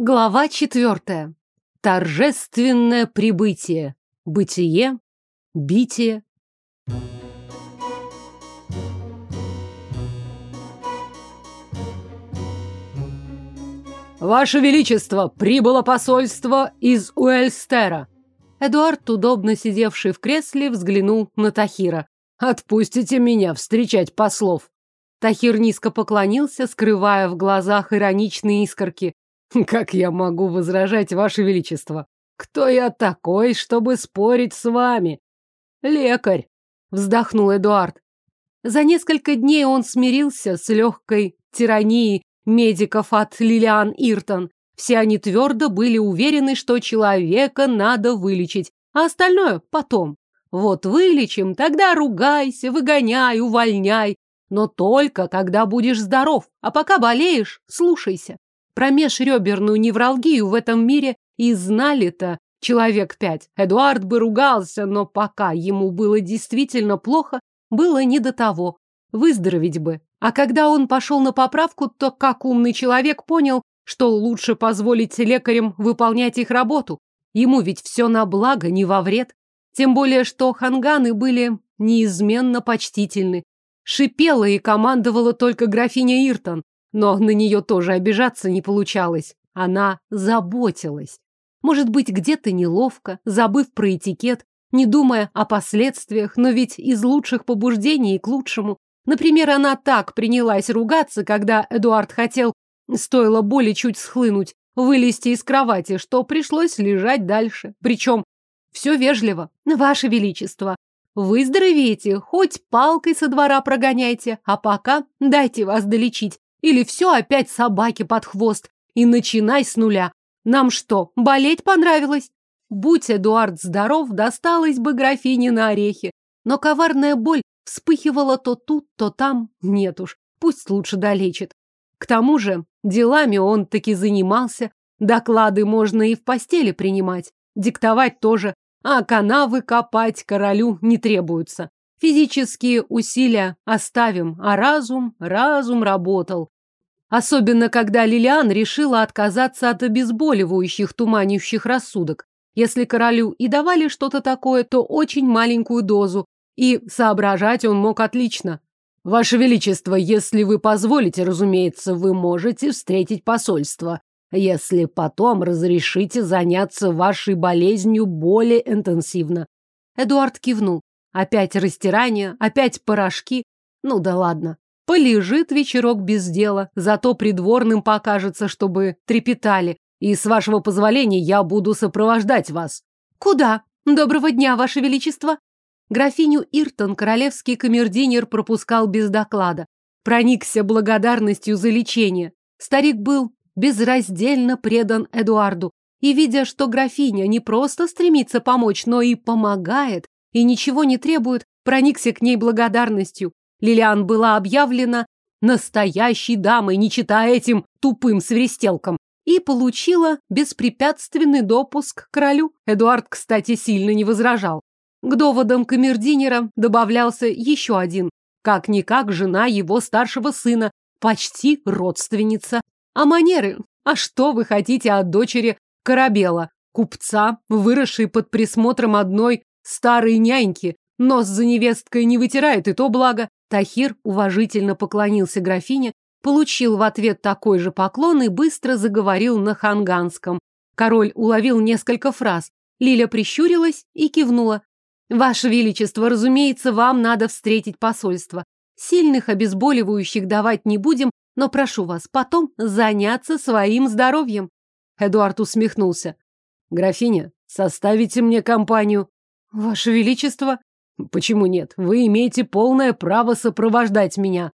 Глава четвертая. Торжественное прибытие. Бытие. Битие. Ваше Величество, прибыло посольство из Уэльстера. Эдуард, удобно сидевший в кресле, взглянул на Тахира. Отпустите меня встречать послов. Тахир низко поклонился, скрывая в глазах ироничные искорки. Как я могу возражать, Ваше Величество? Кто я такой, чтобы спорить с вами? Лекарь, вздохнул Эдуард. За несколько дней он смирился с легкой тиранией медиков от Лилиан Иртон. Все они твердо были уверены, что человека надо вылечить, а остальное потом. Вот вылечим, тогда ругайся, выгоняй, увольняй. Но только когда будешь здоров, а пока болеешь, слушайся. Про межреберную невралгию в этом мире и знали-то человек пять. Эдуард бы ругался, но пока ему было действительно плохо, было не до того. Выздороветь бы. А когда он пошел на поправку, то как умный человек понял, что лучше позволить лекарям выполнять их работу. Ему ведь все на благо, не во вред. Тем более, что ханганы были неизменно почтительны. Шипела и командовала только графиня Иртон, но на нее тоже обижаться не получалось. Она заботилась. Может быть, где-то неловко, забыв про этикет, не думая о последствиях, но ведь из лучших побуждений к лучшему. Например, она так принялась ругаться, когда Эдуард хотел, стоило боли чуть схлынуть, вылезти из кровати, что пришлось лежать дальше. Причем все вежливо. Ваше Величество, выздоровеете, хоть палкой со двора прогоняйте, а пока дайте вас долечить. Или все опять собаки под хвост. И начинай с нуля. Нам что, болеть понравилось? Будь Эдуард здоров, досталось бы графине на орехи. Но коварная боль Вспыхивала то тут, то там. Нет уж, пусть лучше долечит. К тому же делами он таки занимался. Доклады можно и в постели принимать. Диктовать тоже. А канавы копать королю не требуются. Физические усилия оставим, а разум, разум работал. Особенно, когда Лилиан решила отказаться от обезболивающих, туманящих рассудок. Если королю и давали что-то такое, то очень маленькую дозу, и соображать он мог отлично. Ваше Величество, если вы позволите, разумеется, вы можете встретить посольство, если потом разрешите заняться вашей болезнью более интенсивно. Эдуард кивнул. Опять растирание, опять порошки. Ну да ладно. Полежит вечерок без дела, зато придворным покажется, чтобы трепетали. И, с вашего позволения, я буду сопровождать вас. Куда? Доброго дня, ваше величество. Графиню Иртон королевский камердинер пропускал без доклада. Проникся благодарностью за лечение. Старик был безраздельно предан Эдуарду. И, видя, что графиня не просто стремится помочь, но и помогает, и ничего не требует, проникся к ней благодарностью. Лилиан была объявлена настоящей дамой, не читая этим тупым свиристелкам, и получила беспрепятственный допуск к королю. Эдуард, кстати, сильно не возражал. К доводам камердинера добавлялся еще один. Как-никак жена его старшего сына, почти родственница. А манеры? А что вы хотите от дочери Корабела, купца, выросшей под присмотром одной старой няньки? Нос за невесткой не вытирает, и то благо. Тахир уважительно поклонился графине, получил в ответ такой же поклон и быстро заговорил на ханганском. Король уловил несколько фраз. Лиля прищурилась и кивнула. Ваше Величество, разумеется, вам надо встретить посольство. Сильных обезболивающих давать не будем, но прошу вас потом заняться своим здоровьем. Эдуард усмехнулся. Графиня, составите мне компанию. Ваше Величество? Почему нет? Вы имеете полное право сопровождать меня.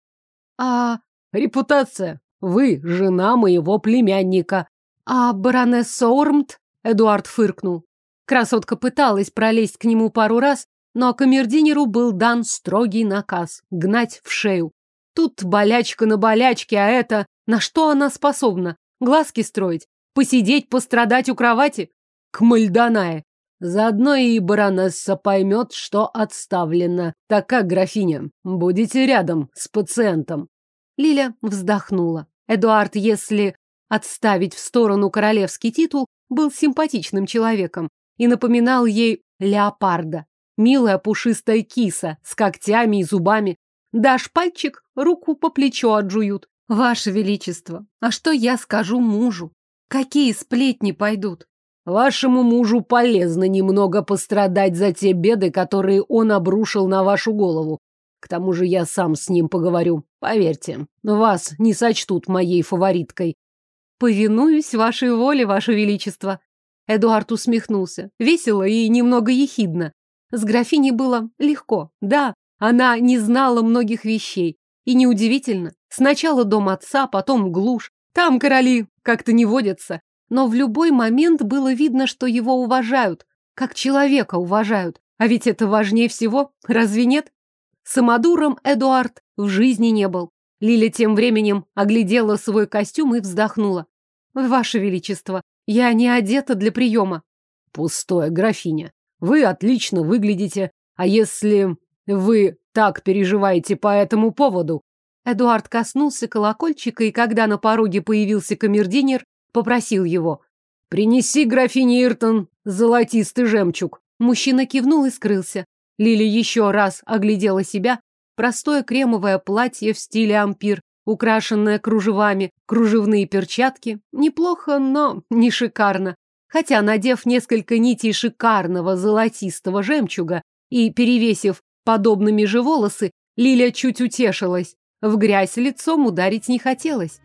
А репутация? Вы жена моего племянника. А баронесса Ормт? Эдуард фыркнул. Красотка пыталась пролезть к нему пару раз, но камердинеру был дан строгий наказ — гнать в шею. Тут болячка на болячке, а это... На что она способна? Глазки строить? Посидеть, пострадать у кровати? К Мальдонае. Заодно и баронесса поймет, что отставлена. Так как, графиня, будете рядом с пациентом. Лиля вздохнула. Эдуард, если отставить в сторону королевский титул, был симпатичным человеком и напоминал ей леопарда. Милая пушистая киса с когтями и зубами. Дашь пальчик, руку по плечу отжуют. Ваше Величество, а что я скажу мужу? Какие сплетни пойдут? Вашему мужу полезно немного пострадать за те беды, которые он обрушил на вашу голову. К тому же я сам с ним поговорю. Поверьте, вас не сочтут моей фавориткой. Повинуюсь вашей воле, ваше величество. Эдуард усмехнулся, весело и немного ехидно. С графиней было легко. Да, она не знала многих вещей. И неудивительно. Сначала дом отца, потом глушь. Там короли как-то не водятся но в любой момент было видно, что его уважают, как человека уважают. А ведь это важнее всего, разве нет? Самодуром Эдуард в жизни не был. Лиля тем временем оглядела свой костюм и вздохнула. «Ваше Величество, я не одета для приема». «Пустое, графиня. Вы отлично выглядите. А если вы так переживаете по этому поводу?» Эдуард коснулся колокольчика, и когда на пороге появился камердинер, попросил его. «Принеси графине Иртон золотистый жемчуг». Мужчина кивнул и скрылся. Лили еще раз оглядела себя. Простое кремовое платье в стиле ампир, украшенное кружевами, кружевные перчатки. Неплохо, но не шикарно. Хотя, надев несколько нитей шикарного золотистого жемчуга и перевесив подобными же волосы, Лиля чуть утешилась. В грязь лицом ударить не хотелось.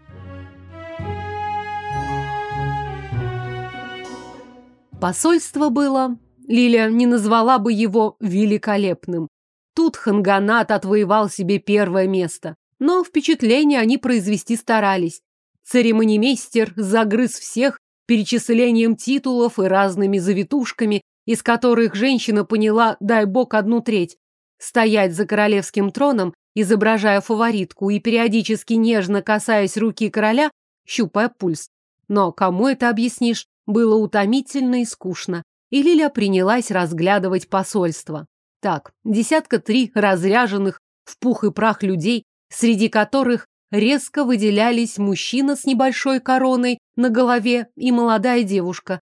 Посольство было, Лиля не назвала бы его великолепным. Тут Ханганат отвоевал себе первое место, но впечатление они произвести старались. Церемонимейстер загрыз всех перечислением титулов и разными завитушками, из которых женщина поняла, дай бог, одну треть. Стоять за королевским троном, изображая фаворитку и периодически нежно касаясь руки короля, щупая пульс. Но кому это объяснишь? Было утомительно и скучно, и Лиля принялась разглядывать посольство. Так, десятка три разряженных в пух и прах людей, среди которых резко выделялись мужчина с небольшой короной на голове и молодая девушка.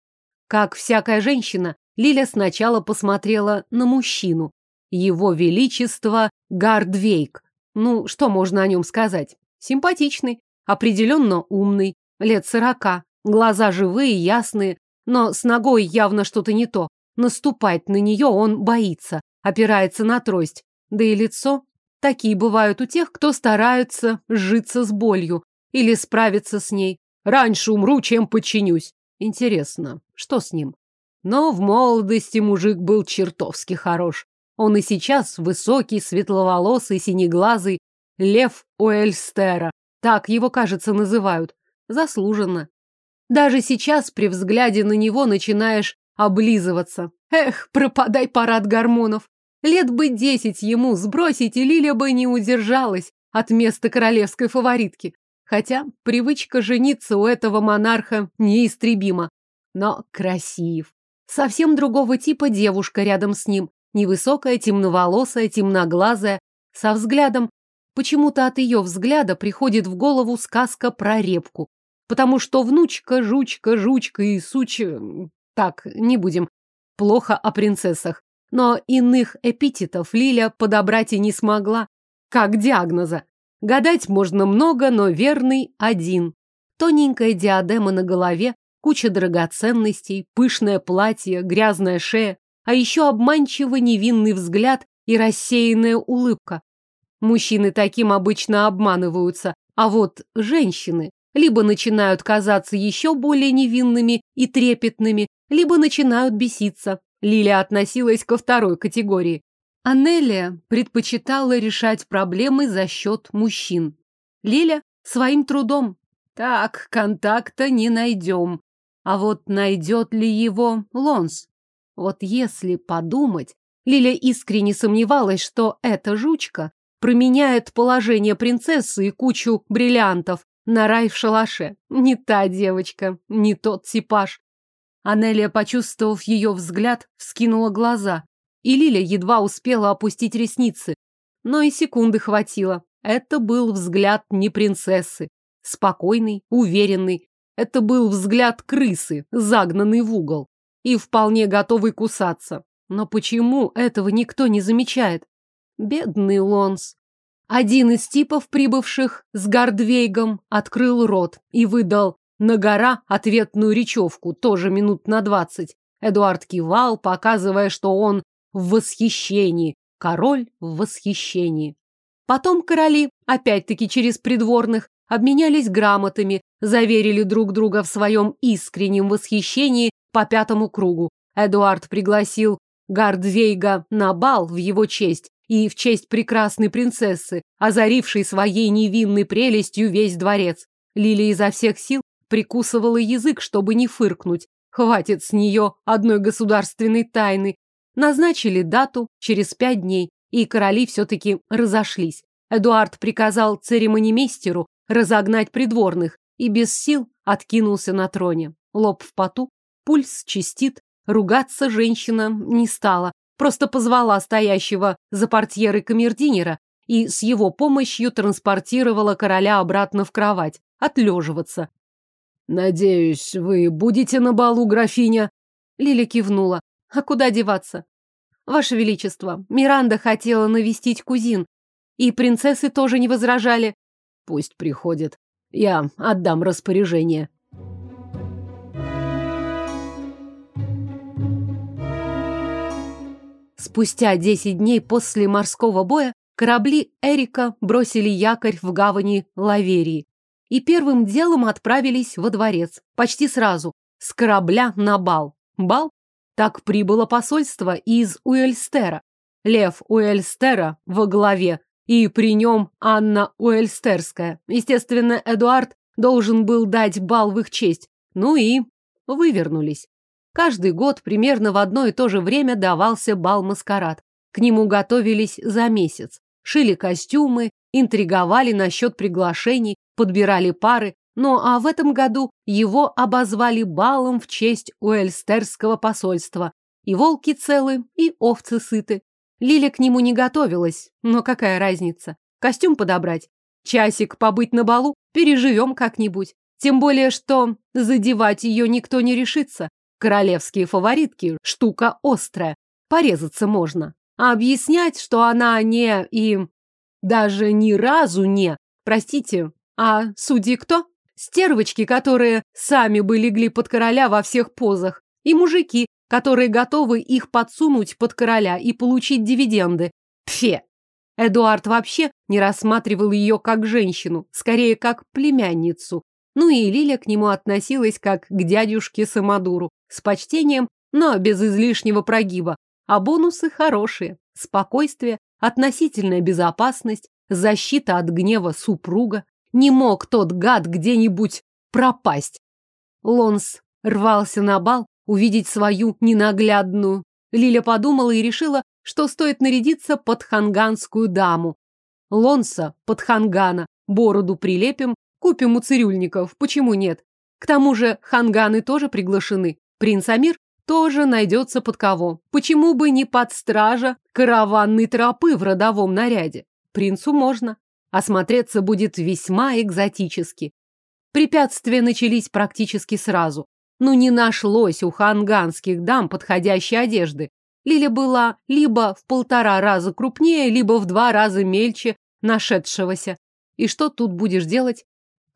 Как всякая женщина, Лиля сначала посмотрела на мужчину. Его Величество Гардвейк. Ну, что можно о нем сказать? Симпатичный, определенно умный, лет сорока, Глаза живые, ясные, но с ногой явно что-то не то. Наступать на нее он боится, опирается на трость. Да и лицо. Такие бывают у тех, кто стараются сжиться с болью или справиться с ней. Раньше умру, чем подчинюсь. Интересно, что с ним? Но в молодости мужик был чертовски хорош. Он и сейчас высокий, светловолосый, синеглазый, лев Уэльстера. Так его, кажется, называют. Заслуженно. Даже сейчас при взгляде на него начинаешь облизываться. Эх, пропадай парад гормонов. Лет бы десять ему сбросить, и Лиля бы не удержалась от места королевской фаворитки. Хотя привычка жениться у этого монарха неистребима. Но красив. Совсем другого типа девушка рядом с ним. Невысокая, темноволосая, темноглазая, со взглядом. Почему-то от ее взгляда приходит в голову сказка про репку потому что внучка, жучка, жучка и суч... Так, не будем. Плохо о принцессах. Но иных эпитетов Лиля подобрать и не смогла. Как диагноза. Гадать можно много, но верный один. Тоненькая диадема на голове, куча драгоценностей, пышное платье, грязная шея, а еще обманчиво невинный взгляд и рассеянная улыбка. Мужчины таким обычно обманываются, а вот женщины либо начинают казаться еще более невинными и трепетными, либо начинают беситься. Лилия относилась ко второй категории. Анелия предпочитала решать проблемы за счет мужчин. Лиля своим трудом. Так, контакта не найдем. А вот найдет ли его Лонс? Вот если подумать, Лиля искренне сомневалась, что эта жучка променяет положение принцессы и кучу бриллиантов на рай в шалаше. Не та девочка, не тот типаж. Анелия, почувствовав ее взгляд, вскинула глаза, и Лиля едва успела опустить ресницы. Но и секунды хватило. Это был взгляд не принцессы. Спокойный, уверенный. Это был взгляд крысы, загнанный в угол и вполне готовый кусаться. Но почему этого никто не замечает? Бедный Лонс. Один из типов, прибывших с Гардвейгом, открыл рот и выдал на гора ответную речевку, тоже минут на двадцать. Эдуард кивал, показывая, что он в восхищении. Король в восхищении. Потом короли, опять-таки через придворных, обменялись грамотами, заверили друг друга в своем искреннем восхищении по пятому кругу. Эдуард пригласил Гардвейга на бал в его честь и в честь прекрасной принцессы, озарившей своей невинной прелестью весь дворец. Лилия изо всех сил прикусывала язык, чтобы не фыркнуть. Хватит с нее одной государственной тайны. Назначили дату через пять дней, и короли все-таки разошлись. Эдуард приказал церемонимейстеру разогнать придворных и без сил откинулся на троне. Лоб в поту, пульс чистит, ругаться женщина не стала, просто позвала стоящего за портьерой камердинера и с его помощью транспортировала короля обратно в кровать, отлеживаться. «Надеюсь, вы будете на балу, графиня?» Лиля кивнула. «А куда деваться?» «Ваше Величество, Миранда хотела навестить кузин, и принцессы тоже не возражали». «Пусть приходит. Я отдам распоряжение». Спустя десять дней после морского боя корабли Эрика бросили якорь в гавани Лаверии и первым делом отправились во дворец. Почти сразу. С корабля на бал. Бал? Так прибыло посольство из Уэльстера. Лев Уэльстера во главе, и при нем Анна Уэльстерская. Естественно, Эдуард должен был дать бал в их честь. Ну и вывернулись. Каждый год примерно в одно и то же время давался бал-маскарад. К нему готовились за месяц. Шили костюмы, интриговали насчет приглашений, подбирали пары, но а в этом году его обозвали балом в честь Уэльстерского посольства. И волки целы, и овцы сыты. Лиля к нему не готовилась, но какая разница? Костюм подобрать, часик побыть на балу, переживем как-нибудь. Тем более, что задевать ее никто не решится. Королевские фаворитки – штука острая, порезаться можно. А объяснять, что она не и даже ни разу не, простите, а судьи кто? Стервочки, которые сами бы легли под короля во всех позах, и мужики, которые готовы их подсунуть под короля и получить дивиденды. Пфе! Эдуард вообще не рассматривал ее как женщину, скорее как племянницу. Ну и Лиля к нему относилась как к дядюшке Самодуру, с почтением, но без излишнего прогиба. А бонусы хорошие. Спокойствие, относительная безопасность, защита от гнева супруга. Не мог тот гад где-нибудь пропасть. Лонс рвался на бал увидеть свою ненаглядную. Лиля подумала и решила, что стоит нарядиться под ханганскую даму. Лонса под хангана, бороду прилепим, купим у цирюльников, почему нет? К тому же ханганы тоже приглашены. Принц Амир тоже найдется под кого. Почему бы не под стража караванной тропы в родовом наряде? Принцу можно. Осмотреться будет весьма экзотически. Препятствия начались практически сразу. Но не нашлось у ханганских дам подходящей одежды. Лиля была либо в полтора раза крупнее, либо в два раза мельче нашедшегося. И что тут будешь делать?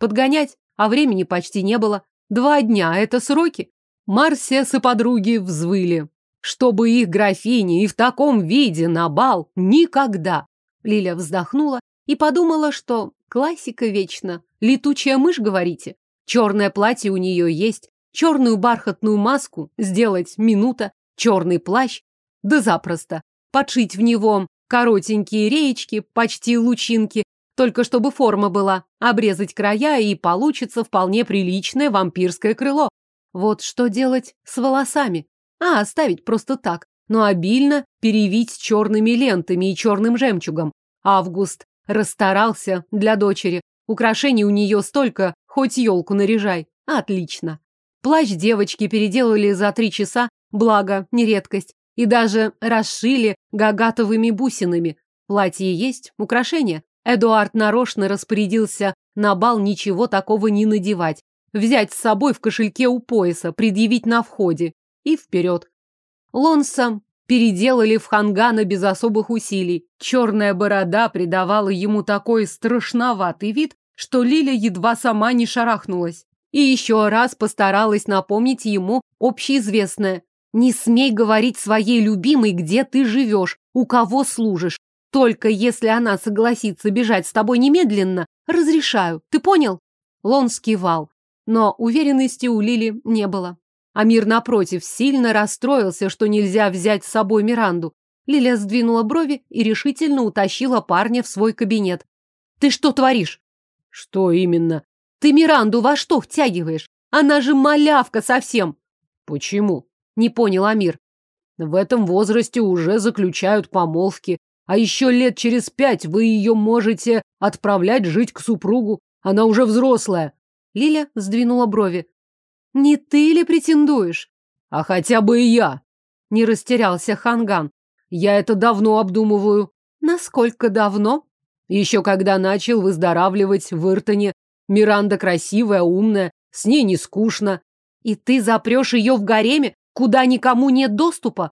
Подгонять? А времени почти не было. Два дня – это сроки. Марсиас и подруги взвыли. Чтобы их графини и в таком виде на бал никогда. Лиля вздохнула и подумала, что классика вечно. Летучая мышь, говорите? Черное платье у нее есть, черную бархатную маску сделать минута, черный плащ, да запросто. Подшить в него коротенькие реечки, почти лучинки, только чтобы форма была, обрезать края, и получится вполне приличное вампирское крыло. Вот что делать с волосами? А, оставить просто так, но обильно перевить черными лентами и черным жемчугом. Август расстарался для дочери. Украшений у нее столько, хоть елку наряжай. Отлично. Плащ девочки переделали за три часа, благо, не редкость, и даже расшили гагатовыми бусинами. Платье есть, украшения. Эдуард нарочно распорядился на бал ничего такого не надевать. взять с собой в кошельке у пояса, предъявить на входе. И вперед. Лонса переделали в хангана без особых усилий. Черная борода придавала ему такой страшноватый вид, что Лиля едва сама не шарахнулась. И еще раз постаралась напомнить ему общеизвестное. «Не смей говорить своей любимой, где ты живешь, у кого служишь. Только если она согласится бежать с тобой немедленно, разрешаю. Ты понял?» Лон скивал, но уверенности у Лили не было. Амир, напротив, сильно расстроился, что нельзя взять с собой Миранду. Лиля сдвинула брови и решительно утащила парня в свой кабинет. «Ты что творишь?» «Что именно?» «Ты Миранду во что втягиваешь? Она же малявка совсем!» «Почему?» — не понял Амир. «В этом возрасте уже заключают помолвки, а еще лет через пять вы ее можете отправлять жить к супругу. Она уже взрослая». Лиля сдвинула брови. Не ты ли претендуешь? А хотя бы и я. Не растерялся Ханган. Я это давно обдумываю. Насколько давно? Еще когда начал выздоравливать в Иртоне. Миранда красивая, умная, с ней не скучно. И ты запрешь ее в гареме, куда никому нет доступа?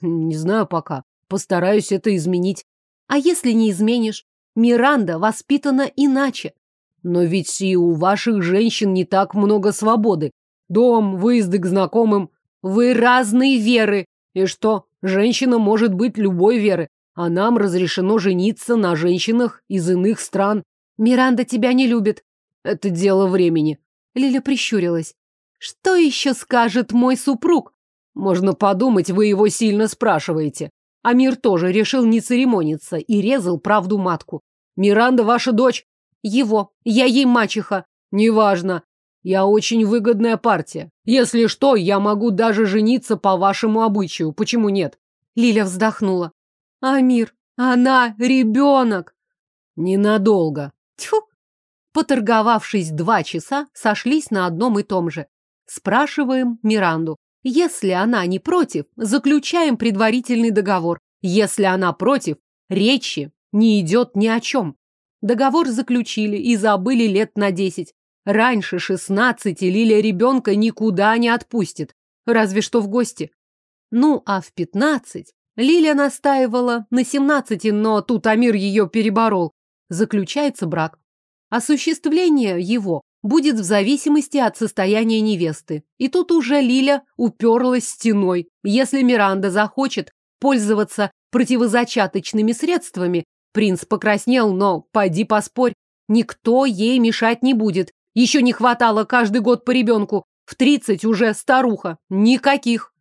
Не знаю пока. Постараюсь это изменить. А если не изменишь? Миранда воспитана иначе. Но ведь и у ваших женщин не так много свободы. Дом, выезды к знакомым. Вы разные веры. И что? Женщина может быть любой веры, а нам разрешено жениться на женщинах из иных стран. Миранда тебя не любит. Это дело времени. Лиля прищурилась. Что еще скажет мой супруг? Можно подумать, вы его сильно спрашиваете. Амир тоже решил не церемониться и резал правду матку. Миранда ваша дочь. Его. Я ей мачеха. Неважно. Я очень выгодная партия. Если что, я могу даже жениться по вашему обычаю. Почему нет? Лиля вздохнула. Амир, она ребенок. Ненадолго. Тьфу. Поторговавшись два часа, сошлись на одном и том же. Спрашиваем Миранду. Если она не против, заключаем предварительный договор. Если она против, речи не идет ни о чем. Договор заключили и забыли лет на десять. Раньше шестнадцати Лилия ребенка никуда не отпустит, разве что в гости. Ну, а в пятнадцать Лилия настаивала на семнадцати, но тут Амир ее переборол. Заключается брак. Осуществление его будет в зависимости от состояния невесты. И тут уже Лиля уперлась стеной. Если Миранда захочет пользоваться противозачаточными средствами, принц покраснел, но поди поспорь, никто ей мешать не будет. Еще не хватало каждый год по ребенку. В тридцать уже старуха. Никаких.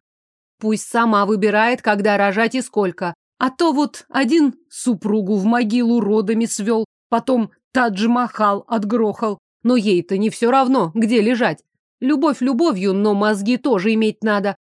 Пусть сама выбирает, когда рожать и сколько. А то вот один супругу в могилу родами свел, потом Тадж-Махал отгрохал. Но ей-то не все равно, где лежать. Любовь любовью, но мозги тоже иметь надо.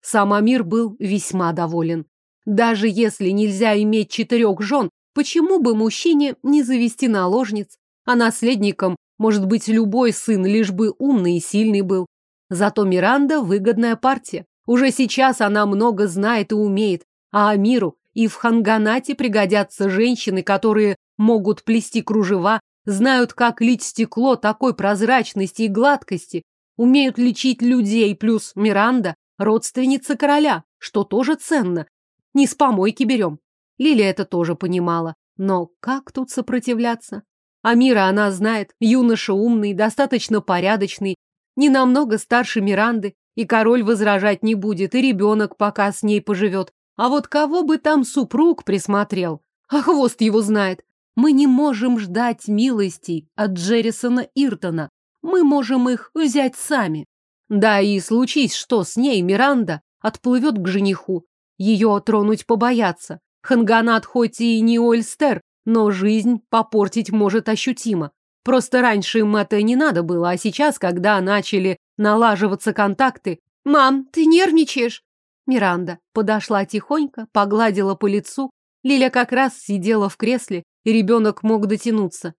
Сам Амир был весьма доволен. Даже если нельзя иметь четырех жен, почему бы мужчине не завести наложниц? А наследником может быть, любой сын, лишь бы умный и сильный был. Зато Миранда выгодная партия. Уже сейчас она много знает и умеет. А Амиру и в Ханганате пригодятся женщины, которые могут плести кружева, знают, как лить стекло такой прозрачности и гладкости, умеют лечить людей, плюс Миранда – родственница короля, что тоже ценно. Не с помойки берем. Лилия это тоже понимала. Но как тут сопротивляться? Амира она знает, юноша умный, достаточно порядочный, не намного старше Миранды, и король возражать не будет, и ребенок пока с ней поживет. А вот кого бы там супруг присмотрел? А хвост его знает. Мы не можем ждать милостей от Джеррисона Иртона. Мы можем их взять сами. Да и случись, что с ней Миранда отплывет к жениху. Ее тронуть побояться. Ханганат хоть и не Ольстер, но жизнь попортить может ощутимо. Просто раньше им это не надо было, а сейчас, когда начали налаживаться контакты... «Мам, ты нервничаешь?» Миранда подошла тихонько, погладила по лицу. Лиля как раз сидела в кресле, и ребенок мог дотянуться.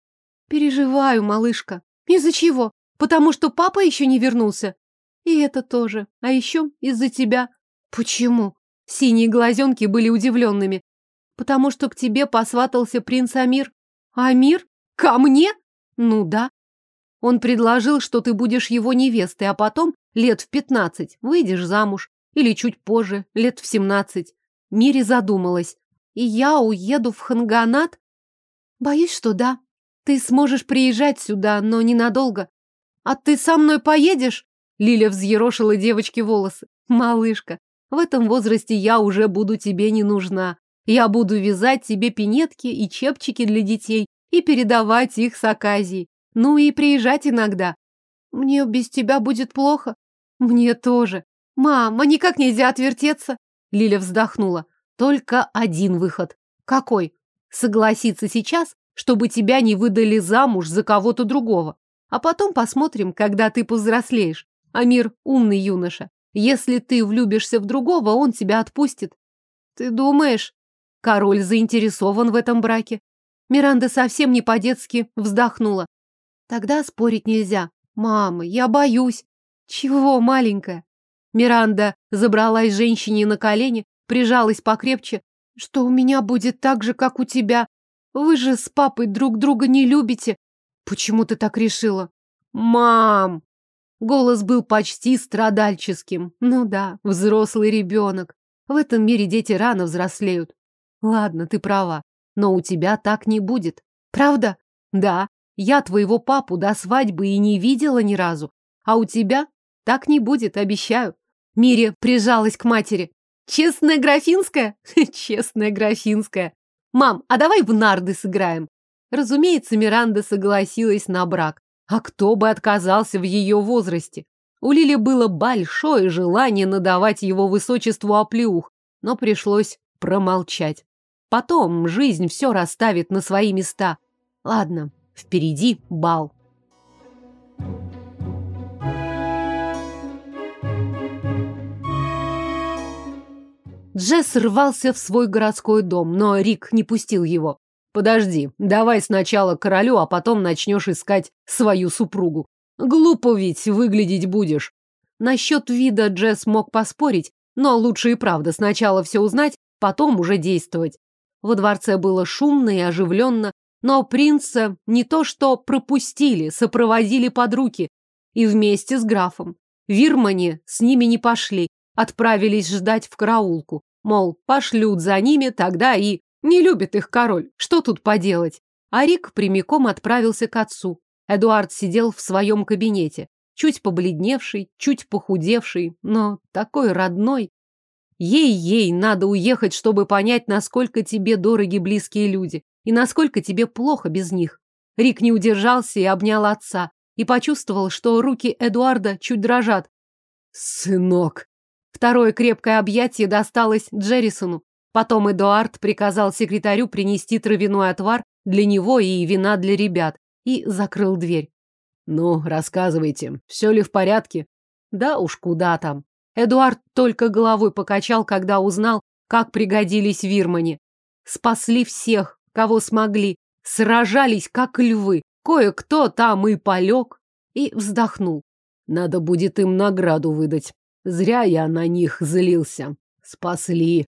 «Переживаю, малышка. Из-за чего? Потому что папа еще не вернулся?» «И это тоже. А еще из-за тебя». «Почему?» Синие глазенки были удивленными. Потому что к тебе посватался принц Амир. Амир? Ко мне? Ну да. Он предложил, что ты будешь его невестой, а потом, лет в пятнадцать, выйдешь замуж. Или чуть позже, лет в семнадцать. Мири задумалась. И я уеду в Ханганат? Боюсь, что да. Ты сможешь приезжать сюда, но ненадолго. А ты со мной поедешь? Лиля взъерошила девочке волосы. Малышка, в этом возрасте я уже буду тебе не нужна. Я буду вязать тебе пинетки и чепчики для детей и передавать их с Аказией. Ну и приезжать иногда. Мне без тебя будет плохо. Мне тоже. Мама, никак нельзя отвертеться. Лиля вздохнула. Только один выход. Какой? Согласиться сейчас, чтобы тебя не выдали замуж за кого-то другого. А потом посмотрим, когда ты повзрослеешь. Амир умный юноша. Если ты влюбишься в другого, он тебя отпустит. Ты думаешь? Король заинтересован в этом браке. Миранда совсем не по-детски вздохнула. Тогда спорить нельзя. Мама, я боюсь. Чего, маленькая? Миранда забралась женщине на колени, прижалась покрепче. Что у меня будет так же, как у тебя? Вы же с папой друг друга не любите. Почему ты так решила? Мам! Голос был почти страдальческим. Ну да, взрослый ребенок. В этом мире дети рано взрослеют. Ладно, ты права, но у тебя так не будет. Правда? Да, я твоего папу до свадьбы и не видела ни разу. А у тебя так не будет, обещаю. Мире прижалась к матери. Честная графинская? Честная графинская. Мам, а давай в нарды сыграем. Разумеется, Миранда согласилась на брак. А кто бы отказался в ее возрасте? У Лили было большое желание надавать его высочеству оплеух, но пришлось промолчать. Потом жизнь все расставит на свои места. Ладно, впереди бал. Джесс рвался в свой городской дом, но Рик не пустил его. Подожди, давай сначала королю, а потом начнешь искать свою супругу. Глупо ведь выглядеть будешь. Насчет вида Джесс мог поспорить, но лучше и правда сначала все узнать, потом уже действовать. Во дворце было шумно и оживленно, но принца не то что пропустили, сопроводили под руки. И вместе с графом. Вирмане с ними не пошли, отправились ждать в караулку. Мол, пошлют за ними, тогда и... Не любит их король, что тут поделать? А Рик прямиком отправился к отцу. Эдуард сидел в своем кабинете, чуть побледневший, чуть похудевший, но такой родной. Ей-ей, надо уехать, чтобы понять, насколько тебе дороги близкие люди и насколько тебе плохо без них. Рик не удержался и обнял отца, и почувствовал, что руки Эдуарда чуть дрожат. «Сынок!» Второе крепкое объятие досталось Джеррисону. Потом Эдуард приказал секретарю принести травяной отвар для него и вина для ребят и закрыл дверь. «Ну, рассказывайте, все ли в порядке?» «Да уж, куда там». Эдуард только головой покачал, когда узнал, как пригодились Вирмане. Спасли всех, кого смогли, сражались, как львы. Кое-кто там и полег, и вздохнул. Надо будет им награду выдать. Зря я на них злился. Спасли.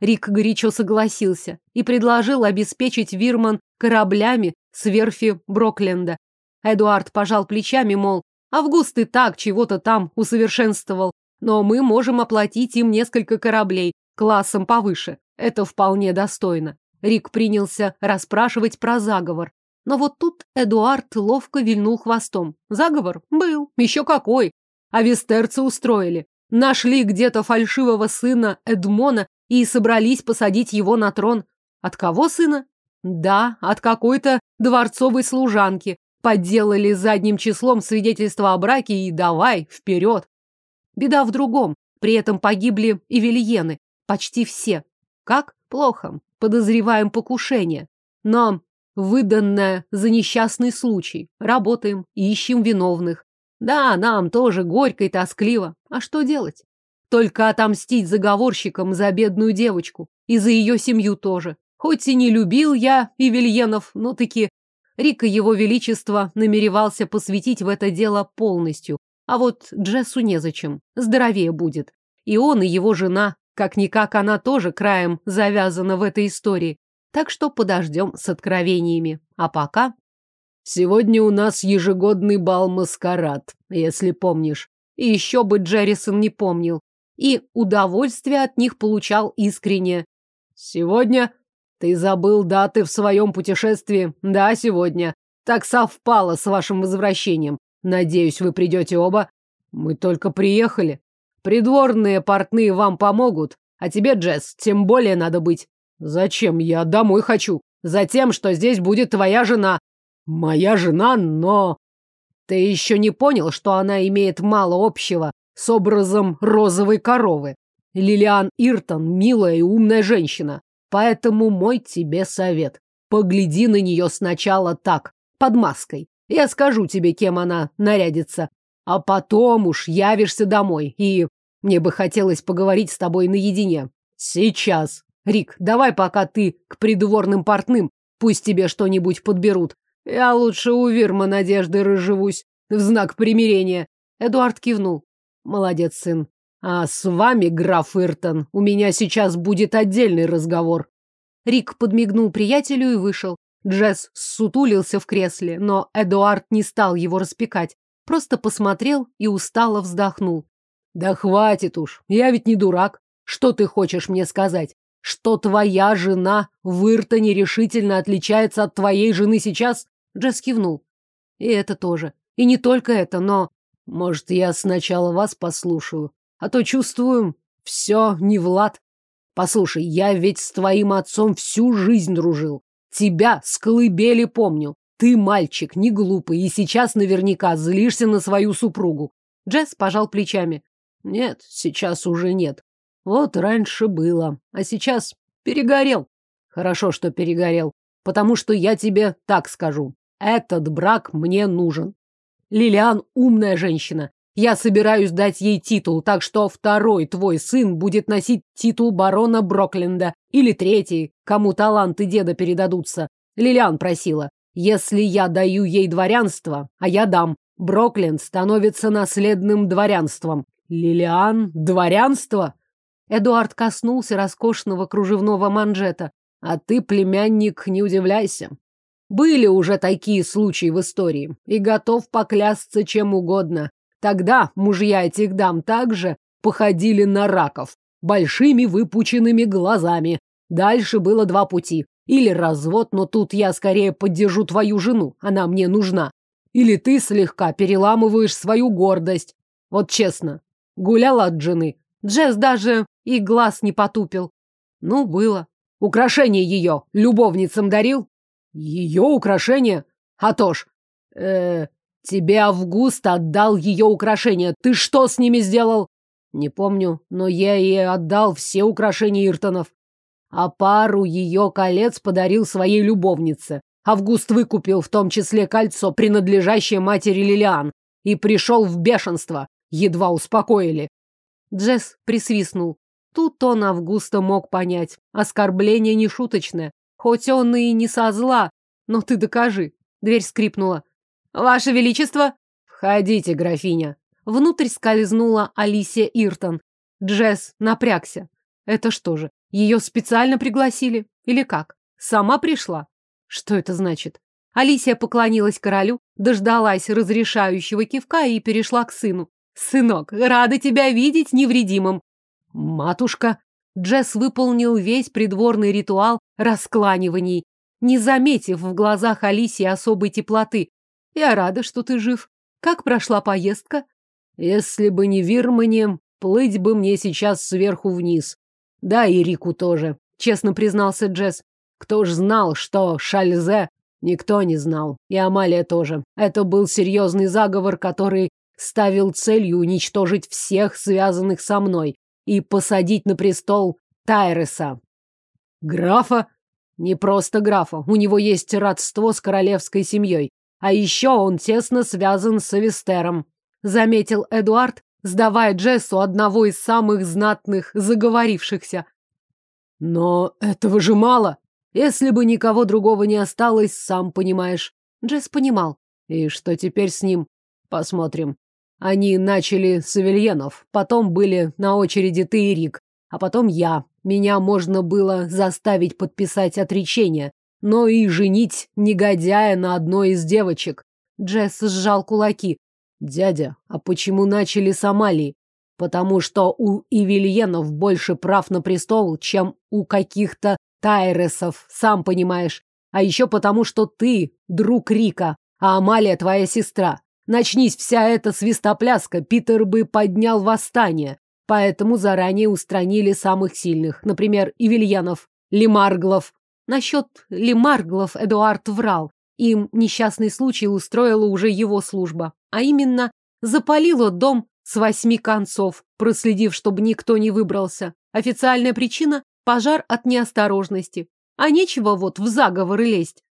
Рик горячо согласился и предложил обеспечить Вирман кораблями с верфи Брокленда. Эдуард пожал плечами, мол, Август и так чего-то там усовершенствовал, но мы можем оплатить им несколько кораблей классом повыше. Это вполне достойно. Рик принялся расспрашивать про заговор. Но вот тут Эдуард ловко вильнул хвостом. Заговор был, еще какой. А вестерцы устроили. Нашли где-то фальшивого сына Эдмона и собрались посадить его на трон. От кого сына? Да, от какой-то дворцовой служанки. Подделали задним числом свидетельство о браке и давай, вперед. Беда в другом. При этом погибли и вильены. Почти все. Как? Плохо. Подозреваем покушение. Но выданное за несчастный случай. Работаем, ищем виновных. Да, нам тоже горько и тоскливо. А что делать? Только отомстить заговорщикам за бедную девочку. И за ее семью тоже. Хоть и не любил я и но таки Рика его величество намеревался посвятить в это дело полностью. А вот Джессу незачем. Здоровее будет. И он, и его жена. Как-никак она тоже краем завязана в этой истории. Так что подождем с откровениями. А пока... Сегодня у нас ежегодный бал-маскарад, если помнишь. И еще бы Джеррисон не помнил. И удовольствие от них получал искренне. Сегодня? Ты забыл даты в своем путешествии? Да, сегодня. Так совпало с вашим возвращением. Надеюсь, вы придете оба. Мы только приехали. Придворные портные вам помогут, а тебе, Джесс, тем более надо быть. Зачем? Я домой хочу. Затем, что здесь будет твоя жена. Моя жена, но... Ты еще не понял, что она имеет мало общего с образом розовой коровы. Лилиан Иртон – милая и умная женщина. Поэтому мой тебе совет. Погляди на нее сначала так, под маской. Я скажу тебе, кем она нарядится. А потом уж явишься домой. И мне бы хотелось поговорить с тобой наедине. Сейчас. Рик, давай пока ты к придворным портным. Пусть тебе что-нибудь подберут. Я лучше у Вирма надежды разживусь. В знак примирения. Эдуард кивнул. Молодец, сын. А с вами, граф Иртон, у меня сейчас будет отдельный разговор. Рик подмигнул приятелю и вышел. Джесс сутулился в кресле, но Эдуард не стал его распекать. Просто посмотрел и устало вздохнул. Да хватит уж, я ведь не дурак. Что ты хочешь мне сказать? Что твоя жена в Иртоне решительно отличается от твоей жены сейчас? Джесс кивнул. И это тоже. И не только это, но... Может, я сначала вас послушаю? А то чувствую, все не Влад. Послушай, я ведь с твоим отцом всю жизнь дружил. Тебя с колыбели помню. Ты мальчик, не глупый, и сейчас наверняка злишься на свою супругу. Джесс пожал плечами. Нет, сейчас уже нет. Вот раньше было, а сейчас перегорел. Хорошо, что перегорел, потому что я тебе так скажу. Этот брак мне нужен. Лилиан умная женщина. Я собираюсь дать ей титул, так что второй твой сын будет носить титул барона Брокленда. Или третий, кому таланты деда передадутся. Лилиан просила. Если я даю ей дворянство, а я дам, Брокленд становится наследным дворянством. Лилиан, дворянство? Эдуард коснулся роскошного кружевного манжета. А ты, племянник, не удивляйся. Были уже такие случаи в истории, и готов поклясться чем угодно. Тогда мужья этих дам также походили на раков, большими выпученными глазами. Дальше было два пути. Или развод, но тут я скорее поддержу твою жену, она мне нужна. Или ты слегка переламываешь свою гордость. Вот честно, гулял от жены. Джесс даже и глаз не потупил. Ну, было. Украшение ее любовницам дарил? Ее украшение? А то э, тебе Август отдал ее украшения. Ты что с ними сделал? Не помню, но я ей отдал все украшения Иртонов. А пару ее колец подарил своей любовнице. Август выкупил в том числе кольцо, принадлежащее матери Лилиан, и пришел в бешенство. Едва успокоили. Джесс присвистнул. Тут он Августа мог понять. Оскорбление не шуточное. Хоть он и не со зла, но ты докажи. Дверь скрипнула. Ваше Величество! Входите, графиня. Внутрь скользнула Алисия Иртон. Джесс напрягся. Это что же, ее специально пригласили? Или как? Сама пришла? Что это значит? Алисия поклонилась королю, дождалась разрешающего кивка и перешла к сыну. «Сынок, рада тебя видеть невредимым!» «Матушка!» Джесс выполнил весь придворный ритуал раскланиваний, не заметив в глазах Алисии особой теплоты. «Я рада, что ты жив. Как прошла поездка?» «Если бы не Вирмане, плыть бы мне сейчас сверху вниз. Да, и Рику тоже», — честно признался Джесс. «Кто ж знал, что Шальзе...» Никто не знал. И Амалия тоже. Это был серьезный заговор, который ставил целью уничтожить всех связанных со мной и посадить на престол Тайреса. Графа? Не просто графа, у него есть родство с королевской семьей. А еще он тесно связан с Авестером, заметил Эдуард, сдавая Джессу одного из самых знатных заговорившихся. Но этого же мало. Если бы никого другого не осталось, сам понимаешь. Джесс понимал. И что теперь с ним? Посмотрим. Они начали с Авельенов, потом были на очереди ты и Рик, а потом я. Меня можно было заставить подписать отречение, но и женить негодяя на одной из девочек. Джесс сжал кулаки. Дядя, а почему начали с Амалии? Потому что у Ивильенов больше прав на престол, чем у каких-то Тайресов, сам понимаешь. А еще потому, что ты друг Рика, а Амалия твоя сестра. Начнись вся эта свистопляска, Питер бы поднял восстание. Поэтому заранее устранили самых сильных, например, Ивильянов, Лемарглов. Насчет Лемарглов Эдуард врал. Им несчастный случай устроила уже его служба. А именно, запалила дом с восьми концов, проследив, чтобы никто не выбрался. Официальная причина – пожар от неосторожности. А нечего вот в заговоры лезть.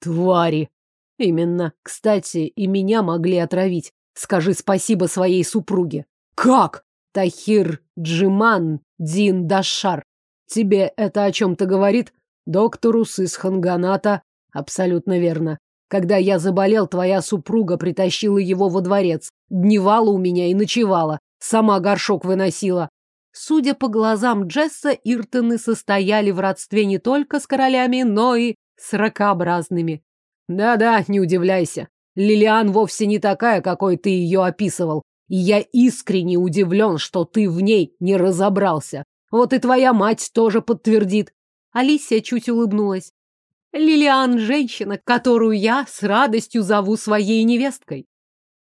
Твари! Именно. Кстати, и меня могли отравить. Скажи спасибо своей супруге. Как? Тахир Джиман Дин Дашар. Тебе это о чем-то говорит? Доктору Сисханганата? Абсолютно верно. Когда я заболел, твоя супруга притащила его во дворец. Дневала у меня и ночевала. Сама горшок выносила. Судя по глазам Джесса, Иртоны состояли в родстве не только с королями, но и с ракообразными. Да-да, не удивляйся. Лилиан вовсе не такая, какой ты ее описывал. И я искренне удивлен, что ты в ней не разобрался. Вот и твоя мать тоже подтвердит. Алисия чуть улыбнулась. Лилиан – женщина, которую я с радостью зову своей невесткой.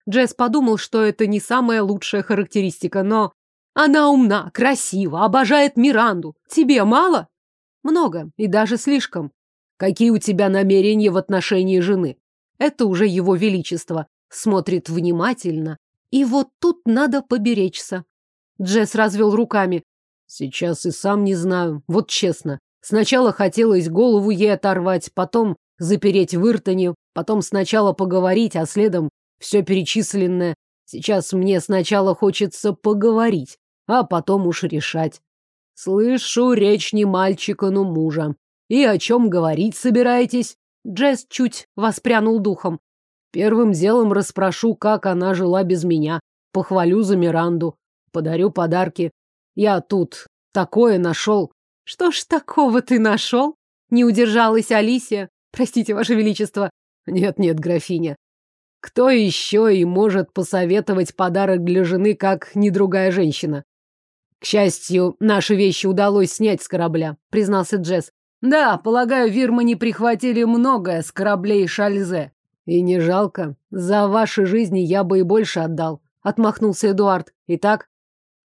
Джесс подумал, что это не самая лучшая характеристика, но она умна, красива, обожает Миранду. Тебе мало? Много, и даже слишком. Какие у тебя намерения в отношении жены? Это уже его величество. Смотрит внимательно, и вот тут надо поберечься. Джесс развел руками. Сейчас и сам не знаю. Вот честно. Сначала хотелось голову ей оторвать, потом запереть в Иртоне, потом сначала поговорить, а следом все перечисленное. Сейчас мне сначала хочется поговорить, а потом уж решать. Слышу речь не мальчика, но мужа. И о чем говорить собираетесь? Джесс чуть воспрянул духом. Первым делом расспрошу, как она жила без меня. Похвалю за Миранду. Подарю подарки. Я тут такое нашел. Что ж такого ты нашел? Не удержалась Алисия. Простите, Ваше Величество. Нет-нет, графиня. Кто еще и может посоветовать подарок для жены, как не другая женщина? К счастью, наши вещи удалось снять с корабля, признался Джесс. Да, полагаю, вирмани прихватили многое с кораблей Шальзе. И не жалко. За ваши жизни я бы и больше отдал. Отмахнулся Эдуард. Итак,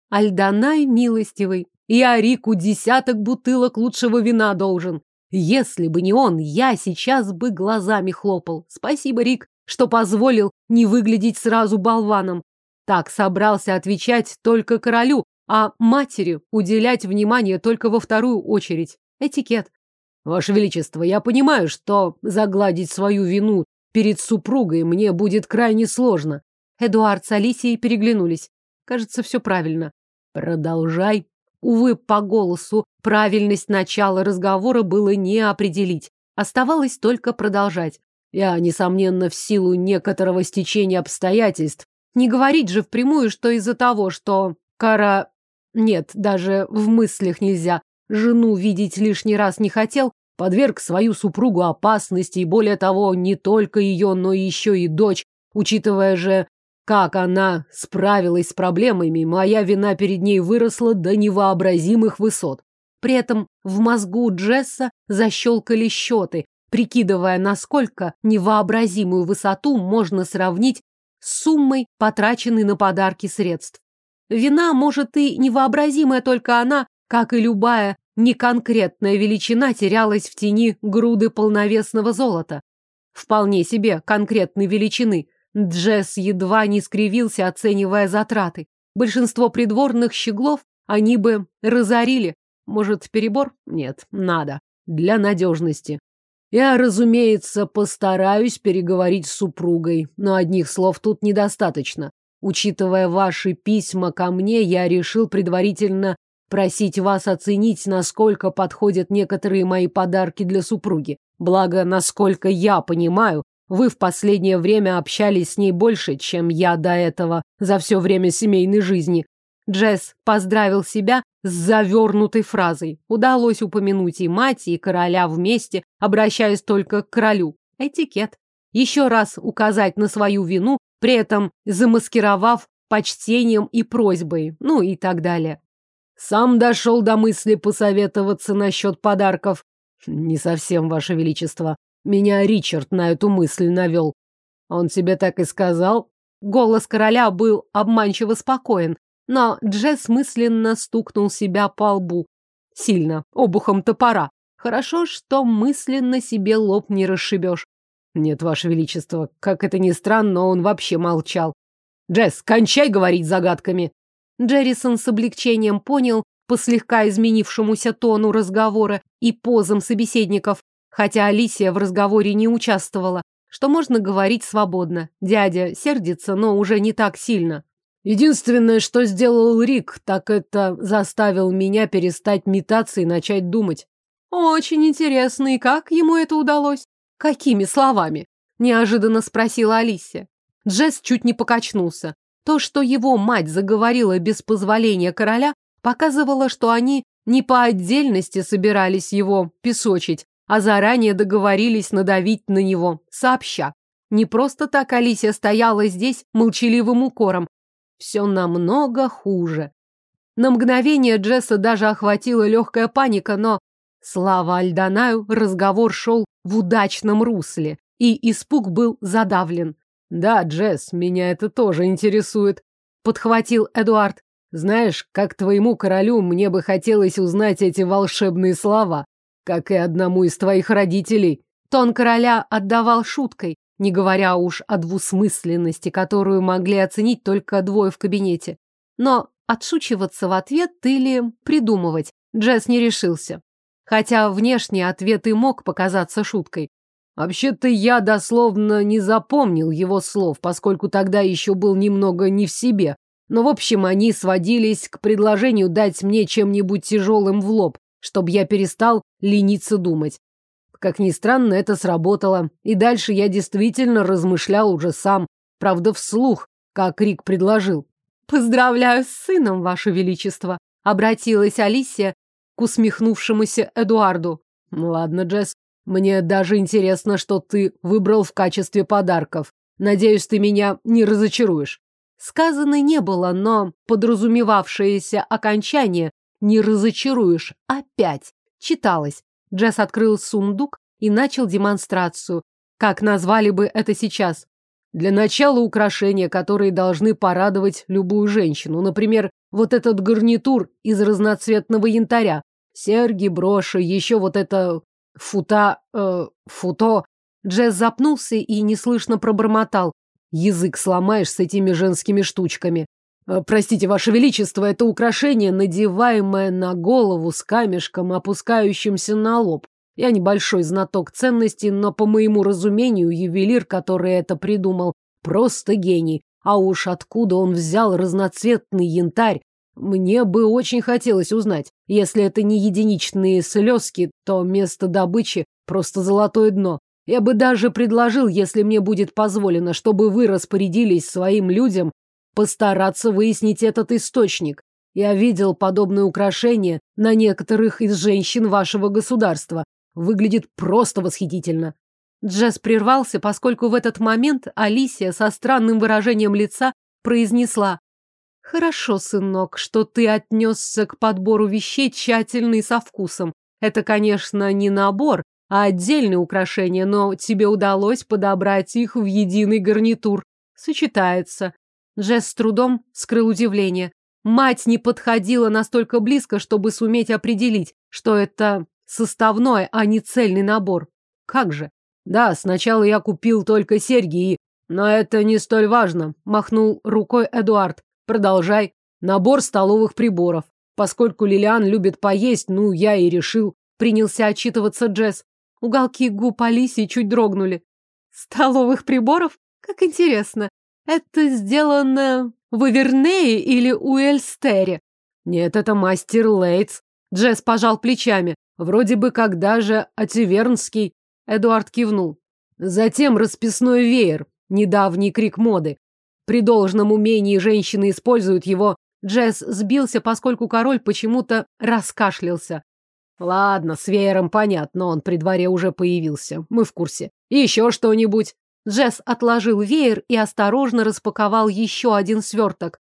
Альданай милостивый. Я Рику десяток бутылок лучшего вина должен. Если бы не он, я сейчас бы глазами хлопал. Спасибо, Рик, что позволил не выглядеть сразу болваном. Так собрался отвечать только королю, а матери уделять внимание только во вторую очередь. Этикет. Ваше Величество, я понимаю, что загладить свою вину перед супругой мне будет крайне сложно. Эдуард с Алисией переглянулись. Кажется, все правильно. Продолжай. Увы, по голосу правильность начала разговора было не определить. Оставалось только продолжать. Я, несомненно, в силу некоторого стечения обстоятельств. Не говорить же впрямую, что из-за того, что Кара... Нет, даже в мыслях нельзя. Жену видеть лишний раз не хотел, подверг свою супругу опасности, и более того, не только ее, но еще и дочь, учитывая же, как она справилась с проблемами, моя вина перед ней выросла до невообразимых высот. При этом в мозгу Джесса защелкали счеты, прикидывая, насколько невообразимую высоту можно сравнить с суммой, потраченной на подарки средств. Вина, может, и невообразимая только она, как и любая неконкретная величина терялась в тени груды полновесного золота. Вполне себе конкретной величины. Джесс едва не скривился, оценивая затраты. Большинство придворных щеглов они бы разорили. Может, перебор? Нет, надо. Для надежности. Я, разумеется, постараюсь переговорить с супругой, но одних слов тут недостаточно. Учитывая ваши письма ко мне, я решил предварительно просить вас оценить, насколько подходят некоторые мои подарки для супруги. Благо, насколько я понимаю, вы в последнее время общались с ней больше, чем я до этого, за все время семейной жизни. Джесс поздравил себя с завернутой фразой. Удалось упомянуть и мать, и короля вместе, обращаясь только к королю. Этикет. Еще раз указать на свою вину, при этом замаскировав почтением и просьбой, ну и так далее. Сам дошел до мысли посоветоваться насчет подарков. Не совсем, Ваше Величество. Меня Ричард на эту мысль навел. Он тебе так и сказал? Голос короля был обманчиво спокоен, но Джесс мысленно стукнул себя по лбу. Сильно, обухом топора. Хорошо, что мысленно себе лоб не расшибешь. Нет, Ваше Величество, как это ни странно, он вообще молчал. Джесс, кончай говорить загадками. Джеррисон с облегчением понял по слегка изменившемуся тону разговора и позам собеседников, хотя Алисия в разговоре не участвовала, что можно говорить свободно. Дядя сердится, но уже не так сильно. Единственное, что сделал Рик, так это заставил меня перестать метаться и начать думать. Очень интересно, и как ему это удалось? Какими словами? Неожиданно спросила Алисия. Джесс чуть не покачнулся. То, что его мать заговорила без позволения короля, показывало, что они не по отдельности собирались его песочить, а заранее договорились надавить на него, сообща. Не просто так Алисия стояла здесь молчаливым укором, все намного хуже. На мгновение Джесса даже охватила легкая паника, но, слава Альданаю, разговор шел в удачном русле, и испуг был задавлен. «Да, Джесс, меня это тоже интересует», — подхватил Эдуард. «Знаешь, как твоему королю мне бы хотелось узнать эти волшебные слова, как и одному из твоих родителей». Тон короля отдавал шуткой, не говоря уж о двусмысленности, которую могли оценить только двое в кабинете. Но отшучиваться в ответ или придумывать Джесс не решился. Хотя внешний ответ и мог показаться шуткой. Вообще-то я дословно не запомнил его слов, поскольку тогда еще был немного не в себе. Но, в общем, они сводились к предложению дать мне чем-нибудь тяжелым в лоб, чтобы я перестал лениться думать. Как ни странно, это сработало. И дальше я действительно размышлял уже сам, правда, вслух, как Рик предложил. «Поздравляю с сыном, Ваше Величество!» — обратилась Алисия к усмехнувшемуся Эдуарду. «Ладно, Джесс, мне даже интересно, что ты выбрал в качестве подарков. Надеюсь, ты меня не разочаруешь». Сказано не было, но подразумевавшееся окончание «не разочаруешь» опять читалось. Джесс открыл сундук и начал демонстрацию. Как назвали бы это сейчас? Для начала украшения, которые должны порадовать любую женщину. Например, вот этот гарнитур из разноцветного янтаря. Серьги, броши, еще вот это фута... Э, футо. Джесс запнулся и неслышно пробормотал. Язык сломаешь с этими женскими штучками. Э, простите, Ваше Величество, это украшение, надеваемое на голову с камешком, опускающимся на лоб. Я небольшой знаток ценностей, но, по моему разумению, ювелир, который это придумал, просто гений. А уж откуда он взял разноцветный янтарь, мне бы очень хотелось узнать. Если это не единичные слезки, то место добычи просто золотое дно. Я бы даже предложил, если мне будет позволено, чтобы вы распорядились своим людям постараться выяснить этот источник. Я видел подобное украшение на некоторых из женщин вашего государства. Выглядит просто восхитительно. Джесс прервался, поскольку в этот момент Алисия со странным выражением лица произнесла «Хорошо, сынок, что ты отнесся к подбору вещей тщательно и со вкусом. Это, конечно, не набор, а отдельные украшения, но тебе удалось подобрать их в единый гарнитур. Сочетается. Джесс с трудом скрыл удивление. Мать не подходила настолько близко, чтобы суметь определить, что это составной, а не цельный набор. Как же? Да, сначала я купил только серьги и... Но это не столь важно, махнул рукой Эдуард. Продолжай. Набор столовых приборов. Поскольку Лилиан любит поесть, ну, я и решил. Принялся отчитываться Джесс. Уголки губ Алисии чуть дрогнули. Столовых приборов? Как интересно. Это сделано в Ивернее или у Эльстере? Нет, это мастер Лейтс. Джесс пожал плечами. Вроде бы как даже Ативернский. Эдуард кивнул. Затем расписной веер. Недавний крик моды. При должном умении женщины используют его Джесс сбился, поскольку король почему-то раскашлялся. Ладно, с веером понятно, он при дворе уже появился. Мы в курсе. И еще что-нибудь. Джесс отложил веер и осторожно распаковал еще один сверток.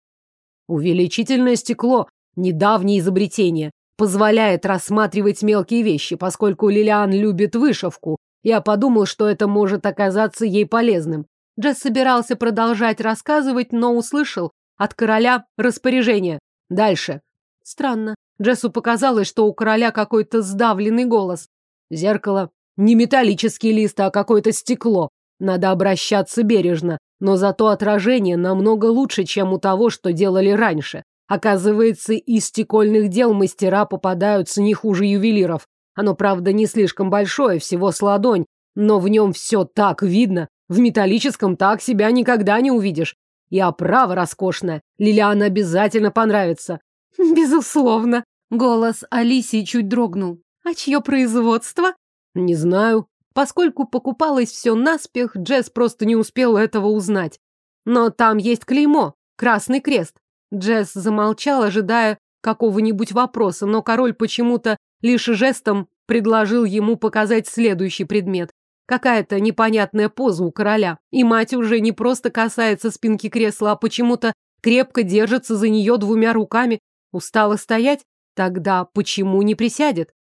Увеличительное стекло – недавнее изобретение. Позволяет рассматривать мелкие вещи, поскольку Лилиан любит вышивку. Я подумал, что это может оказаться ей полезным. Джесс собирался продолжать рассказывать, но услышал от короля распоряжение. Дальше. Странно. Джессу показалось, что у короля какой-то сдавленный голос. Зеркало. Не металлический лист, а какое-то стекло. Надо обращаться бережно, но зато отражение намного лучше, чем у того, что делали раньше. Оказывается, из стекольных дел мастера попадаются не хуже ювелиров. Оно, правда, не слишком большое, всего с ладонь, но в нем все так видно. В металлическом так себя никогда не увидишь. И оправа роскошная. Лилиан обязательно понравится. Безусловно. Голос Алисии чуть дрогнул. А чье производство? Не знаю. Поскольку покупалось все наспех, Джесс просто не успел этого узнать. Но там есть клеймо. Красный крест. Джесс замолчал, ожидая какого-нибудь вопроса, но король почему-то лишь жестом предложил ему показать следующий предмет. Какая-то непонятная поза у короля. И мать уже не просто касается спинки кресла, а почему-то крепко держится за нее двумя руками. Устала стоять? Тогда почему не присядет?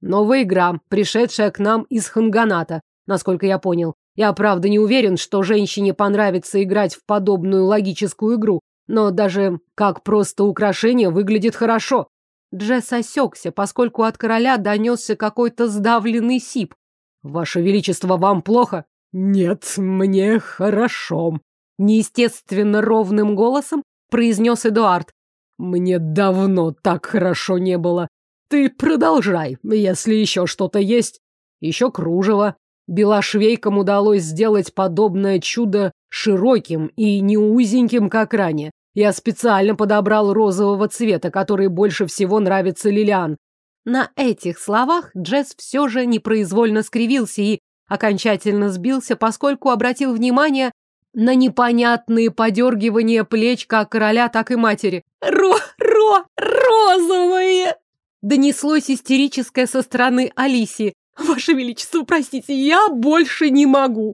Новая игра, пришедшая к нам из Ханганата, насколько я понял. Я, правда, не уверен, что женщине понравится играть в подобную логическую игру, но даже как просто украшение выглядит хорошо. Джесс осекся, поскольку от короля донесся какой-то сдавленный сип. «Ваше Величество, вам плохо?» «Нет, мне хорошо», — неестественно ровным голосом произнес Эдуард. «Мне давно так хорошо не было. Ты продолжай, если еще что-то есть. Еще кружево. Белошвейкам удалось сделать подобное чудо широким и не узеньким, как ранее. Я специально подобрал розового цвета, который больше всего нравится Лилиан. На этих словах Джесс все же непроизвольно скривился и окончательно сбился, поскольку обратил внимание на непонятные подергивания плеч как короля, так и матери. «Ро, ро, розовые!» Донеслось истерическое со стороны Алисии. «Ваше Величество, простите, я больше не могу!»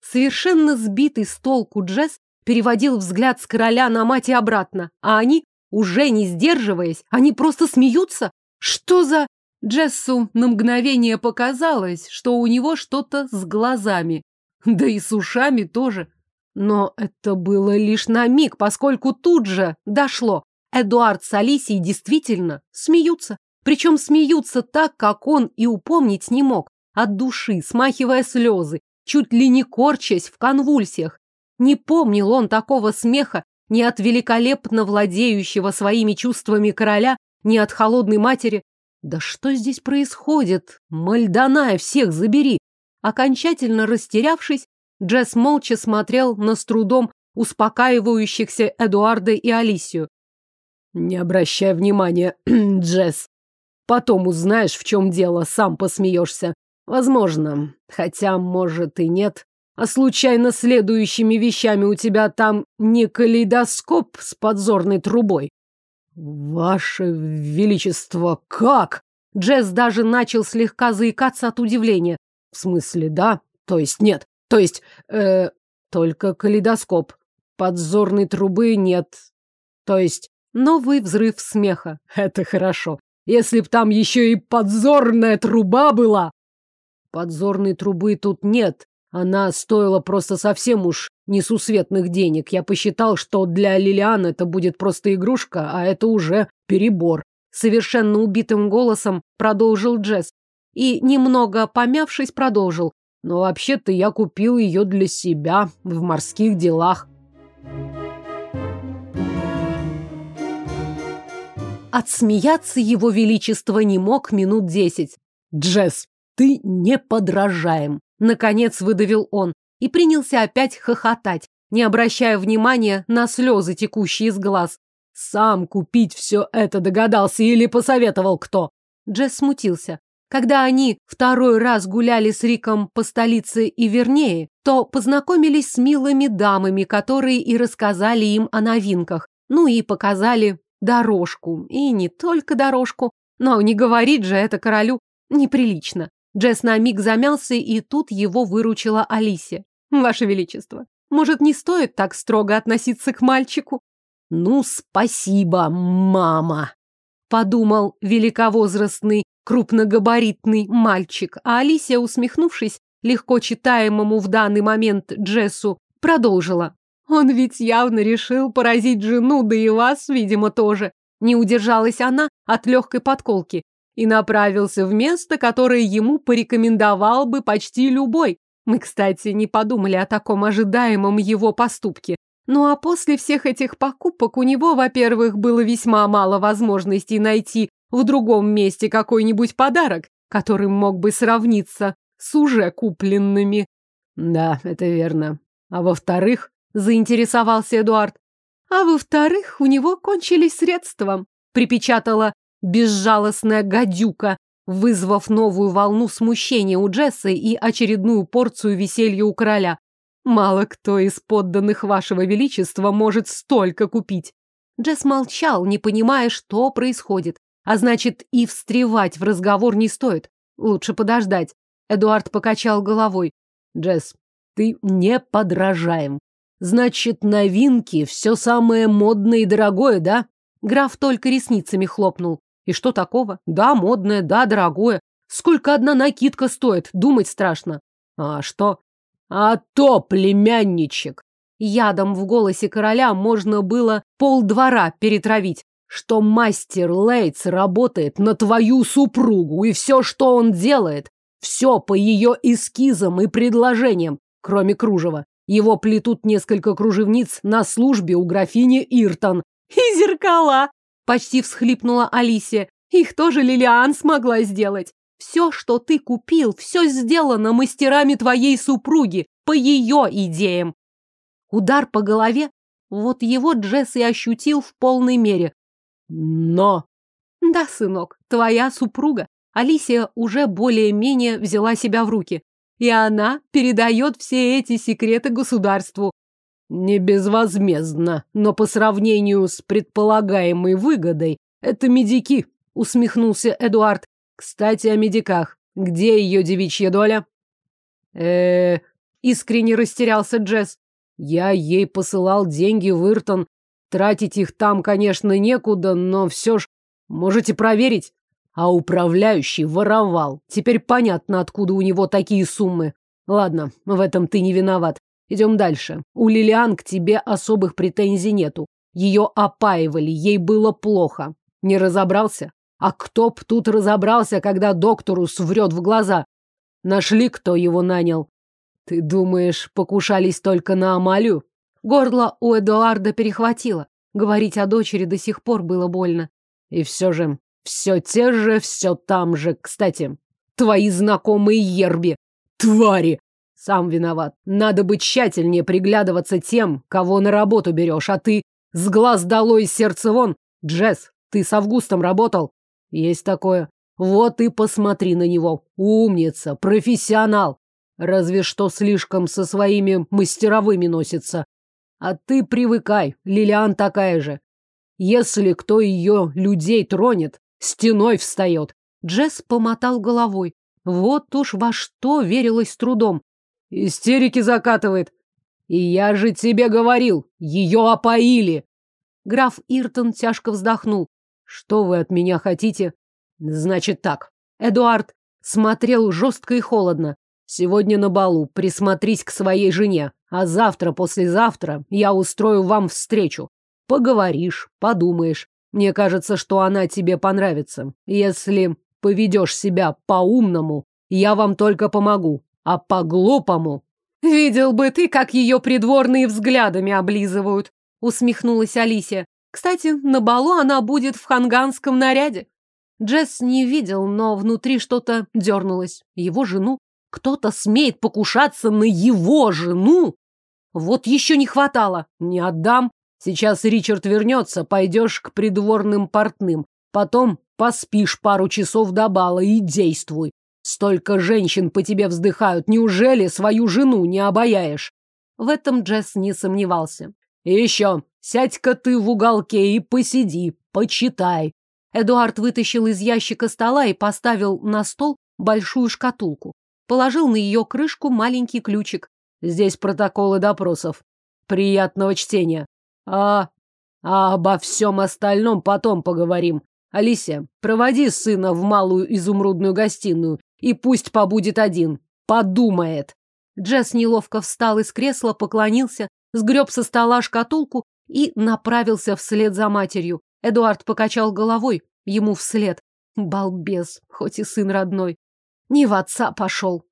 Совершенно сбитый с толку Джесс переводил взгляд с короля на мать и обратно, а они, уже не сдерживаясь, они просто смеются. Что за... Джессу на мгновение показалось, что у него что-то с глазами. Да и с ушами тоже. Но это было лишь на миг, поскольку тут же дошло. Эдуард с Алисией действительно смеются. Причем смеются так, как он и упомнить не мог. От души, смахивая слезы, чуть ли не корчась в конвульсиях. Не помнил он такого смеха ни от великолепно владеющего своими чувствами короля, ни от холодной матери. Да что здесь происходит? Мальдоная, всех забери! Окончательно растерявшись, Джесс молча смотрел на с трудом успокаивающихся Эдуарда и Алисию. «Не обращай внимания, Джесс. Потом узнаешь, в чем дело, сам посмеешься. Возможно, хотя, может, и нет. А случайно следующими вещами у тебя там не калейдоскоп с подзорной трубой? Ваше Величество, как? Джесс даже начал слегка заикаться от удивления. В смысле, да? То есть нет. То есть, э, только калейдоскоп. Подзорной трубы нет. То есть, новый взрыв смеха. Это хорошо. Если б там еще и подзорная труба была. Подзорной трубы тут нет. Она стоила просто совсем уж несусветных денег. Я посчитал, что для Лилиан это будет просто игрушка, а это уже перебор. Совершенно убитым голосом продолжил Джесс. И, немного помявшись, продолжил. Но вообще-то я купил ее для себя в морских делах. Отсмеяться его величество не мог минут десять. Джесс, ты не подражаем. Наконец выдавил он и принялся опять хохотать, не обращая внимания на слезы, текущие из глаз. Сам купить все это догадался или посоветовал кто? Джесс смутился. Когда они второй раз гуляли с Риком по столице и вернее, то познакомились с милыми дамами, которые и рассказали им о новинках. Ну и показали дорожку. И не только дорожку. Но не говорить же это королю неприлично. Джесс на миг замялся, и тут его выручила Алисия. Ваше Величество, может, не стоит так строго относиться к мальчику? Ну, спасибо, мама, подумал великовозрастный, крупногабаритный мальчик, а Алисия, усмехнувшись, легко читаемому в данный момент Джессу, продолжила. Он ведь явно решил поразить жену, да и вас, видимо, тоже. Не удержалась она от легкой подколки и направился в место, которое ему порекомендовал бы почти любой. Мы, кстати, не подумали о таком ожидаемом его поступке. Ну а после всех этих покупок у него, во-первых, было весьма мало возможностей найти в другом месте какой-нибудь подарок, которым мог бы сравниться с уже купленными. Да, это верно. А во-вторых, заинтересовался Эдуард. А во-вторых, у него кончились средства, припечатала безжалостная гадюка, вызвав новую волну смущения у Джесса и очередную порцию веселья у короля. Мало кто из подданных вашего величества может столько купить. Джесс молчал, не понимая, что происходит. А значит, и встревать в разговор не стоит. Лучше подождать. Эдуард покачал головой. Джесс, ты не подражаем. Значит, новинки, все самое модное и дорогое, да? Граф только ресницами хлопнул. И что такого? Да, модное, да, дорогое. Сколько одна накидка стоит, думать страшно. А что? А то, племянничек. Ядом в голосе короля можно было полдвора перетравить, что мастер Лейтс работает на твою супругу, и все, что он делает, все по ее эскизам и предложениям, кроме кружева. Его плетут несколько кружевниц на службе у графини Иртон. И зеркала! Почти всхлипнула Алисия. Их тоже Лилиан смогла сделать. Все, что ты купил, все сделано мастерами твоей супруги, по ее идеям. Удар по голове, вот его Джесс и ощутил в полной мере. Но... Да, сынок, твоя супруга. Алисия уже более-менее взяла себя в руки и она передает все эти секреты государству. Не безвозмездно, но по сравнению с предполагаемой выгодой, это медики, усмехнулся Эдуард. Кстати, о медиках. Где ее девичья доля? э искренне растерялся Джесс. Я ей посылал деньги в Иртон. Тратить их там, конечно, некуда, но все ж можете проверить. А управляющий воровал. Теперь понятно, откуда у него такие суммы. Ладно, в этом ты не виноват. Идем дальше. У Лилиан к тебе особых претензий нету. Ее опаивали, ей было плохо. Не разобрался? А кто б тут разобрался, когда доктору сврет в глаза? Нашли, кто его нанял. Ты думаешь, покушались только на Амалию? Горло у Эдуарда перехватило. Говорить о дочери до сих пор было больно. И все же все те же, все там же. Кстати, твои знакомые Ерби. Твари! Сам виноват. Надо быть тщательнее приглядываться тем, кого на работу берешь, а ты с глаз долой сердце вон. Джесс, ты с Августом работал? Есть такое. Вот и посмотри на него. Умница, профессионал. Разве что слишком со своими мастеровыми носится. А ты привыкай, Лилиан такая же. Если кто ее людей тронет, стеной встает. Джесс помотал головой. Вот уж во что верилось трудом. Истерики закатывает. И я же тебе говорил, ее опоили. Граф Иртон тяжко вздохнул. Что вы от меня хотите? Значит так. Эдуард смотрел жестко и холодно. Сегодня на балу присмотрись к своей жене, а завтра, послезавтра я устрою вам встречу. Поговоришь, подумаешь. Мне кажется, что она тебе понравится. Если поведешь себя по-умному, я вам только помогу. А по-глупому... Видел бы ты, как ее придворные взглядами облизывают, усмехнулась Алисия. Кстати, на балу она будет в ханганском наряде. Джесс не видел, но внутри что-то дернулось. Его жену? Кто-то смеет покушаться на его жену? Вот еще не хватало. Не отдам. Сейчас Ричард вернется, пойдешь к придворным портным. Потом поспишь пару часов до бала и действуй. Столько женщин по тебе вздыхают. Неужели свою жену не обаяешь? В этом Джесс не сомневался. И еще, Сядь-ка ты в уголке и посиди, почитай. Эдуард вытащил из ящика стола и поставил на стол большую шкатулку. Положил на ее крышку маленький ключик. Здесь протоколы допросов. Приятного чтения. А, а обо всем остальном потом поговорим. Алисия, проводи сына в малую изумрудную гостиную, и пусть побудет один. Подумает. Джесс неловко встал из кресла, поклонился, сгреб со стола шкатулку и направился вслед за матерью. Эдуард покачал головой, ему вслед. Балбес, хоть и сын родной. Не в отца пошел.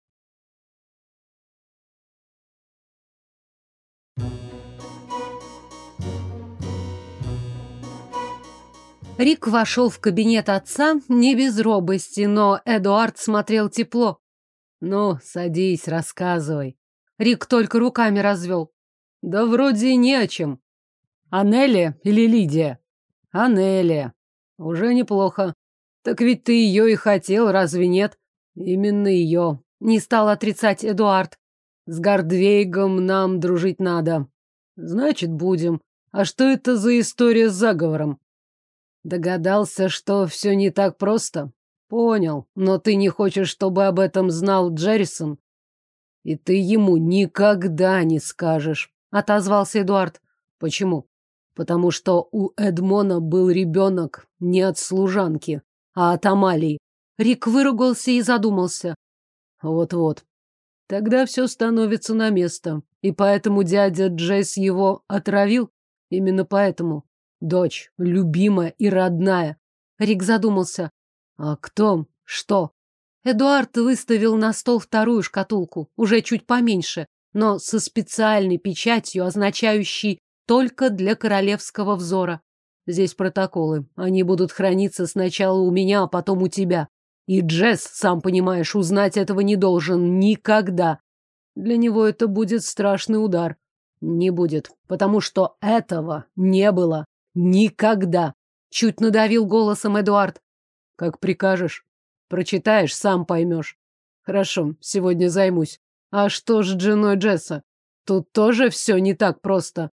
Рик вошел в кабинет отца не без робости, но Эдуард смотрел тепло. «Ну, садись, рассказывай». Рик только руками развел. «Да вроде не о чем. Анелия или Лидия?» «Анелия. Уже неплохо. Так ведь ты ее и хотел, разве нет?» «Именно ее». Не стал отрицать Эдуард. «С Гордвейгом нам дружить надо». «Значит, будем. А что это за история с заговором?» Догадался, что все не так просто. Понял, но ты не хочешь, чтобы об этом знал Джеррисон? И ты ему никогда не скажешь, отозвался Эдуард. Почему? Потому что у Эдмона был ребенок не от служанки, а от Амалии. Рик выругался и задумался. Вот-вот. Тогда все становится на место. И поэтому дядя Джесс его отравил? Именно поэтому. Дочь, любимая и родная. Рик задумался. А кто? Что? Эдуард выставил на стол вторую шкатулку, уже чуть поменьше, но со специальной печатью, означающей только для королевского взора. Здесь протоколы. Они будут храниться сначала у меня, а потом у тебя. И Джесс, сам понимаешь, узнать этого не должен никогда. Для него это будет страшный удар. Не будет, потому что этого не было. Никогда. Чуть надавил голосом Эдуард. Как прикажешь. Прочитаешь, сам поймешь. Хорошо, сегодня займусь. А что ж женой Джесса? Тут тоже все не так просто.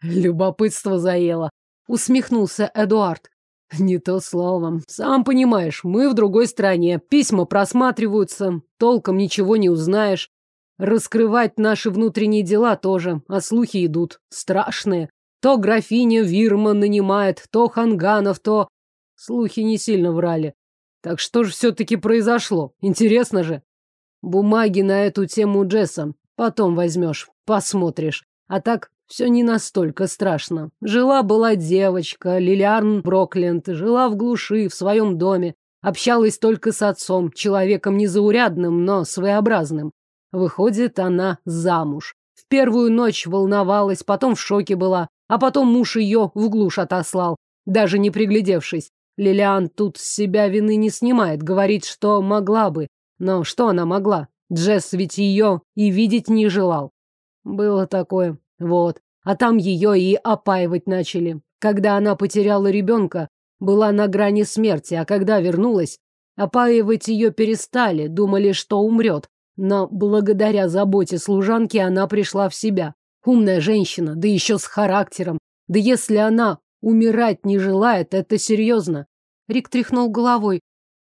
Любопытство заело. Усмехнулся Эдуард. Не то слово. Сам понимаешь, мы в другой стране. Письма просматриваются, толком ничего не узнаешь. Раскрывать наши внутренние дела тоже, а слухи идут. Страшные. То графиня Вирма нанимает, то Ханганов, то... Слухи не сильно врали. Так что же все-таки произошло? Интересно же. Бумаги на эту тему Джесса потом возьмешь, посмотришь. А так все не настолько страшно. Жила-была девочка, Лилиарн Брокленд, жила в глуши, в своем доме. Общалась только с отцом, человеком незаурядным, но своеобразным. Выходит, она замуж. В первую ночь волновалась, потом в шоке была. А потом муж ее в глушь отослал, даже не приглядевшись. Лилиан тут с себя вины не снимает, говорит, что могла бы. Но что она могла? Джесс ведь ее и видеть не желал. Было такое. Вот. А там ее и опаивать начали. Когда она потеряла ребенка, была на грани смерти, а когда вернулась, опаивать ее перестали, думали, что умрет. Но благодаря заботе служанки она пришла в себя. Умная женщина, да еще с характером. Да если она умирать не желает, это серьезно. Рик тряхнул головой.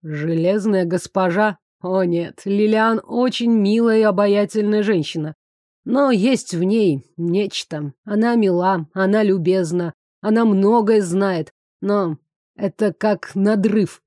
Железная госпожа? О нет, Лилиан очень милая и обаятельная женщина. Но есть в ней нечто. Она мила, она любезна, она многое знает. Но это как надрыв.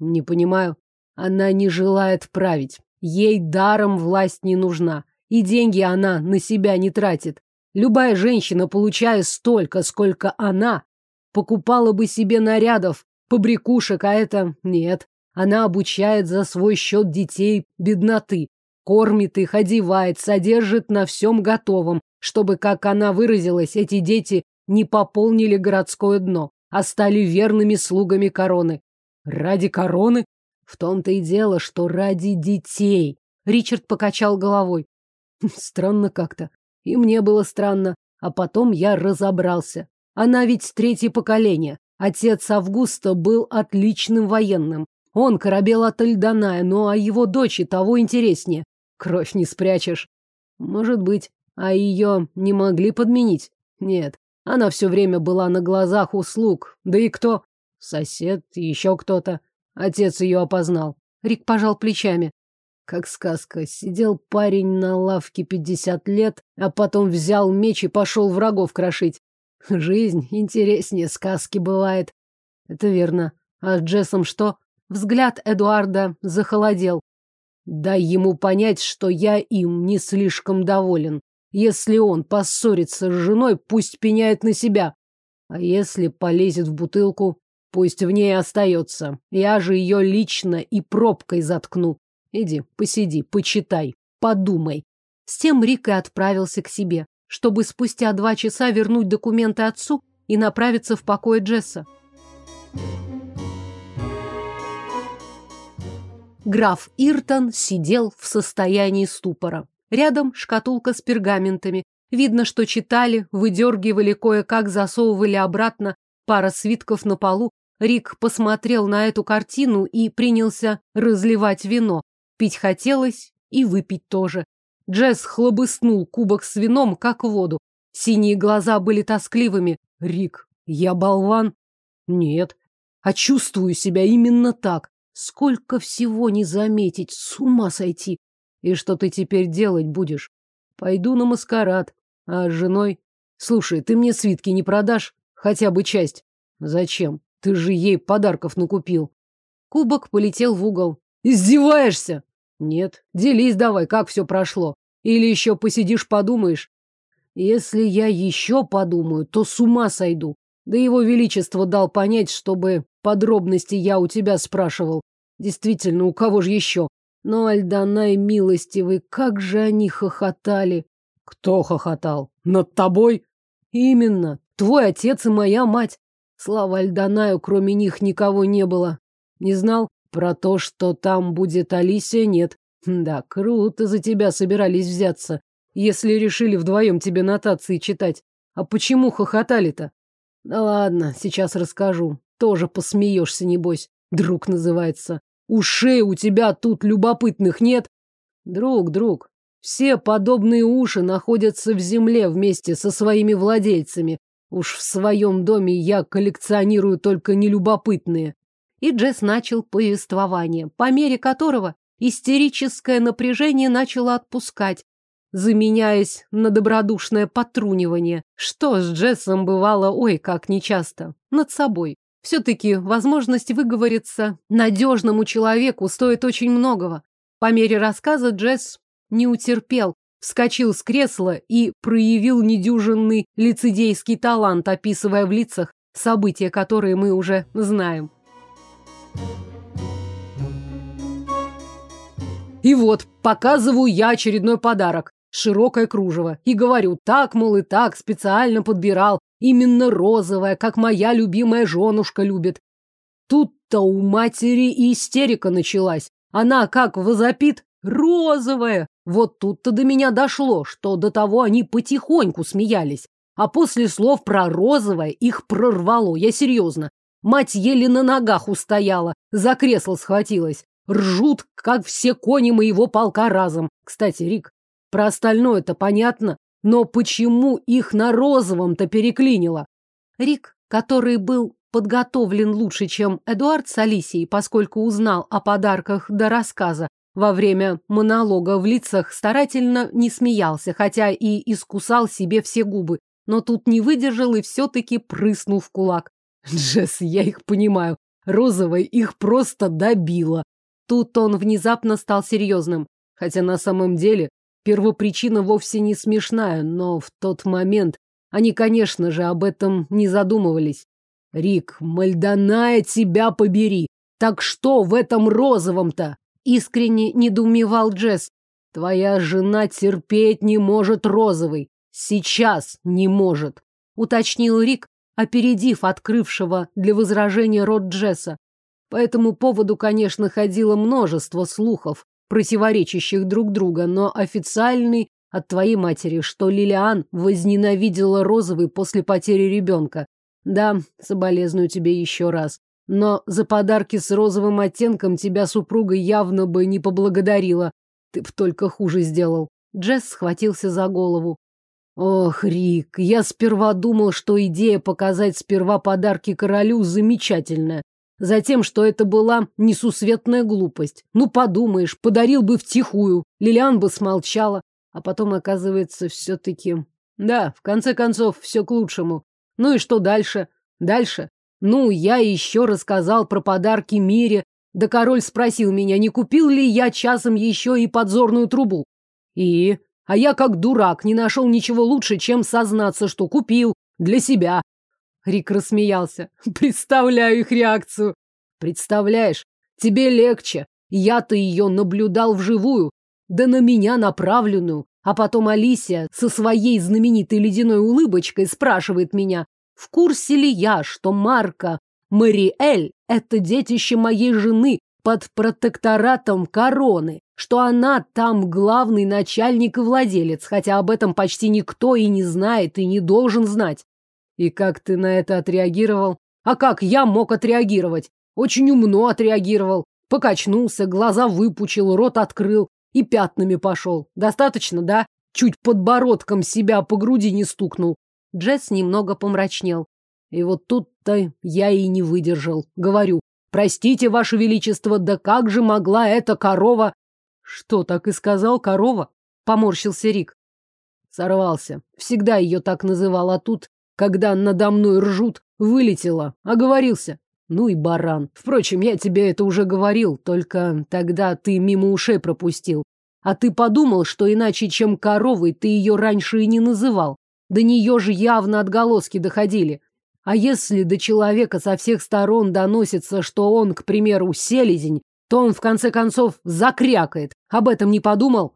Не понимаю. Она не желает править. Ей даром власть не нужна. И деньги она на себя не тратит. Любая женщина, получая столько, сколько она, покупала бы себе нарядов, побрякушек, а это нет. Она обучает за свой счет детей бедноты, кормит их, одевает, содержит на всем готовом, чтобы, как она выразилась, эти дети не пополнили городское дно, а стали верными слугами короны. Ради короны? В том-то и дело, что ради детей. Ричард покачал головой. Странно как-то. И мне было странно. А потом я разобрался. Она ведь третье поколение. Отец Августа был отличным военным. Он корабел от Альданая, ну а его дочь и того интереснее. Кровь не спрячешь. Может быть. А ее не могли подменить? Нет. Она все время была на глазах услуг. Да и кто? Сосед, еще кто-то. Отец ее опознал. Рик пожал плечами. Как сказка. Сидел парень на лавке пятьдесят лет, а потом взял меч и пошел врагов крошить. Жизнь интереснее сказки бывает. Это верно. А с Джессом что? Взгляд Эдуарда захолодел. Дай ему понять, что я им не слишком доволен. Если он поссорится с женой, пусть пеняет на себя. А если полезет в бутылку, пусть в ней остается. Я же ее лично и пробкой заткну. Иди, посиди, почитай, подумай. С тем Рик и отправился к себе, чтобы спустя два часа вернуть документы отцу и направиться в покой Джесса. Граф Иртон сидел в состоянии ступора. Рядом шкатулка с пергаментами. Видно, что читали, выдергивали, кое-как засовывали обратно. Пара свитков на полу. Рик посмотрел на эту картину и принялся разливать вино. Пить хотелось и выпить тоже. Джесс хлобыснул кубок с вином, как воду. Синие глаза были тоскливыми. Рик, я болван? Нет. А чувствую себя именно так. Сколько всего не заметить, с ума сойти. И что ты теперь делать будешь? Пойду на маскарад. А с женой? Слушай, ты мне свитки не продашь? Хотя бы часть. Зачем? Ты же ей подарков накупил. Кубок полетел в угол. Издеваешься? Нет. Делись давай, как все прошло. Или еще посидишь, подумаешь. Если я еще подумаю, то с ума сойду. Да его величество дал понять, чтобы подробности я у тебя спрашивал. Действительно, у кого же еще? Но Альданай милостивый, как же они хохотали. Кто хохотал? Над тобой? Именно. Твой отец и моя мать. Слава Альданаю, кроме них никого не было. Не знал? Про то, что там будет Алисия, нет. Да, круто за тебя собирались взяться, если решили вдвоем тебе нотации читать. А почему хохотали-то? Да ладно, сейчас расскажу. Тоже посмеешься, небось. Друг называется. Ушей у тебя тут любопытных нет? Друг, друг, все подобные уши находятся в земле вместе со своими владельцами. Уж в своем доме я коллекционирую только нелюбопытные. И Джесс начал повествование, по мере которого истерическое напряжение начало отпускать, заменяясь на добродушное потрунивание, что с Джессом бывало ой как нечасто, над собой. Все-таки возможность выговориться надежному человеку стоит очень многого. По мере рассказа Джесс не утерпел, вскочил с кресла и проявил недюжинный лицедейский талант, описывая в лицах события, которые мы уже знаем. И вот, показываю я очередной подарок. Широкое кружево. И говорю, так, мол, и так, специально подбирал. Именно розовая, как моя любимая женушка любит. Тут-то у матери и истерика началась. Она как возопит «розовая». Вот тут-то до меня дошло, что до того они потихоньку смеялись. А после слов про розовое их прорвало, я серьезно. Мать еле на ногах устояла, за кресло схватилась. Ржут, как все кони моего полка разом. Кстати, Рик, про остальное-то понятно. Но почему их на розовом-то переклинило? Рик, который был подготовлен лучше, чем Эдуард с Алисией, поскольку узнал о подарках до рассказа, во время монолога в лицах старательно не смеялся, хотя и искусал себе все губы, но тут не выдержал и все-таки прыснул в кулак. Джесс, я их понимаю, розовая их просто добила. Тут он внезапно стал серьезным, хотя на самом деле Первопричина вовсе не смешная, но в тот момент они, конечно же, об этом не задумывались. Рик, Мальдоная, тебя побери! Так что в этом розовом-то? Искренне недоумевал Джесс. Твоя жена терпеть не может розовый. Сейчас не может. Уточнил Рик, опередив открывшего для возражения рот Джесса. По этому поводу, конечно, ходило множество слухов, противоречащих друг друга, но официальный от твоей матери, что Лилиан возненавидела розовый после потери ребенка. Да, соболезную тебе еще раз. Но за подарки с розовым оттенком тебя супруга явно бы не поблагодарила. Ты б только хуже сделал. Джесс схватился за голову. Ох, Рик, я сперва думал, что идея показать сперва подарки королю замечательная. Затем, что это была несусветная глупость. Ну, подумаешь, подарил бы втихую, Лилиан бы смолчала. А потом, оказывается, все-таки... Да, в конце концов, все к лучшему. Ну и что дальше? Дальше? Ну, я еще рассказал про подарки Мире, да король спросил меня, не купил ли я часом еще и подзорную трубу. И... А я как дурак не нашел ничего лучше, чем сознаться, что купил для себя. Рик рассмеялся. Представляю их реакцию. Представляешь, тебе легче. Я-то ее наблюдал вживую, да на меня направленную. А потом Алисия со своей знаменитой ледяной улыбочкой спрашивает меня, в курсе ли я, что Марка Мариэль – это детище моей жены под протекторатом короны, что она там главный начальник и владелец, хотя об этом почти никто и не знает, и не должен знать. И как ты на это отреагировал? А как я мог отреагировать? Очень умно отреагировал. Покачнулся, глаза выпучил, рот открыл и пятнами пошел. Достаточно, да? Чуть подбородком себя по груди не стукнул. Джесс немного помрачнел. И вот тут-то я и не выдержал. Говорю, простите, ваше величество, да как же могла эта корова... Что, так и сказал корова? Поморщился Рик. Сорвался. Всегда ее так называл, а тут, когда надо мной ржут, вылетела. Оговорился. Ну и баран. Впрочем, я тебе это уже говорил, только тогда ты мимо ушей пропустил. А ты подумал, что иначе, чем коровой, ты ее раньше и не называл. До нее же явно отголоски доходили. А если до человека со всех сторон доносится, что он, к примеру, селезень, то он, в конце концов, закрякает. Об этом не подумал?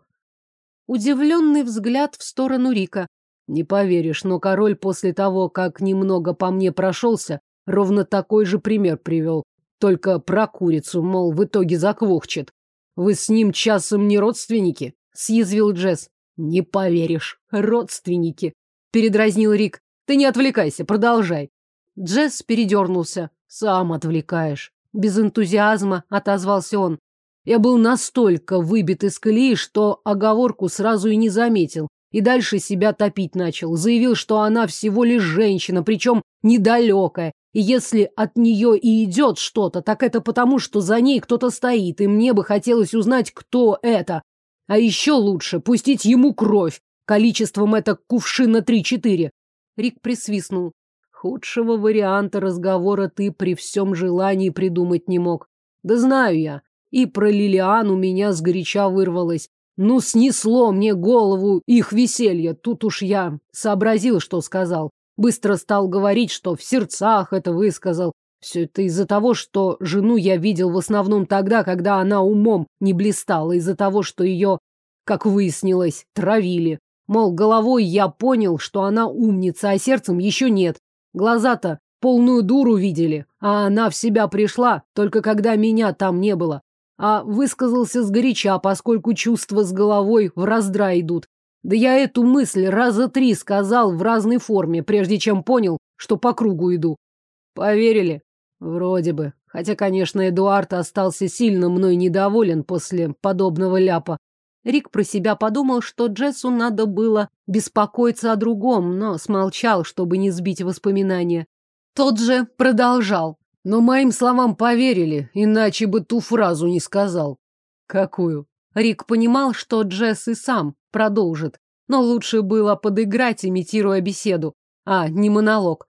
Удивленный взгляд в сторону Рика. Не поверишь, но король после того, как немного по мне прошелся, ровно такой же пример привел. Только про курицу, мол, в итоге заквохчет. Вы с ним часом не родственники? Съязвил Джесс. Не поверишь, родственники передразнил Рик. Ты не отвлекайся, продолжай. Джесс передернулся. Сам отвлекаешь. Без энтузиазма отозвался он. Я был настолько выбит из колеи, что оговорку сразу и не заметил. И дальше себя топить начал. Заявил, что она всего лишь женщина, причем недалекая. И если от нее и идет что-то, так это потому, что за ней кто-то стоит, и мне бы хотелось узнать, кто это. А еще лучше пустить ему кровь, Количеством это кувшина три-четыре. Рик присвистнул. Худшего варианта разговора ты при всем желании придумать не мог. Да знаю я. И про Лилиан у меня сгоряча вырвалось. Ну, снесло мне голову их веселье. Тут уж я сообразил, что сказал. Быстро стал говорить, что в сердцах это высказал. Все это из-за того, что жену я видел в основном тогда, когда она умом не блистала, из-за того, что ее, как выяснилось, травили. Мол, головой я понял, что она умница, а сердцем еще нет. Глаза-то полную дуру видели, а она в себя пришла, только когда меня там не было. А высказался сгоряча, поскольку чувства с головой в раздра идут. Да я эту мысль раза три сказал в разной форме, прежде чем понял, что по кругу иду. Поверили? Вроде бы. Хотя, конечно, Эдуард остался сильно мной недоволен после подобного ляпа. Рик про себя подумал, что Джессу надо было беспокоиться о другом, но смолчал, чтобы не сбить воспоминания. Тот же продолжал. Но моим словам поверили, иначе бы ту фразу не сказал. Какую? Рик понимал, что Джесс и сам продолжит, но лучше было подыграть, имитируя беседу, а не монолог.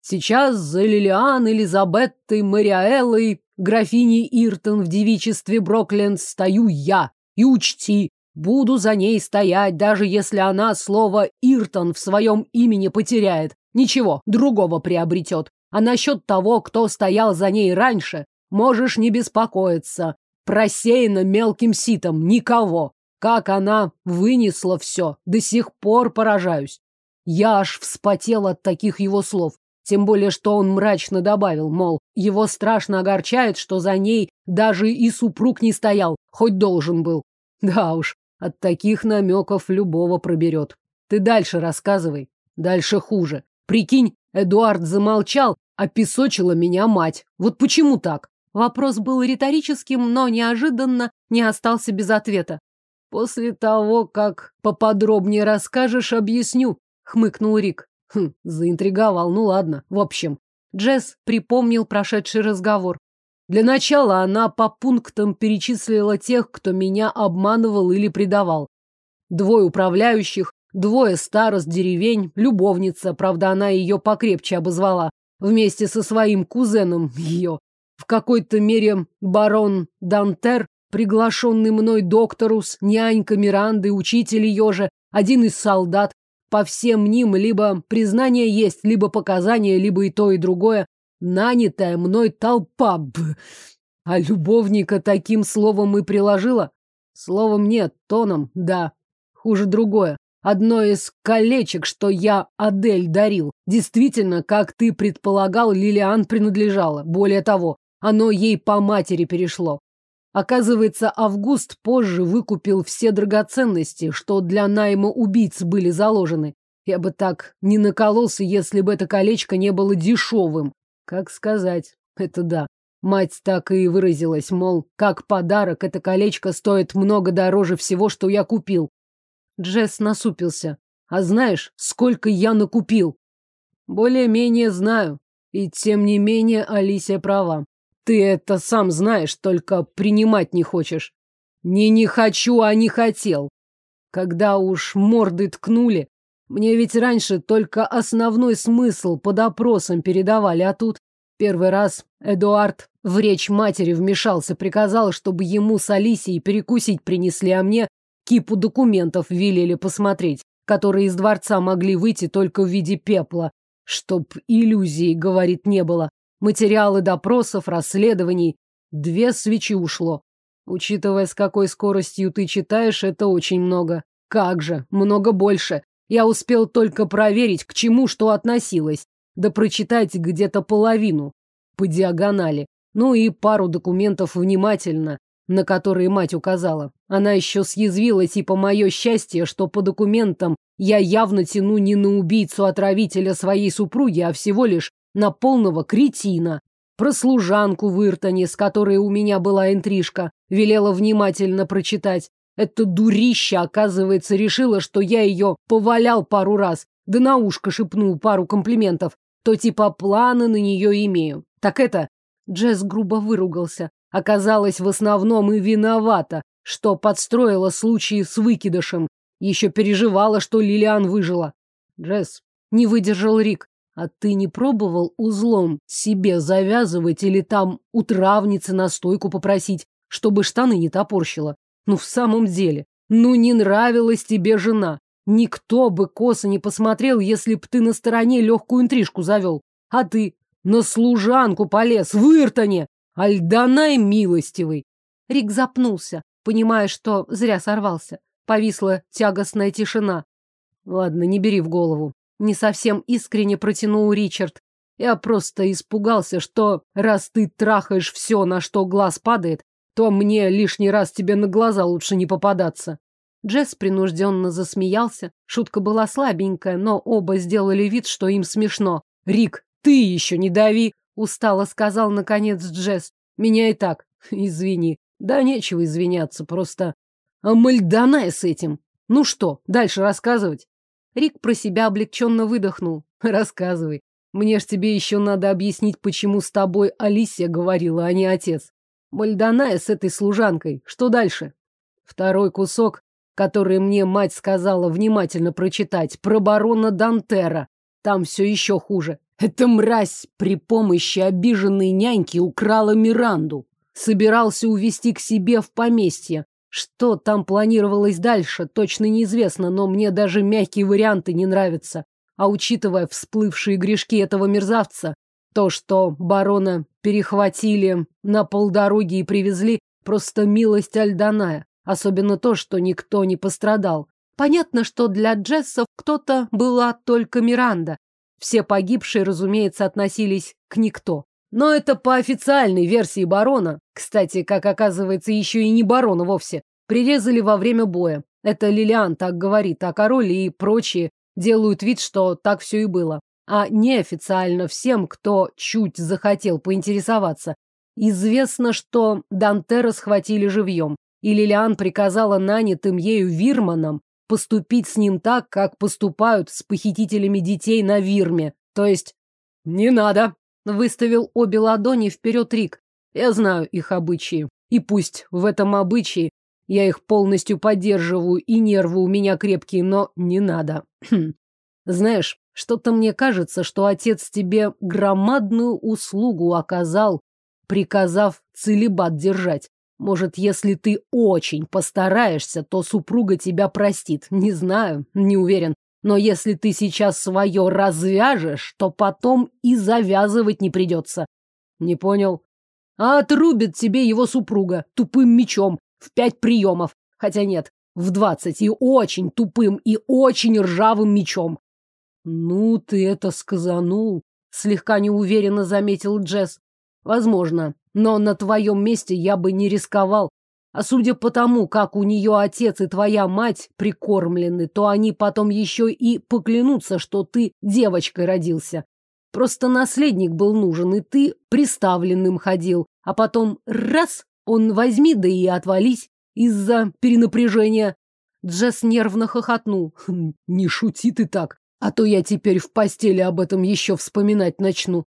Сейчас за Лилиан, Элизабеттой, Мариаэллой, графиней Иртон в девичестве Брокленд стою я. И учти, Буду за ней стоять, даже если она слово «Иртон» в своем имени потеряет. Ничего, другого приобретет. А насчет того, кто стоял за ней раньше, можешь не беспокоиться. Просеяно мелким ситом, никого. Как она вынесла все, до сих пор поражаюсь. Я аж вспотел от таких его слов. Тем более, что он мрачно добавил, мол, его страшно огорчает, что за ней даже и супруг не стоял, хоть должен был. Да уж, от таких намеков любого проберет. Ты дальше рассказывай. Дальше хуже. Прикинь, Эдуард замолчал, а песочила меня мать. Вот почему так? Вопрос был риторическим, но неожиданно не остался без ответа. После того, как поподробнее расскажешь, объясню. хмыкнул Рик. Хм, заинтриговал, ну ладно. В общем, Джесс припомнил прошедший разговор. Для начала она по пунктам перечислила тех, кто меня обманывал или предавал. Двое управляющих, двое старост деревень, любовница, правда, она ее покрепче обозвала, вместе со своим кузеном ее. В какой-то мере барон Дантер, приглашенный мной докторус, нянька Миранды, учитель ее же, один из солдат, по всем ним либо признание есть, либо показания, либо и то, и другое. Нанятая мной толпа. Б. А любовника таким словом и приложила? Словом нет, тоном, да. Хуже другое. Одно из колечек, что я Адель дарил, действительно, как ты предполагал, Лилиан принадлежало. Более того, оно ей по матери перешло. Оказывается, Август позже выкупил все драгоценности, что для найма убийц были заложены. Я бы так не накололся, если бы это колечко не было дешевым. Как сказать? Это да. Мать так и выразилась, мол, как подарок это колечко стоит много дороже всего, что я купил. Джесс насупился. А знаешь, сколько я накупил? Более-менее знаю. И тем не менее Алисия права. Ты это сам знаешь, только принимать не хочешь. Не не хочу, а не хотел. Когда уж морды ткнули, мне ведь раньше только основной смысл под опросом передавали, а тут первый раз Эдуард в речь матери вмешался, приказал, чтобы ему с Алисией перекусить принесли, а мне кипу документов велели посмотреть, которые из дворца могли выйти только в виде пепла, чтоб иллюзий, говорит, не было. Материалы допросов, расследований. Две свечи ушло. Учитывая, с какой скоростью ты читаешь, это очень много. Как же, много больше. Я успел только проверить, к чему что относилось, да прочитать где-то половину по диагонали. Ну и пару документов внимательно, на которые мать указала. Она еще съязвила, типа, мое счастье, что по документам я явно тяну не на убийцу-отравителя своей супруги, а всего лишь на полного кретина. Про служанку в Иртоне, с которой у меня была интрижка, велела внимательно прочитать. Это дурища, оказывается, решила, что я ее повалял пару раз, да на ушко шепнул пару комплиментов, то типа планы на нее имею. Так это... Джесс грубо выругался. Оказалось, в основном и виновата, что подстроила случай с выкидышем. Еще переживала, что Лилиан выжила. Джесс, не выдержал Рик. А ты не пробовал узлом себе завязывать или там у травницы настойку попросить, чтобы штаны не топорщила? Ну, в самом деле, ну не нравилась тебе жена. Никто бы косо не посмотрел, если б ты на стороне легкую интрижку завел. А ты на служанку полез в Иртоне. Альданай милостивый. Рик запнулся, понимая, что зря сорвался. Повисла тягостная тишина. Ладно, не бери в голову. Не совсем искренне протянул Ричард. Я просто испугался, что раз ты трахаешь все, на что глаз падает, то мне лишний раз тебе на глаза лучше не попадаться. Джесс принужденно засмеялся. Шутка была слабенькая, но оба сделали вид, что им смешно. «Рик, ты еще не дави!» — устало сказал, наконец, Джесс. «Меня и так. Извини. Да нечего извиняться, просто... А мальдоная с этим. Ну что, дальше рассказывать?» Рик про себя облегченно выдохнул. Рассказывай. Мне ж тебе еще надо объяснить, почему с тобой Алисия говорила, а не отец. Мальдоная с этой служанкой. Что дальше? Второй кусок, который мне мать сказала внимательно прочитать, про барона Дантера. Там все еще хуже. Эта мразь при помощи обиженной няньки украла Миранду. Собирался увести к себе в поместье. Что там планировалось дальше, точно неизвестно, но мне даже мягкие варианты не нравятся. А учитывая всплывшие грешки этого мерзавца, то, что барона перехватили на полдороги и привезли, просто милость Альданая. Особенно то, что никто не пострадал. Понятно, что для Джессов кто-то была только Миранда. Все погибшие, разумеется, относились к никто. Но это по официальной версии барона. Кстати, как оказывается, еще и не барона вовсе. Прирезали во время боя. Это Лилиан так говорит, а король и прочие делают вид, что так все и было. А неофициально всем, кто чуть захотел поинтересоваться, известно, что Дантера схватили живьем, и Лилиан приказала нанятым ею Вирманам поступить с ним так, как поступают с похитителями детей на Вирме. То есть... Не надо, выставил обе ладони вперед Рик. Я знаю их обычаи. И пусть в этом обычае я их полностью поддерживаю, и нервы у меня крепкие, но не надо. Знаешь, что-то мне кажется, что отец тебе громадную услугу оказал, приказав целебат держать. Может, если ты очень постараешься, то супруга тебя простит. Не знаю, не уверен. Но если ты сейчас свое развяжешь, то потом и завязывать не придется. Не понял? А отрубит тебе его супруга тупым мечом в пять приемов. Хотя нет, в двадцать и очень тупым и очень ржавым мечом. Ну, ты это сказанул, слегка неуверенно заметил Джесс. Возможно, но на твоем месте я бы не рисковал. А судя по тому, как у нее отец и твоя мать прикормлены, то они потом еще и поклянутся, что ты девочкой родился. Просто наследник был нужен, и ты приставленным ходил. А потом раз, он возьми да и отвались из-за перенапряжения. Джесс нервно хохотнул. «Хм, не шути ты так, а то я теперь в постели об этом еще вспоминать начну.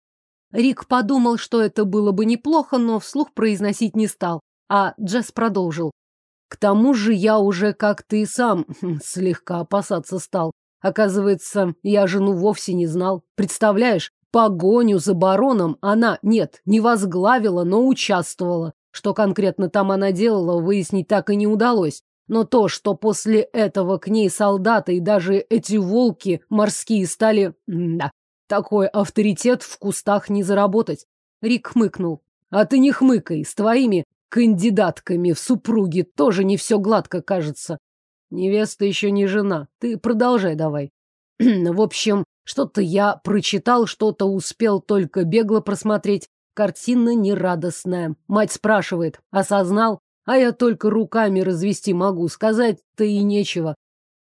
Рик подумал, что это было бы неплохо, но вслух произносить не стал. А Джесс продолжил. К тому же я уже, как ты сам, слегка опасаться стал. Оказывается, я жену вовсе не знал. Представляешь, погоню за бароном она, нет, не возглавила, но участвовала. Что конкретно там она делала, выяснить так и не удалось. Но то, что после этого к ней солдаты и даже эти волки морские стали... Да, такой авторитет в кустах не заработать. Рик хмыкнул. А ты не хмыкай, с твоими кандидатками в супруги тоже не все гладко кажется. Невеста еще не жена. Ты продолжай давай. в общем, что-то я прочитал, что-то успел только бегло просмотреть. Картина нерадостная. Мать спрашивает, осознал? А я только руками развести могу, сказать-то и нечего.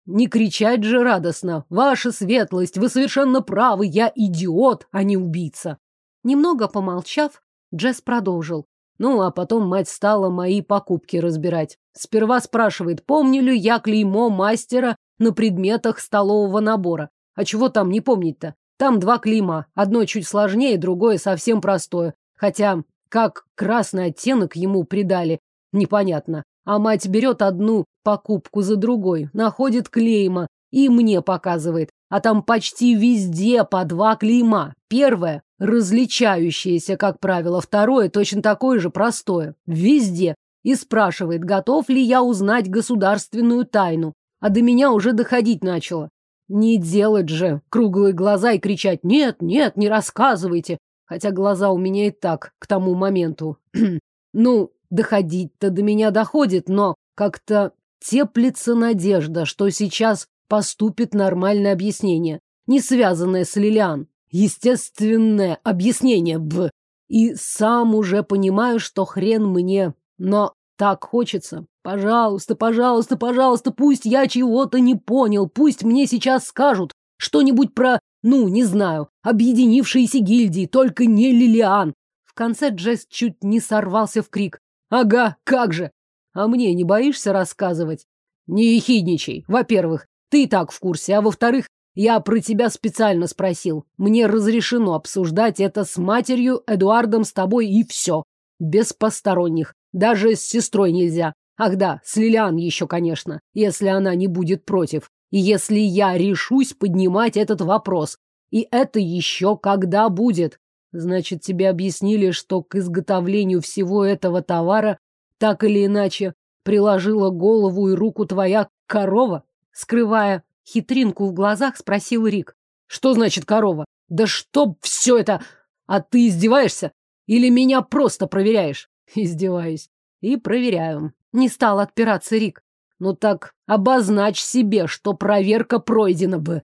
Не кричать же радостно. Ваша светлость, вы совершенно правы, я идиот, а не убийца. Немного помолчав, Джесс продолжил. Ну, а потом мать стала мои покупки разбирать. Сперва спрашивает, помню ли я клеймо мастера на предметах столового набора. А чего там не помнить-то? Там два клейма. Одно чуть сложнее, другое совсем простое. Хотя, как красный оттенок ему придали, непонятно. А мать берет одну покупку за другой, находит клейма и мне показывает. А там почти везде по два клейма. Первое – различающееся, как правило. Второе – точно такое же простое. Везде. И спрашивает, готов ли я узнать государственную тайну. А до меня уже доходить начало. Не делать же круглые глаза и кричать «Нет, нет, не рассказывайте!» Хотя глаза у меня и так к тому моменту. ну, доходить-то до меня доходит, но как-то теплится надежда, что сейчас поступит нормальное объяснение, не связанное с Лилиан. Естественное объяснение, б. И сам уже понимаю, что хрен мне, но так хочется. Пожалуйста, пожалуйста, пожалуйста, пусть я чего-то не понял, пусть мне сейчас скажут что-нибудь про, ну, не знаю, объединившиеся гильдии, только не Лилиан. В конце Джесс чуть не сорвался в крик. Ага, как же! А мне не боишься рассказывать? Не ехидничай. Во-первых, ты и так в курсе, а во-вторых, я про тебя специально спросил. Мне разрешено обсуждать это с матерью, Эдуардом, с тобой и все. Без посторонних. Даже с сестрой нельзя. Ах да, с Лилиан еще, конечно, если она не будет против. И если я решусь поднимать этот вопрос. И это еще когда будет. Значит, тебе объяснили, что к изготовлению всего этого товара так или иначе приложила голову и руку твоя корова? Скрывая хитринку в глазах, спросил Рик. Что значит корова? Да что все это? А ты издеваешься? Или меня просто проверяешь? Издеваюсь. И проверяю. Не стал отпираться Рик. Ну так обозначь себе, что проверка пройдена бы.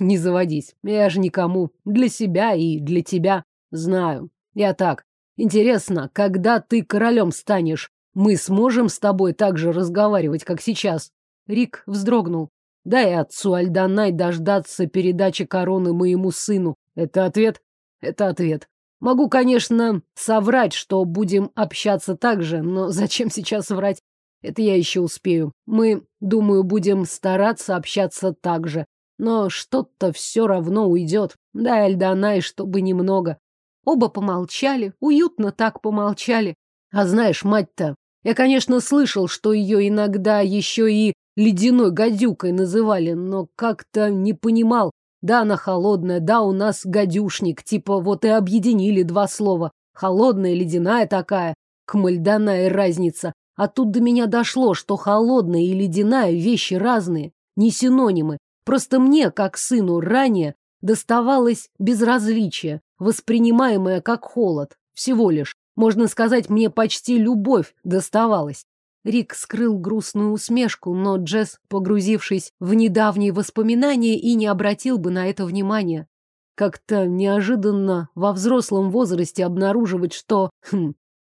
Не заводись. Я же никому. Для себя и для тебя. Знаю. Я так. Интересно, когда ты королем станешь, мы сможем с тобой так же разговаривать, как сейчас? Рик вздрогнул. Дай отцу Альданай дождаться передачи короны моему сыну. Это ответ? Это ответ. Могу, конечно, соврать, что будем общаться так же, но зачем сейчас врать? Это я еще успею. Мы, думаю, будем стараться общаться так же. Но что-то все равно уйдет. Да, Альданай, чтобы немного. Оба помолчали, уютно так помолчали. А знаешь, мать-то, я, конечно, слышал, что ее иногда еще и ледяной гадюкой называли, но как-то не понимал. Да, она холодная, да, у нас гадюшник, типа вот и объединили два слова. Холодная, ледяная такая, кмальданая разница. А тут до меня дошло, что холодная и ледяная вещи разные, не синонимы. Просто мне, как сыну, ранее доставалось безразличие, воспринимаемое как холод. Всего лишь. Можно сказать, мне почти любовь доставалась. Рик скрыл грустную усмешку, но Джесс, погрузившись в недавние воспоминания, и не обратил бы на это внимания. Как-то неожиданно во взрослом возрасте обнаруживать, что... Хм,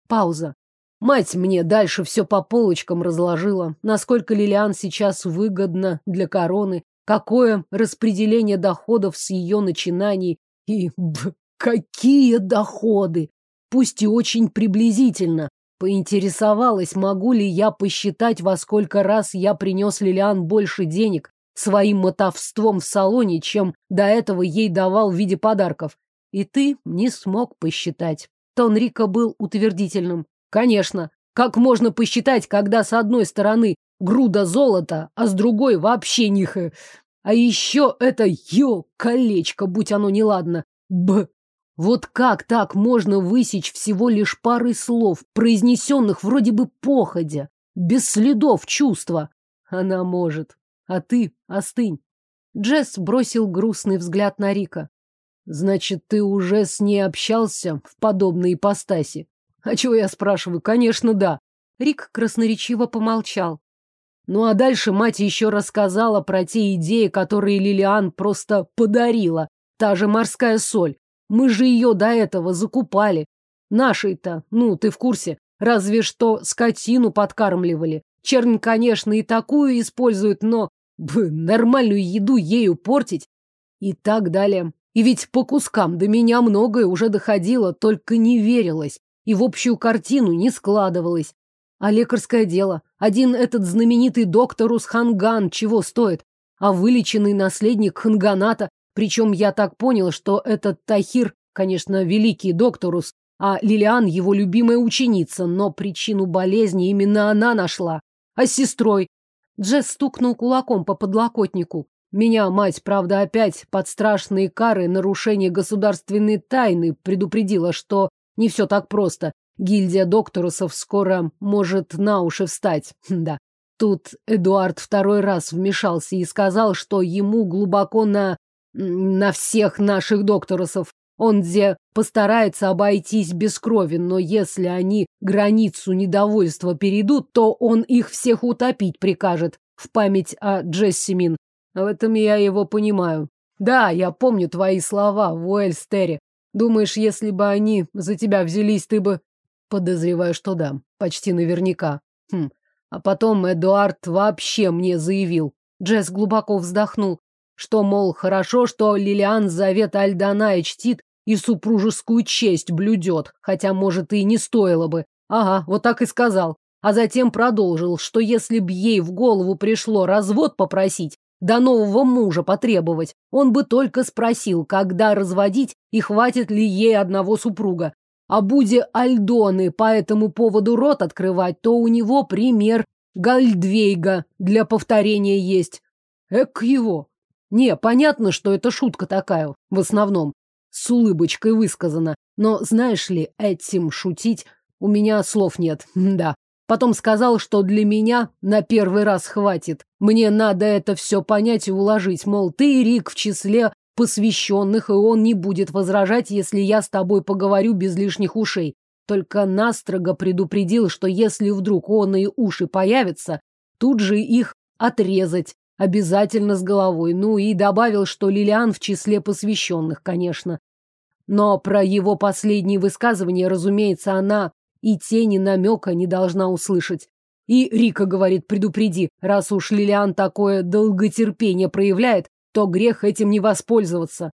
пауза. Мать мне дальше все по полочкам разложила, насколько Лилиан сейчас выгодно для короны, какое распределение доходов с ее начинаний и... Б, какие доходы! Пусть и очень приблизительно. Поинтересовалась, могу ли я посчитать, во сколько раз я принес Лилиан больше денег своим мотовством в салоне, чем до этого ей давал в виде подарков. И ты не смог посчитать. Тон Рика был утвердительным. Конечно. Как можно посчитать, когда с одной стороны груда золота, а с другой вообще них. А еще это ё колечко, будь оно неладно. Б. Вот как так можно высечь всего лишь парой слов, произнесенных вроде бы походя, без следов чувства? Она может. А ты остынь. Джесс бросил грустный взгляд на Рика. Значит, ты уже с ней общался в подобной ипостаси? А чего я спрашиваю? Конечно, да. Рик красноречиво помолчал. Ну а дальше мать еще рассказала про те идеи, которые Лилиан просто подарила. Та же морская соль. Мы же ее до этого закупали. Нашей-то, ну, ты в курсе, разве что скотину подкармливали. Чернь, конечно, и такую используют, но б, нормальную еду ею портить и так далее. И ведь по кускам до меня многое уже доходило, только не верилось и в общую картину не складывалось. А лекарское дело. Один этот знаменитый докторус Ханган чего стоит? А вылеченный наследник Ханганата, причем я так понял, что этот Тахир, конечно, великий докторус, а Лилиан его любимая ученица, но причину болезни именно она нашла. А с сестрой? Джесс стукнул кулаком по подлокотнику. Меня мать, правда, опять под страшные кары нарушения государственной тайны предупредила, что не все так просто. Гильдия докторусов скоро может на уши встать. Да. Тут Эдуард второй раз вмешался и сказал, что ему глубоко на... на всех наших докторусов. Он где постарается обойтись без крови, но если они границу недовольства перейдут, то он их всех утопить прикажет в память о Джессимин. В этом я его понимаю. Да, я помню твои слова в Уэльстере. Думаешь, если бы они за тебя взялись, ты бы... Подозреваю, что да. Почти наверняка. Хм. А потом Эдуард вообще мне заявил. Джесс глубоко вздохнул, что, мол, хорошо, что Лилиан завет Альданая чтит и супружескую честь блюдет, хотя, может, и не стоило бы. Ага, вот так и сказал. А затем продолжил, что если б ей в голову пришло развод попросить, до нового мужа потребовать. Он бы только спросил, когда разводить и хватит ли ей одного супруга. А буде Альдоны по этому поводу рот открывать, то у него пример Гальдвейга для повторения есть. Эк его. Не, понятно, что это шутка такая, в основном. С улыбочкой высказано. Но знаешь ли, этим шутить у меня слов нет. Да. Потом сказал, что для меня на первый раз хватит. Мне надо это все понять и уложить, мол, ты, Рик, в числе посвященных, и он не будет возражать, если я с тобой поговорю без лишних ушей. Только настрого предупредил, что если вдруг он и уши появятся, тут же их отрезать, обязательно с головой. Ну и добавил, что Лилиан в числе посвященных, конечно. Но про его последние высказывания, разумеется, она и тени намека не должна услышать. И Рика говорит, предупреди, раз уж Лилиан такое долготерпение проявляет, то грех этим не воспользоваться.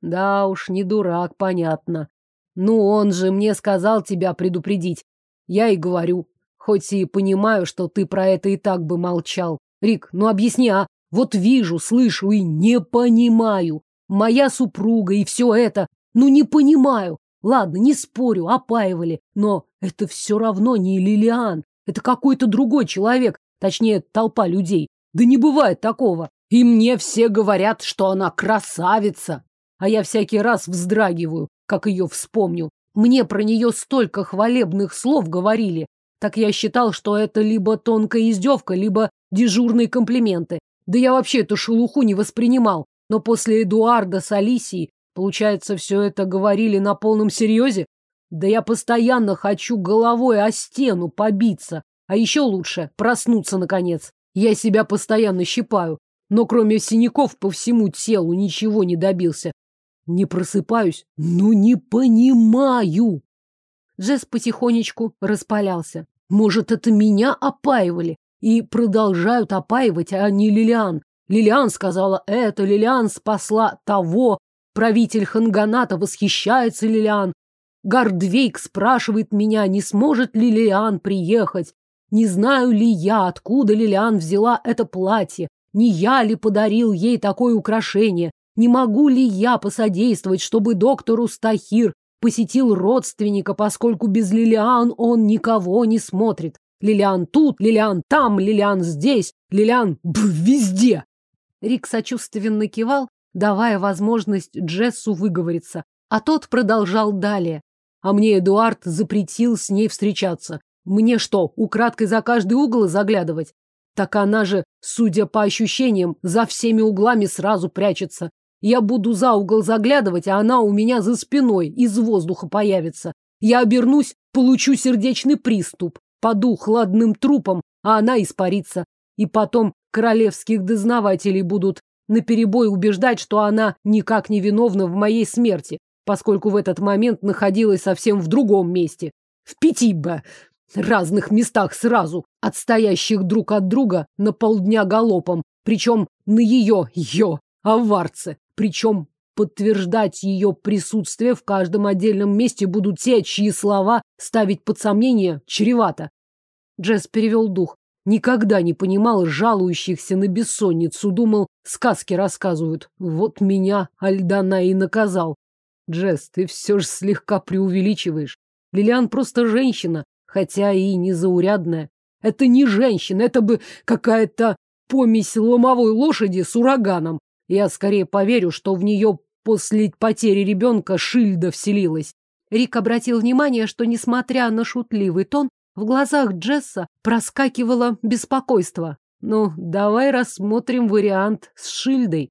Да уж, не дурак, понятно. Ну, он же мне сказал тебя предупредить. Я и говорю. Хоть и понимаю, что ты про это и так бы молчал. Рик, ну объясни, а? Вот вижу, слышу и не понимаю. Моя супруга и все это. Ну не понимаю. Ладно, не спорю, опаивали. Но это все равно не Лилиан. Это какой-то другой человек. Точнее, толпа людей. Да не бывает такого. И мне все говорят, что она красавица. А я всякий раз вздрагиваю, как ее вспомню. Мне про нее столько хвалебных слов говорили. Так я считал, что это либо тонкая издевка, либо дежурные комплименты. Да я вообще эту шелуху не воспринимал. Но после Эдуарда с Алисией, получается, все это говорили на полном серьезе? Да я постоянно хочу головой о стену побиться. А еще лучше проснуться, наконец. Я себя постоянно щипаю, но кроме синяков по всему телу ничего не добился. Не просыпаюсь, ну не понимаю. Джесс потихонечку распалялся. Может, это меня опаивали и продолжают опаивать, а не Лилиан. Лилиан сказала это, Лилиан спасла того. Правитель Ханганата восхищается Лилиан. Гардвейк спрашивает меня, не сможет ли Лилиан приехать. Не знаю ли я, откуда Лилиан взяла это платье. Не я ли подарил ей такое украшение? Не могу ли я посодействовать, чтобы доктору Стахир посетил родственника, поскольку без Лилиан он никого не смотрит. Лилиан тут, Лилиан там, Лилиан здесь, Лилиан б, везде. Рик сочувственно кивал, давая возможность Джессу выговориться, а тот продолжал далее. А мне Эдуард запретил с ней встречаться. Мне что, украдкой за каждый угол заглядывать? Так она же, судя по ощущениям, за всеми углами сразу прячется. Я буду за угол заглядывать, а она у меня за спиной из воздуха появится. Я обернусь, получу сердечный приступ, паду хладным трупом, а она испарится. И потом королевских дознавателей будут наперебой убеждать, что она никак не виновна в моей смерти, поскольку в этот момент находилась совсем в другом месте. В пяти бы разных местах сразу, отстоящих друг от друга на полдня галопом, причем на ее, ее, аварце. Причем подтверждать ее присутствие в каждом отдельном месте будут те, чьи слова ставить под сомнение чревато. Джесс перевел дух. Никогда не понимал жалующихся на бессонницу. Думал, сказки рассказывают. Вот меня Альдана и наказал. Джесс, ты все же слегка преувеличиваешь. Лилиан просто женщина, хотя и незаурядная. Это не женщина, это бы какая-то помесь ломовой лошади с ураганом. Я скорее поверю, что в нее после потери ребенка Шильда вселилась. Рик обратил внимание, что, несмотря на шутливый тон, в глазах Джесса проскакивало беспокойство. Ну, давай рассмотрим вариант с Шильдой.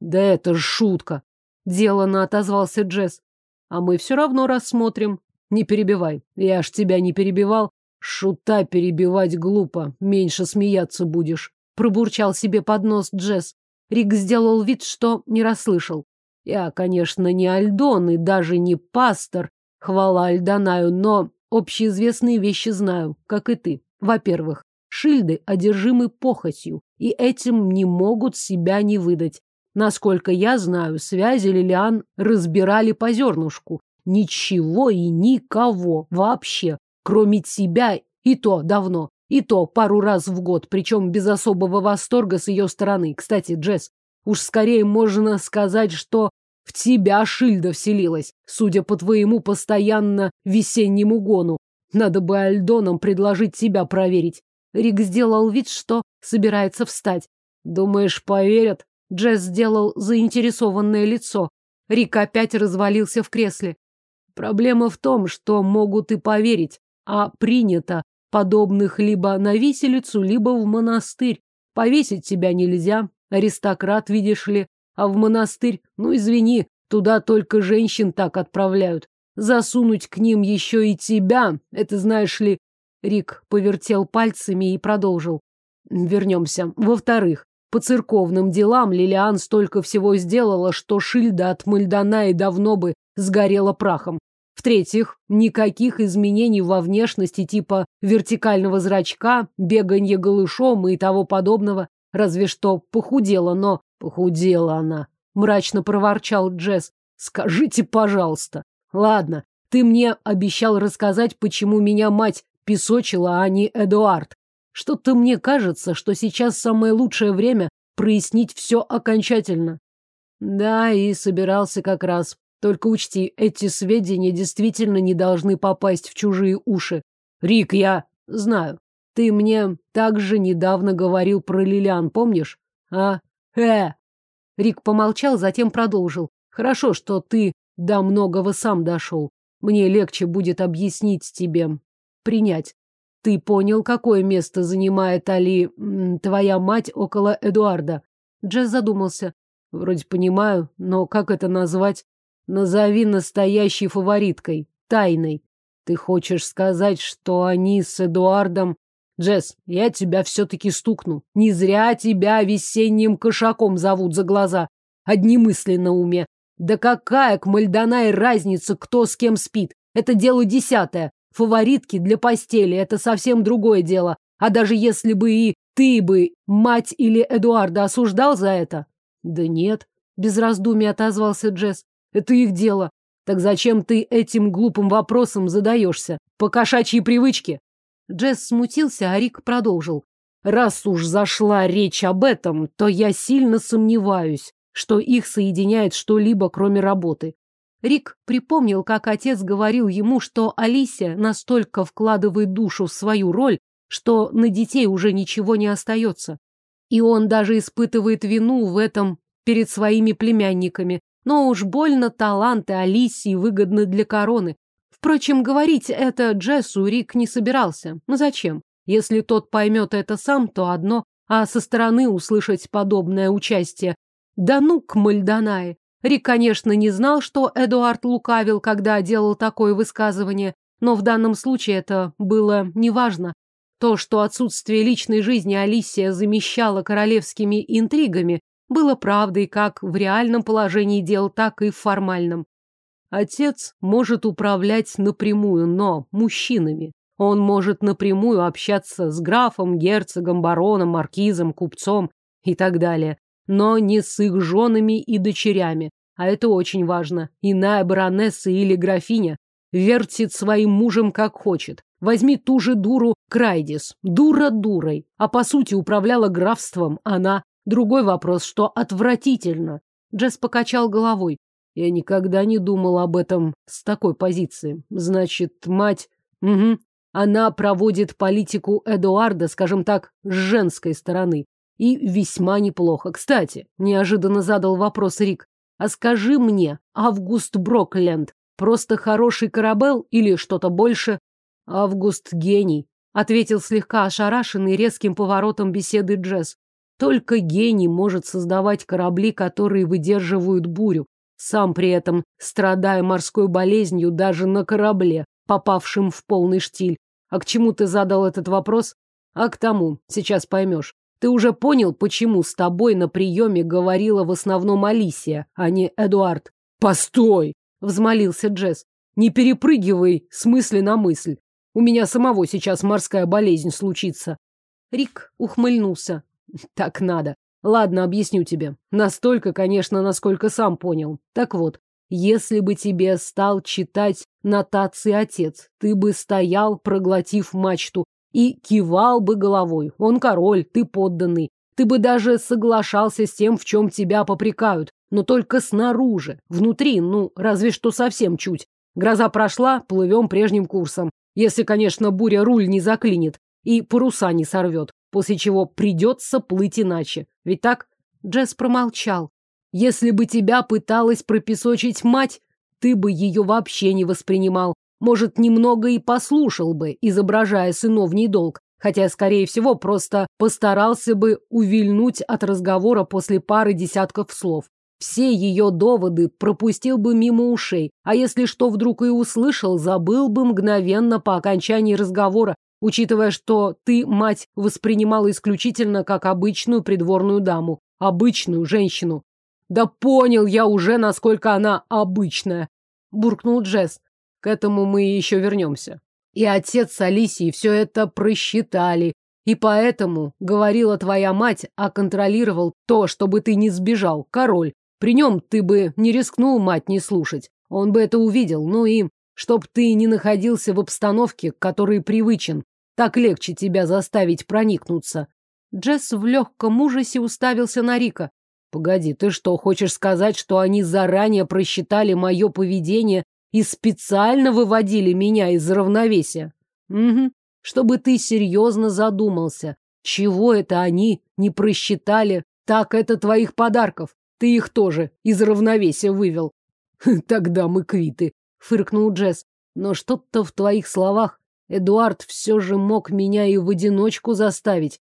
Да это ж шутка. Делано отозвался Джесс. А мы все равно рассмотрим. Не перебивай. Я ж тебя не перебивал. Шута перебивать глупо. Меньше смеяться будешь. Пробурчал себе под нос Джесс. Рик сделал вид, что не расслышал. Я, конечно, не Альдон и даже не пастор, хвала Альдонаю, но общеизвестные вещи знаю, как и ты. Во-первых, шильды одержимы похотью, и этим не могут себя не выдать. Насколько я знаю, связи Лилиан разбирали по зернышку. Ничего и никого вообще, кроме тебя, и то давно. И то пару раз в год, причем без особого восторга с ее стороны. Кстати, Джесс, уж скорее можно сказать, что в тебя Шильда вселилась, судя по твоему постоянно весеннему гону. Надо бы Альдонам предложить тебя проверить. Рик сделал вид, что собирается встать. Думаешь, поверят? Джесс сделал заинтересованное лицо. Рик опять развалился в кресле. Проблема в том, что могут и поверить, а принято подобных либо на виселицу, либо в монастырь. Повесить тебя нельзя, аристократ, видишь ли, а в монастырь, ну извини, туда только женщин так отправляют. Засунуть к ним еще и тебя, это знаешь ли... Рик повертел пальцами и продолжил. Вернемся. Во-вторых, по церковным делам Лилиан столько всего сделала, что Шильда от Мальдана и давно бы сгорела прахом. В-третьих, никаких изменений во внешности типа вертикального зрачка, беганье голышом и того подобного. Разве что похудела, но... Похудела она, мрачно проворчал Джесс. Скажите, пожалуйста. Ладно, ты мне обещал рассказать, почему меня мать песочила, а не Эдуард. Что-то мне кажется, что сейчас самое лучшее время прояснить все окончательно. Да, и собирался как раз. Только учти, эти сведения действительно не должны попасть в чужие уши. Рик, я знаю. Ты мне также недавно говорил про Лилиан, помнишь? А? Э! Рик помолчал, затем продолжил. Хорошо, что ты до многого сам дошел. Мне легче будет объяснить тебе, принять. Ты понял, какое место занимает Али, твоя мать, около Эдуарда? Джесс задумался. Вроде понимаю, но как это назвать? Назови настоящей фавориткой, тайной. Ты хочешь сказать, что они с Эдуардом... Джесс, я тебя все-таки стукну. Не зря тебя весенним кошаком зовут за глаза. Одни мысли на уме. Да какая к Мальдонай разница, кто с кем спит? Это дело десятое. Фаворитки для постели – это совсем другое дело. А даже если бы и ты бы мать или Эдуарда осуждал за это? Да нет, без раздумий отозвался Джесс. Это их дело. Так зачем ты этим глупым вопросом задаешься? По кошачьей привычке? Джесс смутился, а Рик продолжил. Раз уж зашла речь об этом, то я сильно сомневаюсь, что их соединяет что-либо, кроме работы. Рик припомнил, как отец говорил ему, что Алисия настолько вкладывает душу в свою роль, что на детей уже ничего не остается. И он даже испытывает вину в этом перед своими племянниками. Но уж больно таланты Алисии выгодны для короны. Впрочем, говорить это Джессу Рик не собирался. Ну зачем? Если тот поймет это сам, то одно, а со стороны услышать подобное участие. Да ну к Мальдонае. Рик, конечно, не знал, что Эдуард лукавил, когда делал такое высказывание, но в данном случае это было неважно. То, что отсутствие личной жизни Алисия замещала королевскими интригами, было правдой как в реальном положении дел, так и в формальном. Отец может управлять напрямую, но мужчинами. Он может напрямую общаться с графом, герцогом, бароном, маркизом, купцом и так далее но не с их женами и дочерями. А это очень важно. Иная баронесса или графиня вертит своим мужем как хочет. Возьми ту же дуру Крайдис. Дура дурой. А по сути управляла графством она. Другой вопрос, что отвратительно. Джесс покачал головой. Я никогда не думал об этом с такой позиции. Значит, мать... Угу. Она проводит политику Эдуарда, скажем так, с женской стороны. И весьма неплохо. Кстати, неожиданно задал вопрос Рик. А скажи мне, Август Брокленд просто хороший корабел или что-то больше? Август гений, ответил слегка ошарашенный резким поворотом беседы Джесс. Только гений может создавать корабли, которые выдерживают бурю, сам при этом страдая морской болезнью даже на корабле, попавшем в полный штиль. А к чему ты задал этот вопрос? А к тому, сейчас поймешь. Ты уже понял, почему с тобой на приеме говорила в основном Алисия, а не Эдуард? Постой! Взмолился Джесс. Не перепрыгивай с мысли на мысль. У меня самого сейчас морская болезнь случится. Рик ухмыльнулся. Так надо. Ладно, объясню тебе. Настолько, конечно, насколько сам понял. Так вот, если бы тебе стал читать нотации отец, ты бы стоял, проглотив мачту, и кивал бы головой. Он король, ты подданный. Ты бы даже соглашался с тем, в чем тебя попрекают, но только снаружи. Внутри, ну, разве что совсем чуть. Гроза прошла, плывем прежним курсом. Если, конечно, буря руль не заклинит и паруса не сорвет, после чего придется плыть иначе. Ведь так? Джесс промолчал. Если бы тебя пыталась пропесочить мать, ты бы ее вообще не воспринимал. Может, немного и послушал бы, изображая сыновний долг, хотя, скорее всего, просто постарался бы увильнуть от разговора после пары десятков слов. Все ее доводы пропустил бы мимо ушей, а если что вдруг и услышал, забыл бы мгновенно по окончании разговора, учитывая, что ты, мать, воспринимала исключительно как обычную придворную даму, обычную женщину. Да понял я уже, насколько она обычная, буркнул Джесс. К этому мы еще вернемся. И отец с Алисией все это просчитали. И поэтому, говорила твоя мать, а контролировал то, чтобы ты не сбежал, король. При нем ты бы не рискнул мать не слушать. Он бы это увидел, ну и Чтоб ты не находился в обстановке, к которой привычен. Так легче тебя заставить проникнуться. Джесс в легком ужасе уставился на Рика. Погоди, ты что, хочешь сказать, что они заранее просчитали мое поведение и специально выводили меня из равновесия? Угу. Чтобы ты серьезно задумался. Чего это они не просчитали? Так это твоих подарков. Ты их тоже из равновесия вывел. Тогда мы квиты, фыркнул Джесс. Но что-то в твоих словах Эдуард все же мог меня и в одиночку заставить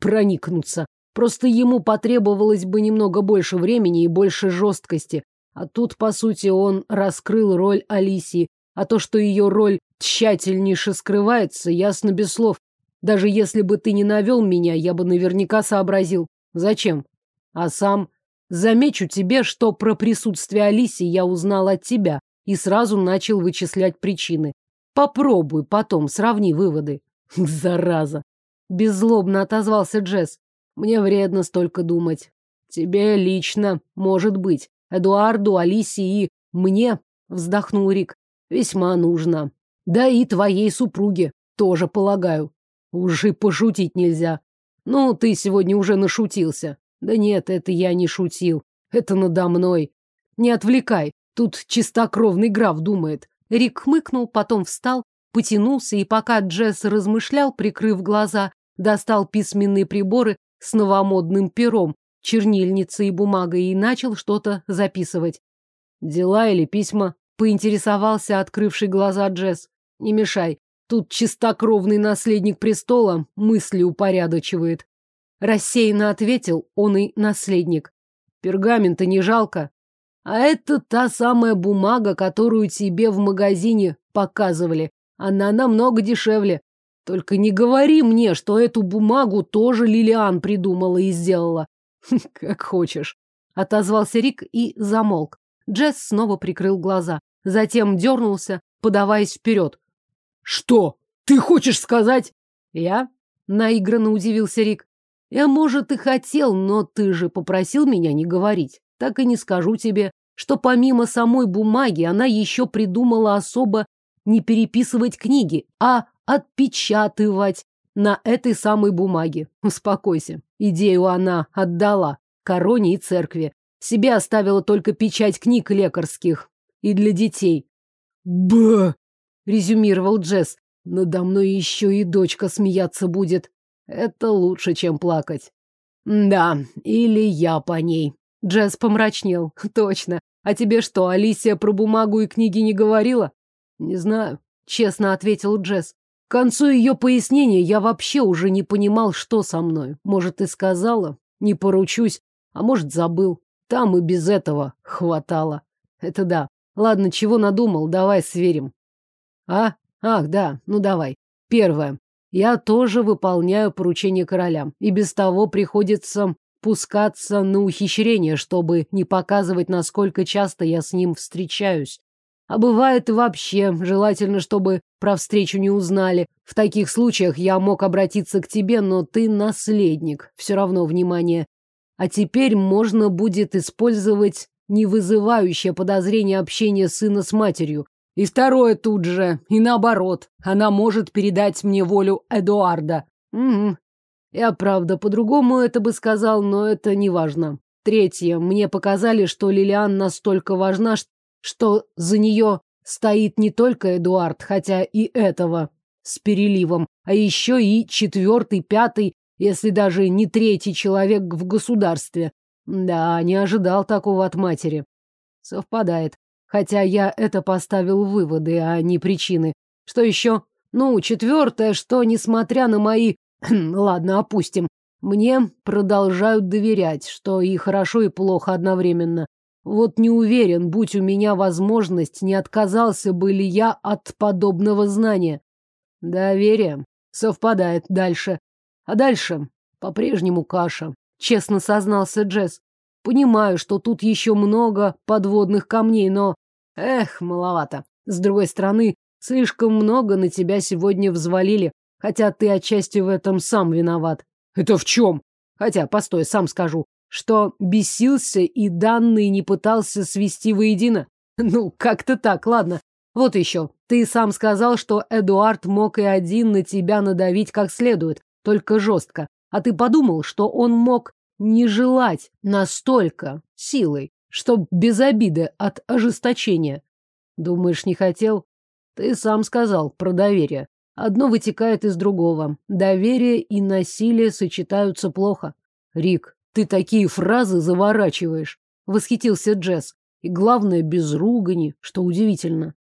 проникнуться. Просто ему потребовалось бы немного больше времени и больше жесткости. А тут, по сути, он раскрыл роль Алисии. А то, что ее роль тщательнейше скрывается, ясно без слов. Даже если бы ты не навел меня, я бы наверняка сообразил. Зачем? А сам замечу тебе, что про присутствие Алисии я узнал от тебя и сразу начал вычислять причины. Попробуй потом, сравни выводы. Зараза. Беззлобно отозвался Джесс. Мне вредно столько думать. Тебе лично, может быть. Эдуарду, Алисии и мне, вздохнул Рик, весьма нужно. Да и твоей супруге тоже, полагаю. Уже пошутить нельзя. Ну, ты сегодня уже нашутился. Да нет, это я не шутил. Это надо мной. Не отвлекай. Тут чистокровный граф думает. Рик хмыкнул, потом встал, потянулся, и пока Джесс размышлял, прикрыв глаза, достал письменные приборы с новомодным пером, чернильницей и бумагой и начал что-то записывать. «Дела или письма?» — поинтересовался открывший глаза Джесс. «Не мешай. Тут чистокровный наследник престола мысли упорядочивает. Рассеянно ответил он и наследник. Пергамента не жалко. А это та самая бумага, которую тебе в магазине показывали. Она намного дешевле. Только не говори мне, что эту бумагу тоже Лилиан придумала и сделала. Как хочешь. Отозвался Рик и замолк. Джесс снова прикрыл глаза. Затем дернулся, подаваясь вперед. Что? Ты хочешь сказать? Я? Наигранно удивился Рик. Я, может, и хотел, но ты же попросил меня не говорить. Так и не скажу тебе, что помимо самой бумаги она еще придумала особо не переписывать книги, а отпечатывать на этой самой бумаге. Успокойся. Идею она отдала короне и церкви. Себе оставила только печать книг лекарских. И для детей. Б! резюмировал Джесс. Надо мной еще и дочка смеяться будет. Это лучше, чем плакать. Да, или я по ней. Джесс помрачнел. Точно. А тебе что, Алисия про бумагу и книги не говорила? Не знаю, честно ответил Джесс. К концу ее пояснения я вообще уже не понимал, что со мной. Может, и сказала, не поручусь, а может, забыл. Там и без этого хватало. Это да. Ладно, чего надумал, давай сверим. А? Ах, да, ну давай. Первое. Я тоже выполняю поручение короля. И без того приходится пускаться на ухищрение, чтобы не показывать, насколько часто я с ним встречаюсь. А бывает вообще, желательно, чтобы про встречу не узнали. В таких случаях я мог обратиться к тебе, но ты наследник. Все равно внимание. А теперь можно будет использовать не вызывающее подозрение общение сына с матерью. И второе тут же, и наоборот. Она может передать мне волю Эдуарда. Угу. Я, правда, по-другому это бы сказал, но это не важно. Третье. Мне показали, что Лилиан настолько важна, что за нее стоит не только Эдуард, хотя и этого с переливом, а еще и четвертый, пятый, если даже не третий человек в государстве. Да, не ожидал такого от матери. Совпадает. Хотя я это поставил выводы, а не причины. Что еще? Ну, четвертое, что, несмотря на мои... Ладно, опустим. Мне продолжают доверять, что и хорошо, и плохо одновременно. Вот не уверен, будь у меня возможность, не отказался бы ли я от подобного знания. Доверие. Совпадает дальше. А дальше по-прежнему каша. Честно сознался Джесс. Понимаю, что тут еще много подводных камней, но... Эх, маловато. С другой стороны, слишком много на тебя сегодня взвалили, хотя ты отчасти в этом сам виноват. Это в чем? Хотя, постой, сам скажу, что бесился и данные не пытался свести воедино. Ну, как-то так, ладно. Вот еще. Ты сам сказал, что Эдуард мог и один на тебя надавить как следует, только жестко. А ты подумал, что он мог не желать настолько силой, чтоб без обиды от ожесточения. Думаешь, не хотел? Ты сам сказал про доверие. Одно вытекает из другого. Доверие и насилие сочетаются плохо. Рик, ты такие фразы заворачиваешь. Восхитился Джесс. И главное, без ругани, что удивительно.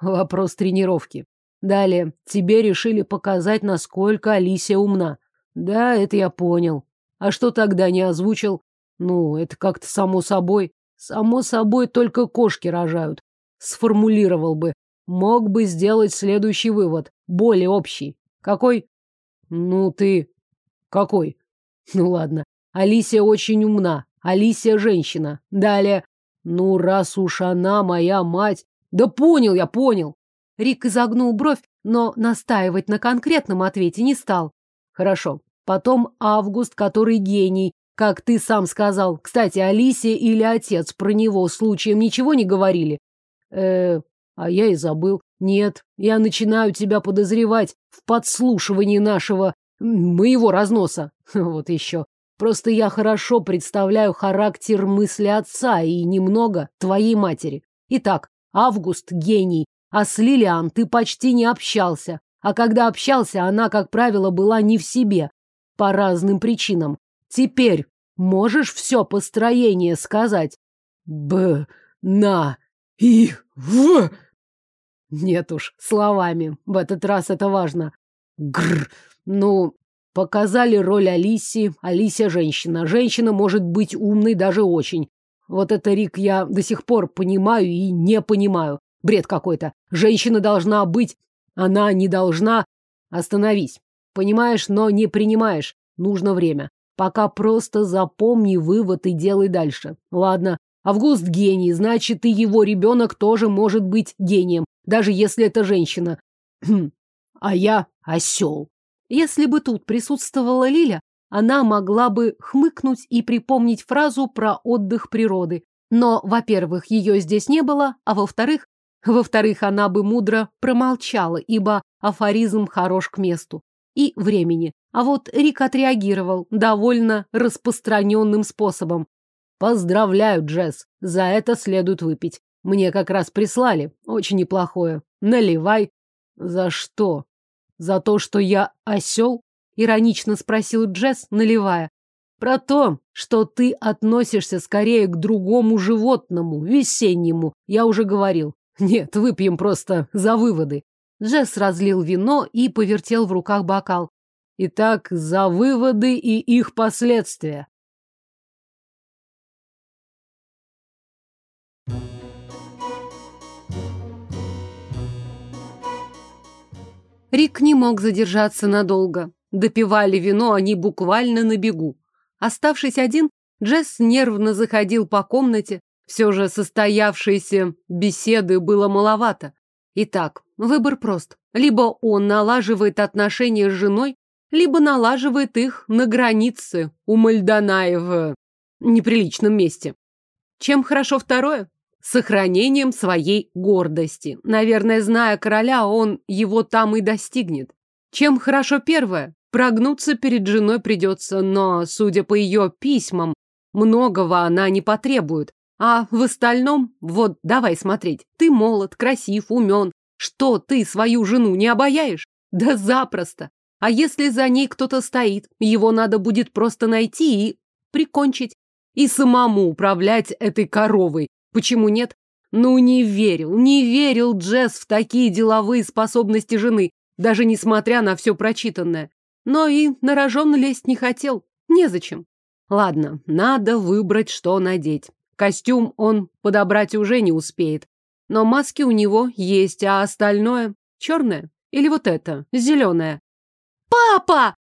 Вопрос тренировки. Далее, тебе решили показать, насколько Алисия умна. Да, это я понял. А что тогда не озвучил? Ну, это как-то само собой. Само собой только кошки рожают. Сформулировал бы. Мог бы сделать следующий вывод. Более общий. Какой? Ну, ты... Какой? Ну, ладно. Алисия очень умна. Алисия женщина. Далее. Ну, раз уж она моя мать, да понял я, понял. Рик изогнул бровь, но настаивать на конкретном ответе не стал. Хорошо. Потом Август, который гений, как ты сам сказал. Кстати, Алисия или отец про него случаем ничего не говорили? Э, а я и забыл. Нет, я начинаю тебя подозревать в подслушивании нашего... моего разноса. Вот еще. Просто я хорошо представляю характер мысли отца и немного твоей матери. Итак, Август – гений, а с Лилиан ты почти не общался. А когда общался, она, как правило, была не в себе. По разным причинам. Теперь можешь все построение сказать? Б, на, и, в. Нет уж, словами. В этот раз это важно. Гр. Ну, показали роль Алисии. Алисия женщина. Женщина может быть умной даже очень. Вот это, Рик, я до сих пор понимаю и не понимаю. Бред какой-то. Женщина должна быть... Она не должна... Остановись. Понимаешь, но не принимаешь. Нужно время. Пока просто запомни вывод и делай дальше. Ладно. Август гений, значит, и его ребенок тоже может быть гением, даже если это женщина. а я осел. Если бы тут присутствовала Лиля, она могла бы хмыкнуть и припомнить фразу про отдых природы. Но, во-первых, ее здесь не было, а во-вторых, во-вторых, она бы мудро промолчала, ибо афоризм хорош к месту. И времени. А вот Рик отреагировал довольно распространенным способом. Поздравляю, Джесс, за это следует выпить. Мне как раз прислали. Очень неплохое. Наливай. За что? За то, что я осел? Иронично спросил Джесс, наливая. Про то, что ты относишься скорее к другому животному, весеннему, я уже говорил. Нет, выпьем просто за выводы. Джесс разлил вино и повертел в руках бокал. Итак, за выводы и их последствия. Рик не мог задержаться надолго. Допивали вино они буквально на бегу. Оставшись один, Джесс нервно заходил по комнате. Все же состоявшейся беседы было маловато. Итак, выбор прост. Либо он налаживает отношения с женой, либо налаживает их на границе у Мальдонаев в неприличном месте. Чем хорошо второе? Сохранением своей гордости. Наверное, зная короля, он его там и достигнет. Чем хорошо первое? Прогнуться перед женой придется, но, судя по ее письмам, многого она не потребует. А в остальном, вот давай смотреть, ты молод, красив, умен. Что, ты свою жену не обаяешь? Да запросто. А если за ней кто-то стоит, его надо будет просто найти и прикончить. И самому управлять этой коровой. Почему нет? Ну, не верил, не верил Джесс в такие деловые способности жены, даже несмотря на все прочитанное. Но и на рожон лезть не хотел. Незачем. Ладно, надо выбрать, что надеть. Костюм он подобрать уже не успеет. Но маски у него есть, а остальное черное. Или вот это, зеленое. «Папа!»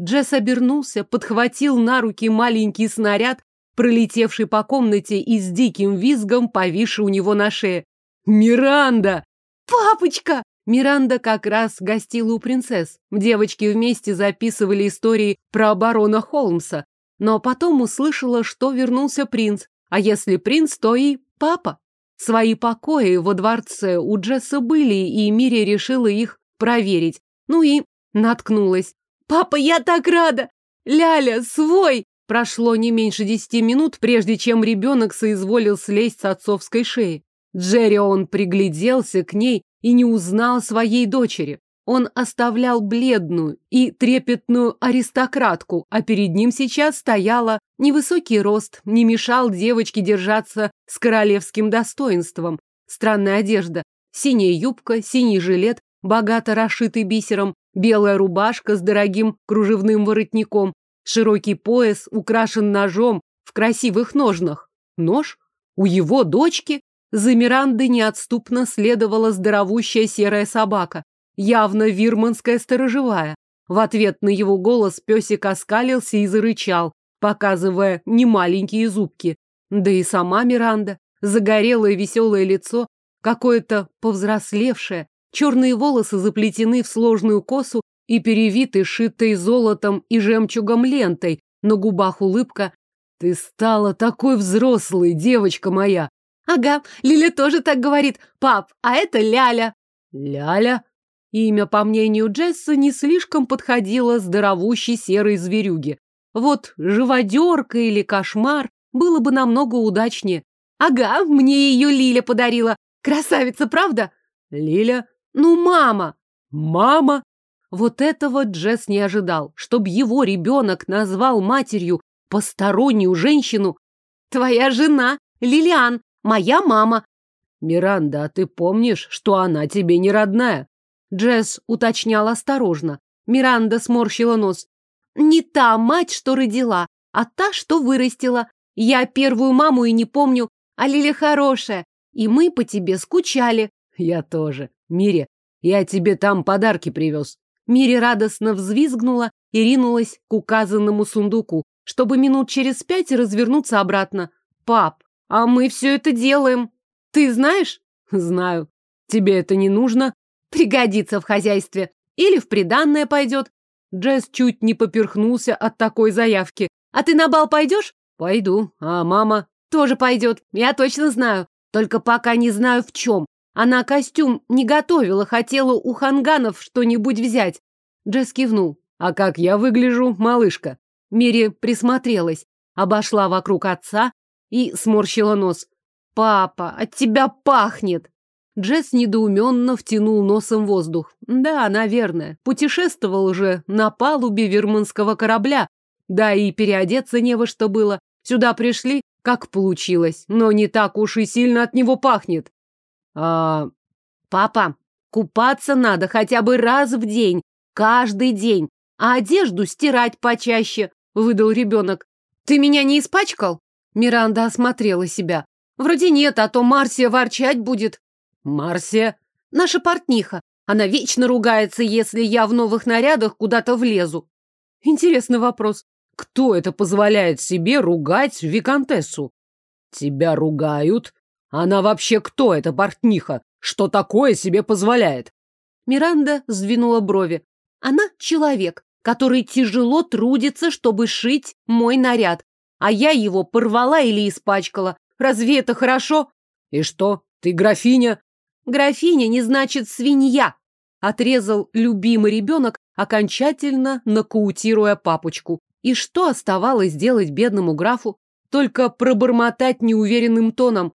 Джесс обернулся, подхватил на руки маленький снаряд, пролетевший по комнате и с диким визгом повисший у него на шее. «Миранда!» «Папочка!» Миранда как раз гостила у принцесс. Девочки вместе записывали истории про барона Холмса. Но потом услышала, что вернулся принц. А если принц, то и папа. Свои покои во дворце у Джесса были, и Мири решила их проверить. Ну и наткнулась. «Папа, я так рада! Ляля, свой!» Прошло не меньше десяти минут, прежде чем ребенок соизволил слезть с отцовской шеи. Джеррион пригляделся к ней и не узнал своей дочери. Он оставлял бледную и трепетную аристократку, а перед ним сейчас стояла невысокий рост, не мешал девочке держаться с королевским достоинством. Странная одежда, синяя юбка, синий жилет, богато расшитый бисером, белая рубашка с дорогим кружевным воротником, широкий пояс украшен ножом в красивых ножнах. Нож? У его дочки? За Мирандой неотступно следовала здоровущая серая собака явно вирманская сторожевая. В ответ на его голос песик оскалился и зарычал, показывая немаленькие зубки. Да и сама Миранда, загорелое веселое лицо, какое-то повзрослевшее, черные волосы заплетены в сложную косу и перевиты, шитой золотом и жемчугом лентой, на губах улыбка. «Ты стала такой взрослой, девочка моя!» «Ага, Лиля тоже так говорит. Пап, а это Ляля». «Ляля?» Имя, по мнению Джесса, не слишком подходило здоровущей серой зверюге. Вот живодерка или кошмар было бы намного удачнее. Ага, мне ее Лиля подарила. Красавица, правда? Лиля? Ну, мама. Мама? Вот этого Джесс не ожидал, чтоб его ребенок назвал матерью постороннюю женщину. Твоя жена, Лилиан, моя мама. Миранда, а ты помнишь, что она тебе не родная? Джесс уточнял осторожно. Миранда сморщила нос. «Не та мать, что родила, а та, что вырастила. Я первую маму и не помню, а Лиля хорошая, и мы по тебе скучали». «Я тоже. Мире, я тебе там подарки привез». Мире радостно взвизгнула и ринулась к указанному сундуку, чтобы минут через пять развернуться обратно. «Пап, а мы все это делаем. Ты знаешь?» «Знаю. Тебе это не нужно?» Пригодится в хозяйстве. Или в приданное пойдет. Джесс чуть не поперхнулся от такой заявки. А ты на бал пойдешь? Пойду. А мама? Тоже пойдет. Я точно знаю. Только пока не знаю в чем. Она костюм не готовила, хотела у ханганов что-нибудь взять. Джесс кивнул. А как я выгляжу, малышка? Мири присмотрелась, обошла вокруг отца и сморщила нос. «Папа, от тебя пахнет!» Джесс недоуменно втянул носом воздух. Да, наверное. Путешествовал уже на палубе верманского корабля. Да и переодеться не во что было. Сюда пришли, как получилось. Но не так уж и сильно от него пахнет. А... Папа, купаться надо хотя бы раз в день. Каждый день. А одежду стирать почаще, выдал ребенок. Ты меня не испачкал? Миранда осмотрела себя. Вроде нет, а то Марсия ворчать будет. Марсия? Наша портниха. Она вечно ругается, если я в новых нарядах куда-то влезу. Интересный вопрос. Кто это позволяет себе ругать виконтессу? Тебя ругают? Она вообще кто, эта портниха? Что такое себе позволяет? Миранда сдвинула брови. Она человек, который тяжело трудится, чтобы шить мой наряд. А я его порвала или испачкала. Разве это хорошо? И что, ты графиня? Графиня не значит свинья, отрезал любимый ребенок, окончательно нокаутируя папочку. И что оставалось делать бедному графу? Только пробормотать неуверенным тоном.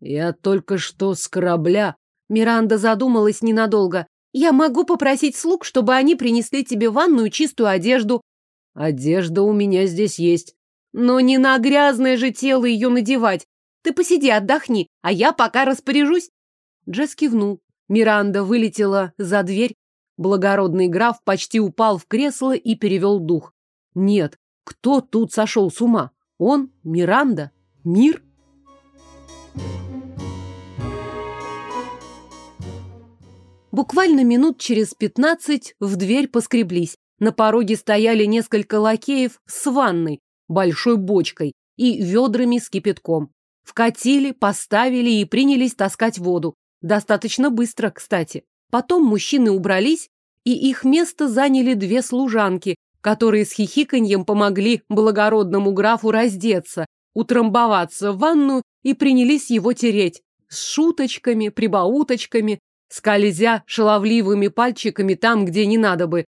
Я только что с корабля. Миранда задумалась ненадолго. Я могу попросить слуг, чтобы они принесли тебе ванную чистую одежду. Одежда у меня здесь есть. Но не на грязное же тело ее надевать. Ты посиди, отдохни, а я пока распоряжусь. Джесс кивнул. Миранда вылетела за дверь. Благородный граф почти упал в кресло и перевел дух. Нет, кто тут сошел с ума? Он? Миранда? Мир? Буквально минут через пятнадцать в дверь поскреблись. На пороге стояли несколько лакеев с ванной, большой бочкой и ведрами с кипятком. Вкатили, поставили и принялись таскать воду. Достаточно быстро, кстати. Потом мужчины убрались, и их место заняли две служанки, которые с хихиканьем помогли благородному графу раздеться, утрамбоваться в ванну и принялись его тереть. с шуточками, прибауточками, скользя шаловливыми пальчиками там, где не надо бы.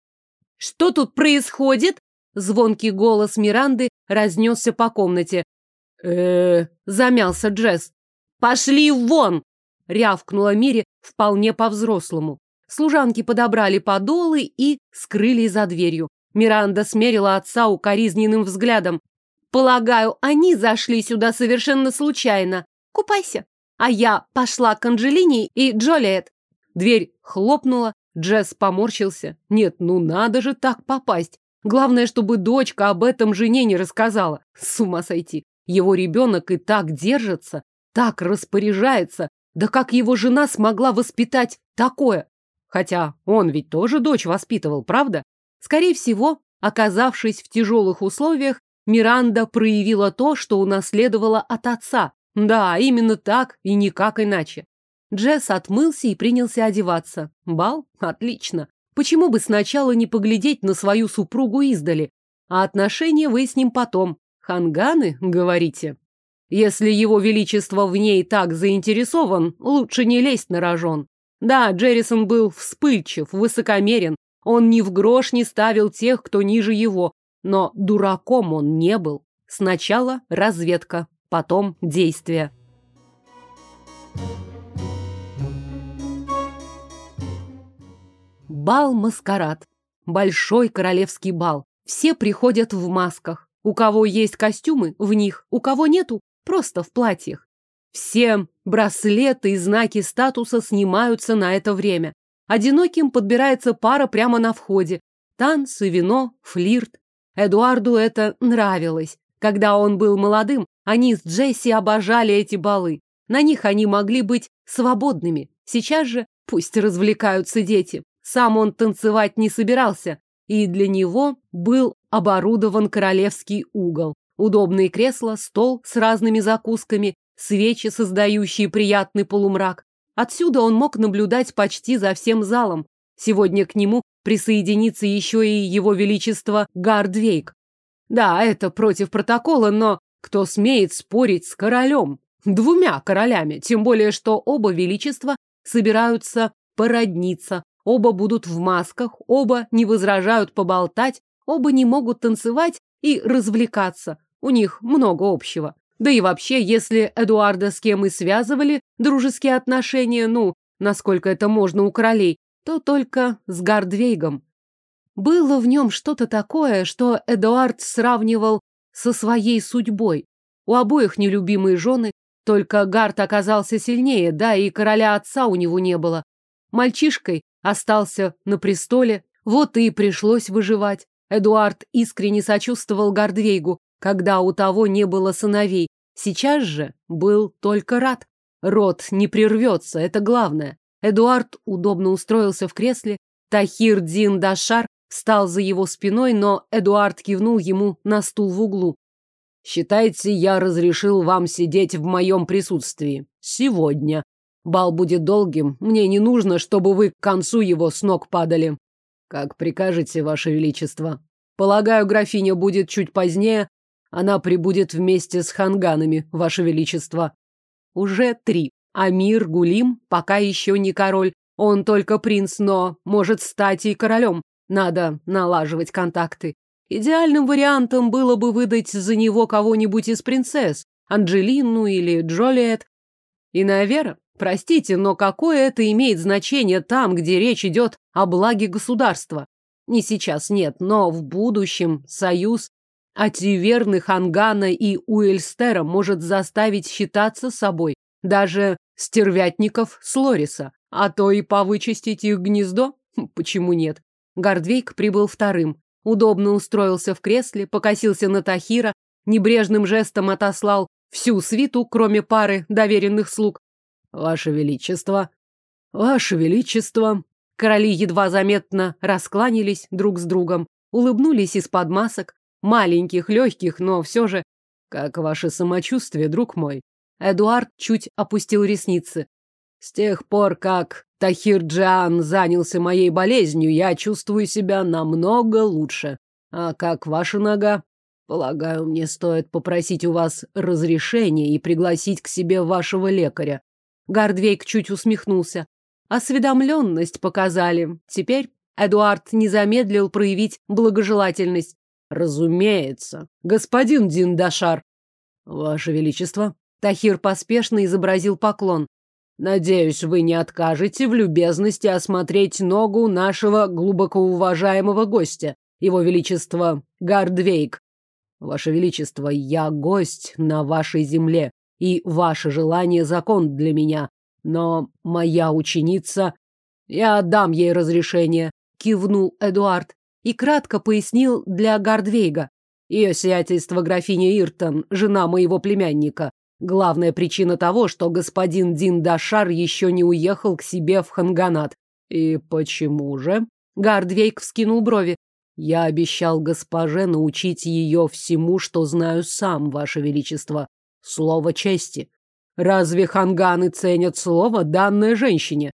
«Что тут происходит?» Звонкий голос Миранды разнесся по комнате. э замялся Джесс. «Пошли вон!» — рявкнула Мири вполне по-взрослому. Служанки подобрали подолы и скрылись за дверью. Миранда смерила отца укоризненным взглядом. «Полагаю, они зашли сюда совершенно случайно. Купайся!» А я пошла к Анжелине и Джолиет. Дверь хлопнула, Джесс поморщился. Нет, ну надо же так попасть. Главное, чтобы дочка об этом жене не рассказала. С ума сойти. Его ребенок и так держится, так распоряжается. Да как его жена смогла воспитать такое? Хотя он ведь тоже дочь воспитывал, правда? Скорее всего, оказавшись в тяжелых условиях, Миранда проявила то, что унаследовала от отца. Да, именно так и никак иначе. Джесс отмылся и принялся одеваться. Бал? Отлично. Почему бы сначала не поглядеть на свою супругу издали? А отношения выясним потом. Ханганы, говорите? Если его величество в ней так заинтересован, лучше не лезть на рожон. Да, Джеррисон был вспыльчив, высокомерен. Он ни в грош не ставил тех, кто ниже его. Но дураком он не был. Сначала разведка, потом действия. Бал-маскарад. Большой королевский бал. Все приходят в масках. У кого есть костюмы, в них. У кого нету, просто в платьях. Все браслеты и знаки статуса снимаются на это время. Одиноким подбирается пара прямо на входе. Танцы, вино, флирт. Эдуарду это нравилось. Когда он был молодым, они с Джесси обожали эти балы. На них они могли быть свободными. Сейчас же пусть развлекаются дети. Сам он танцевать не собирался, и для него был оборудован королевский угол. Удобные кресла, стол с разными закусками, свечи, создающие приятный полумрак. Отсюда он мог наблюдать почти за всем залом. Сегодня к нему присоединится еще и его величество Гардвейк. Да, это против протокола, но кто смеет спорить с королем? Двумя королями, тем более, что оба величества собираются породниться, оба будут в масках, оба не возражают поболтать, оба не могут танцевать и развлекаться. У них много общего. Да и вообще, если Эдуарда с кем и связывали дружеские отношения, ну, насколько это можно у королей, то только с Гардвейгом. Было в нем что-то такое, что Эдуард сравнивал со своей судьбой. У обоих нелюбимые жены, только Гард оказался сильнее, да и короля отца у него не было. Мальчишкой остался на престоле, вот и пришлось выживать. Эдуард искренне сочувствовал Гардвейгу, когда у того не было сыновей. Сейчас же был только рад. Род не прервется, это главное. Эдуард удобно устроился в кресле. Тахир Дин Дашар встал за его спиной, но Эдуард кивнул ему на стул в углу. «Считайте, я разрешил вам сидеть в моем присутствии. Сегодня. Бал будет долгим. Мне не нужно, чтобы вы к концу его с ног падали. Как прикажете, ваше величество. Полагаю, графиня будет чуть позднее, она прибудет вместе с ханганами, ваше величество. Уже три. Амир Гулим пока еще не король. Он только принц, но может стать и королем. Надо налаживать контакты. Идеальным вариантом было бы выдать за него кого-нибудь из принцесс. Анджелину или Джолиет. Иная вера? Простите, но какое это имеет значение там, где речь идет о благе государства? Не сейчас, нет, но в будущем союз Ативерных Ангана и Уэльстера может заставить считаться собой даже стервятников с Лориса, а то и повычистить их гнездо? Хм, почему нет? Гордвейк прибыл вторым. Удобно устроился в кресле, покосился на Тахира, небрежным жестом отослал всю свиту, кроме пары доверенных слуг. «Ваше Величество! Ваше Величество!» Короли едва заметно раскланялись друг с другом, улыбнулись из-под масок, Маленьких, легких, но все же... Как ваше самочувствие, друг мой? Эдуард чуть опустил ресницы. С тех пор, как Тахир Джан занялся моей болезнью, я чувствую себя намного лучше. А как ваша нога? Полагаю, мне стоит попросить у вас разрешения и пригласить к себе вашего лекаря. Гардвейк чуть усмехнулся. Осведомленность показали. Теперь Эдуард не замедлил проявить благожелательность. Разумеется. Господин Диндашар. Ваше Величество. Тахир поспешно изобразил поклон. Надеюсь, вы не откажете в любезности осмотреть ногу нашего глубоко уважаемого гостя, его величество Гардвейк. Ваше величество, я гость на вашей земле, и ваше желание закон для меня. Но моя ученица... Я отдам ей разрешение, кивнул Эдуард и кратко пояснил для Гардвейга. Ее сиятельство графиня Иртон, жена моего племянника. Главная причина того, что господин Дин Дашар еще не уехал к себе в Ханганат. И почему же? Гардвейк вскинул брови. Я обещал госпоже научить ее всему, что знаю сам, ваше величество. Слово чести. Разве ханганы ценят слово, данное женщине?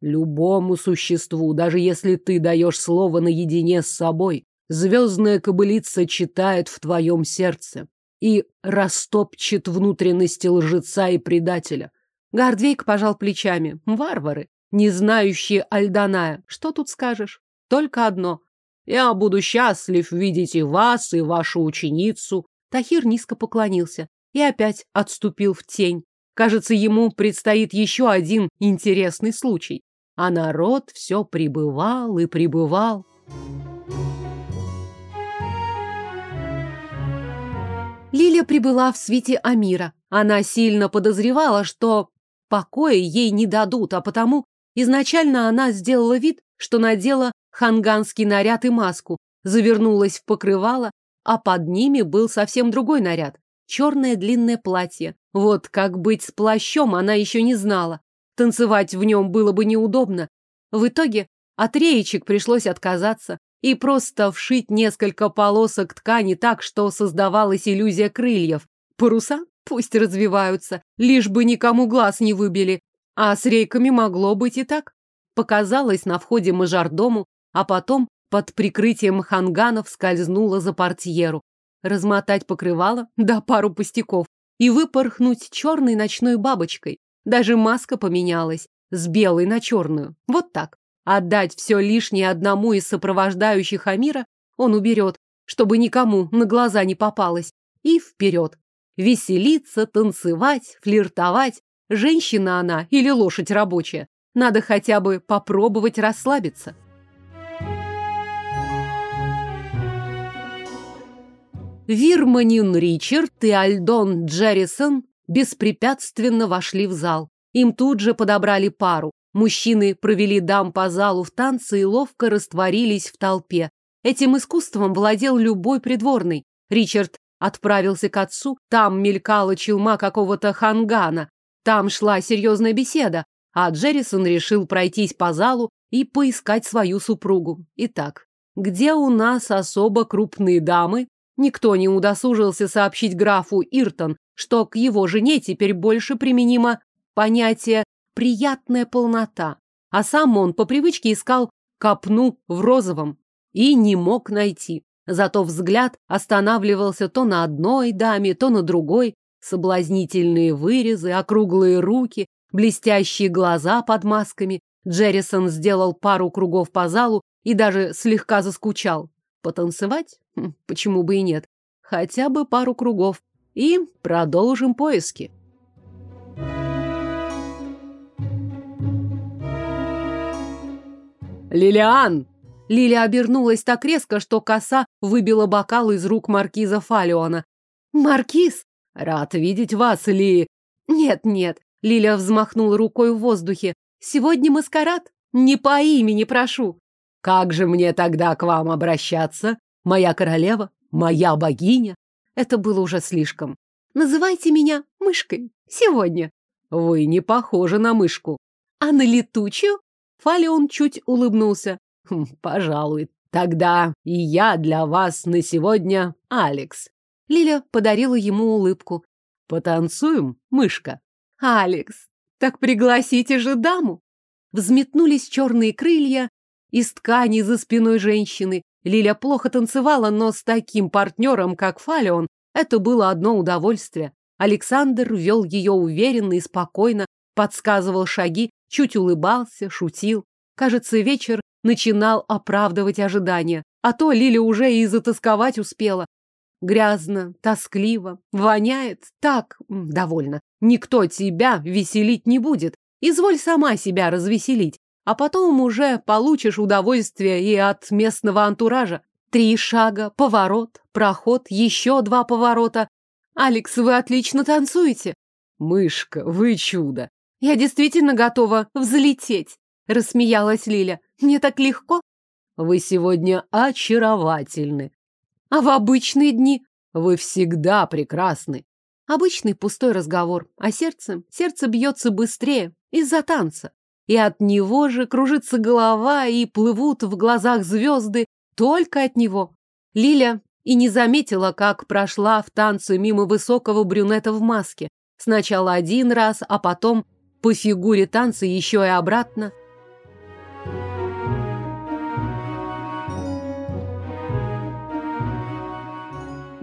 Любому существу, даже если ты даешь слово наедине с собой, звездная кобылица читает в твоем сердце и растопчет внутренности лжеца и предателя. Гардвейк пожал плечами. Варвары, не знающие Альданая. Что тут скажешь? Только одно. Я буду счастлив видеть и вас, и вашу ученицу. Тахир низко поклонился и опять отступил в тень. Кажется, ему предстоит еще один интересный случай. А народ все прибывал и прибывал. Лиля прибыла в свете Амира. Она сильно подозревала, что покоя ей не дадут, а потому изначально она сделала вид, что надела ханганский наряд и маску, завернулась в покрывало, а под ними был совсем другой наряд. Черное длинное платье. Вот как быть с плащом она еще не знала. Танцевать в нем было бы неудобно. В итоге от реечек пришлось отказаться и просто вшить несколько полосок ткани так, что создавалась иллюзия крыльев. Паруса пусть развиваются, лишь бы никому глаз не выбили. А с рейками могло быть и так. Показалось на входе мажордому, а потом под прикрытием ханганов скользнула за портьеру. Размотать покрывало, да пару пустяков, и выпорхнуть черной ночной бабочкой. Даже маска поменялась с белой на черную. Вот так. Отдать все лишнее одному из сопровождающих Амира он уберет, чтобы никому на глаза не попалось. И вперед. Веселиться, танцевать, флиртовать. Женщина она или лошадь рабочая. Надо хотя бы попробовать расслабиться. Вирманин Ричард и Альдон Джеррисон беспрепятственно вошли в зал. Им тут же подобрали пару. Мужчины провели дам по залу в танце и ловко растворились в толпе. Этим искусством владел любой придворный. Ричард отправился к отцу, там мелькала челма какого-то хангана, там шла серьезная беседа, а Джеррисон решил пройтись по залу и поискать свою супругу. Итак, где у нас особо крупные дамы? Никто не удосужился сообщить графу Иртон, что к его жене теперь больше применимо понятие «приятная полнота», а сам он по привычке искал копну в розовом и не мог найти. Зато взгляд останавливался то на одной даме, то на другой. Соблазнительные вырезы, округлые руки, блестящие глаза под масками. Джеррисон сделал пару кругов по залу и даже слегка заскучал. Потанцевать? Хм, почему бы и нет? Хотя бы пару кругов. И продолжим поиски. «Лилиан!» Лиля обернулась так резко, что коса выбила бокал из рук маркиза Фалиона. «Маркиз? Рад видеть вас, Ли...» «Нет-нет», — Лиля взмахнула рукой в воздухе. «Сегодня маскарад? Не по имени прошу». «Как же мне тогда к вам обращаться? Моя королева? Моя богиня?» Это было уже слишком. «Называйте меня мышкой. Сегодня». «Вы не похожи на мышку». «А на летучую?» Фалион чуть улыбнулся. «Хм, «Пожалуй. Тогда и я для вас на сегодня Алекс». Лиля подарила ему улыбку. «Потанцуем, мышка?» «Алекс, так пригласите же даму!» Взметнулись черные крылья из ткани за спиной женщины. Лиля плохо танцевала, но с таким партнером, как Фалион, это было одно удовольствие. Александр вел ее уверенно и спокойно, подсказывал шаги, чуть улыбался, шутил. Кажется, вечер начинал оправдывать ожидания, а то Лиля уже и затасковать успела. Грязно, тоскливо, воняет, так, довольно. Никто тебя веселить не будет. Изволь сама себя развеселить, а потом уже получишь удовольствие и от местного антуража. Три шага, поворот, проход, еще два поворота. Алекс, вы отлично танцуете. Мышка, вы чудо. Я действительно готова взлететь, рассмеялась Лиля. Мне так легко. Вы сегодня очаровательны. А в обычные дни вы всегда прекрасны. Обычный пустой разговор, а сердце, сердце бьется быстрее из-за танца. И от него же кружится голова и плывут в глазах звезды только от него. Лиля и не заметила, как прошла в танце мимо высокого брюнета в маске. Сначала один раз, а потом по фигуре танца еще и обратно.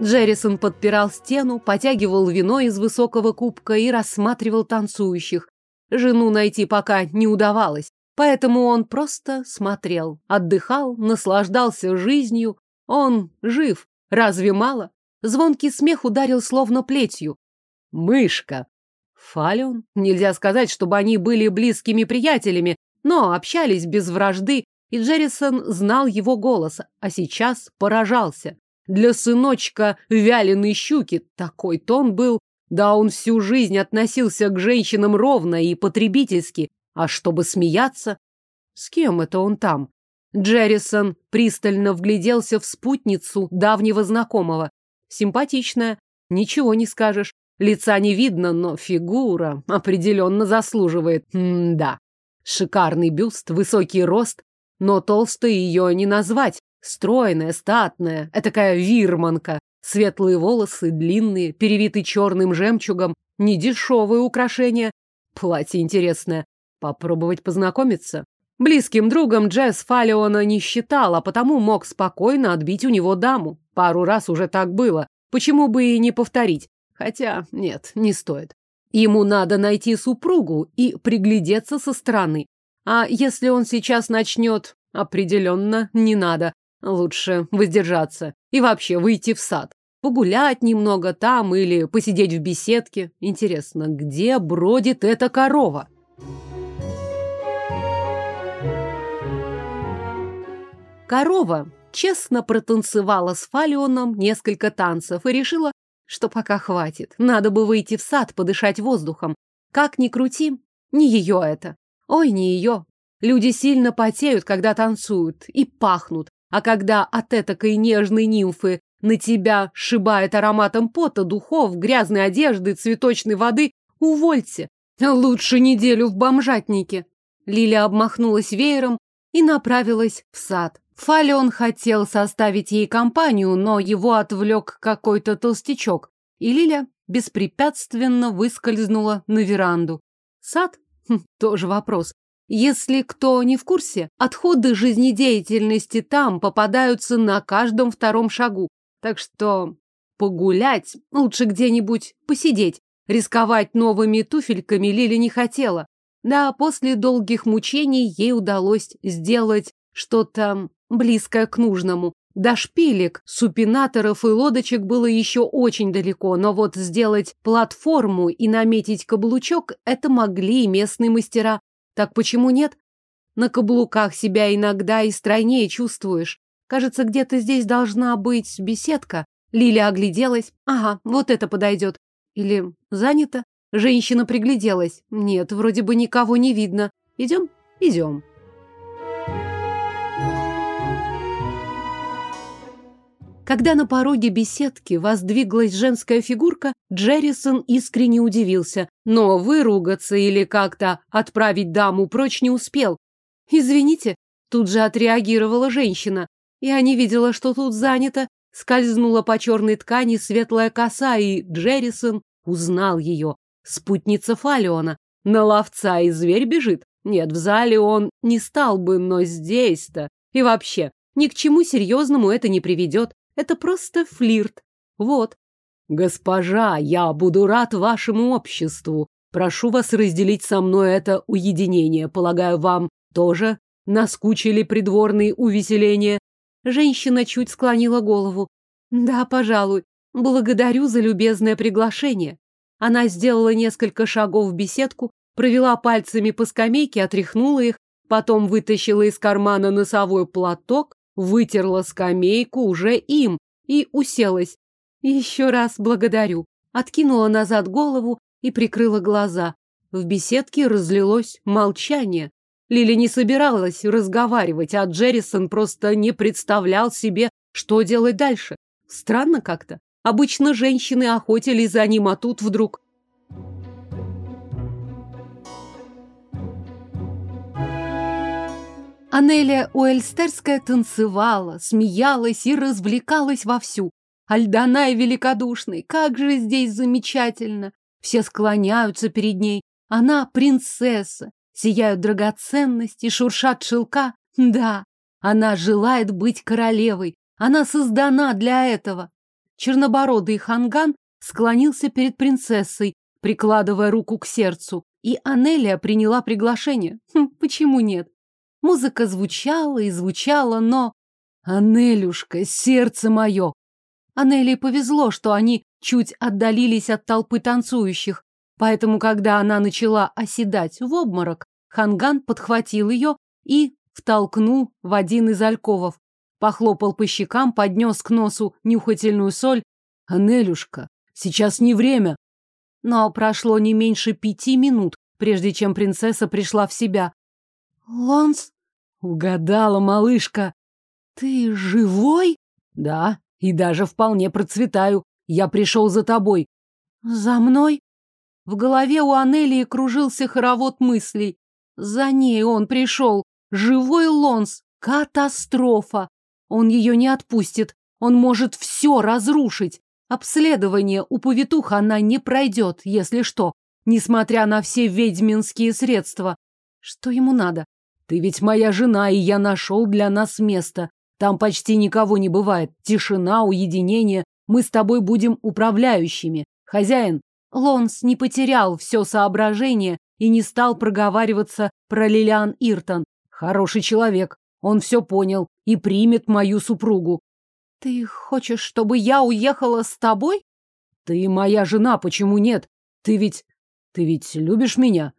Джеррисон подпирал стену, потягивал вино из высокого кубка и рассматривал танцующих. Жену найти пока не удавалось, поэтому он просто смотрел, отдыхал, наслаждался жизнью. Он жив, разве мало? Звонкий смех ударил словно плетью. «Мышка!» Фалион? Нельзя сказать, чтобы они были близкими приятелями, но общались без вражды, и Джеррисон знал его голос, а сейчас поражался. Для сыночка вяленой щуки такой тон был, да он всю жизнь относился к женщинам ровно и потребительски, а чтобы смеяться... С кем это он там? Джеррисон пристально вгляделся в спутницу давнего знакомого. Симпатичная, ничего не скажешь. Лица не видно, но фигура определенно заслуживает. М-да. Шикарный бюст, высокий рост, но толстой ее не назвать. Стройная, статная, этакая вирманка. Светлые волосы, длинные, перевиты черным жемчугом. Недешевые украшения. Платье интересное. Попробовать познакомиться? Близким другом Джесс Фалиона не считал, а потому мог спокойно отбить у него даму. Пару раз уже так было. Почему бы и не повторить? Хотя, нет, не стоит. Ему надо найти супругу и приглядеться со стороны. А если он сейчас начнет, определенно не надо. Лучше воздержаться и вообще выйти в сад. Погулять немного там или посидеть в беседке. Интересно, где бродит эта корова? Корова честно протанцевала с Фалионом несколько танцев и решила, что пока хватит. Надо бы выйти в сад, подышать воздухом. Как ни крути, не ее это. Ой, не ее. Люди сильно потеют, когда танцуют, и пахнут. А когда от этакой нежной нимфы на тебя шибает ароматом пота, духов, грязной одежды, цветочной воды, увольте. Лучше неделю в бомжатнике. Лиля обмахнулась веером и направилась в сад. Фалион хотел составить ей компанию, но его отвлек какой-то толстячок, и Лиля беспрепятственно выскользнула на веранду. Сад? Хм, тоже вопрос. Если кто не в курсе, отходы жизнедеятельности там попадаются на каждом втором шагу. Так что погулять, лучше где-нибудь посидеть. Рисковать новыми туфельками Лили не хотела. Да, после долгих мучений ей удалось сделать что-то близкое к нужному. До шпилек, супинаторов и лодочек было еще очень далеко, но вот сделать платформу и наметить каблучок – это могли и местные мастера. Так почему нет? На каблуках себя иногда и стройнее чувствуешь. Кажется, где-то здесь должна быть беседка. Лиля огляделась. Ага, вот это подойдет. Или занято? Женщина пригляделась. Нет, вроде бы никого не видно. Идем? Идем. Когда на пороге беседки воздвиглась женская фигурка, Джеррисон искренне удивился, но выругаться или как-то отправить даму прочь не успел. «Извините», тут же отреагировала женщина. Я не видела, что тут занято. Скользнула по черной ткани светлая коса, и Джеррисон узнал ее. Спутница Фалиона. На ловца и зверь бежит. Нет, в зале он не стал бы, но здесь-то. И вообще, ни к чему серьезному это не приведет. Это просто флирт. Вот. Госпожа, я буду рад вашему обществу. Прошу вас разделить со мной это уединение. Полагаю, вам тоже наскучили придворные увеселения. Женщина чуть склонила голову. Да, пожалуй. Благодарю за любезное приглашение. Она сделала несколько шагов в беседку, провела пальцами по скамейке, отряхнула их, потом вытащила из кармана носовой платок, вытерла скамейку уже им и уселась. Еще раз благодарю. Откинула назад голову и прикрыла глаза. В беседке разлилось молчание. Лили не собиралась разговаривать, а Джеррисон просто не представлял себе, что делать дальше. Странно как-то. Обычно женщины охотились за ним, а тут вдруг... Анелия Уэльстерская танцевала, смеялась и развлекалась вовсю. Альдана и великодушный, как же здесь замечательно! Все склоняются перед ней. Она принцесса, сияют драгоценности, шуршат шелка. Да, она желает быть королевой. Она создана для этого. Чернобородый ханган склонился перед принцессой, прикладывая руку к сердцу, и Анелия приняла приглашение. Хм, почему нет? Музыка звучала и звучала, но... Анелюшка, сердце мое! Анелии повезло, что они чуть отдалились от толпы танцующих, поэтому, когда она начала оседать в обморок, Ханган подхватил ее и втолкнул в один из альковов, похлопал по щекам, поднес к носу нюхательную соль. «Анелюшка, сейчас не время!» Но прошло не меньше пяти минут, прежде чем принцесса пришла в себя. «Лонс?» «Угадала, малышка!» «Ты живой?» «Да, и даже вполне процветаю. Я пришел за тобой. За мной? В голове у Анелии кружился хоровод мыслей. За ней он пришел. Живой Лонс. Катастрофа. Он ее не отпустит. Он может все разрушить. Обследование у повитуха она не пройдет, если что, несмотря на все ведьминские средства. Что ему надо? Ты ведь моя жена, и я нашел для нас место. Там почти никого не бывает. Тишина, уединение. Мы с тобой будем управляющими. Хозяин, Лонс не потерял все соображение и не стал проговариваться про Лилиан Иртон. Хороший человек. Он все понял и примет мою супругу. Ты хочешь, чтобы я уехала с тобой? Ты моя жена, почему нет? Ты ведь... Ты ведь любишь меня?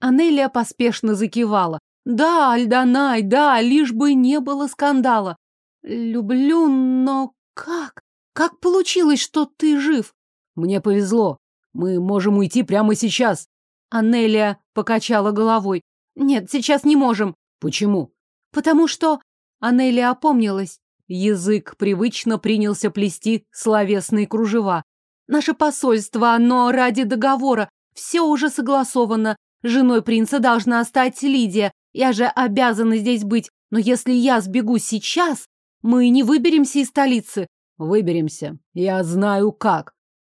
Анелия поспешно закивала. Да, Альданай, да, лишь бы не было скандала. Люблю, но как? Как получилось, что ты жив? Мне повезло. Мы можем уйти прямо сейчас. Анелия покачала головой. Нет, сейчас не можем. Почему? Потому что... Анелия опомнилась. Язык привычно принялся плести словесные кружева. Наше посольство, оно ради договора. Все уже согласовано. Женой принца должна стать Лидия. Я же обязана здесь быть. Но если я сбегу сейчас, мы не выберемся из столицы. Выберемся. Я знаю как.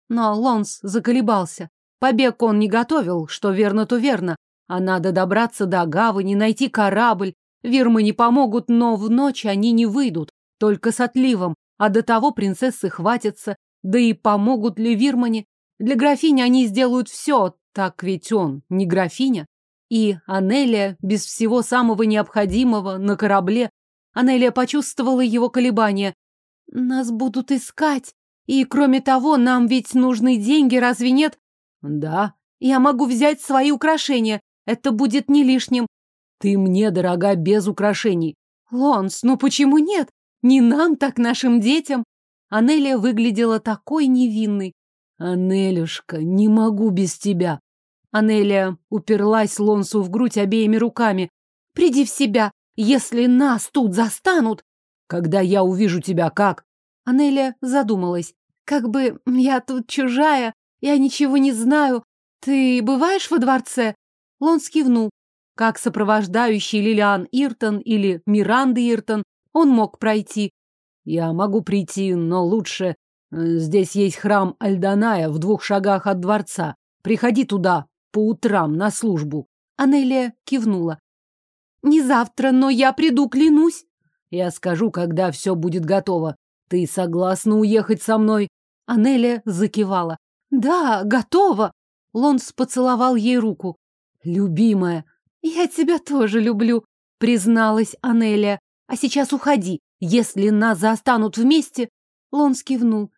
Но Лонс заколебался. Побег он не готовил, что верно, то верно. А надо добраться до гавани, найти корабль. Вирмы не помогут, но в ночь они не выйдут, только с отливом. А до того принцессы хватятся. Да и помогут ли Вирмане? Для графини они сделают все, так ведь он не графиня. И Анелия, без всего самого необходимого, на корабле. Анелия почувствовала его колебания. Нас будут искать. И, кроме того, нам ведь нужны деньги, разве нет? Да. Я могу взять свои украшения. Это будет не лишним. Ты мне дорога без украшений. Лонс, ну почему нет? Не нам, так нашим детям. Анелия выглядела такой невинной. Анелюшка, не могу без тебя. Анелия уперлась Лонсу в грудь обеими руками. Приди в себя, если нас тут застанут. Когда я увижу тебя, как? Анелия задумалась. Как бы я тут чужая, я ничего не знаю. Ты бываешь во дворце? Лон скивнул. Как сопровождающий Лилиан Иртон или Миранды Иртон, он мог пройти. Я могу прийти, но лучше... Э, здесь есть храм Альданая в двух шагах от дворца. Приходи туда по утрам на службу. Анелия кивнула. Не завтра, но я приду, клянусь. Я скажу, когда все будет готово. Ты согласна уехать со мной? Анелия закивала. Да, готова. Лонс поцеловал ей руку. «Любимая!» «Я тебя тоже люблю», — призналась Анелия. «А сейчас уходи. Если нас застанут вместе...» Лонс кивнул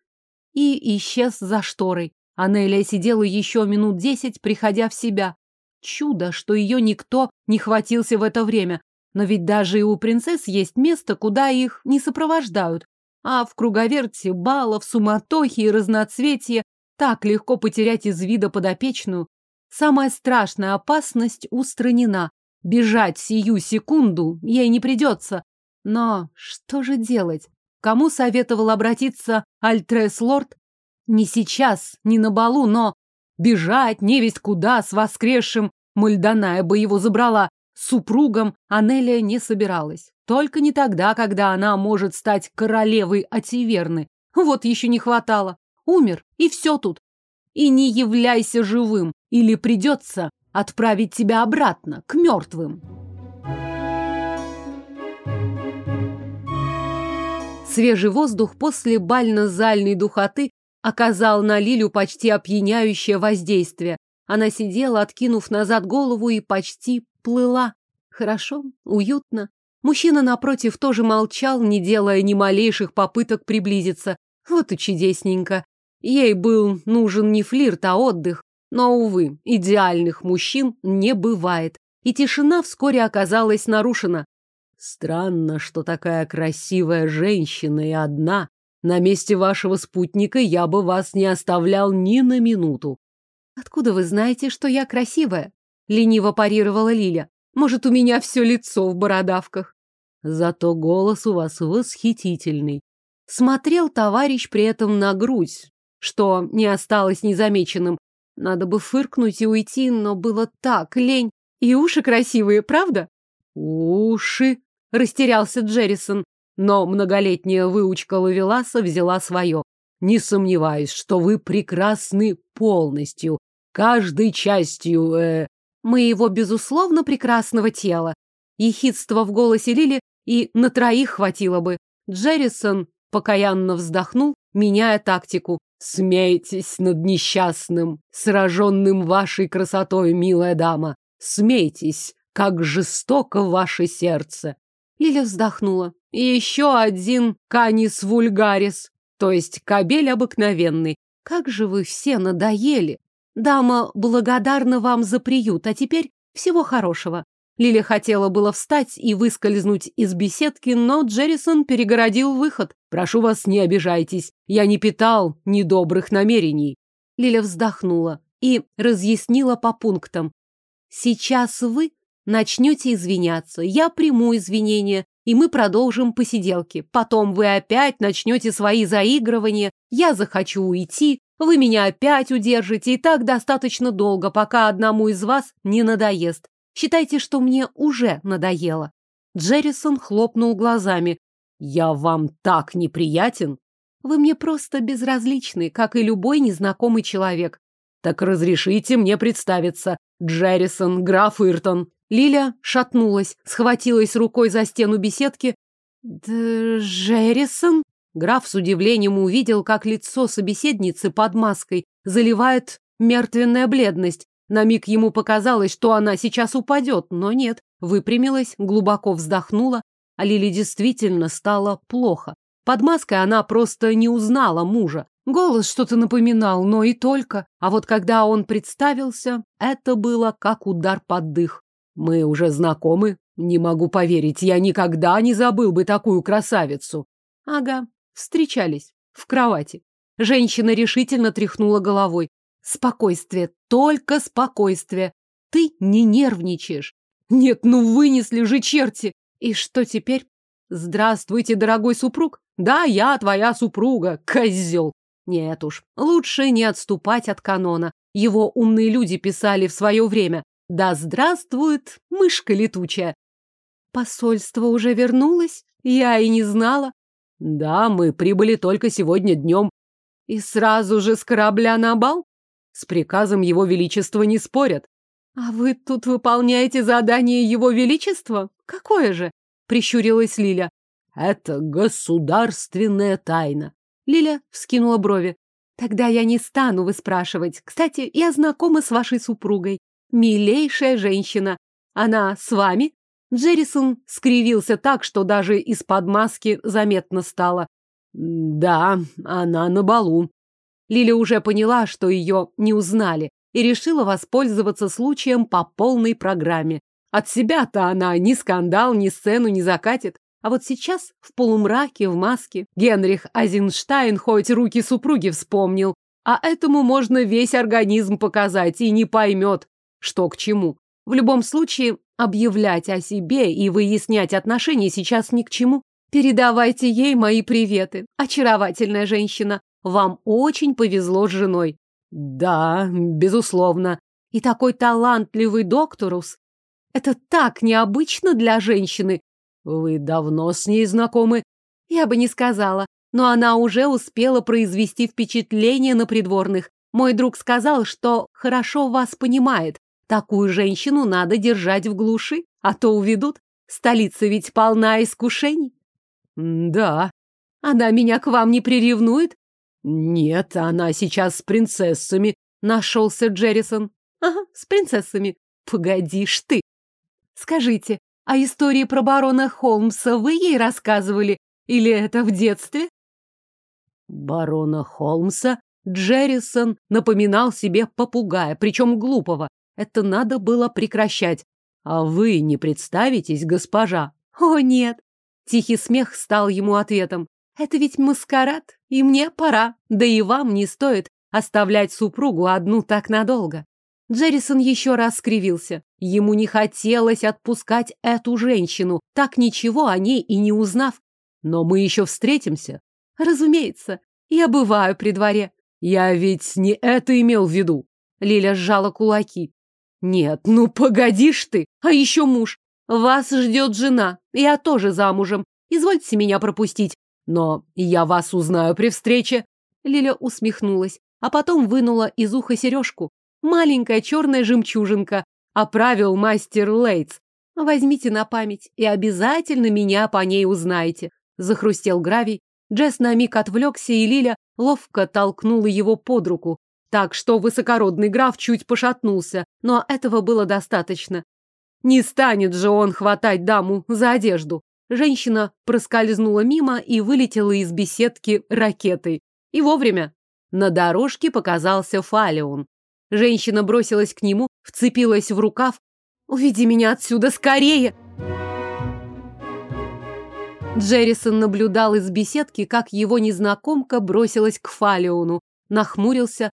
и исчез за шторой. Анелия сидела еще минут десять, приходя в себя. Чудо, что ее никто не хватился в это время. Но ведь даже и у принцесс есть место, куда их не сопровождают. А в круговерте балов, суматохи и разноцветия так легко потерять из вида подопечную. Самая страшная опасность устранена. Бежать сию секунду ей не придется. Но что же делать? Кому советовал обратиться Альтрес-лорд? Не сейчас, не на балу, но бежать невесть куда с воскресшим, Мальданая бы его забрала, супругом Анелия не собиралась. Только не тогда, когда она может стать королевой Ативерны. Вот еще не хватало. Умер, и все тут. И не являйся живым, или придется отправить тебя обратно, к мертвым. Свежий воздух после бально-зальной духоты оказал на Лилю почти опьяняющее воздействие. Она сидела, откинув назад голову и почти плыла. Хорошо, уютно. Мужчина напротив тоже молчал, не делая ни малейших попыток приблизиться. Вот и чудесненько. Ей был нужен не флирт, а отдых. Но, увы, идеальных мужчин не бывает. И тишина вскоре оказалась нарушена. Странно, что такая красивая женщина и одна. На месте вашего спутника я бы вас не оставлял ни на минуту. Откуда вы знаете, что я красивая? Лениво парировала Лиля. Может, у меня все лицо в бородавках. Зато голос у вас восхитительный. Смотрел товарищ при этом на грудь, что не осталось незамеченным. Надо бы фыркнуть и уйти, но было так лень. И уши красивые, правда? Уши, Растерялся Джеррисон, но многолетняя выучка Лавеласа взяла свое. Не сомневаюсь, что вы прекрасны полностью, каждой частью, э... Моего, безусловно, прекрасного тела. Ехидство в голосе Лили и на троих хватило бы. Джеррисон покаянно вздохнул, меняя тактику. Смейтесь над несчастным, сраженным вашей красотой, милая дама. Смейтесь, как жестоко ваше сердце. Лиля вздохнула. И еще один канис вульгарис, то есть кабель обыкновенный. Как же вы все надоели. Дама благодарна вам за приют, а теперь всего хорошего. Лиля хотела было встать и выскользнуть из беседки, но Джеррисон перегородил выход. «Прошу вас, не обижайтесь. Я не питал недобрых намерений». Лиля вздохнула и разъяснила по пунктам. «Сейчас вы Начнете извиняться, я приму извинения, и мы продолжим посиделки. Потом вы опять начнете свои заигрывания, я захочу уйти, вы меня опять удержите, и так достаточно долго, пока одному из вас не надоест. Считайте, что мне уже надоело. Джеррисон хлопнул глазами. Я вам так неприятен? Вы мне просто безразличны, как и любой незнакомый человек. Так разрешите мне представиться. Джеррисон, граф Иртон. Лиля шатнулась, схватилась рукой за стену беседки. «Джеррисон?» Граф с удивлением увидел, как лицо собеседницы под маской заливает мертвенная бледность. На миг ему показалось, что она сейчас упадет, но нет. Выпрямилась, глубоко вздохнула, а Лиле действительно стало плохо. Под маской она просто не узнала мужа. Голос что-то напоминал, но и только. А вот когда он представился, это было как удар под дых. Мы уже знакомы? Не могу поверить, я никогда не забыл бы такую красавицу. Ага, встречались. В кровати. Женщина решительно тряхнула головой. Спокойствие, только спокойствие. Ты не нервничаешь. Нет, ну вынесли же черти. И что теперь? Здравствуйте, дорогой супруг. Да, я твоя супруга, козел. Нет уж, лучше не отступать от канона. Его умные люди писали в свое время. Да здравствует мышка летучая! Посольство уже вернулось? Я и не знала. Да, мы прибыли только сегодня днем. И сразу же с корабля на бал? С приказом его величества не спорят. А вы тут выполняете задание его величества? Какое же? Прищурилась Лиля. Это государственная тайна. Лиля вскинула брови. Тогда я не стану выспрашивать. Кстати, я знакома с вашей супругой. Милейшая женщина. Она с вами? Джеррисон скривился так, что даже из-под маски заметно стало. Да, она на балу. Лиля уже поняла, что ее не узнали, и решила воспользоваться случаем по полной программе. От себя-то она ни скандал, ни сцену не закатит. А вот сейчас, в полумраке, в маске, Генрих Азенштайн хоть руки супруги вспомнил, а этому можно весь организм показать и не поймет, что к чему. В любом случае, объявлять о себе и выяснять отношения сейчас ни к чему. Передавайте ей мои приветы. Очаровательная женщина. Вам очень повезло с женой. Да, безусловно. И такой талантливый докторус. Это так необычно для женщины. Вы давно с ней знакомы? Я бы не сказала, но она уже успела произвести впечатление на придворных. Мой друг сказал, что хорошо вас понимает. Такую женщину надо держать в глуши, а то уведут. Столица ведь полна искушений. Да. Она меня к вам не приревнует? Нет, она сейчас с принцессами. Нашелся Джеррисон. Ага, с принцессами. Погодишь ты. Скажите, а истории про барона Холмса вы ей рассказывали? Или это в детстве? Барона Холмса Джеррисон напоминал себе попугая, причем глупого. Это надо было прекращать. А вы не представитесь, госпожа? О, нет. Тихий смех стал ему ответом. Это ведь маскарад, и мне пора. Да и вам не стоит оставлять супругу одну так надолго. Джеррисон еще раз скривился. Ему не хотелось отпускать эту женщину, так ничего о ней и не узнав. Но мы еще встретимся. Разумеется, я бываю при дворе. Я ведь не это имел в виду. Лиля сжала кулаки. Нет, ну погодишь ты, а еще муж. Вас ждет жена, я тоже замужем. Извольте меня пропустить. Но я вас узнаю при встрече. Лиля усмехнулась, а потом вынула из уха сережку. Маленькая черная жемчужинка. Оправил мастер Лейтс. Возьмите на память и обязательно меня по ней узнаете. Захрустел гравий. Джесс на миг отвлекся, и Лиля ловко толкнула его под руку, так что высокородный граф чуть пошатнулся, но этого было достаточно. Не станет же он хватать даму за одежду. Женщина проскользнула мимо и вылетела из беседки ракетой. И вовремя. На дорожке показался Фалион. Женщина бросилась к нему, вцепилась в рукав. «Уведи меня отсюда скорее!» Джеррисон наблюдал из беседки, как его незнакомка бросилась к Фалиону, нахмурился,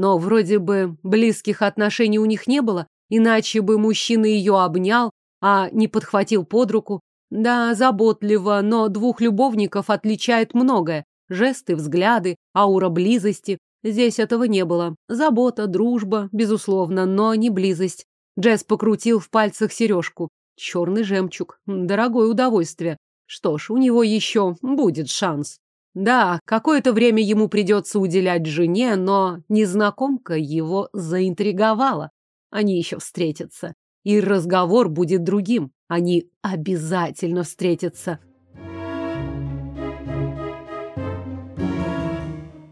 но вроде бы близких отношений у них не было, иначе бы мужчина ее обнял, а не подхватил под руку. Да, заботливо, но двух любовников отличает многое. Жесты, взгляды, аура близости. Здесь этого не было. Забота, дружба, безусловно, но не близость. Джесс покрутил в пальцах сережку. Черный жемчуг. Дорогое удовольствие. Что ж, у него еще будет шанс. Да, какое-то время ему придется уделять жене, но незнакомка его заинтриговала. Они еще встретятся. И разговор будет другим. Они обязательно встретятся.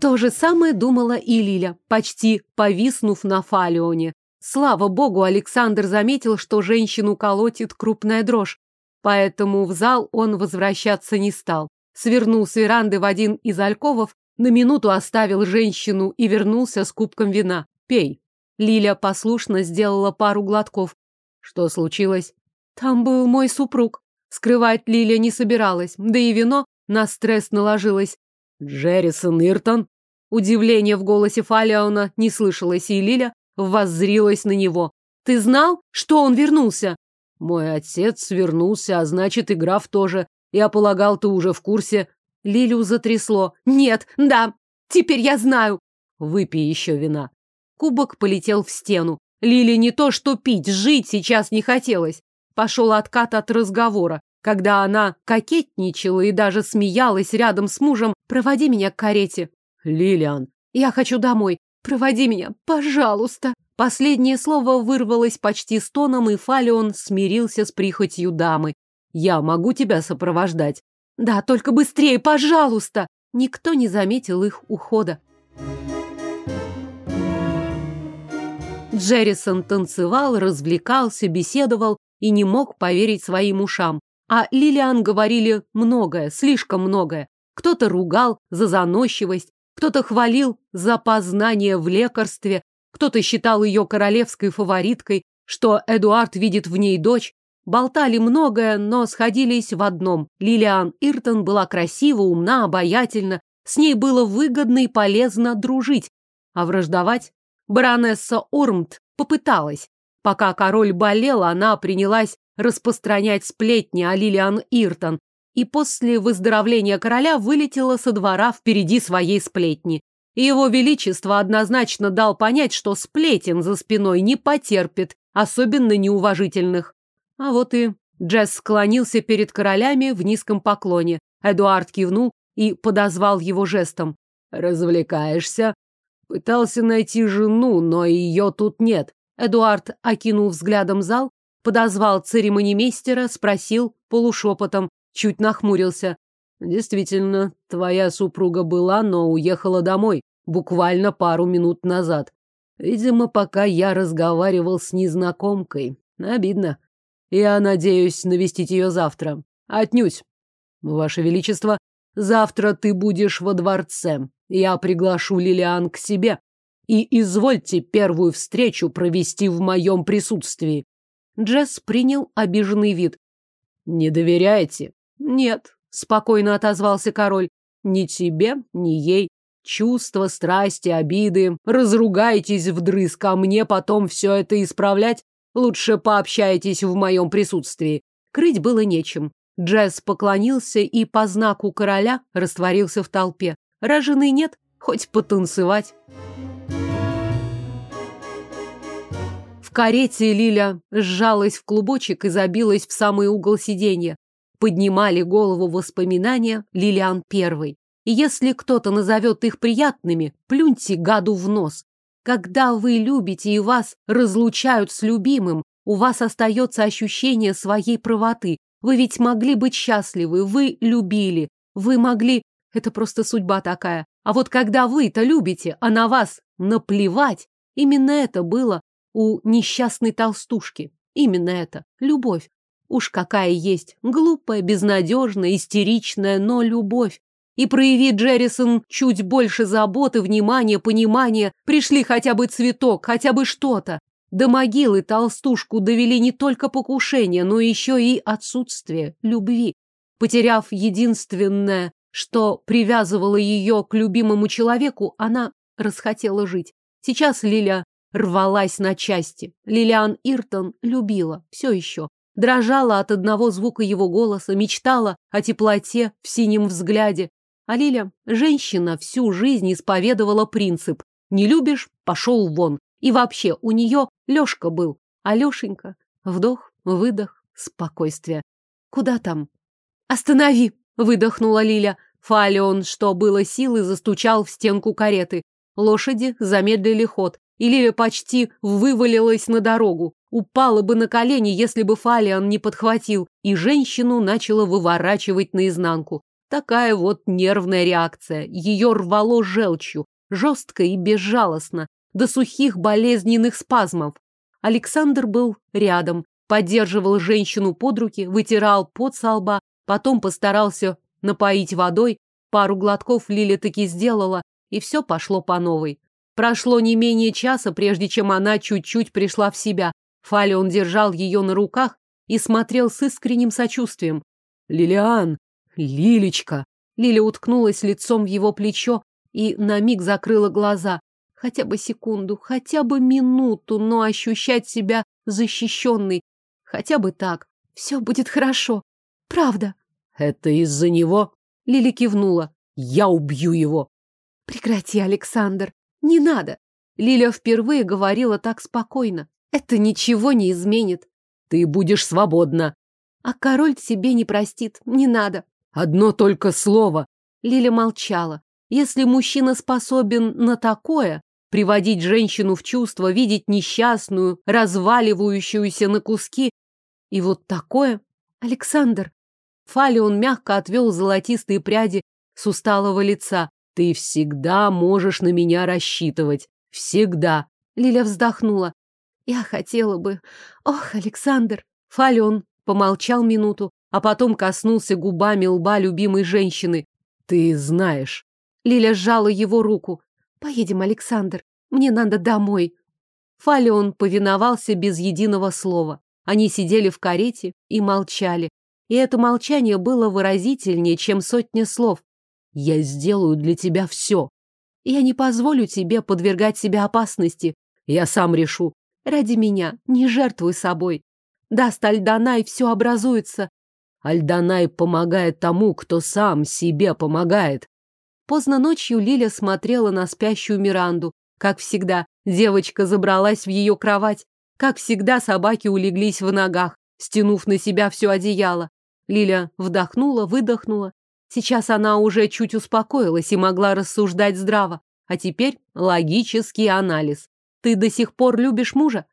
То же самое думала и Лиля, почти повиснув на Фалионе. Слава богу, Александр заметил, что женщину колотит крупная дрожь, поэтому в зал он возвращаться не стал свернул с веранды в один из альковов, на минуту оставил женщину и вернулся с кубком вина. «Пей». Лиля послушно сделала пару глотков. Что случилось? Там был мой супруг. Скрывать Лиля не собиралась, да и вино на стресс наложилось. Джеррисон Иртон? Удивление в голосе Фалиона не слышалось, и Лиля воззрилась на него. Ты знал, что он вернулся? Мой отец вернулся, а значит, и граф тоже. Я полагал, ты уже в курсе. Лилю затрясло. Нет, да, теперь я знаю. Выпей еще вина. Кубок полетел в стену. Лили не то что пить, жить сейчас не хотелось. Пошел откат от разговора. Когда она кокетничала и даже смеялась рядом с мужем, проводи меня к карете. Лилиан. Я хочу домой. Проводи меня, пожалуйста. Последнее слово вырвалось почти стоном, и Фалион смирился с прихотью дамы. Я могу тебя сопровождать. Да, только быстрее, пожалуйста. Никто не заметил их ухода. Джеррисон танцевал, развлекался, беседовал и не мог поверить своим ушам. А Лилиан говорили многое, слишком многое. Кто-то ругал за заносчивость, кто-то хвалил за познание в лекарстве, кто-то считал ее королевской фавориткой, что Эдуард видит в ней дочь, Болтали многое, но сходились в одном. Лилиан Иртон была красива, умна, обаятельна. С ней было выгодно и полезно дружить. А враждовать? Баронесса Ормт попыталась. Пока король болел, она принялась распространять сплетни о Лилиан Иртон, и после выздоровления короля вылетела со двора впереди своей сплетни. И его величество однозначно дал понять, что сплетен за спиной не потерпит, особенно неуважительных. А вот и Джесс склонился перед королями в низком поклоне. Эдуард кивнул и подозвал его жестом. «Развлекаешься?» Пытался найти жену, но ее тут нет. Эдуард окинул взглядом зал, подозвал церемонимейстера, спросил полушепотом чуть нахмурился. Действительно, твоя супруга была, но уехала домой, буквально пару минут назад. Видимо, пока я разговаривал с незнакомкой. Обидно. Я надеюсь навестить ее завтра. Отнюдь. Ваше Величество, завтра ты будешь во дворце. Я приглашу Лилиан к себе. И извольте первую встречу провести в моем присутствии. Джесс принял обиженный вид. Не доверяете? Нет, спокойно отозвался король. Ни тебе, ни ей. Чувства, страсти, обиды. Разругайтесь вдрызг, а мне потом все это исправлять. Лучше пообщайтесь в моем присутствии. Крыть было нечем. Джесс поклонился и по знаку короля растворился в толпе. Роженый нет, хоть потанцевать. В карете Лиля сжалась в клубочек и забилась в самый угол сиденья поднимали голову воспоминания Лилиан Первой. И если кто-то назовет их приятными, плюньте гаду в нос. Когда вы любите и вас разлучают с любимым, у вас остается ощущение своей правоты. Вы ведь могли быть счастливы, вы любили, вы могли... Это просто судьба такая. А вот когда вы-то любите, а на вас наплевать, именно это было у несчастной толстушки. Именно это. Любовь. Уж какая есть. Глупая, безнадежная, истеричная, но любовь. И прояви Джеррисон чуть больше заботы, внимания, понимания, пришли хотя бы цветок, хотя бы что-то. До могилы толстушку довели не только покушение, но еще и отсутствие любви. Потеряв единственное, что привязывало ее к любимому человеку, она расхотела жить. Сейчас Лиля рвалась на части. Лилиан Иртон любила, все еще дрожала от одного звука его голоса, мечтала о теплоте в синем взгляде. А Лиля, женщина, всю жизнь исповедовала принцип «не любишь – пошел вон». И вообще у нее Лешка был, а Лешенька – вдох, выдох, спокойствие. Куда там? «Останови!» – выдохнула Лиля. Фалион, что было силы, застучал в стенку кареты. Лошади замедлили ход, и Лиля почти вывалилась на дорогу. Упала бы на колени, если бы Фалиан не подхватил, и женщину начала выворачивать наизнанку. Такая вот нервная реакция. Ее рвало желчью, жестко и безжалостно, до сухих болезненных спазмов. Александр был рядом, поддерживал женщину под руки, вытирал пот со лба, потом постарался напоить водой. Пару глотков Лиля таки сделала, и все пошло по новой. Прошло не менее часа, прежде чем она чуть-чуть пришла в себя, Фалион держал ее на руках и смотрел с искренним сочувствием. «Лилиан! Лилечка!» Лиля уткнулась лицом в его плечо и на миг закрыла глаза. Хотя бы секунду, хотя бы минуту, но ощущать себя защищенной. Хотя бы так. Все будет хорошо. Правда. Это из-за него? Лили кивнула. Я убью его. Прекрати, Александр. Не надо. Лиля впервые говорила так спокойно. Это ничего не изменит. Ты будешь свободна. А король тебе не простит. Не надо. Одно только слово. Лиля молчала. Если мужчина способен на такое, приводить женщину в чувство, видеть несчастную, разваливающуюся на куски, и вот такое... Александр. Фалион мягко отвел золотистые пряди с усталого лица. Ты всегда можешь на меня рассчитывать. Всегда. Лиля вздохнула. Я хотела бы... Ох, Александр! Фален помолчал минуту, а потом коснулся губами лба любимой женщины. Ты знаешь. Лиля сжала его руку. Поедем, Александр. Мне надо домой. Фалеон повиновался без единого слова. Они сидели в карете и молчали. И это молчание было выразительнее, чем сотня слов. «Я сделаю для тебя все. Я не позволю тебе подвергать себя опасности. Я сам решу. Ради меня не жертвуй собой. Даст Альданай, все образуется. Альданай помогает тому, кто сам себе помогает. Поздно ночью Лиля смотрела на спящую Миранду. Как всегда, девочка забралась в ее кровать. Как всегда, собаки улеглись в ногах, стянув на себя все одеяло. Лиля вдохнула, выдохнула. Сейчас она уже чуть успокоилась и могла рассуждать здраво. А теперь логический анализ. Ты до сих пор любишь мужа?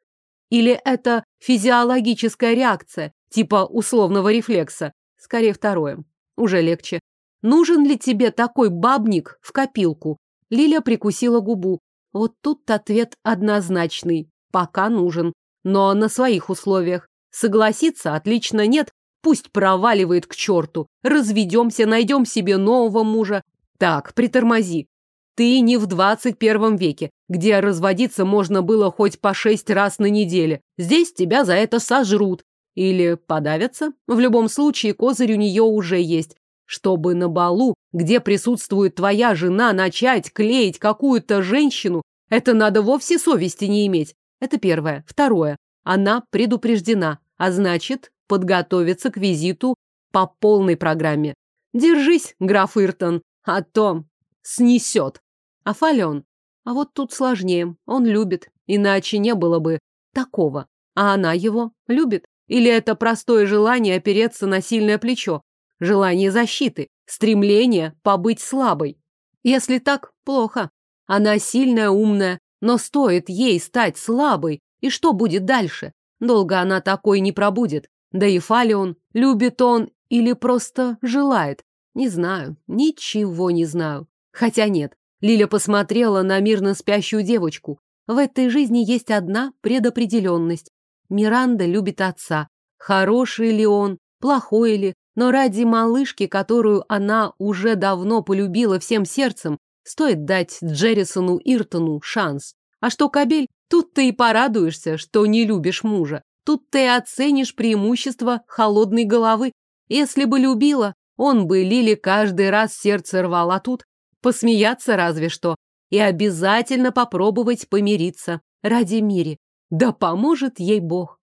Или это физиологическая реакция, типа условного рефлекса? Скорее второе. Уже легче. Нужен ли тебе такой бабник в копилку? Лиля прикусила губу. Вот тут ответ однозначный. Пока нужен. Но на своих условиях. Согласиться отлично нет. Пусть проваливает к черту. Разведемся, найдем себе нового мужа. Так, притормози. Ты не в двадцать первом веке, где разводиться можно было хоть по шесть раз на неделе. Здесь тебя за это сожрут. Или подавятся. В любом случае, козырь у нее уже есть. Чтобы на балу, где присутствует твоя жена, начать клеить какую-то женщину, это надо вовсе совести не иметь. Это первое. Второе. Она предупреждена, а значит, подготовиться к визиту по полной программе. Держись, граф Иртон, а то снесет. А Фален? А вот тут сложнее. Он любит, иначе не было бы такого. А она его любит? Или это простое желание опереться на сильное плечо? Желание защиты, стремление побыть слабой? Если так, плохо. Она сильная, умная, но стоит ей стать слабой, и что будет дальше? Долго она такой не пробудет. Да и Фалион, любит он или просто желает? Не знаю, ничего не знаю. Хотя нет, Лиля посмотрела на мирно спящую девочку. В этой жизни есть одна предопределенность. Миранда любит отца. Хороший ли он, плохой ли, но ради малышки, которую она уже давно полюбила всем сердцем, стоит дать Джеррисону Иртону шанс. А что кабель? Тут ты и порадуешься, что не любишь мужа. Тут ты оценишь преимущество холодной головы. Если бы любила, он бы Лили каждый раз сердце рвал, а тут Посмеяться разве что. И обязательно попробовать помириться. Ради мире. Да поможет ей Бог.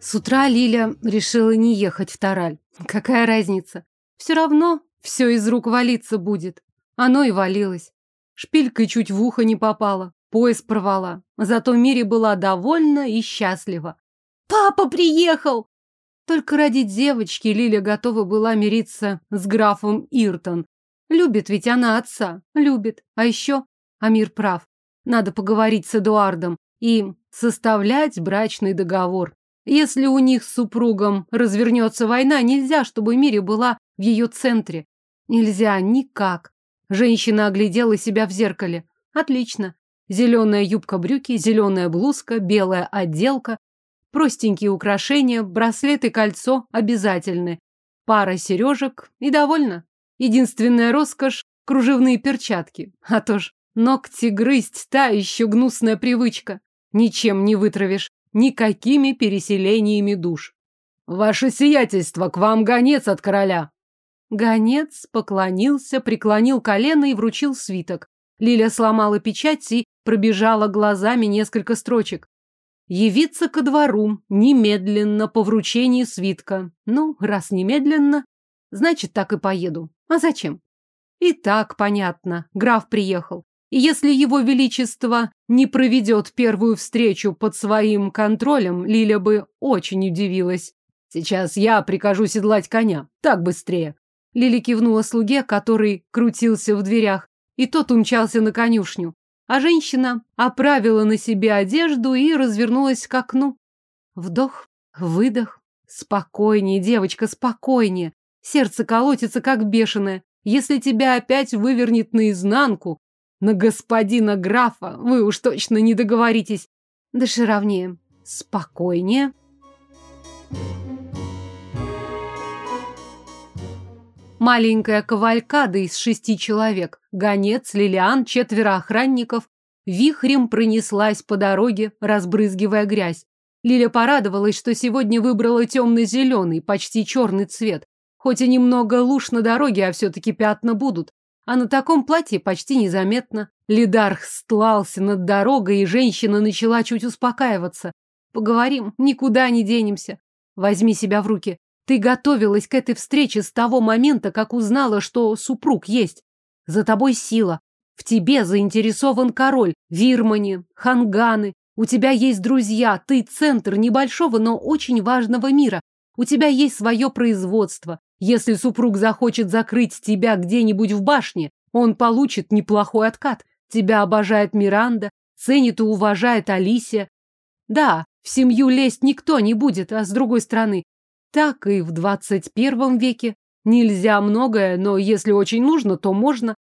С утра Лиля решила не ехать в Тараль. Какая разница? Все равно все из рук валиться будет. Оно и валилось. Шпилькой чуть в ухо не попала. Пояс порвала. Зато Мири была довольна и счастлива. «Папа приехал!» Только ради девочки Лиля готова была мириться с графом Иртон. Любит ведь она отца, любит. А еще Амир прав. Надо поговорить с Эдуардом и составлять брачный договор. Если у них с супругом развернется война, нельзя, чтобы Мири была в ее центре. Нельзя никак. Женщина оглядела себя в зеркале. Отлично. Зеленая юбка-брюки, зеленая блузка, белая отделка, простенькие украшения, браслет и кольцо обязательны. Пара сережек и довольно. Единственная роскошь – кружевные перчатки. А то ж, ногти грызть – та еще гнусная привычка. Ничем не вытравишь, никакими переселениями душ. «Ваше сиятельство, к вам гонец от короля!» Гонец поклонился, преклонил колено и вручил свиток. Лиля сломала печать и пробежала глазами несколько строчек. Явиться ко двору немедленно по вручении свитка. Ну, раз немедленно, значит, так и поеду. А зачем? И так понятно. Граф приехал. И если его величество не проведет первую встречу под своим контролем, Лиля бы очень удивилась. Сейчас я прикажу седлать коня. Так быстрее. Лиля кивнула слуге, который крутился в дверях и тот умчался на конюшню. А женщина оправила на себе одежду и развернулась к окну. Вдох, выдох, Спокойнее, девочка, спокойнее. Сердце колотится, как бешеное. Если тебя опять вывернет наизнанку, на господина графа вы уж точно не договоритесь. Дыши ровнее. Спокойнее. Маленькая кавалькада из шести человек, гонец, Лилиан, четверо охранников, вихрем пронеслась по дороге, разбрызгивая грязь. Лиля порадовалась, что сегодня выбрала темно-зеленый, почти черный цвет. Хоть и немного луж на дороге, а все-таки пятна будут. А на таком платье почти незаметно. Лидарх стлался над дорогой, и женщина начала чуть успокаиваться. Поговорим, никуда не денемся. Возьми себя в руки. Ты готовилась к этой встрече с того момента, как узнала, что супруг есть. За тобой сила. В тебе заинтересован король, Вирмани, Ханганы, у тебя есть друзья, ты центр небольшого, но очень важного мира. У тебя есть свое производство. Если супруг захочет закрыть тебя где-нибудь в башне, он получит неплохой откат. Тебя обожает Миранда, ценит и уважает Алисия. Да, в семью лезть никто не будет, а с другой стороны, так и в двадцать первом веке. Нельзя многое, но если очень нужно, то можно.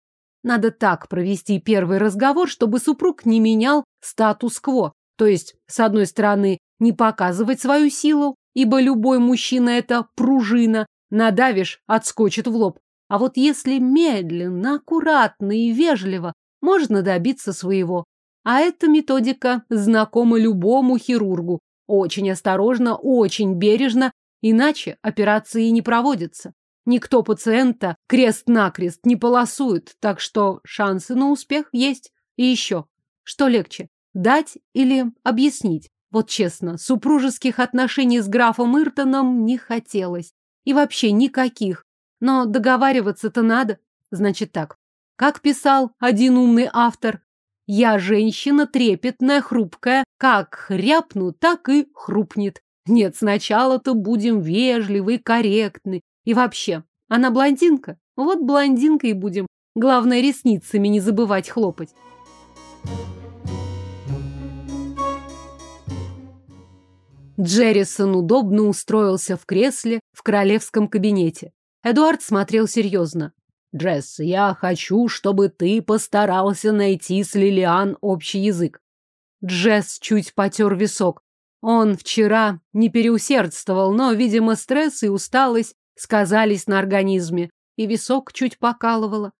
Надо так провести первый разговор, чтобы супруг не менял статус-кво. То есть, с одной стороны, не показывать свою силу, ибо любой мужчина – это пружина, надавишь – отскочит в лоб. А вот если медленно, аккуратно и вежливо, можно добиться своего. А эта методика знакома любому хирургу. Очень осторожно, очень бережно, иначе операции не проводятся. Никто пациента крест-накрест не полосует, так что шансы на успех есть. И еще, что легче, Дать или объяснить? Вот честно, супружеских отношений с графом Иртоном не хотелось. И вообще никаких. Но договариваться-то надо. Значит так. Как писал один умный автор, я женщина трепетная, хрупкая, как хряпну, так и хрупнет. Нет, сначала-то будем вежливы, корректны. И вообще, она блондинка? Вот блондинкой и будем. Главное, ресницами не забывать хлопать. Джеррисон удобно устроился в кресле в королевском кабинете. Эдуард смотрел серьезно. «Джесс, я хочу, чтобы ты постарался найти с Лилиан общий язык». Джесс чуть потер висок. Он вчера не переусердствовал, но, видимо, стресс и усталость сказались на организме, и висок чуть покалывало.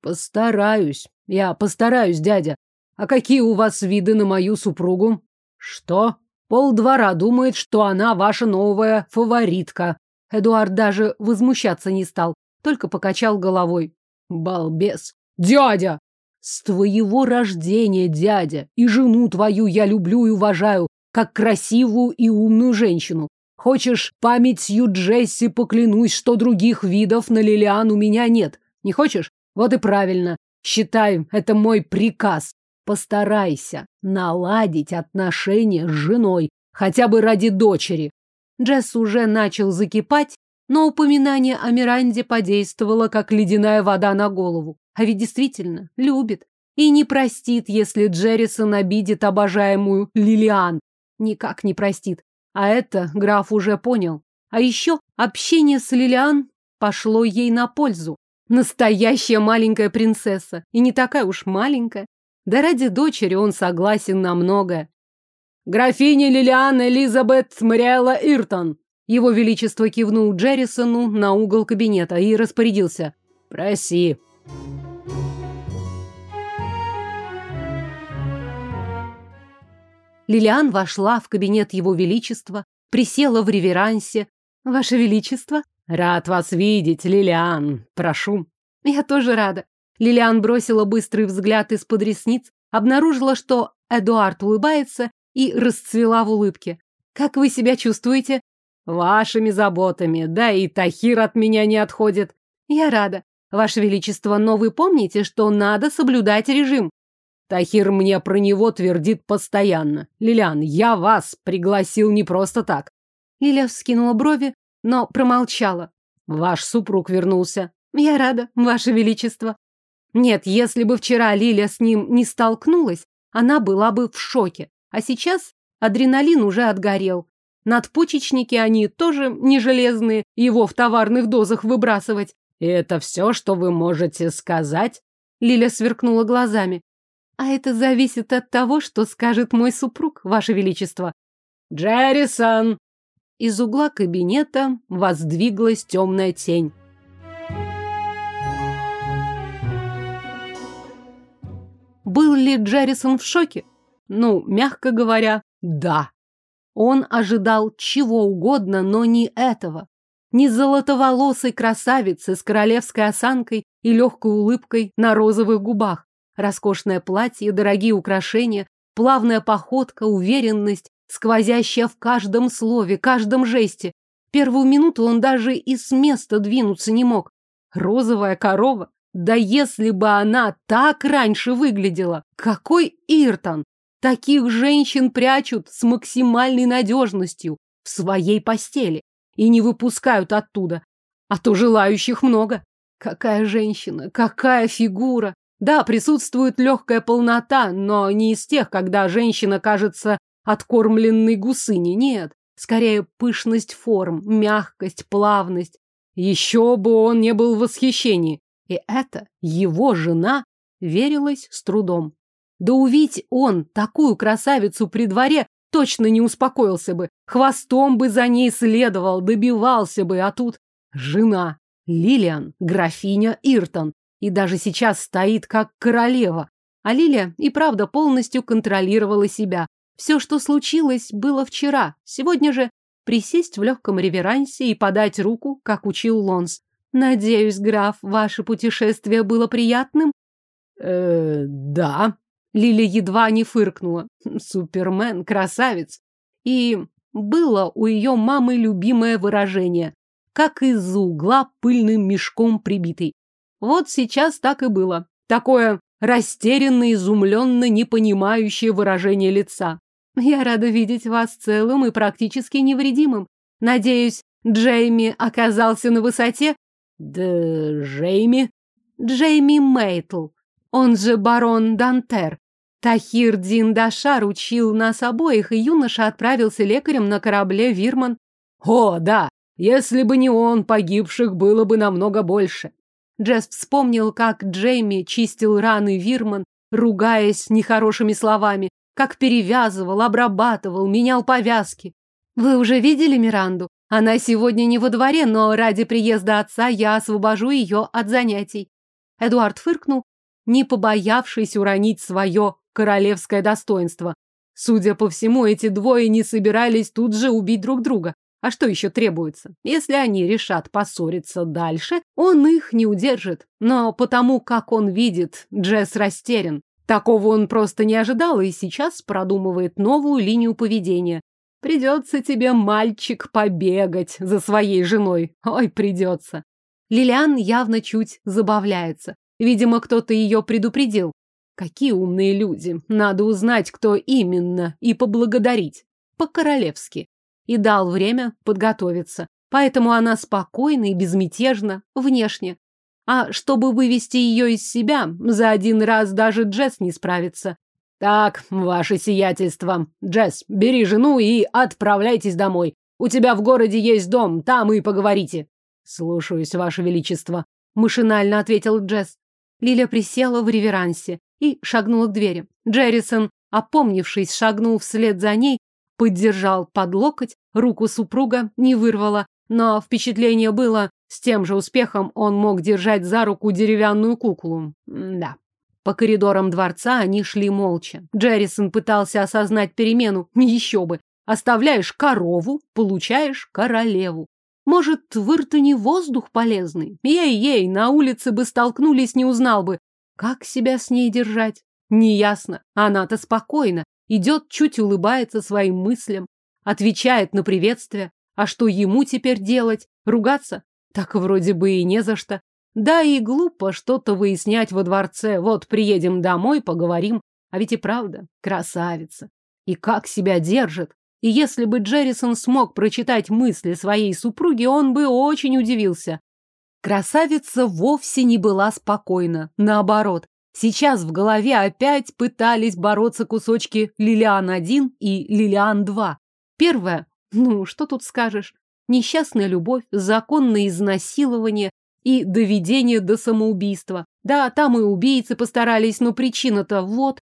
«Постараюсь. Я постараюсь, дядя. А какие у вас виды на мою супругу?» «Что?» Полдвора думает, что она ваша новая фаворитка. Эдуард даже возмущаться не стал, только покачал головой. Балбес. Дядя! С твоего рождения, дядя, и жену твою я люблю и уважаю, как красивую и умную женщину. Хочешь, памятью Джесси поклянусь, что других видов на Лилиан у меня нет. Не хочешь? Вот и правильно. Считай, это мой приказ. Постарайся наладить отношения с женой, хотя бы ради дочери. Джесс уже начал закипать, но упоминание о Миранде подействовало, как ледяная вода на голову. А ведь действительно любит. И не простит, если Джеррисон обидит обожаемую Лилиан. Никак не простит. А это граф уже понял. А еще общение с Лилиан пошло ей на пользу. Настоящая маленькая принцесса. И не такая уж маленькая. Да ради дочери он согласен на многое. «Графиня Лилиан Элизабет Мариэлла Иртон!» Его Величество кивнул Джеррисону на угол кабинета и распорядился. «Проси». Лилиан вошла в кабинет Его Величества, присела в реверансе. «Ваше Величество?» «Рад вас видеть, Лилиан. Прошу». «Я тоже рада. Лилиан бросила быстрый взгляд из-под ресниц, обнаружила, что Эдуард улыбается и расцвела в улыбке. «Как вы себя чувствуете?» «Вашими заботами, да и Тахир от меня не отходит». «Я рада. Ваше Величество, но вы помните, что надо соблюдать режим?» Тахир мне про него твердит постоянно. «Лилиан, я вас пригласил не просто так». Лиля вскинула брови, но промолчала. «Ваш супруг вернулся». «Я рада, Ваше Величество». Нет, если бы вчера Лиля с ним не столкнулась, она была бы в шоке. А сейчас адреналин уже отгорел. Надпочечники они тоже не железные, его в товарных дозах выбрасывать. И это все, что вы можете сказать? Лиля сверкнула глазами. А это зависит от того, что скажет мой супруг, ваше величество. Джеррисон! Из угла кабинета воздвиглась темная тень. Был ли Джеррисон в шоке? Ну, мягко говоря, да. Он ожидал чего угодно, но не этого. Не золотоволосой красавицы с королевской осанкой и легкой улыбкой на розовых губах. Роскошное платье, дорогие украшения, плавная походка, уверенность, сквозящая в каждом слове, каждом жесте. Первую минуту он даже и с места двинуться не мог. Розовая корова? Да если бы она так раньше выглядела! Какой Иртон! Таких женщин прячут с максимальной надежностью в своей постели и не выпускают оттуда. А то желающих много. Какая женщина, какая фигура! Да, присутствует легкая полнота, но не из тех, когда женщина кажется откормленной гусыней. Нет, скорее пышность форм, мягкость, плавность. Еще бы он не был в восхищении. И это его жена верилась с трудом. Да увидеть он такую красавицу при дворе, точно не успокоился бы. Хвостом бы за ней следовал, добивался бы, а тут жена. Лилиан, графиня Иртон, и даже сейчас стоит как королева. А Лилия и правда полностью контролировала себя. Все, что случилось, было вчера. Сегодня же присесть в легком реверансе и подать руку, как учил Лонс. Надеюсь, граф, ваше путешествие было приятным? Э, да. Лиля едва не фыркнула. Супермен, красавец. И было у ее мамы любимое выражение, как из угла пыльным мешком прибитый. Вот сейчас так и было. Такое растерянно, изумленно, непонимающее выражение лица. Я рада видеть вас целым и практически невредимым. Надеюсь, Джейми оказался на высоте? Да, Джейми? Джейми Мейтл. Он же барон Дантер. Тахир Дин Дашар учил нас обоих, и юноша отправился лекарем на корабле Вирман. О, да, если бы не он, погибших было бы намного больше. Джесс вспомнил, как Джейми чистил раны Вирман, ругаясь нехорошими словами, как перевязывал, обрабатывал, менял повязки. Вы уже видели Миранду? Она сегодня не во дворе, но ради приезда отца я освобожу ее от занятий. Эдуард фыркнул, не побоявшись уронить свое королевское достоинство. Судя по всему, эти двое не собирались тут же убить друг друга. А что еще требуется? Если они решат поссориться дальше, он их не удержит. Но потому, как он видит, Джесс растерян. Такого он просто не ожидал и сейчас продумывает новую линию поведения. Придется тебе, мальчик, побегать за своей женой. Ой, придется. Лилиан явно чуть забавляется. Видимо, кто-то ее предупредил. Какие умные люди. Надо узнать, кто именно, и поблагодарить. По-королевски и дал время подготовиться. Поэтому она спокойна и безмятежна внешне. А чтобы вывести ее из себя, за один раз даже Джесс не справится. Так, ваше сиятельство. Джесс, бери жену и отправляйтесь домой. У тебя в городе есть дом, там и поговорите. Слушаюсь, ваше величество. Машинально ответил Джесс. Лиля присела в реверансе и шагнула к двери. Джеррисон, опомнившись, шагнул вслед за ней, поддержал под локоть, руку супруга не вырвала, но впечатление было, с тем же успехом он мог держать за руку деревянную куклу. да. По коридорам дворца они шли молча. Джеррисон пытался осознать перемену. Еще бы. Оставляешь корову, получаешь королеву. Может, в Иртоне воздух полезный? Ей-ей, на улице бы столкнулись, не узнал бы. Как себя с ней держать? Неясно. Она-то спокойна. Идет, чуть улыбается своим мыслям, отвечает на приветствие. А что ему теперь делать? Ругаться? Так вроде бы и не за что. Да и глупо что-то выяснять во дворце. Вот приедем домой, поговорим. А ведь и правда, красавица. И как себя держит. И если бы Джеррисон смог прочитать мысли своей супруги, он бы очень удивился. Красавица вовсе не была спокойна. Наоборот, Сейчас в голове опять пытались бороться кусочки Лилиан-1 и Лилиан-2. Первая Ну, что тут скажешь? Несчастная любовь, законное изнасилование и доведение до самоубийства. Да, там и убийцы постарались, но причина-то вот.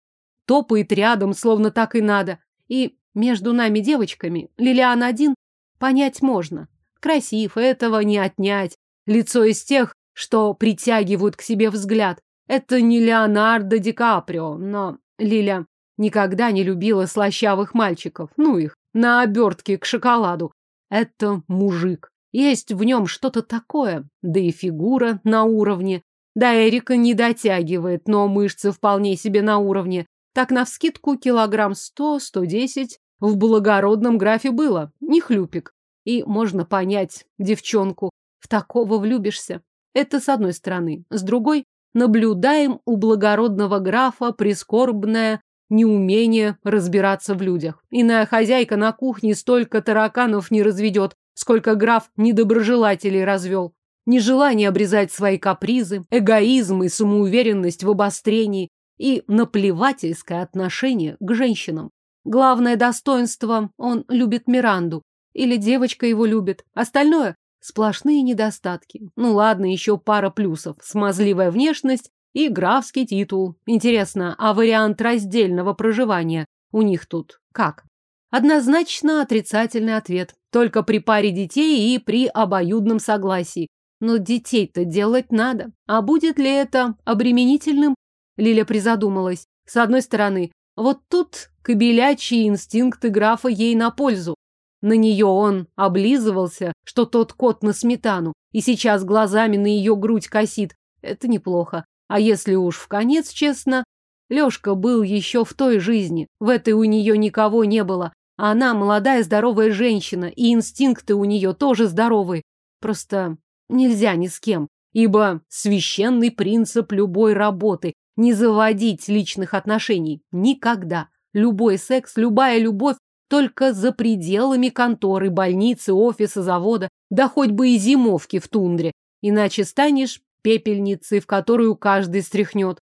Топает рядом, словно так и надо. И между нами девочками Лилиан один понять можно. Красив, этого не отнять. Лицо из тех, что притягивают к себе взгляд. Это не Леонардо Ди Каприо, но Лиля никогда не любила слащавых мальчиков. Ну их, на обертке к шоколаду. Это мужик. Есть в нем что-то такое, да и фигура на уровне. Да, Эрика не дотягивает, но мышцы вполне себе на уровне. Так навскидку килограмм сто, сто десять в благородном графе было, не хлюпик. И можно понять девчонку, в такого влюбишься. Это с одной стороны. С другой, наблюдаем у благородного графа прискорбное неумение разбираться в людях. Иная хозяйка на кухне столько тараканов не разведет, сколько граф недоброжелателей развел. Нежелание обрезать свои капризы, эгоизм и самоуверенность в обострении и наплевательское отношение к женщинам. Главное достоинство – он любит Миранду. Или девочка его любит. Остальное – сплошные недостатки. Ну ладно, еще пара плюсов. Смазливая внешность и графский титул. Интересно, а вариант раздельного проживания у них тут как? Однозначно отрицательный ответ. Только при паре детей и при обоюдном согласии. Но детей-то делать надо. А будет ли это обременительным? Лиля призадумалась. С одной стороны, вот тут кобелячьи инстинкты графа ей на пользу. На нее он облизывался, что тот кот на сметану, и сейчас глазами на ее грудь косит. Это неплохо. А если уж в конец честно, Лешка был еще в той жизни, в этой у нее никого не было, а она молодая здоровая женщина, и инстинкты у нее тоже здоровые. Просто нельзя ни с кем, ибо священный принцип любой работы – не заводить личных отношений. Никогда. Любой секс, любая любовь только за пределами конторы, больницы, офиса, завода, да хоть бы и зимовки в тундре. Иначе станешь пепельницей, в которую каждый стряхнет.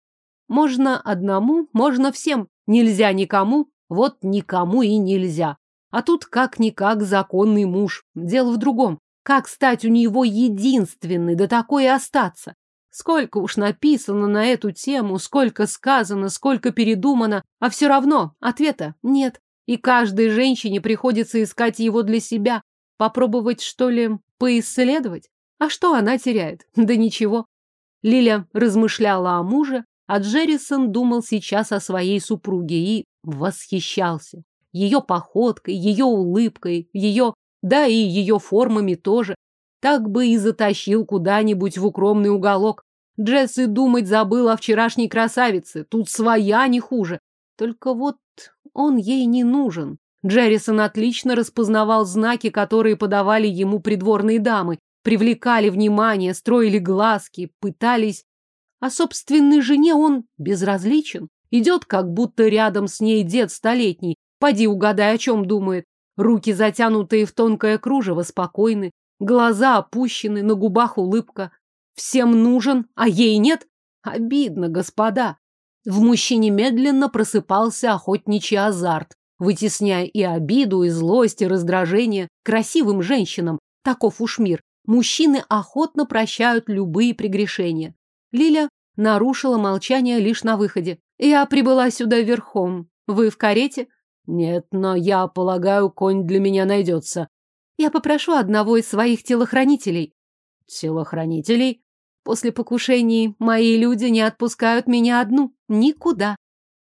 Можно одному, можно всем. Нельзя никому, вот никому и нельзя. А тут как-никак законный муж. Дело в другом. Как стать у него единственной, да такой и остаться? Сколько уж написано на эту тему, сколько сказано, сколько передумано, а все равно ответа нет. И каждой женщине приходится искать его для себя. Попробовать, что ли, поисследовать? А что она теряет? Да ничего. Лиля размышляла о муже, а Джеррисон думал сейчас о своей супруге и восхищался. Ее походкой, ее улыбкой, ее, да и ее формами тоже. Так бы и затащил куда-нибудь в укромный уголок. Джесс и думать забыл о вчерашней красавице. Тут своя не хуже. Только вот он ей не нужен. Джеррисон отлично распознавал знаки, которые подавали ему придворные дамы, привлекали внимание, строили глазки, пытались. А собственной жене он безразличен. Идет, как будто рядом с ней дед столетний. Поди угадай, о чем думает. Руки, затянутые в тонкое кружево, спокойны. Глаза опущены, на губах улыбка. Всем нужен, а ей нет? Обидно, господа. В мужчине медленно просыпался охотничий азарт, вытесняя и обиду, и злость, и раздражение красивым женщинам. Таков уж мир. Мужчины охотно прощают любые прегрешения. Лиля нарушила молчание лишь на выходе. Я прибыла сюда верхом. Вы в карете? Нет, но я полагаю, конь для меня найдется. Я попрошу одного из своих телохранителей. Телохранителей? После покушений мои люди не отпускают меня одну. Никуда.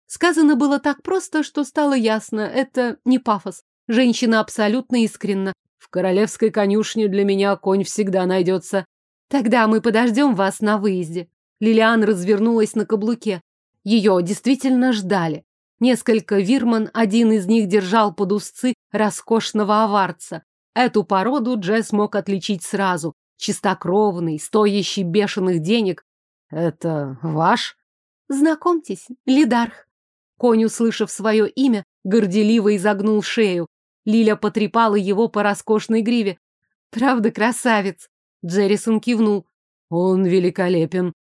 Сказано было так просто, что стало ясно. Это не пафос. Женщина абсолютно искренна. В королевской конюшне для меня конь всегда найдется. Тогда мы подождем вас на выезде. Лилиан развернулась на каблуке. Ее действительно ждали. Несколько вирман, один из них держал под узцы роскошного аварца. Эту породу Джесс мог отличить сразу. Чистокровный, стоящий бешеных денег. Это ваш? Знакомьтесь, Лидарх. Конь, услышав свое имя, горделиво изогнул шею. Лиля потрепала его по роскошной гриве. Правда, красавец. Джеррисон кивнул. Он великолепен.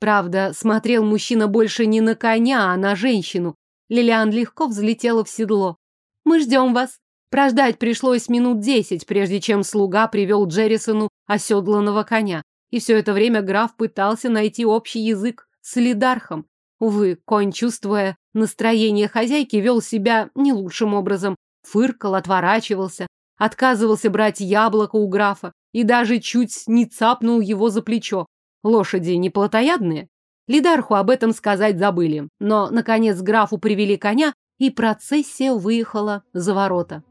Правда, смотрел мужчина больше не на коня, а на женщину. Лилиан легко взлетела в седло. «Мы ждем вас», Прождать пришлось минут десять, прежде чем слуга привел Джеррисону оседланного коня. И все это время граф пытался найти общий язык с Лидархом. Увы, конь, чувствуя настроение хозяйки, вел себя не лучшим образом. Фыркал, отворачивался, отказывался брать яблоко у графа и даже чуть не цапнул его за плечо. Лошади не плотоядные? Лидарху об этом сказать забыли. Но, наконец, графу привели коня, и процессия выехала за ворота.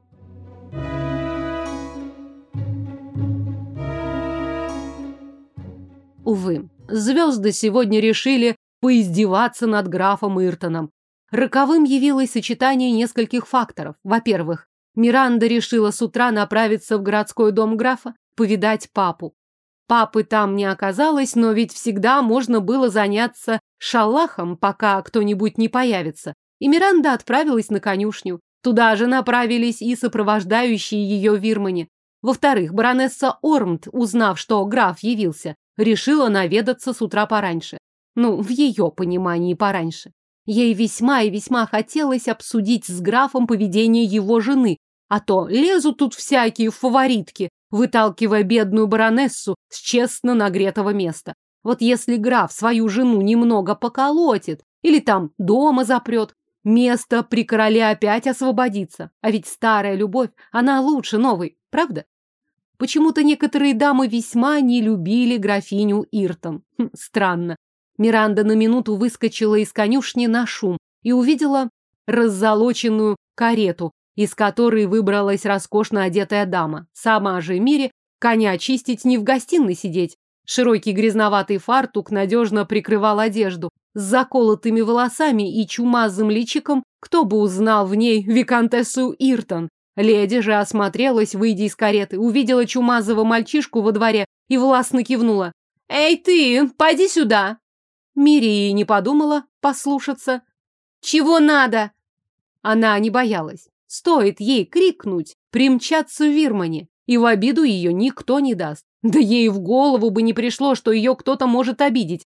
Увы, звезды сегодня решили поиздеваться над графом Иртоном. Роковым явилось сочетание нескольких факторов. Во-первых, Миранда решила с утра направиться в городской дом графа, повидать папу. Папы там не оказалось, но ведь всегда можно было заняться шалахом, пока кто-нибудь не появится. И Миранда отправилась на конюшню. Туда же направились и сопровождающие ее вирмани. Во-вторых, баронесса Ормт, узнав, что граф явился, решила наведаться с утра пораньше. Ну, в ее понимании пораньше. Ей весьма и весьма хотелось обсудить с графом поведение его жены, а то лезут тут всякие фаворитки, выталкивая бедную баронессу с честно нагретого места. Вот если граф свою жену немного поколотит или там дома запрет, место при короле опять освободится. А ведь старая любовь, она лучше новой, правда? Почему-то некоторые дамы весьма не любили графиню Иртон. Хм, странно. Миранда на минуту выскочила из конюшни на шум и увидела раззолоченную карету, из которой выбралась роскошно одетая дама. Сама же Мире коня чистить не в гостиной сидеть. Широкий грязноватый фартук надежно прикрывал одежду. С заколотыми волосами и чумазым личиком кто бы узнал в ней виконтессу Иртон. Леди же осмотрелась, выйдя из кареты, увидела чумазого мальчишку во дворе и властно кивнула. «Эй ты, пойди сюда!» Мири не подумала послушаться. «Чего надо?» Она не боялась. Стоит ей крикнуть, примчаться в Вирмане, и в обиду ее никто не даст. Да ей в голову бы не пришло, что ее кто-то может обидеть.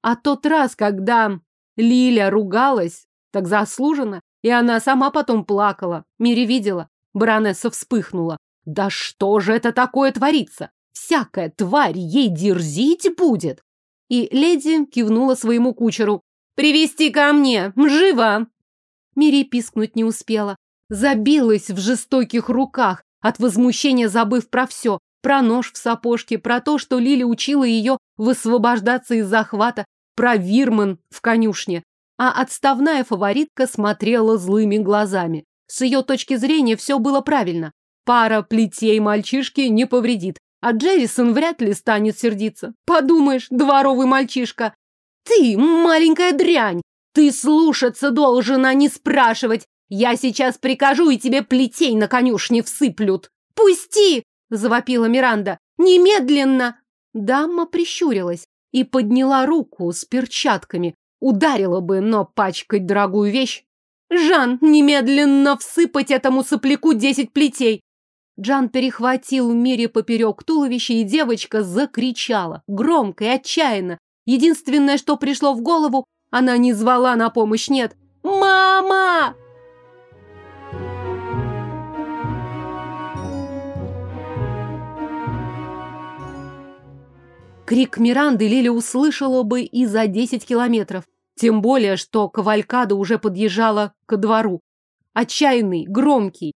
А тот раз, когда Лиля ругалась, так заслуженно, и она сама потом плакала. Мири видела. Баронесса вспыхнула. Да что же это такое творится? Всякая тварь ей дерзить будет. И леди кивнула своему кучеру. «Привести ко мне! Живо!» Мири пискнуть не успела. Забилась в жестоких руках, от возмущения забыв про все. Про нож в сапожке, про то, что Лили учила ее высвобождаться из захвата, про Вирман в конюшне. А отставная фаворитка смотрела злыми глазами. С ее точки зрения все было правильно. Пара плетей мальчишки не повредит, а Джеррисон вряд ли станет сердиться. Подумаешь, дворовый мальчишка. Ты, маленькая дрянь, ты слушаться должен, а не спрашивать. Я сейчас прикажу, и тебе плетей на конюшне всыплют. Пусти! Завопила Миранда. Немедленно! Дама прищурилась и подняла руку с перчатками. Ударила бы, но пачкать дорогую вещь Жан, немедленно всыпать этому сопляку десять плетей. Джан перехватил Мире поперек туловища, и девочка закричала, громко и отчаянно. Единственное, что пришло в голову, она не звала на помощь, нет. «Мама!» Крик Миранды Лили услышала бы и за десять километров. Тем более, что кавалькада уже подъезжала ко двору. Отчаянный, громкий.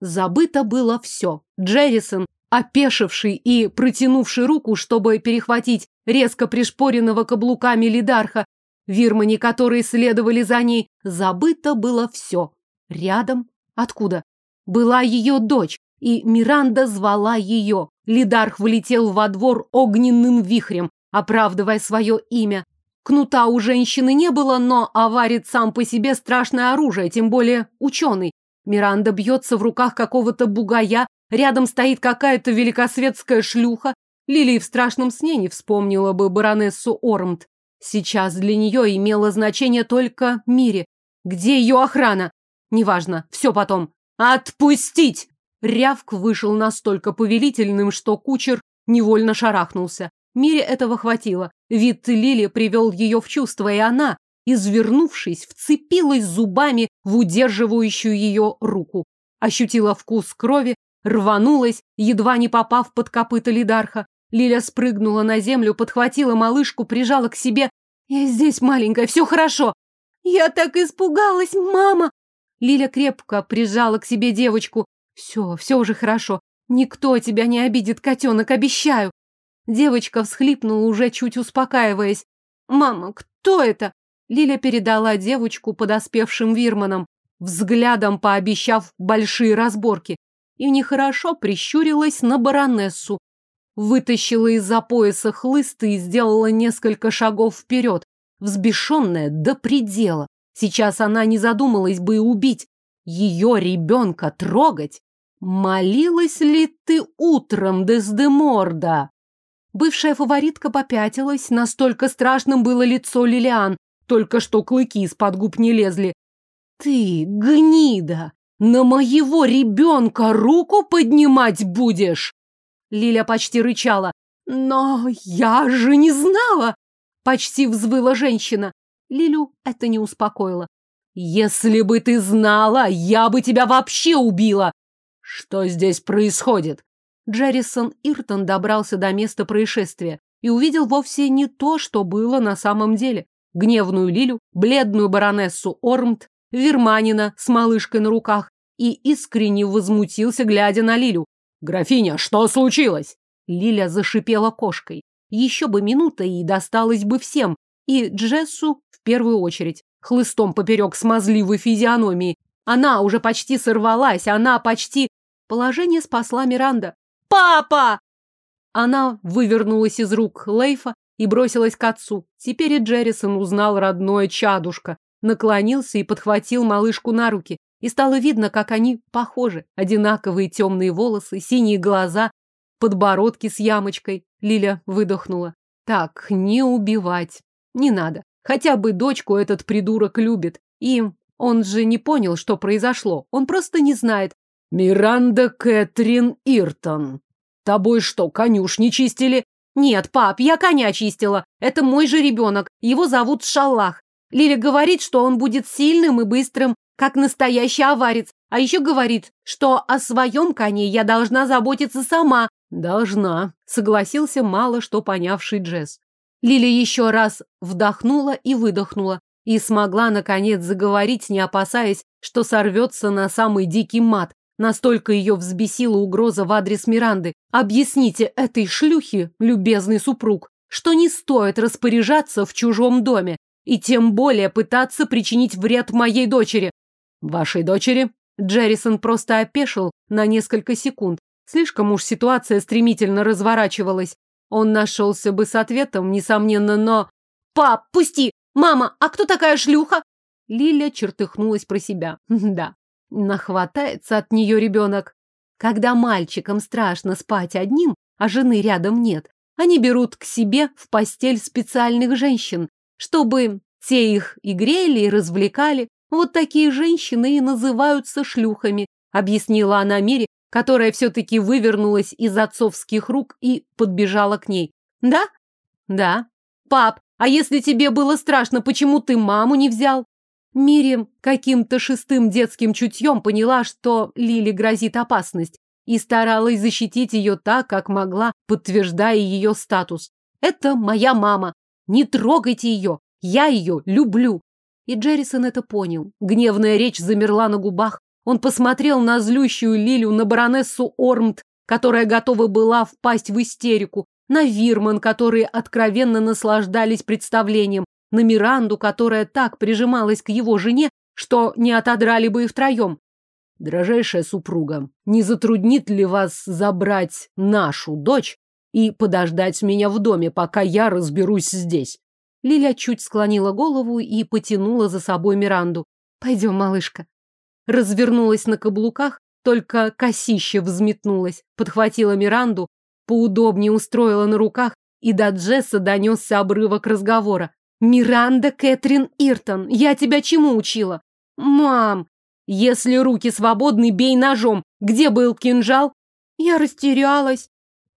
Забыто было все. Джеррисон, опешивший и протянувший руку, чтобы перехватить резко пришпоренного каблуками лидарха, вирмани, которые следовали за ней, забыто было все. Рядом? Откуда? Была ее дочь, и Миранда звала ее. Лидарх влетел во двор огненным вихрем, оправдывая свое имя. Кнута у женщины не было, но аварит сам по себе страшное оружие, тем более ученый. Миранда бьется в руках какого-то бугая, рядом стоит какая-то великосветская шлюха. Лилии в страшном сне не вспомнила бы баронессу Ормт. Сейчас для нее имело значение только Мире. Где ее охрана? Неважно, все потом. Отпустить! Рявк вышел настолько повелительным, что кучер невольно шарахнулся. Мире этого хватило. Вид Лили привел ее в чувство, и она, извернувшись, вцепилась зубами в удерживающую ее руку. ощутила вкус крови, рванулась, едва не попав под копыта Лидарха. Лиля спрыгнула на землю, подхватила малышку, прижала к себе. «Я здесь, маленькая, все хорошо!» «Я так испугалась, мама!» Лиля крепко прижала к себе девочку. «Все, все уже хорошо. Никто тебя не обидит, котенок, обещаю!» Девочка всхлипнула, уже чуть успокаиваясь. «Мама, кто это?» Лиля передала девочку подоспевшим вирманам, взглядом пообещав большие разборки, и нехорошо прищурилась на баронессу. Вытащила из-за пояса хлыст и сделала несколько шагов вперед, взбешенная до предела. Сейчас она не задумалась бы и убить. Ее ребенка трогать. Молилась ли ты утром, Дездеморда? Бывшая фаворитка попятилась, настолько страшным было лицо Лилиан, только что клыки из-под губ не лезли. Ты, гнида, на моего ребенка руку поднимать будешь? Лиля почти рычала. Но я же не знала! Почти взвыла женщина. Лилю это не успокоило. Если бы ты знала, я бы тебя вообще убила! Что здесь происходит? Джеррисон Иртон добрался до места происшествия и увидел вовсе не то, что было на самом деле. Гневную Лилю, бледную баронессу Ормт, Верманина с малышкой на руках и искренне возмутился, глядя на Лилю. «Графиня, что случилось?» Лиля зашипела кошкой. Еще бы минута и досталось бы всем, и Джессу в первую очередь, хлыстом поперек смазливой физиономии. Она уже почти сорвалась, она почти... Положение спасла Миранда. «Папа!» Она вывернулась из рук Лейфа и бросилась к отцу. Теперь и Джеррисон узнал родное чадушка, наклонился и подхватил малышку на руки. И стало видно, как они похожи. Одинаковые темные волосы, синие глаза, подбородки с ямочкой. Лиля выдохнула. Так, не убивать. Не надо. Хотя бы дочку этот придурок любит. И он же не понял, что произошло. Он просто не знает, «Миранда Кэтрин Иртон. Тобой что, конюшни чистили?» «Нет, пап, я коня чистила. Это мой же ребенок. Его зовут Шаллах. Лиля говорит, что он будет сильным и быстрым, как настоящий аварец. А еще говорит, что о своем коне я должна заботиться сама». «Должна», — согласился мало что понявший Джесс. Лиля еще раз вдохнула и выдохнула и смогла, наконец, заговорить, не опасаясь, что сорвется на самый дикий мат, Настолько ее взбесила угроза в адрес Миранды. Объясните этой шлюхе, любезный супруг, что не стоит распоряжаться в чужом доме и тем более пытаться причинить вред моей дочери. Вашей дочери? Джеррисон просто опешил на несколько секунд. Слишком уж ситуация стремительно разворачивалась. Он нашелся бы с ответом, несомненно, но... «Пап, пусти! Мама, а кто такая шлюха?» Лиля чертыхнулась про себя. Да, Нахватается от нее ребенок. Когда мальчикам страшно спать одним, а жены рядом нет, они берут к себе в постель специальных женщин, чтобы те их и грели, и развлекали. Вот такие женщины и называются шлюхами, объяснила она Мире, которая все-таки вывернулась из отцовских рук и подбежала к ней. Да? Да. Пап, а если тебе было страшно, почему ты маму не взял? Мири каким-то шестым детским чутьем поняла, что Лили грозит опасность, и старалась защитить ее так, как могла, подтверждая ее статус. «Это моя мама. Не трогайте ее. Я ее люблю». И Джеррисон это понял. Гневная речь замерла на губах. Он посмотрел на злющую Лилю, на баронессу Ормт, которая готова была впасть в истерику, на Вирман, которые откровенно наслаждались представлением, на Миранду, которая так прижималась к его жене, что не отодрали бы и втроем. Дорожайшая супруга, не затруднит ли вас забрать нашу дочь и подождать меня в доме, пока я разберусь здесь? Лиля чуть склонила голову и потянула за собой Миранду. Пойдем, малышка. Развернулась на каблуках, только косище взметнулась, подхватила Миранду, поудобнее устроила на руках, и до Джесса донесся обрывок разговора. Миранда Кэтрин Иртон, я тебя чему учила? Мам, если руки свободны, бей ножом. Где был кинжал? Я растерялась.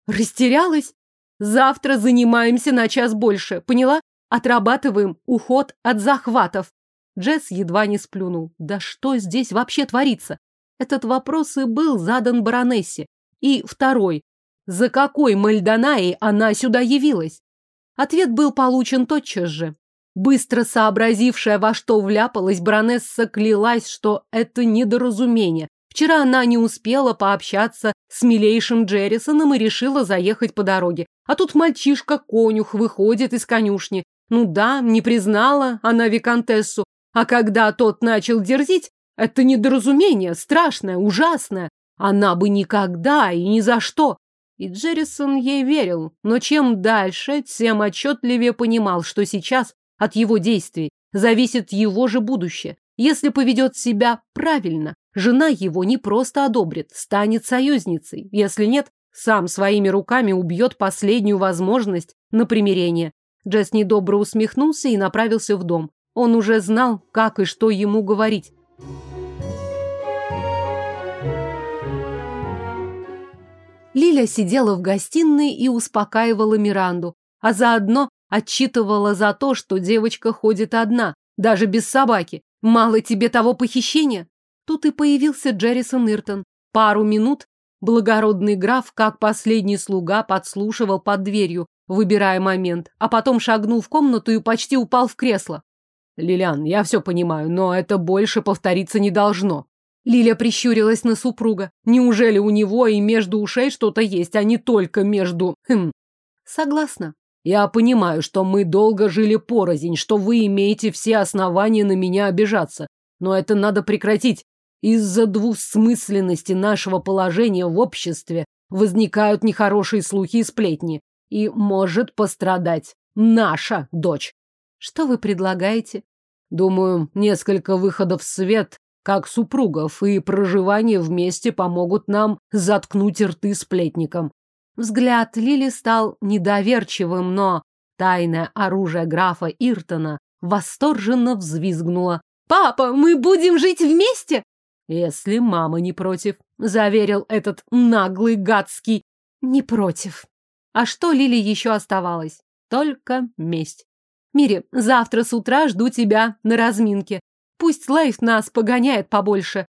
Растерялась? Завтра занимаемся на час больше, поняла? Отрабатываем уход от захватов. Джесс едва не сплюнул. Да что здесь вообще творится? Этот вопрос и был задан баронессе. И второй. За какой Мальдонаей она сюда явилась? Ответ был получен тотчас же. Быстро сообразившая, во что вляпалась, баронесса клялась, что это недоразумение. Вчера она не успела пообщаться с милейшим Джеррисоном и решила заехать по дороге. А тут мальчишка-конюх выходит из конюшни. Ну да, не признала она виконтессу. А когда тот начал дерзить, это недоразумение, страшное, ужасное. Она бы никогда и ни за что. И Джеррисон ей верил, но чем дальше, тем отчетливее понимал, что сейчас от его действий зависит его же будущее. Если поведет себя правильно, жена его не просто одобрит, станет союзницей. Если нет, сам своими руками убьет последнюю возможность на примирение. Джесс недобро усмехнулся и направился в дом. Он уже знал, как и что ему говорить. Лиля сидела в гостиной и успокаивала Миранду, а заодно отчитывала за то, что девочка ходит одна, даже без собаки. Мало тебе того похищения? Тут и появился Джеррисон Иртон. Пару минут благородный граф, как последний слуга, подслушивал под дверью, выбирая момент, а потом шагнул в комнату и почти упал в кресло. «Лилиан, я все понимаю, но это больше повториться не должно». Лиля прищурилась на супруга. Неужели у него и между ушей что-то есть, а не только между... Хм. Согласна. Я понимаю, что мы долго жили порознь, что вы имеете все основания на меня обижаться. Но это надо прекратить. Из-за двусмысленности нашего положения в обществе возникают нехорошие слухи и сплетни. И может пострадать наша дочь. Что вы предлагаете? Думаю, несколько выходов в свет как супругов, и проживание вместе помогут нам заткнуть рты сплетникам. Взгляд Лили стал недоверчивым, но тайное оружие графа Иртона восторженно взвизгнуло. «Папа, мы будем жить вместе?» «Если мама не против», — заверил этот наглый гадский. «Не против». А что Лили еще оставалось? Только месть. Мири, завтра с утра жду тебя на разминке. Пусть Лейф нас погоняет побольше.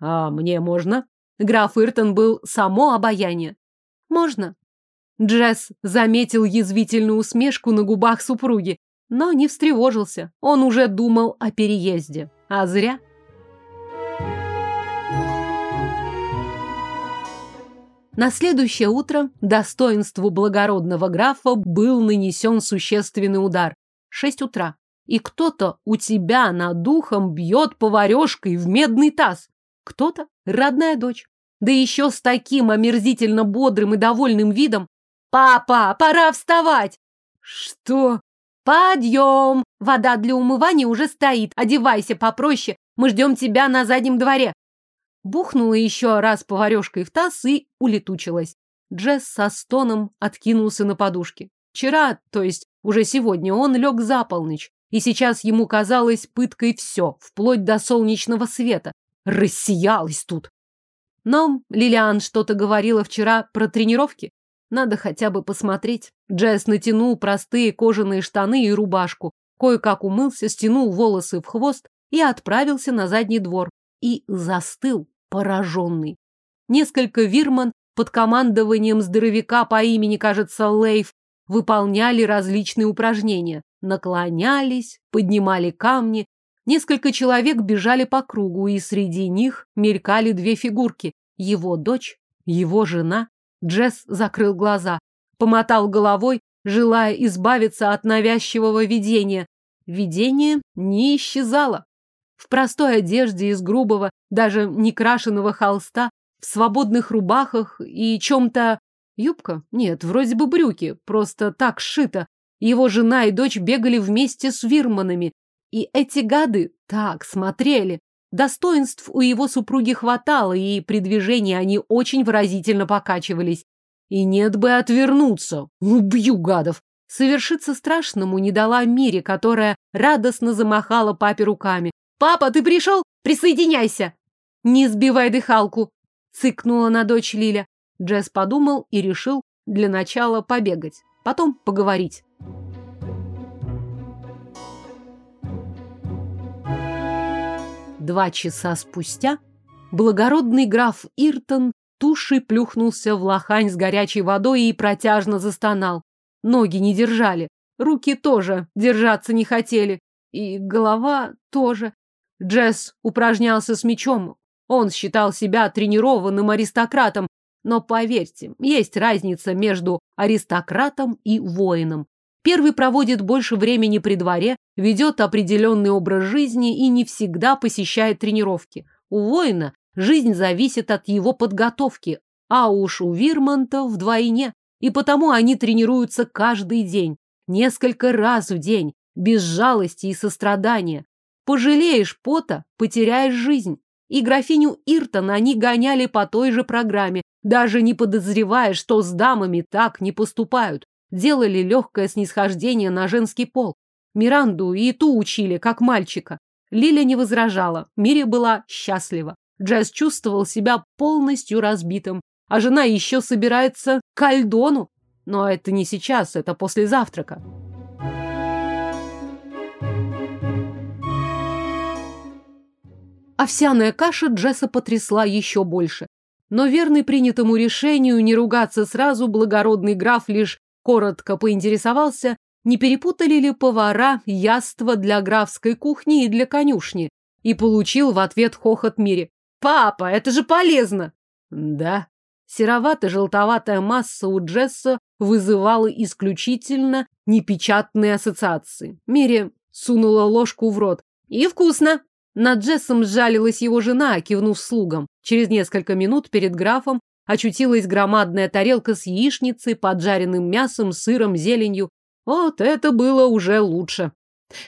А мне можно? Граф Иртон был само обаяние. Можно. Джесс заметил язвительную усмешку на губах супруги, но не встревожился. Он уже думал о переезде. А зря. На следующее утро достоинству благородного графа был нанесен существенный удар. Шесть утра и кто-то у тебя над духом бьет поварешкой в медный таз. Кто-то — родная дочь. Да еще с таким омерзительно бодрым и довольным видом. «Папа, пора вставать!» «Что?» «Подъем! Вода для умывания уже стоит. Одевайся попроще. Мы ждем тебя на заднем дворе». Бухнула еще раз поварешкой в таз и улетучилась. Джесс со стоном откинулся на подушке. Вчера, то есть уже сегодня, он лег за полночь и сейчас ему казалось пыткой все, вплоть до солнечного света. Рассиялась тут. Но Лилиан что-то говорила вчера про тренировки. Надо хотя бы посмотреть. Джесс натянул простые кожаные штаны и рубашку, кое-как умылся, стянул волосы в хвост и отправился на задний двор. И застыл, пораженный. Несколько вирман под командованием здоровяка по имени, кажется, Лейв, выполняли различные упражнения наклонялись, поднимали камни. Несколько человек бежали по кругу, и среди них мелькали две фигурки. Его дочь, его жена. Джесс закрыл глаза, помотал головой, желая избавиться от навязчивого видения. Видение не исчезало. В простой одежде из грубого, даже не крашеного холста, в свободных рубахах и чем-то... Юбка? Нет, вроде бы брюки, просто так сшито, его жена и дочь бегали вместе с вирманами. И эти гады так смотрели. Достоинств у его супруги хватало, и при движении они очень выразительно покачивались. И нет бы отвернуться. Убью гадов. Совершиться страшному не дала Мире, которая радостно замахала папе руками. «Папа, ты пришел? Присоединяйся!» «Не сбивай дыхалку!» — цыкнула на дочь Лиля. Джесс подумал и решил для начала побегать, потом поговорить. Два часа спустя Благородный граф Иртон тушей плюхнулся в лохань с горячей водой и протяжно застонал. Ноги не держали, руки тоже держаться не хотели, и голова тоже. Джесс упражнялся с мечом. Он считал себя тренированным аристократом, но поверьте, есть разница между аристократом и воином. Первый проводит больше времени при дворе, ведет определенный образ жизни и не всегда посещает тренировки. У воина жизнь зависит от его подготовки, а уж у Вирмонта вдвойне. И потому они тренируются каждый день, несколько раз в день, без жалости и сострадания. Пожалеешь пота, потеряешь жизнь. И графиню Иртон они гоняли по той же программе, даже не подозревая, что с дамами так не поступают. Делали легкое снисхождение на женский пол. Миранду и ту учили, как мальчика. Лиля не возражала, Мире была счастлива. Джесс чувствовал себя полностью разбитым, а жена еще собирается к Альдону. Но это не сейчас, это после завтрака. Овсяная каша Джесса потрясла еще больше. Но верный принятому решению не ругаться сразу, благородный граф лишь коротко поинтересовался, не перепутали ли повара яства для графской кухни и для конюшни, и получил в ответ хохот Мире. «Папа, это же полезно!» «Да». Серовато-желтоватая масса у Джесса вызывала исключительно непечатные ассоциации. Мире сунула ложку в рот. «И вкусно!» Над Джессом сжалилась его жена, кивнув слугам. Через несколько минут перед графом очутилась громадная тарелка с яичницей, поджаренным мясом, сыром, зеленью. Вот это было уже лучше.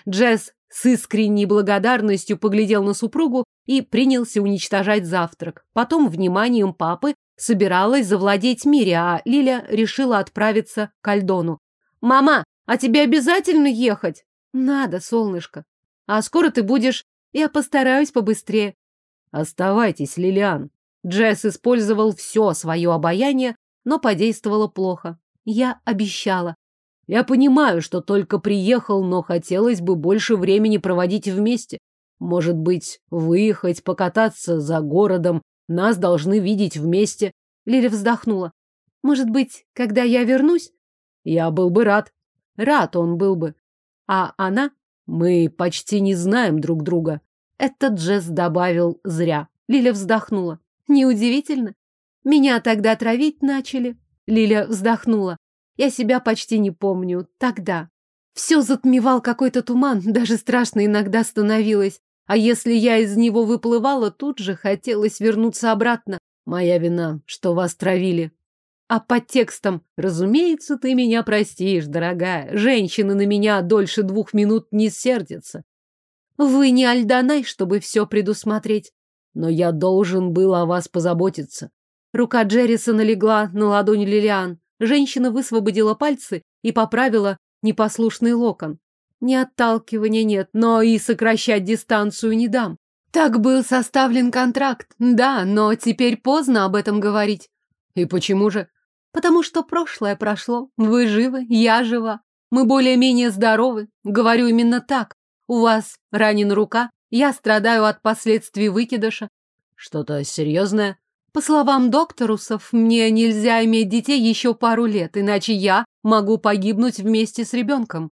Джесс с искренней благодарностью поглядел на супругу и принялся уничтожать завтрак. Потом вниманием папы собиралась завладеть Мире, а Лиля решила отправиться к Альдону. «Мама, а тебе обязательно ехать?» «Надо, солнышко. А скоро ты будешь я постараюсь побыстрее. Оставайтесь, Лилиан. Джесс использовал все свое обаяние, но подействовало плохо. Я обещала. Я понимаю, что только приехал, но хотелось бы больше времени проводить вместе. Может быть, выехать, покататься за городом. Нас должны видеть вместе. Лиля вздохнула. Может быть, когда я вернусь? Я был бы рад. Рад он был бы. А она? Мы почти не знаем друг друга. Это Джесс добавил зря. Лиля вздохнула. Неудивительно. Меня тогда травить начали. Лиля вздохнула. Я себя почти не помню. Тогда. Все затмевал какой-то туман, даже страшно иногда становилось. А если я из него выплывала, тут же хотелось вернуться обратно. Моя вина, что вас травили. А под текстом «Разумеется, ты меня простишь, дорогая. Женщины на меня дольше двух минут не сердятся. Вы не Альданай, чтобы все предусмотреть. Но я должен был о вас позаботиться. Рука Джеррисона легла на ладонь Лилиан. Женщина высвободила пальцы и поправила непослушный локон. Не отталкивания нет, но и сокращать дистанцию не дам. Так был составлен контракт, да, но теперь поздно об этом говорить. И почему же? Потому что прошлое прошло. Вы живы, я жива. Мы более-менее здоровы. Говорю именно так. У вас ранена рука, я страдаю от последствий выкидыша. Что-то серьезное? По словам докторусов, мне нельзя иметь детей еще пару лет, иначе я могу погибнуть вместе с ребенком.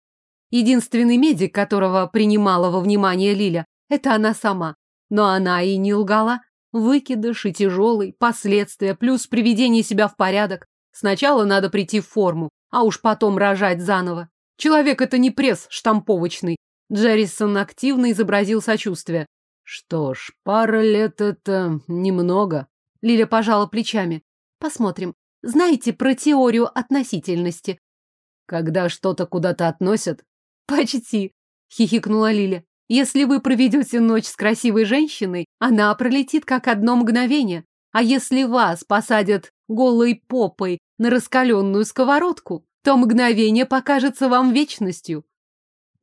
Единственный медик, которого принимала во внимание Лиля, это она сама. Но она и не лгала. Выкидыш и тяжелый, последствия, плюс приведение себя в порядок. Сначала надо прийти в форму, а уж потом рожать заново. Человек это не пресс штамповочный, Джеррисон активно изобразил сочувствие. Что ж, пара лет — это немного. Лиля пожала плечами. Посмотрим. Знаете про теорию относительности? Когда что-то куда-то относят? Почти, хихикнула Лиля. Если вы проведете ночь с красивой женщиной, она пролетит как одно мгновение. А если вас посадят голой попой на раскаленную сковородку, то мгновение покажется вам вечностью.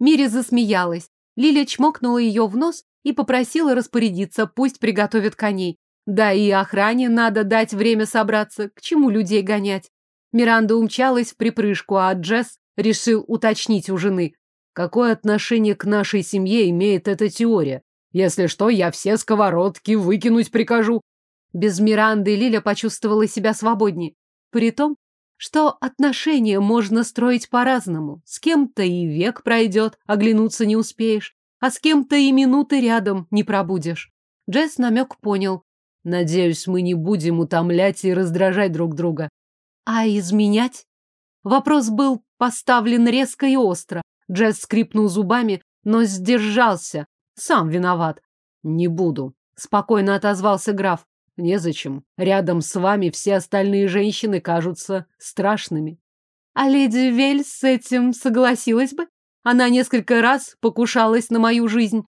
Мири засмеялась. Лиля чмокнула ее в нос и попросила распорядиться, пусть приготовят коней. Да и охране надо дать время собраться, к чему людей гонять. Миранда умчалась в припрыжку, а Джесс решил уточнить у жены. Какое отношение к нашей семье имеет эта теория? Если что, я все сковородки выкинуть прикажу. Без Миранды Лиля почувствовала себя свободнее. При том, что отношения можно строить по-разному. С кем-то и век пройдет, оглянуться не успеешь, а с кем-то и минуты рядом не пробудешь. Джесс намек понял. Надеюсь, мы не будем утомлять и раздражать друг друга. А изменять? Вопрос был поставлен резко и остро. Джесс скрипнул зубами, но сдержался. Сам виноват. Не буду. Спокойно отозвался граф. Незачем. Рядом с вами все остальные женщины кажутся страшными. А леди Вель с этим согласилась бы? Она несколько раз покушалась на мою жизнь.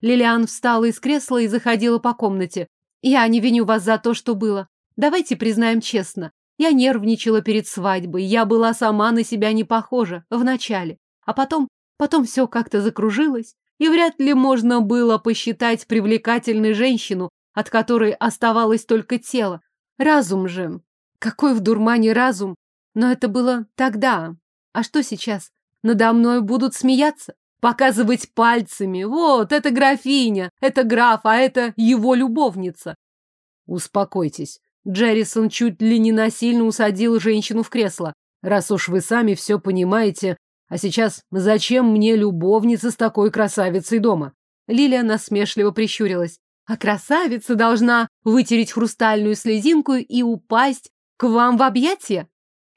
Лилиан встала из кресла и заходила по комнате. Я не виню вас за то, что было. Давайте признаем честно. Я нервничала перед свадьбой. Я была сама на себя не похожа. Вначале. А потом... Потом все как-то закружилось. И вряд ли можно было посчитать привлекательной женщину, от которой оставалось только тело. Разум же. Какой в дурмане разум? Но это было тогда. А что сейчас? Надо мной будут смеяться? Показывать пальцами. Вот, это графиня, это граф, а это его любовница. Успокойтесь. Джеррисон чуть ли не насильно усадил женщину в кресло. Раз уж вы сами все понимаете. А сейчас зачем мне любовница с такой красавицей дома? Лилия насмешливо прищурилась. А красавица должна вытереть хрустальную слезинку и упасть к вам в объятия?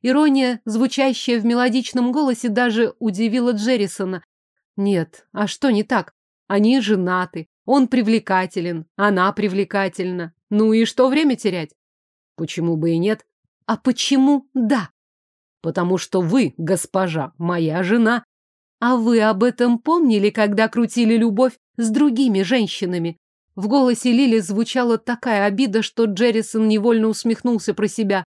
Ирония, звучащая в мелодичном голосе, даже удивила Джеррисона. Нет, а что не так? Они женаты, он привлекателен, она привлекательна. Ну и что время терять? Почему бы и нет? А почему да? Потому что вы, госпожа, моя жена. А вы об этом помнили, когда крутили любовь с другими женщинами? В голосе Лили звучала такая обида, что Джеррисон невольно усмехнулся про себя.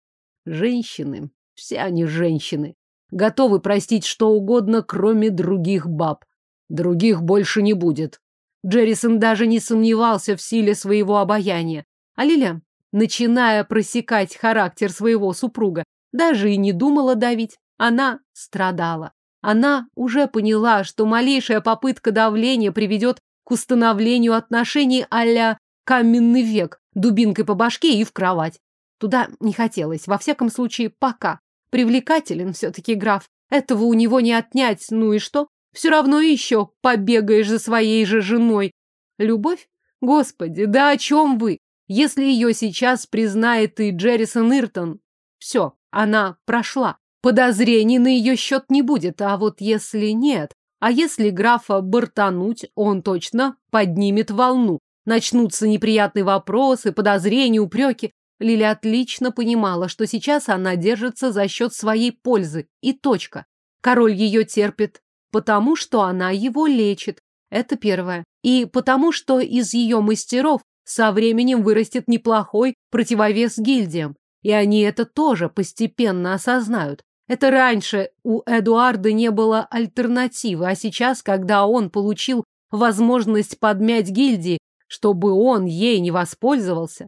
Женщины, все они женщины, готовы простить что угодно, кроме других баб. Других больше не будет. Джеррисон даже не сомневался в силе своего обаяния. А Лиля, начиная просекать характер своего супруга, даже и не думала давить. Она страдала. Она уже поняла, что малейшая попытка давления приведет установлению отношений а каменный век, дубинкой по башке и в кровать. Туда не хотелось, во всяком случае, пока. Привлекателен все-таки граф. Этого у него не отнять, ну и что? Все равно еще побегаешь за своей же женой. Любовь? Господи, да о чем вы? Если ее сейчас признает и Джеррисон Иртон, все, она прошла. Подозрений на ее счет не будет, а вот если нет, а если графа бортануть, он точно поднимет волну. Начнутся неприятные вопросы, подозрения, упреки. Лили отлично понимала, что сейчас она держится за счет своей пользы. И точка. Король ее терпит, потому что она его лечит. Это первое. И потому что из ее мастеров со временем вырастет неплохой противовес гильдиям. И они это тоже постепенно осознают. Это раньше у Эдуарда не было альтернативы, а сейчас, когда он получил возможность подмять гильдии, чтобы он ей не воспользовался,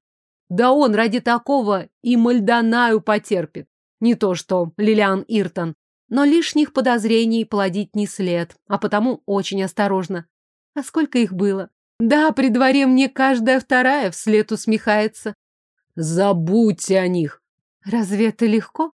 да он ради такого и Мальдонаю потерпит. Не то что Лилиан Иртон. Но лишних подозрений плодить не след, а потому очень осторожно. А сколько их было? Да, при дворе мне каждая вторая вслед усмехается. Забудьте о них. Разве это легко?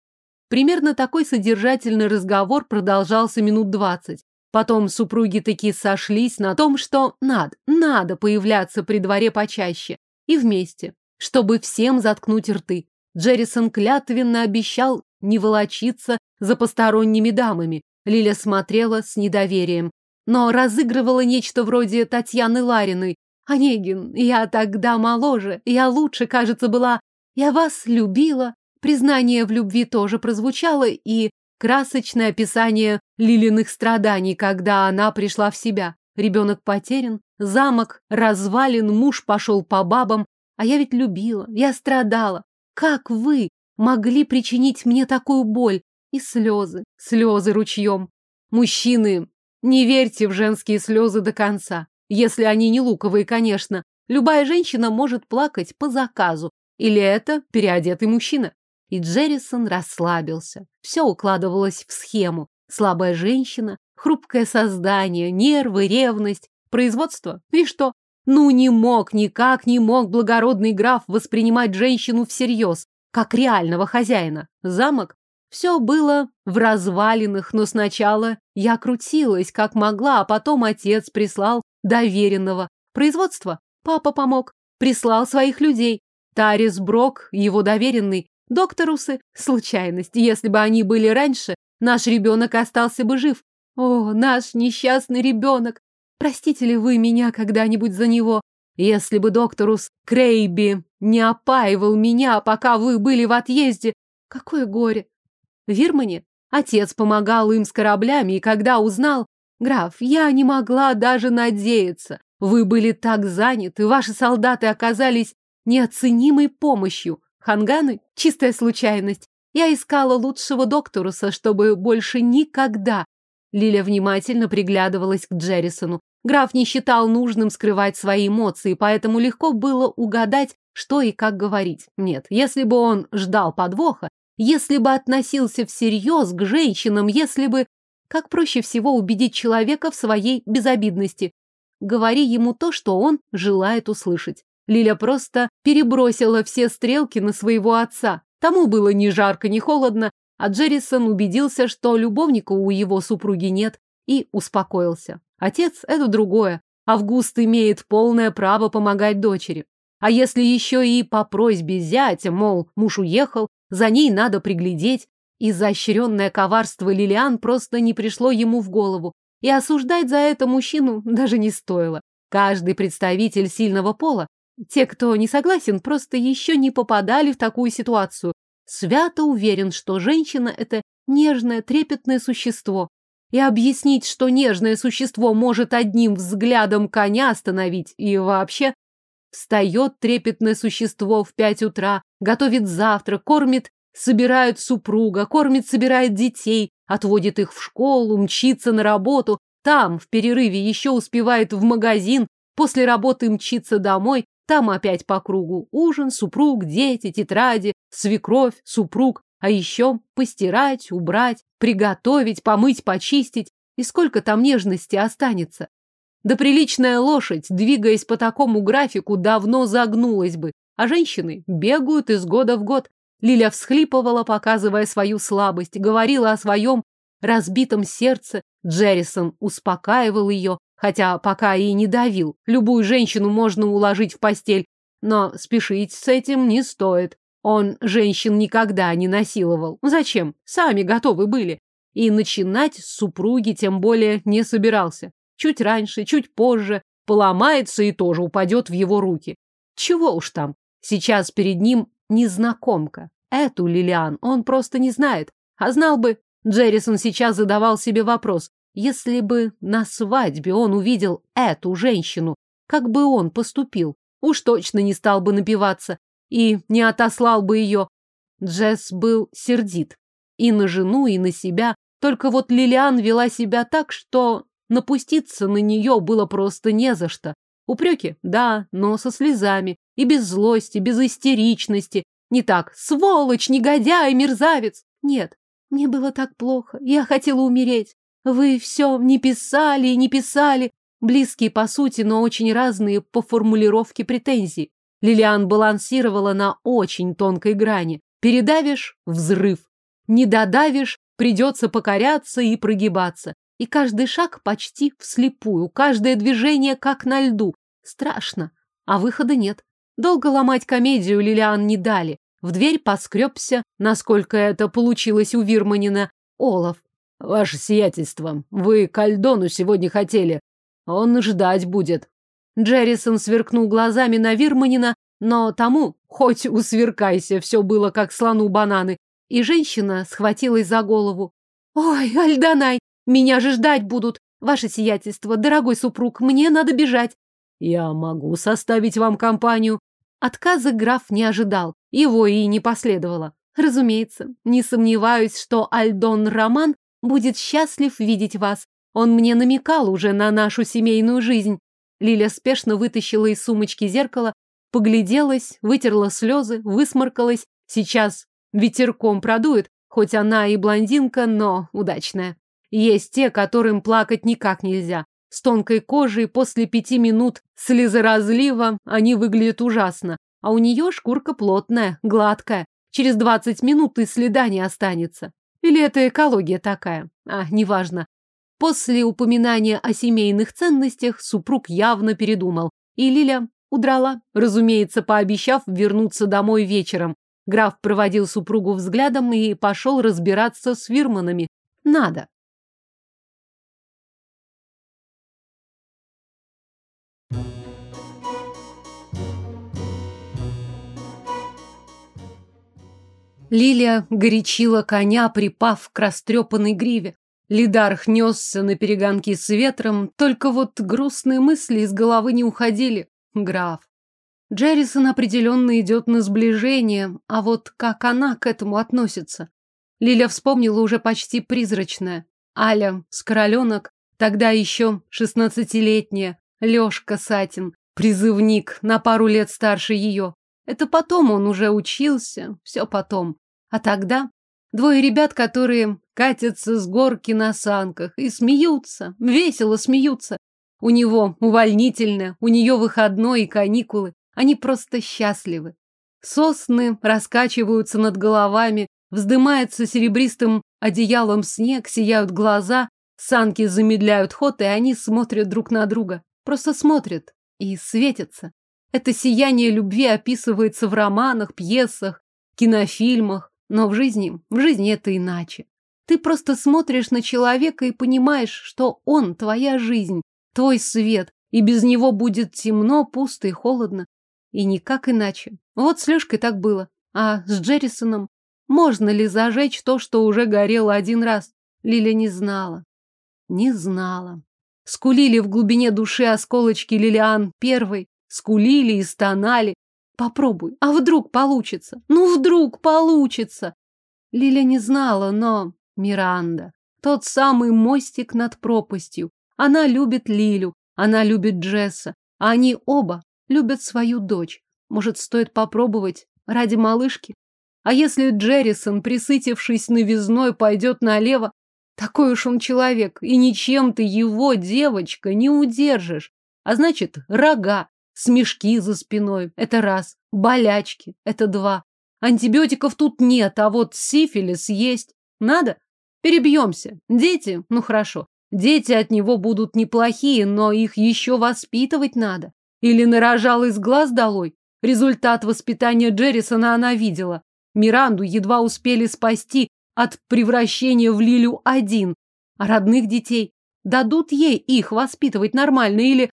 Примерно такой содержательный разговор продолжался минут двадцать. Потом супруги таки сошлись на том, что надо, надо появляться при дворе почаще. И вместе, чтобы всем заткнуть рты. Джеррисон клятвенно обещал не волочиться за посторонними дамами. Лиля смотрела с недоверием, но разыгрывала нечто вроде Татьяны Лариной. «Онегин, я тогда моложе, я лучше, кажется, была. Я вас любила, Признание в любви тоже прозвучало, и красочное описание Лилиных страданий, когда она пришла в себя. Ребенок потерян, замок развален, муж пошел по бабам, а я ведь любила, я страдала. Как вы могли причинить мне такую боль? И слезы, слезы ручьем. Мужчины, не верьте в женские слезы до конца. Если они не луковые, конечно. Любая женщина может плакать по заказу. Или это переодетый мужчина. И Джеррисон расслабился. Все укладывалось в схему. Слабая женщина, хрупкое создание, нервы, ревность, производство. И что? Ну, не мог, никак не мог благородный граф воспринимать женщину всерьез, как реального хозяина. Замок? Все было в развалинах, но сначала я крутилась, как могла, а потом отец прислал доверенного. Производство? Папа помог. Прислал своих людей. Тарис Брок, его доверенный. Докторусы? Случайность. Если бы они были раньше, наш ребенок остался бы жив. О, наш несчастный ребенок! Простите ли вы меня когда-нибудь за него? Если бы докторус Крейби не опаивал меня, пока вы были в отъезде, какое горе! Вирмане отец помогал им с кораблями, и когда узнал, граф, я не могла даже надеяться. Вы были так заняты, ваши солдаты оказались неоценимой помощью. Ханганы — чистая случайность. Я искала лучшего докторуса, чтобы больше никогда. Лиля внимательно приглядывалась к Джеррисону. Граф не считал нужным скрывать свои эмоции, поэтому легко было угадать, что и как говорить. Нет, если бы он ждал подвоха, если бы относился всерьез к женщинам, если бы... Как проще всего убедить человека в своей безобидности? Говори ему то, что он желает услышать. Лиля просто перебросила все стрелки на своего отца. Тому было ни жарко, ни холодно, а Джеррисон убедился, что любовника у его супруги нет, и успокоился. Отец – это другое. Август имеет полное право помогать дочери. А если еще и по просьбе зятя, мол, муж уехал, за ней надо приглядеть, изощренное коварство Лилиан просто не пришло ему в голову, и осуждать за это мужчину даже не стоило. Каждый представитель сильного пола, те, кто не согласен, просто еще не попадали в такую ситуацию. Свято уверен, что женщина – это нежное, трепетное существо, и объяснить, что нежное существо может одним взглядом коня остановить и вообще встает трепетное существо в пять утра, готовит завтрак, кормит, собирает супруга, кормит, собирает детей, отводит их в школу, мчится на работу, там в перерыве еще успевает в магазин, после работы мчится домой, там опять по кругу ужин, супруг, дети, тетради, свекровь, супруг, а еще постирать, убрать, приготовить, помыть, почистить. И сколько там нежности останется? Да приличная лошадь, двигаясь по такому графику, давно загнулась бы, а женщины бегают из года в год. Лиля всхлипывала, показывая свою слабость, говорила о своем разбитом сердце. Джеррисон успокаивал ее, хотя пока и не давил. Любую женщину можно уложить в постель, но спешить с этим не стоит. Он женщин никогда не насиловал. Зачем? Сами готовы были. И начинать с супруги тем более не собирался. Чуть раньше, чуть позже поломается и тоже упадет в его руки. Чего уж там. Сейчас перед ним незнакомка. Эту Лилиан он просто не знает. А знал бы, Джеррисон сейчас задавал себе вопрос. Если бы на свадьбе он увидел эту женщину, как бы он поступил? Уж точно не стал бы напиваться и не отослал бы ее. Джесс был сердит. И на жену, и на себя. Только вот Лилиан вела себя так, что напуститься на нее было просто не за что. Упреки? Да, но со слезами. И без злости, без истеричности. Не так. Сволочь, негодяй, мерзавец. Нет, мне было так плохо. Я хотела умереть. Вы все не писали и не писали. Близкие по сути, но очень разные по формулировке претензий. Лилиан балансировала на очень тонкой грани. Передавишь – взрыв. Не додавишь – придется покоряться и прогибаться. И каждый шаг почти вслепую, каждое движение как на льду. Страшно, а выхода нет. Долго ломать комедию Лилиан не дали. В дверь поскребся, насколько это получилось у Вирманина, Олаф. «Ваше сиятельство, вы к Альдону сегодня хотели. Он ждать будет». Джеррисон сверкнул глазами на Вирманина, но тому, хоть усверкайся, все было как слону бананы, и женщина схватилась за голову. «Ой, Альданай, меня же ждать будут! Ваше сиятельство, дорогой супруг, мне надо бежать!» «Я могу составить вам компанию». Отказа граф не ожидал, его и не последовало. Разумеется, не сомневаюсь, что Альдон Роман будет счастлив видеть вас. Он мне намекал уже на нашу семейную жизнь. Лиля спешно вытащила из сумочки зеркало, погляделась, вытерла слезы, высморкалась. Сейчас ветерком продует, хоть она и блондинка, но удачная. Есть те, которым плакать никак нельзя. с тонкой кожей, после пяти минут слезоразлива они выглядят ужасно. А у нее шкурка плотная, гладкая. Через двадцать минут и следа не останется. Или это экология такая? А, неважно. После упоминания о семейных ценностях супруг явно передумал. И Лиля удрала, разумеется, пообещав вернуться домой вечером. Граф проводил супругу взглядом и пошел разбираться с фирманами. Надо. Лилия горячила коня, припав к растрепанной гриве. Лидар несся на перегонки с ветром, только вот грустные мысли из головы не уходили. Граф. Джеррисон определенно идет на сближение, а вот как она к этому относится? Лиля вспомнила уже почти призрачное. Аля с короленок, тогда еще шестнадцатилетняя, Лешка Сатин, призывник, на пару лет старше ее. Это потом он уже учился, все потом. А тогда двое ребят, которые катятся с горки на санках и смеются, весело смеются. У него увольнительное, у нее выходной и каникулы. Они просто счастливы. Сосны раскачиваются над головами, вздымается серебристым одеялом снег, сияют глаза, санки замедляют ход, и они смотрят друг на друга. Просто смотрят и светятся. Это сияние любви описывается в романах, пьесах, кинофильмах, но в жизни, в жизни это иначе. Ты просто смотришь на человека и понимаешь, что он твоя жизнь, твой свет, и без него будет темно, пусто и холодно. И никак иначе. Вот с Лешкой так было. А с Джеррисоном? Можно ли зажечь то, что уже горело один раз? Лиля не знала. Не знала. Скулили в глубине души осколочки Лилиан первой, скулили и стонали. Попробуй, а вдруг получится? Ну, вдруг получится! Лиля не знала, но... Миранда. Тот самый мостик над пропастью. Она любит Лилю, она любит Джесса. А они оба любят свою дочь. Может, стоит попробовать ради малышки? А если Джеррисон, присытившись новизной, пойдет налево, такой уж он человек, и ничем ты его, девочка, не удержишь. А значит, рога, Смешки за спиной – это раз. Болячки – это два. Антибиотиков тут нет, а вот сифилис есть. Надо? Перебьемся. Дети? Ну хорошо. Дети от него будут неплохие, но их еще воспитывать надо. Или нарожал из глаз долой. Результат воспитания Джеррисона она видела. Миранду едва успели спасти от превращения в Лилю один. А родных детей дадут ей их воспитывать нормально или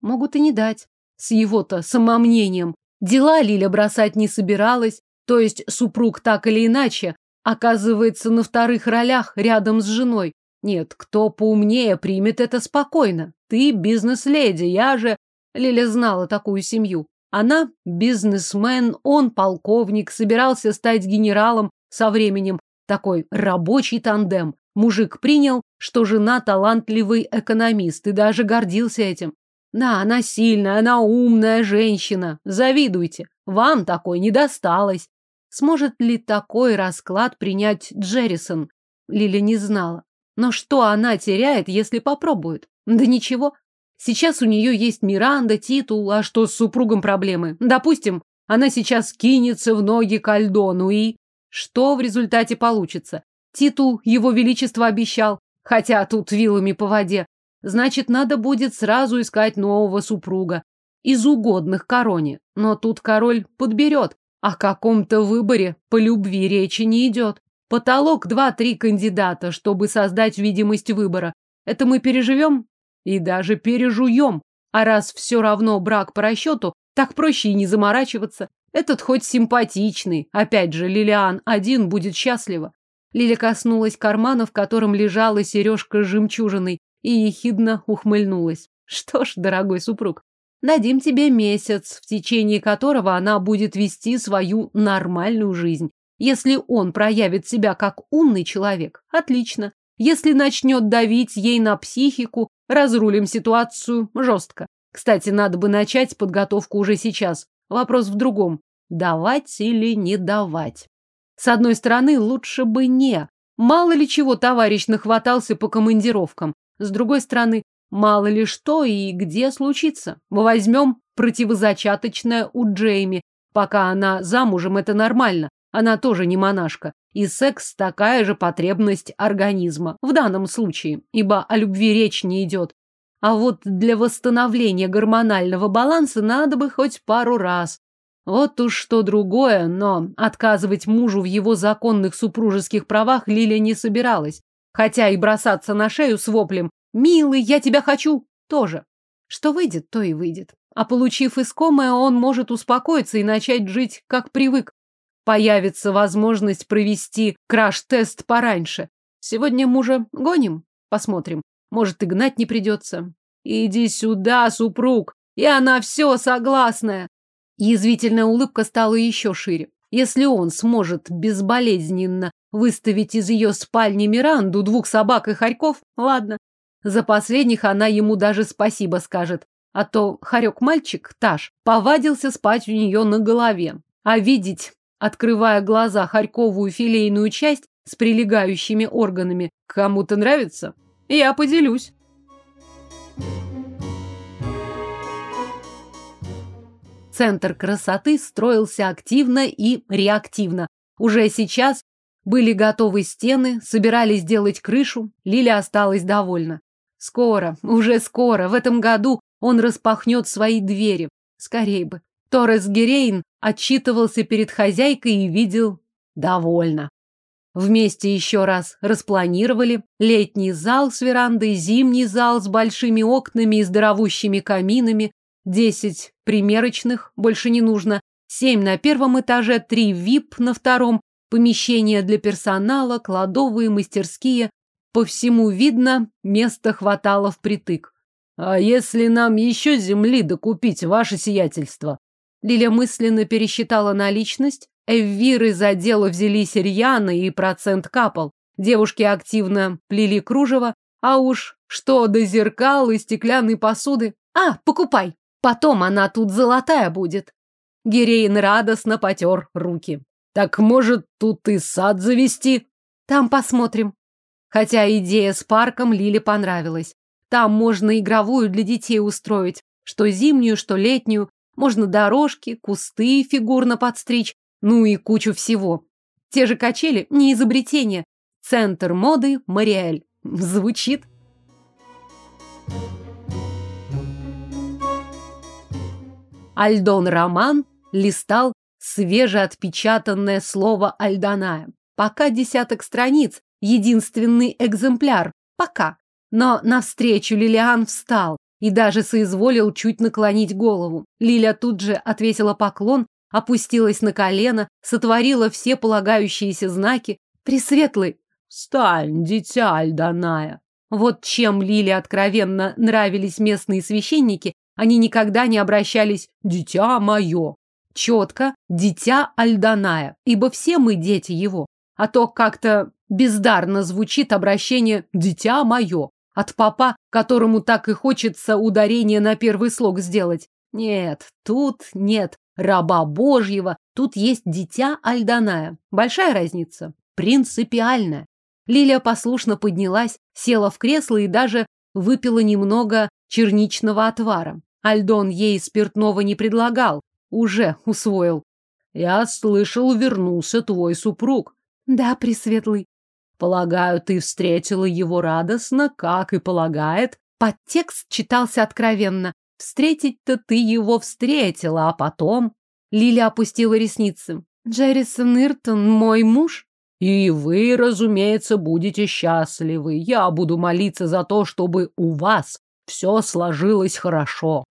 могут и не дать с его-то самомнением. Дела Лиля бросать не собиралась, то есть супруг так или иначе оказывается на вторых ролях рядом с женой. Нет, кто поумнее примет это спокойно. Ты бизнес-леди, я же... Лиля знала такую семью. Она бизнесмен, он полковник, собирался стать генералом со временем. Такой рабочий тандем. Мужик принял, что жена талантливый экономист и даже гордился этим. Да, она сильная, она умная женщина. Завидуйте. Вам такой не досталось. Сможет ли такой расклад принять Джеррисон? Лили не знала. Но что она теряет, если попробует? Да ничего. Сейчас у нее есть Миранда, титул, а что с супругом проблемы? Допустим, она сейчас кинется в ноги Кальдону и... Что в результате получится? Титул его величество обещал, хотя тут вилами по воде. Значит, надо будет сразу искать нового супруга. Из угодных короне. Но тут король подберет. О каком-то выборе по любви речи не идет. Потолок два-три кандидата, чтобы создать видимость выбора. Это мы переживем и даже пережуем. А раз все равно брак по расчету, так проще и не заморачиваться. Этот хоть симпатичный. Опять же, Лилиан один будет счастлива. Лиля коснулась кармана, в котором лежала сережка с жемчужиной и ехидно ухмыльнулась. Что ж, дорогой супруг, дадим тебе месяц, в течение которого она будет вести свою нормальную жизнь. Если он проявит себя как умный человек, отлично. Если начнет давить ей на психику, разрулим ситуацию жестко. Кстати, надо бы начать подготовку уже сейчас. Вопрос в другом. Давать или не давать? С одной стороны, лучше бы не. Мало ли чего товарищ нахватался по командировкам. С другой стороны, Мало ли что и где случится. Мы возьмем противозачаточное у Джейми. Пока она замужем, это нормально. Она тоже не монашка. И секс такая же потребность организма. В данном случае, ибо о любви речь не идет. А вот для восстановления гормонального баланса надо бы хоть пару раз. Вот уж что другое, но отказывать мужу в его законных супружеских правах Лилия не собиралась. Хотя и бросаться на шею с воплем «Милый, я тебя хочу!» тоже. Что выйдет, то и выйдет. А получив искомое, он может успокоиться и начать жить, как привык. Появится возможность провести краш-тест пораньше. Сегодня мужа гоним? Посмотрим. Может, и гнать не придется. Иди сюда, супруг, и она все согласная. Язвительная улыбка стала еще шире. Если он сможет безболезненно выставить из ее спальни Миранду, двух собак и хорьков, ладно. За последних она ему даже спасибо скажет. А то хорек-мальчик, Таш, повадился спать у нее на голове. А видеть, открывая глаза, хорьковую филейную часть с прилегающими органами, кому-то нравится? Я поделюсь. Центр красоты строился активно и реактивно. Уже сейчас были готовы стены, собирались делать крышу, Лиля осталась довольна. Скоро, уже скоро, в этом году он распахнет свои двери. Скорей бы. Торрес Герейн отчитывался перед хозяйкой и видел довольно. Вместе еще раз распланировали летний зал с верандой, зимний зал с большими окнами и здоровущими каминами, десять примерочных, больше не нужно, семь на первом этаже, три вип на втором, помещения для персонала, кладовые, мастерские. По всему видно, места хватало впритык. А если нам еще земли докупить, ваше сиятельство? Лиля мысленно пересчитала наличность, Эввиры за дело взялись рьяно, и процент капал. Девушки активно плели кружево, а уж что до зеркал и стеклянной посуды. А, покупай, потом она тут золотая будет. Гирейн радостно потер руки. Так может, тут и сад завести? Там посмотрим. Хотя идея с парком Лиле понравилась. Там можно игровую для детей устроить, что зимнюю, что летнюю. Можно дорожки, кусты фигурно подстричь, ну и кучу всего. Те же качели – не изобретение. Центр моды Мариэль. Звучит. Альдон Роман листал свежеотпечатанное слово Альданая. Пока десяток страниц, единственный экземпляр. Пока. Но навстречу Лилиан встал и даже соизволил чуть наклонить голову. Лиля тут же отвесила поклон опустилась на колено, сотворила все полагающиеся знаки. Пресветлый, встань, дитя Альданая. Вот чем Лиле откровенно нравились местные священники, они никогда не обращались «дитя мое». Четко «дитя Альданая», ибо все мы дети его. А то как-то бездарно звучит обращение «дитя мое» от папа, которому так и хочется ударение на первый слог сделать. Нет, тут нет раба Божьего, тут есть дитя Альданая. Большая разница? Принципиальная. Лилия послушно поднялась, села в кресло и даже выпила немного черничного отвара. Альдон ей спиртного не предлагал, уже усвоил. Я слышал, вернулся твой супруг. Да, Пресветлый. Полагаю, ты встретила его радостно, как и полагает. Подтекст читался откровенно. Встретить-то ты его встретила, а потом... Лиля опустила ресницы. Джеррисон Иртон мой муж? И вы, разумеется, будете счастливы. Я буду молиться за то, чтобы у вас все сложилось хорошо.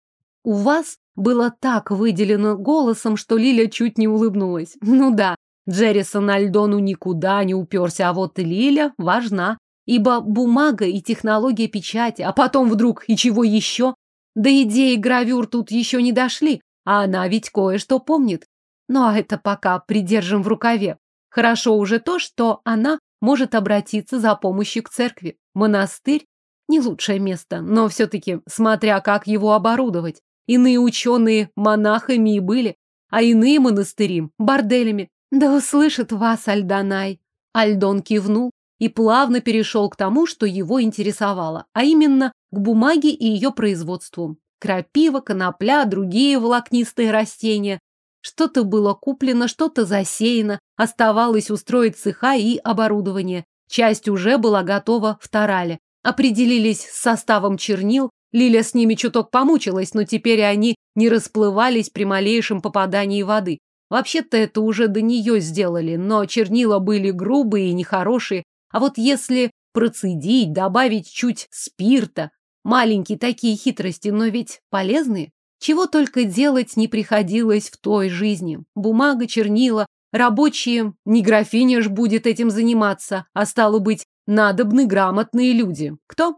У вас было так выделено голосом, что Лиля чуть не улыбнулась. Ну да, Джеррисон Альдону никуда не уперся, а вот Лиля важна. Ибо бумага и технология печати, а потом вдруг и чего еще? До идеи гравюр тут еще не дошли, а она ведь кое-что помнит. Но это пока придержим в рукаве. Хорошо уже то, что она может обратиться за помощью к церкви. Монастырь – не лучшее место, но все-таки, смотря как его оборудовать. Иные ученые монахами и были, а иные монастыри – борделями. Да услышит вас, Альданай. Альдон кивнул и плавно перешел к тому, что его интересовало, а именно к бумаге и ее производству. Крапива, конопля, другие волокнистые растения. Что-то было куплено, что-то засеяно, оставалось устроить цеха и оборудование. Часть уже была готова в Тарале. Определились с составом чернил, Лиля с ними чуток помучилась, но теперь они не расплывались при малейшем попадании воды. Вообще-то это уже до нее сделали, но чернила были грубые и нехорошие. А вот если процедить, добавить чуть спирта, маленькие такие хитрости, но ведь полезные. Чего только делать не приходилось в той жизни. Бумага, чернила, рабочие, не графиня ж будет этим заниматься, а стало быть, надобны грамотные люди. Кто?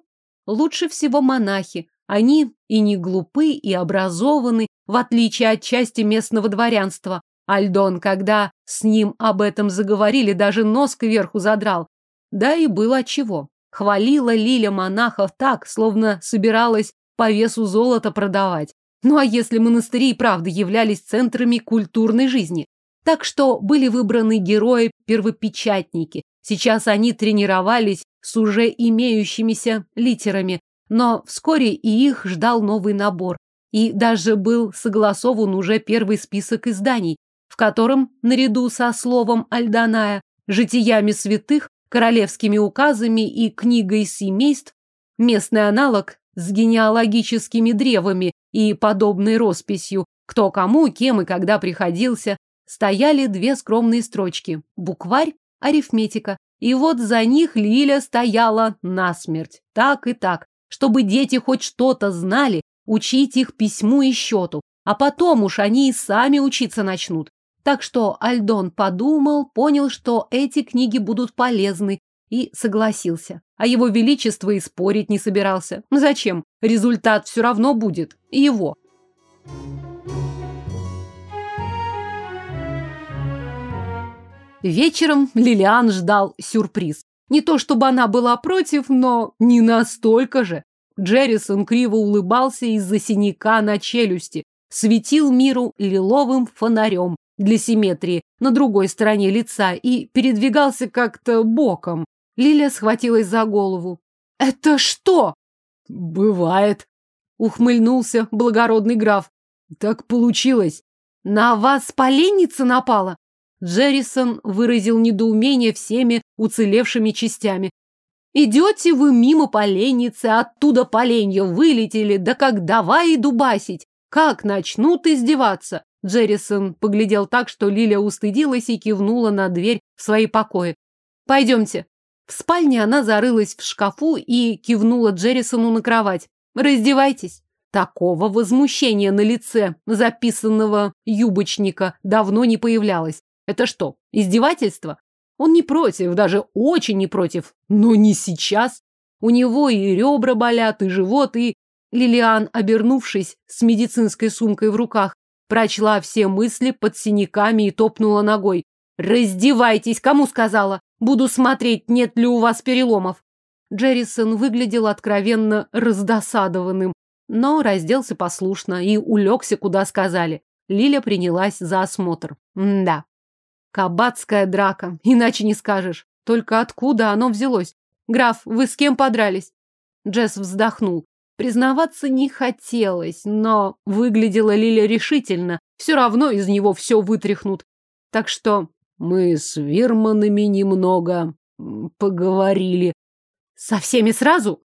Лучше всего монахи. Они и не глупы, и образованы, в отличие от части местного дворянства. Альдон, когда с ним об этом заговорили, даже нос кверху задрал. Да и было чего. Хвалила Лиля монахов так, словно собиралась по весу золота продавать. Ну а если монастыри и правда являлись центрами культурной жизни? Так что были выбраны герои-первопечатники. Сейчас они тренировались с уже имеющимися литерами, но вскоре и их ждал новый набор. И даже был согласован уже первый список изданий, в котором, наряду со словом Альданая, житиями святых, королевскими указами и книгой семейств, местный аналог с генеалогическими древами и подобной росписью, кто кому, кем и когда приходился, стояли две скромные строчки – букварь, арифметика. И вот за них Лиля стояла насмерть. Так и так. Чтобы дети хоть что-то знали, учить их письму и счету. А потом уж они и сами учиться начнут. Так что Альдон подумал, понял, что эти книги будут полезны, и согласился. А его величество и спорить не собирался. Зачем? Результат все равно будет. Его. Вечером Лилиан ждал сюрприз. Не то чтобы она была против, но не настолько же. Джеррисон криво улыбался из-за синяка на челюсти, светил миру лиловым фонарем для симметрии на другой стороне лица и передвигался как-то боком. Лилия схватилась за голову. «Это что?» «Бывает», — ухмыльнулся благородный граф. «Так получилось». «На вас поленница напала?» Джеррисон выразил недоумение всеми уцелевшими частями. «Идете вы мимо поленницы, оттуда поленья вылетели, да как давай и дубасить! Как начнут издеваться!» Джеррисон поглядел так, что Лиля устыдилась и кивнула на дверь в свои покои. «Пойдемте». В спальне она зарылась в шкафу и кивнула Джеррисону на кровать. «Раздевайтесь». Такого возмущения на лице записанного юбочника давно не появлялось. Это что, издевательство? Он не против, даже очень не против. Но не сейчас. У него и ребра болят, и живот, и... Лилиан, обернувшись с медицинской сумкой в руках, прочла все мысли под синяками и топнула ногой. «Раздевайтесь, кому сказала? Буду смотреть, нет ли у вас переломов». Джеррисон выглядел откровенно раздосадованным, но разделся послушно и улегся, куда сказали. Лиля принялась за осмотр. М да, Кабацкая драка, иначе не скажешь. Только откуда оно взялось? Граф, вы с кем подрались? Джесс вздохнул. Признаваться не хотелось, но выглядела Лиля решительно. Все равно из него все вытряхнут. Так что мы с Вирманами немного поговорили. Со всеми сразу?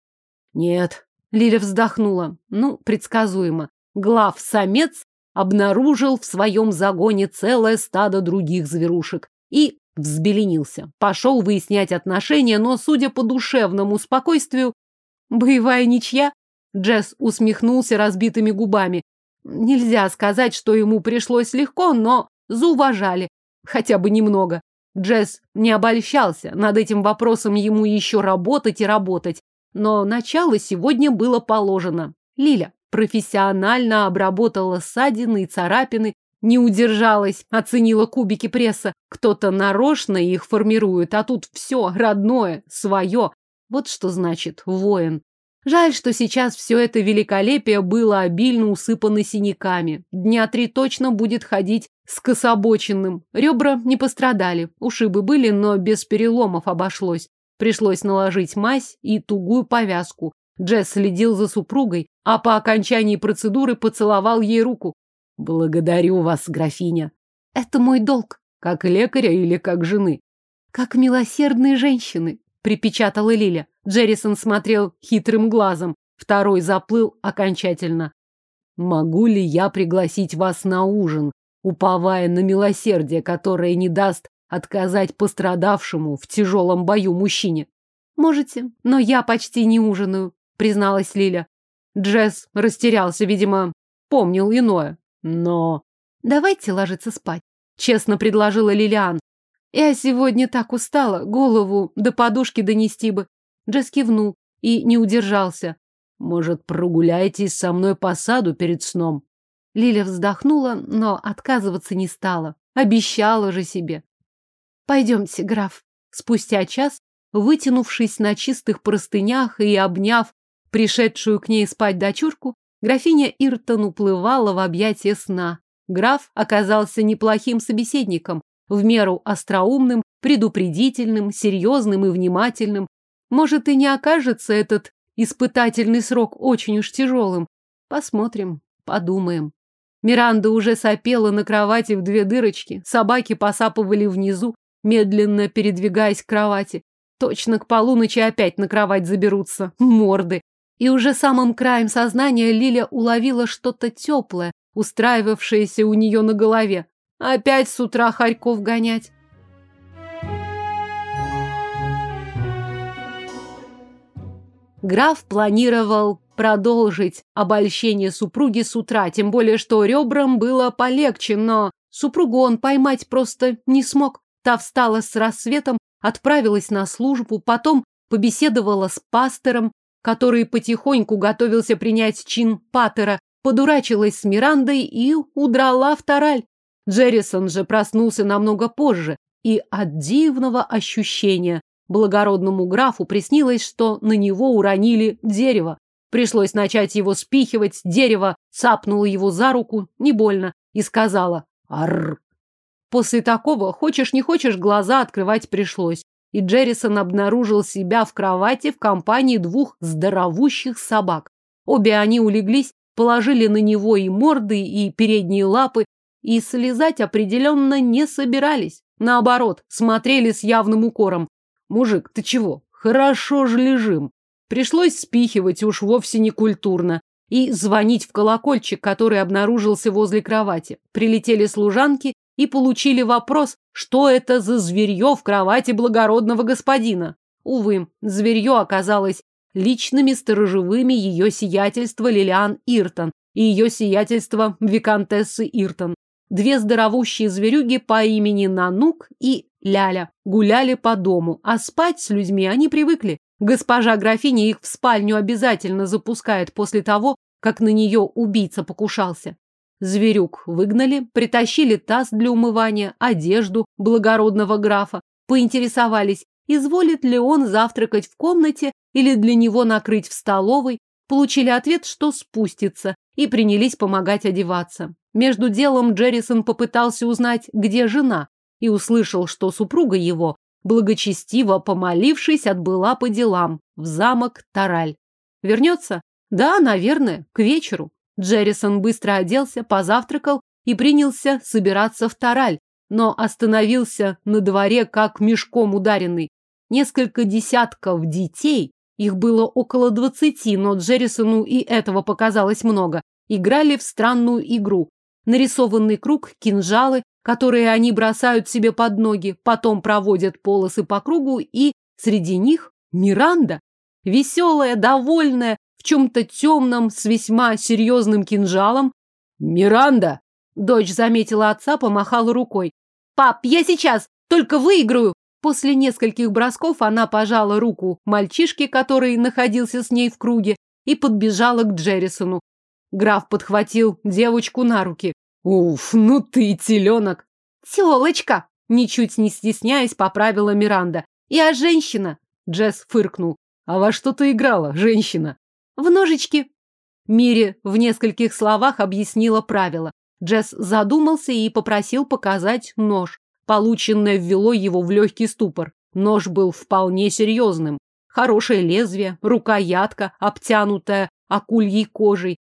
Нет. Лиля вздохнула. Ну, предсказуемо. Глав-самец обнаружил в своем загоне целое стадо других зверушек и взбеленился. Пошел выяснять отношения, но, судя по душевному спокойствию, боевая ничья, Джесс усмехнулся разбитыми губами. Нельзя сказать, что ему пришлось легко, но зауважали, хотя бы немного. Джесс не обольщался, над этим вопросом ему еще работать и работать, но начало сегодня было положено. Лиля, профессионально обработала ссадины и царапины, не удержалась, оценила кубики пресса. Кто-то нарочно их формирует, а тут все родное, свое. Вот что значит воин. Жаль, что сейчас все это великолепие было обильно усыпано синяками. Дня три точно будет ходить с кособоченным. Ребра не пострадали, ушибы были, но без переломов обошлось. Пришлось наложить мазь и тугую повязку. Джесс следил за супругой, а по окончании процедуры поцеловал ей руку. Благодарю вас, графиня. Это мой долг. Как лекаря или как жены? Как милосердные женщины, припечатала Лиля. Джеррисон смотрел хитрым глазом. Второй заплыл окончательно. Могу ли я пригласить вас на ужин, уповая на милосердие, которое не даст отказать пострадавшему в тяжелом бою мужчине? Можете, но я почти не ужинаю, призналась Лиля. Джесс растерялся, видимо, помнил иное. Но... Давайте ложиться спать, честно предложила Лилиан. Я сегодня так устала, голову до подушки донести бы. Джесс кивнул и не удержался. Может, прогуляйтесь со мной по саду перед сном? Лиля вздохнула, но отказываться не стала. Обещала же себе. Пойдемте, граф. Спустя час, вытянувшись на чистых простынях и обняв пришедшую к ней спать дочурку, графиня Иртон уплывала в объятия сна. Граф оказался неплохим собеседником, в меру остроумным, предупредительным, серьезным и внимательным. Может, и не окажется этот испытательный срок очень уж тяжелым. Посмотрим, подумаем. Миранда уже сопела на кровати в две дырочки, собаки посапывали внизу, медленно передвигаясь к кровати. Точно к полуночи опять на кровать заберутся. Морды. И уже самым краем сознания Лиля уловила что-то теплое, устраивавшееся у нее на голове. Опять с утра Харьков гонять. Граф планировал продолжить обольщение супруги с утра, тем более, что ребрам было полегче, но супругу он поймать просто не смог. Та встала с рассветом, отправилась на службу, потом побеседовала с пастором, который потихоньку готовился принять чин патера, подурачилась с Мирандой и удрала в Тараль. Джеррисон же проснулся намного позже, и от дивного ощущения благородному графу приснилось, что на него уронили дерево. Пришлось начать его спихивать, дерево цапнуло его за руку, не больно, и сказала «Арр». После такого, хочешь не хочешь, глаза открывать пришлось и Джеррисон обнаружил себя в кровати в компании двух здоровущих собак. Обе они улеглись, положили на него и морды, и передние лапы, и слезать определенно не собирались. Наоборот, смотрели с явным укором. «Мужик, ты чего? Хорошо же лежим». Пришлось спихивать уж вовсе не культурно и звонить в колокольчик, который обнаружился возле кровати. Прилетели служанки и получили вопрос, что это за зверье в кровати благородного господина. Увы, зверье оказалось личными сторожевыми ее сиятельства Лилиан Иртон и ее сиятельства Викантессы Иртон. Две здоровущие зверюги по имени Нанук и Ляля гуляли по дому, а спать с людьми они привыкли. Госпожа графиня их в спальню обязательно запускает после того, как на нее убийца покушался. Зверюк выгнали, притащили таз для умывания, одежду благородного графа, поинтересовались, изволит ли он завтракать в комнате или для него накрыть в столовой, получили ответ, что спустится, и принялись помогать одеваться. Между делом Джеррисон попытался узнать, где жена, и услышал, что супруга его, благочестиво помолившись, отбыла по делам в замок Тараль. Вернется? Да, наверное, к вечеру. Джеррисон быстро оделся, позавтракал и принялся собираться в Тараль, но остановился на дворе как мешком ударенный. Несколько десятков детей, их было около двадцати, но Джеррисону и этого показалось много, играли в странную игру. Нарисованный круг, кинжалы, которые они бросают себе под ноги, потом проводят полосы по кругу, и среди них Миранда. Веселая, довольная, чем-то темном с весьма серьезным кинжалом. «Миранда!» Дочь заметила отца, помахала рукой. «Пап, я сейчас! Только выиграю!» После нескольких бросков она пожала руку мальчишке, который находился с ней в круге, и подбежала к Джеррисону. Граф подхватил девочку на руки. «Уф, ну ты теленок!» «Телочка!» Ничуть не стесняясь, поправила Миранда. «Я женщина!» Джесс фыркнул. «А во что ты играла, женщина?» В ножички. Мире в нескольких словах объяснила правила. Джесс задумался и попросил показать нож. Полученное ввело его в легкий ступор. Нож был вполне серьезным. хорошее лезвие, рукоятка, обтянутая акульей кожей.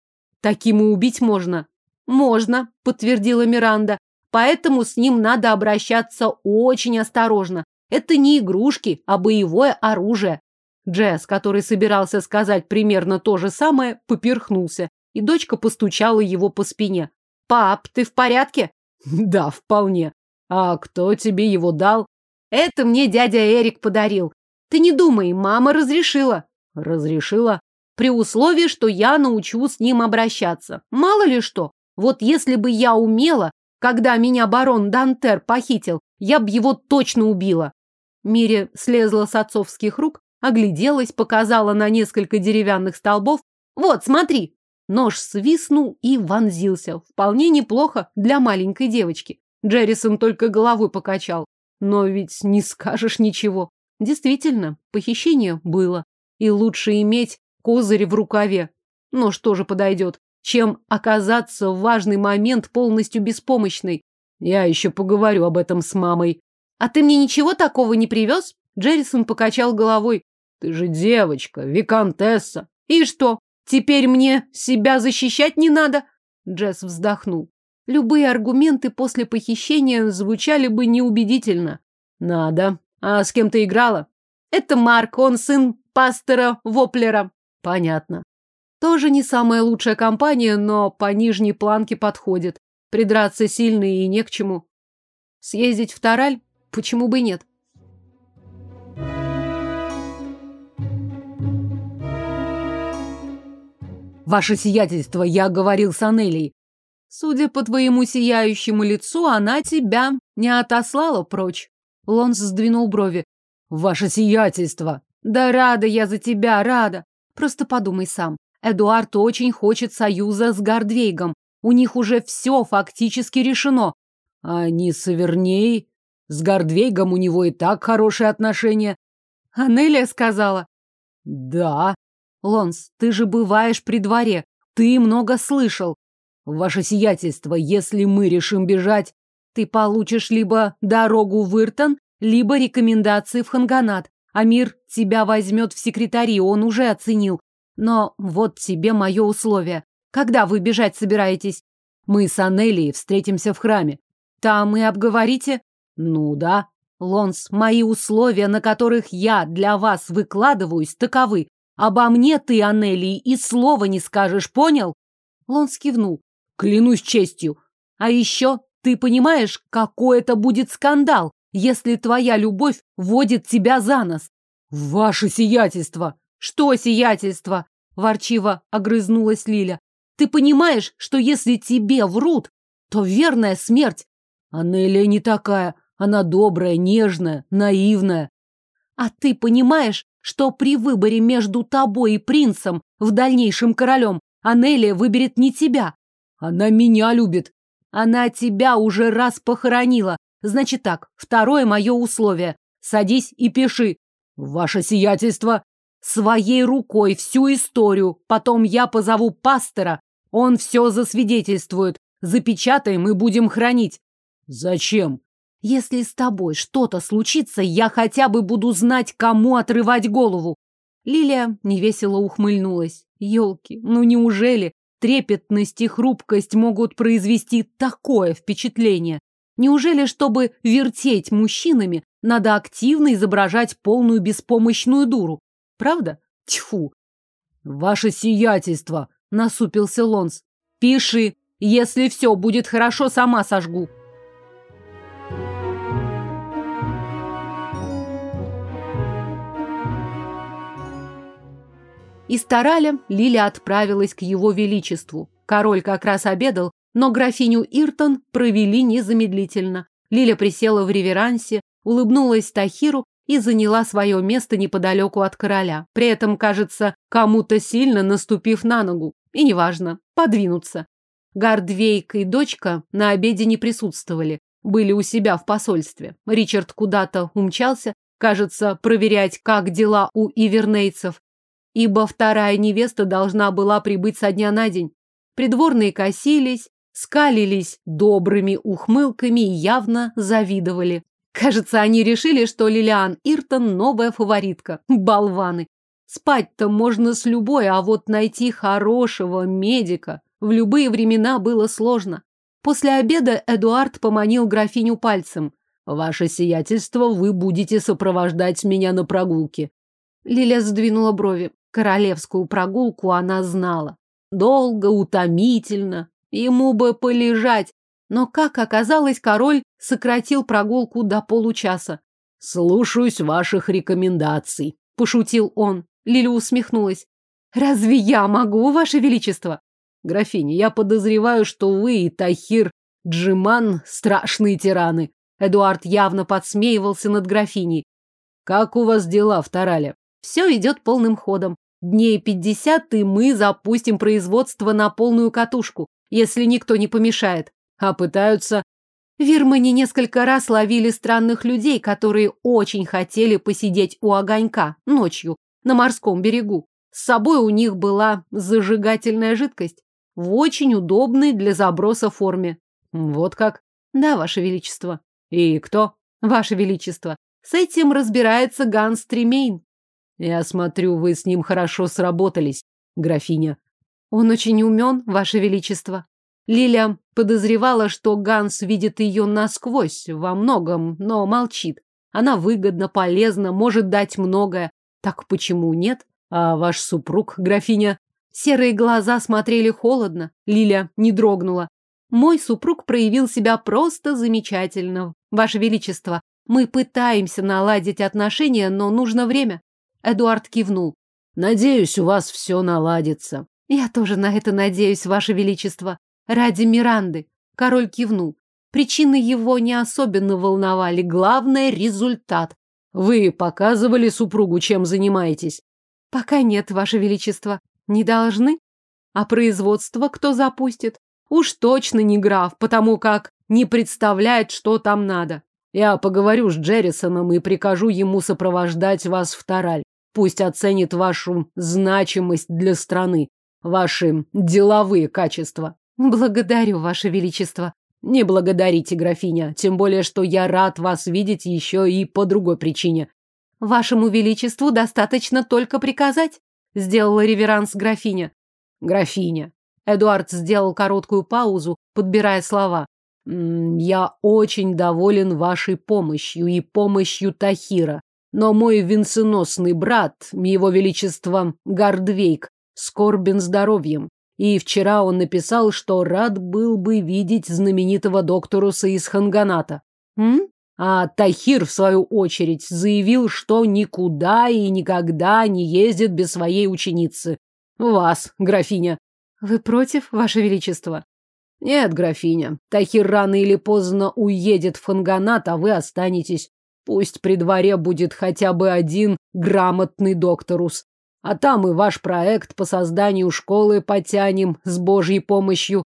Таким и убить можно. Можно, подтвердила Миранда. Поэтому с ним надо обращаться очень осторожно. Это не игрушки, а боевое оружие. Джесс, который собирался сказать примерно то же самое, поперхнулся, и дочка постучала его по спине. «Пап, ты в порядке?» «Да, вполне. А кто тебе его дал?» «Это мне дядя Эрик подарил. Ты не думай, мама разрешила». «Разрешила?» «При условии, что я научу с ним обращаться. Мало ли что. Вот если бы я умела, когда меня барон Дантер похитил, я бы его точно убила». Мире слезла с отцовских рук, огляделась, показала на несколько деревянных столбов. «Вот, смотри!» Нож свистнул и вонзился. Вполне неплохо для маленькой девочки. Джеррисон только головой покачал. Но ведь не скажешь ничего. Действительно, похищение было. И лучше иметь козырь в рукаве. Но что же подойдет, чем оказаться в важный момент полностью беспомощной. Я еще поговорю об этом с мамой. А ты мне ничего такого не привез? Джеррисон покачал головой. Ты же девочка, виконтесса. И что? Теперь мне себя защищать не надо. Джесс вздохнул. Любые аргументы после похищения звучали бы неубедительно. Надо. А с кем ты играла? Это Марк, он сын пастора Воплера. Понятно. Тоже не самая лучшая компания, но по нижней планке подходит. Придраться сильно и не к чему. Съездить в Тараль? Почему бы нет? Ваше сиятельство, я говорил с Анелей. Судя по твоему сияющему лицу, она тебя не отослала прочь. Лонс сдвинул брови. Ваше сиятельство. Да рада я за тебя, рада. Просто подумай сам. Эдуард очень хочет союза с Гардвейгом. У них уже все фактически решено. А не с Аверней? С Гардвейгом у него и так хорошие отношения. Анелия сказала. Да. Лонс, ты же бываешь при дворе. Ты много слышал. Ваше сиятельство, если мы решим бежать, ты получишь либо дорогу в Иртон, либо рекомендации в Ханганат. Амир тебя возьмет в секретари, он уже оценил. Но вот тебе мое условие. Когда вы бежать собираетесь? Мы с Анелией встретимся в храме. Там и обговорите? Ну да. Лонс, мои условия, на которых я для вас выкладываюсь, таковы. Обо мне ты, Анелии, и слова не скажешь, понял? Лонс кивнул. Клянусь честью. А еще ты понимаешь, какой это будет скандал, если твоя любовь водит тебя за нос? Ваше сиятельство! Что сиятельство? Ворчиво огрызнулась Лиля. Ты понимаешь, что если тебе врут, то верная смерть. Анелия не такая. Она добрая, нежная, наивная. А ты понимаешь, что при выборе между тобой и принцем, в дальнейшем королем, Анелия выберет не тебя. Она меня любит. Она тебя уже раз похоронила. Значит так, второе мое условие. Садись и пиши. Ваше сиятельство. Своей рукой всю историю. Потом я позову пастора. Он все засвидетельствует. Запечатаем и будем хранить. Зачем? Если с тобой что-то случится, я хотя бы буду знать, кому отрывать голову. Лилия невесело ухмыльнулась. Ёлки, ну неужели трепетность и хрупкость могут произвести такое впечатление? Неужели, чтобы вертеть мужчинами, надо активно изображать полную беспомощную дуру? Правда? Тьфу! Ваше сиятельство, насупился Лонс. Пиши. Если все будет хорошо, сама сожгу. Из Тараля Лиля отправилась к его величеству. Король как раз обедал, но графиню Иртон провели незамедлительно. Лиля присела в реверансе, улыбнулась Тахиру и заняла свое место неподалеку от короля. При этом, кажется, кому-то сильно наступив на ногу. И неважно, подвинуться. Гардвейк и дочка на обеде не присутствовали, были у себя в посольстве. Ричард куда-то умчался, кажется, проверять, как дела у ивернейцев, ибо вторая невеста должна была прибыть со дня на день. Придворные косились, скалились добрыми ухмылками и явно завидовали. Кажется, они решили, что Лилиан Иртон новая фаворитка. Болваны. Спать-то можно с любой, а вот найти хорошего медика в любые времена было сложно. После обеда Эдуард поманил графиню пальцем. «Ваше сиятельство, вы будете сопровождать меня на прогулке». Лиля сдвинула брови. Королевскую прогулку она знала. Долго, утомительно. Ему бы полежать. Но, как оказалось, король сократил прогулку до получаса. «Слушаюсь ваших рекомендаций», – пошутил он. Лиля усмехнулась. «Разве я могу, ваше величество?» «Графиня, я подозреваю, что вы и Тахир Джиман – страшные тираны». Эдуард явно подсмеивался над графиней. «Как у вас дела в Тарале?» «Все идет полным ходом. Дней пятьдесят, и мы запустим производство на полную катушку, если никто не помешает. А пытаются... Вирмане несколько раз ловили странных людей, которые очень хотели посидеть у огонька ночью на морском берегу. С собой у них была зажигательная жидкость в очень удобной для заброса форме. Вот как? Да, Ваше Величество. И кто? Ваше Величество. С этим разбирается Ганс Тремейн. Я смотрю, вы с ним хорошо сработались, графиня. Он очень умен, Ваше Величество. Лиля подозревала, что Ганс видит ее насквозь во многом, но молчит. Она выгодна, полезна, может дать многое. Так почему нет? А ваш супруг, графиня? Серые глаза смотрели холодно. Лиля не дрогнула. Мой супруг проявил себя просто замечательно. Ваше Величество, мы пытаемся наладить отношения, но нужно время. Эдуард кивнул. Надеюсь, у вас все наладится. Я тоже на это надеюсь, Ваше Величество. Ради Миранды. Король кивнул. Причины его не особенно волновали. Главное – результат. Вы показывали супругу, чем занимаетесь? Пока нет, Ваше Величество. Не должны? А производство кто запустит? Уж точно не граф, потому как не представляет, что там надо. Я поговорю с Джеррисоном и прикажу ему сопровождать вас в Тараль. Пусть оценит вашу значимость для страны, ваши деловые качества. Благодарю, ваше величество. Не благодарите, графиня, тем более, что я рад вас видеть еще и по другой причине. Вашему величеству достаточно только приказать, сделала реверанс графиня. Графиня. Эдуард сделал короткую паузу, подбирая слова. Я очень доволен вашей помощью и помощью Тахира. Но мой венценосный брат, его величество Гардвейк, скорбен здоровьем. И вчера он написал, что рад был бы видеть знаменитого докторуса из Ханганата. М? А Тахир, в свою очередь, заявил, что никуда и никогда не ездит без своей ученицы. Вас, графиня. Вы против, ваше величество? Нет, графиня. Тахир рано или поздно уедет в Ханганат, а вы останетесь. Пусть при дворе будет хотя бы один грамотный докторус. А там и ваш проект по созданию школы потянем с божьей помощью.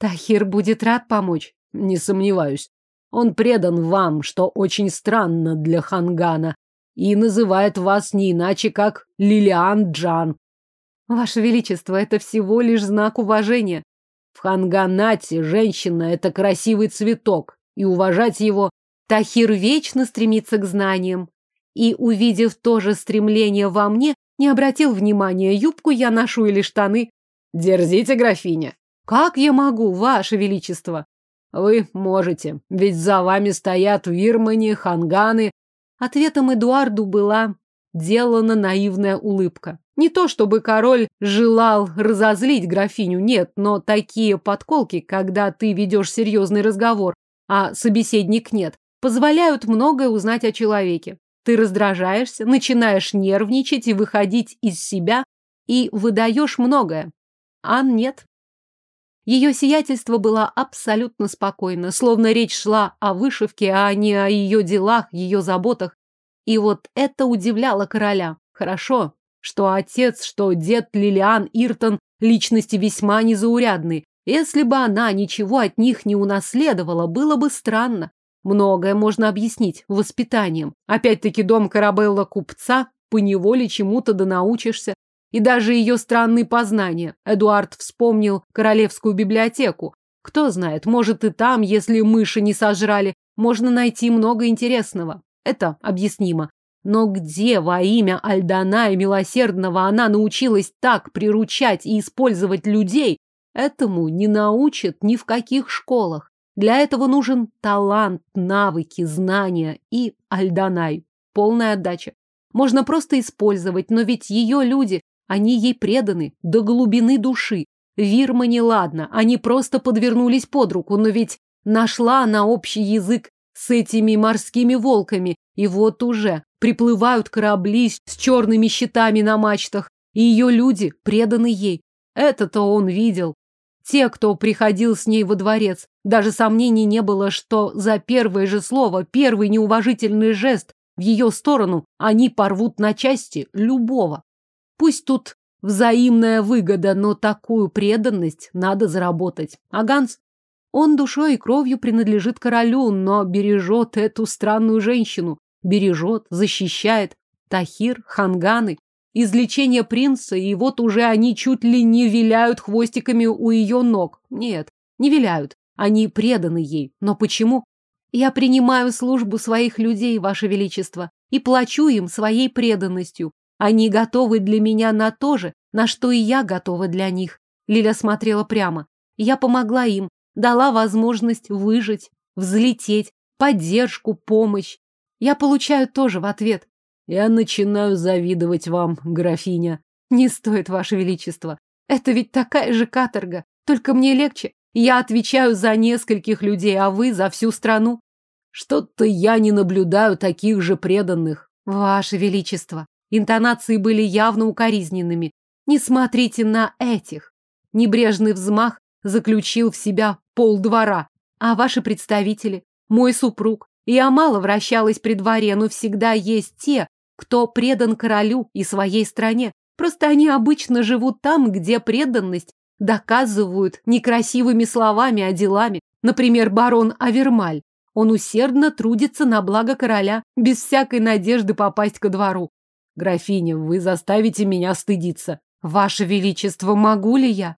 Тахир будет рад помочь, не сомневаюсь. Он предан вам, что очень странно для Хангана, и называет вас не иначе, как Лилиан Джан. Ваше Величество, это всего лишь знак уважения. В Ханганате женщина – это красивый цветок, и уважать его Тахир вечно стремится к знаниям. И, увидев то же стремление во мне, не обратил внимания, юбку я ношу или штаны. Дерзите, графиня. Как я могу, ваше величество? Вы можете, ведь за вами стоят вирмани, ханганы. Ответом Эдуарду была делана наивная улыбка. Не то чтобы король желал разозлить графиню, нет, но такие подколки, когда ты ведешь серьезный разговор, а собеседник нет, позволяют многое узнать о человеке. Ты раздражаешься, начинаешь нервничать и выходить из себя, и выдаешь многое. А нет. Ее сиятельство было абсолютно спокойно, словно речь шла о вышивке, а не о ее делах, ее заботах. И вот это удивляло короля. Хорошо, что отец, что дед Лилиан Иртон личности весьма незаурядные. Если бы она ничего от них не унаследовала, было бы странно. Многое можно объяснить воспитанием. Опять-таки дом Карабелла купца, поневоле чему-то да научишься. И даже ее странные познания. Эдуард вспомнил королевскую библиотеку. Кто знает, может и там, если мыши не сожрали, можно найти много интересного. Это объяснимо. Но где во имя Альдана и Милосердного она научилась так приручать и использовать людей, этому не научат ни в каких школах. Для этого нужен талант, навыки, знания и Альданай. Полная отдача. Можно просто использовать, но ведь ее люди, они ей преданы до глубины души. Вирма не ладно, они просто подвернулись под руку, но ведь нашла она общий язык с этими морскими волками, и вот уже приплывают корабли с черными щитами на мачтах, и ее люди преданы ей. Это-то он видел. Те, кто приходил с ней во дворец, даже сомнений не было, что за первое же слово, первый неуважительный жест в ее сторону они порвут на части любого. Пусть тут взаимная выгода, но такую преданность надо заработать. А Ганс? Он душой и кровью принадлежит королю, но бережет эту странную женщину. Бережет, защищает. Тахир, Ханганы. Излечение принца, и вот уже они чуть ли не виляют хвостиками у ее ног. Нет, не виляют. Они преданы ей. Но почему? Я принимаю службу своих людей, Ваше Величество, и плачу им своей преданностью. Они готовы для меня на то же, на что и я готова для них. Лиля смотрела прямо. Я помогла им, дала возможность выжить, взлететь, поддержку, помощь. Я получаю тоже в ответ. Я начинаю завидовать вам, графиня. Не стоит, Ваше Величество. Это ведь такая же каторга. Только мне легче. Я отвечаю за нескольких людей, а вы за всю страну. Что-то я не наблюдаю таких же преданных. Ваше Величество. Интонации были явно укоризненными. Не смотрите на этих. Небрежный взмах заключил в себя полдвора. А ваши представители? Мой супруг. Я мало вращалась при дворе, но всегда есть те, кто предан королю и своей стране. Просто они обычно живут там, где преданность доказывают некрасивыми словами, а делами. Например, барон Авермаль. Он усердно трудится на благо короля, без всякой надежды попасть ко двору. Графиня, вы заставите меня стыдиться. Ваше Величество, могу ли я?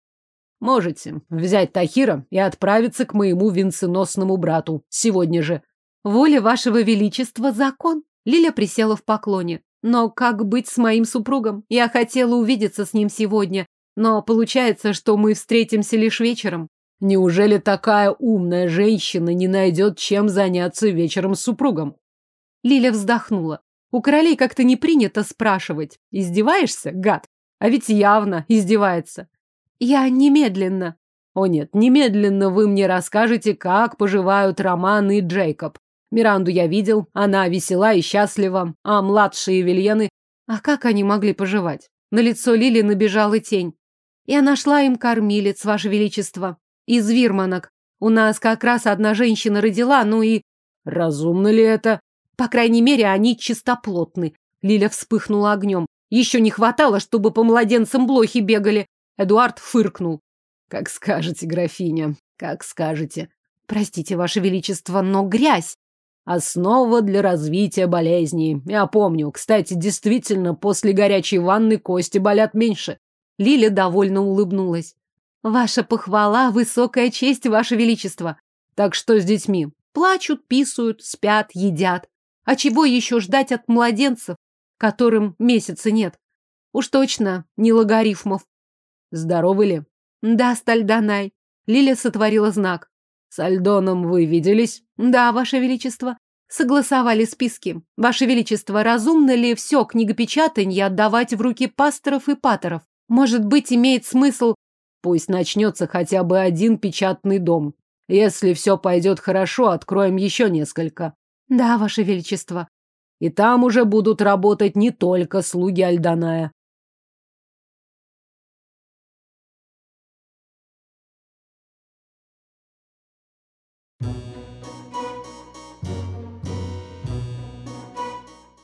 Можете взять Тахира и отправиться к моему венценосному брату сегодня же. Воля Вашего Величества закон. Лиля присела в поклоне. Но как быть с моим супругом? Я хотела увидеться с ним сегодня, но получается, что мы встретимся лишь вечером. Неужели такая умная женщина не найдет, чем заняться вечером с супругом? Лиля вздохнула. У королей как-то не принято спрашивать. Издеваешься, гад? А ведь явно издевается. Я немедленно. О нет, немедленно вы мне расскажете, как поживают Роман и Джейкоб. Миранду я видел, она весела и счастлива, а младшие Вильены... А как они могли поживать? На лицо Лили набежала тень. Я нашла им кормилец, Ваше Величество. Из Вирманок. У нас как раз одна женщина родила, ну и... Разумно ли это? По крайней мере, они чистоплотны. Лиля вспыхнула огнем. Еще не хватало, чтобы по младенцам блохи бегали. Эдуард фыркнул. Как скажете, графиня, как скажете. Простите, Ваше Величество, но грязь. Основа для развития болезней. Я помню. Кстати, действительно, после горячей ванны кости болят меньше. Лиля довольно улыбнулась. Ваша похвала — высокая честь, Ваше Величество. Так что с детьми? Плачут, писают, спят, едят. А чего еще ждать от младенцев, которым месяца нет? Уж точно не логарифмов. Здоровы ли? Да, Стальданай. Лиля сотворила знак. С Альдоном вы виделись? Да, Ваше Величество. Согласовали списки. Ваше Величество, разумно ли все книгопечатанье отдавать в руки пасторов и паторов? Может быть, имеет смысл... Пусть начнется хотя бы один печатный дом. Если все пойдет хорошо, откроем еще несколько. Да, Ваше Величество. И там уже будут работать не только слуги Альданая.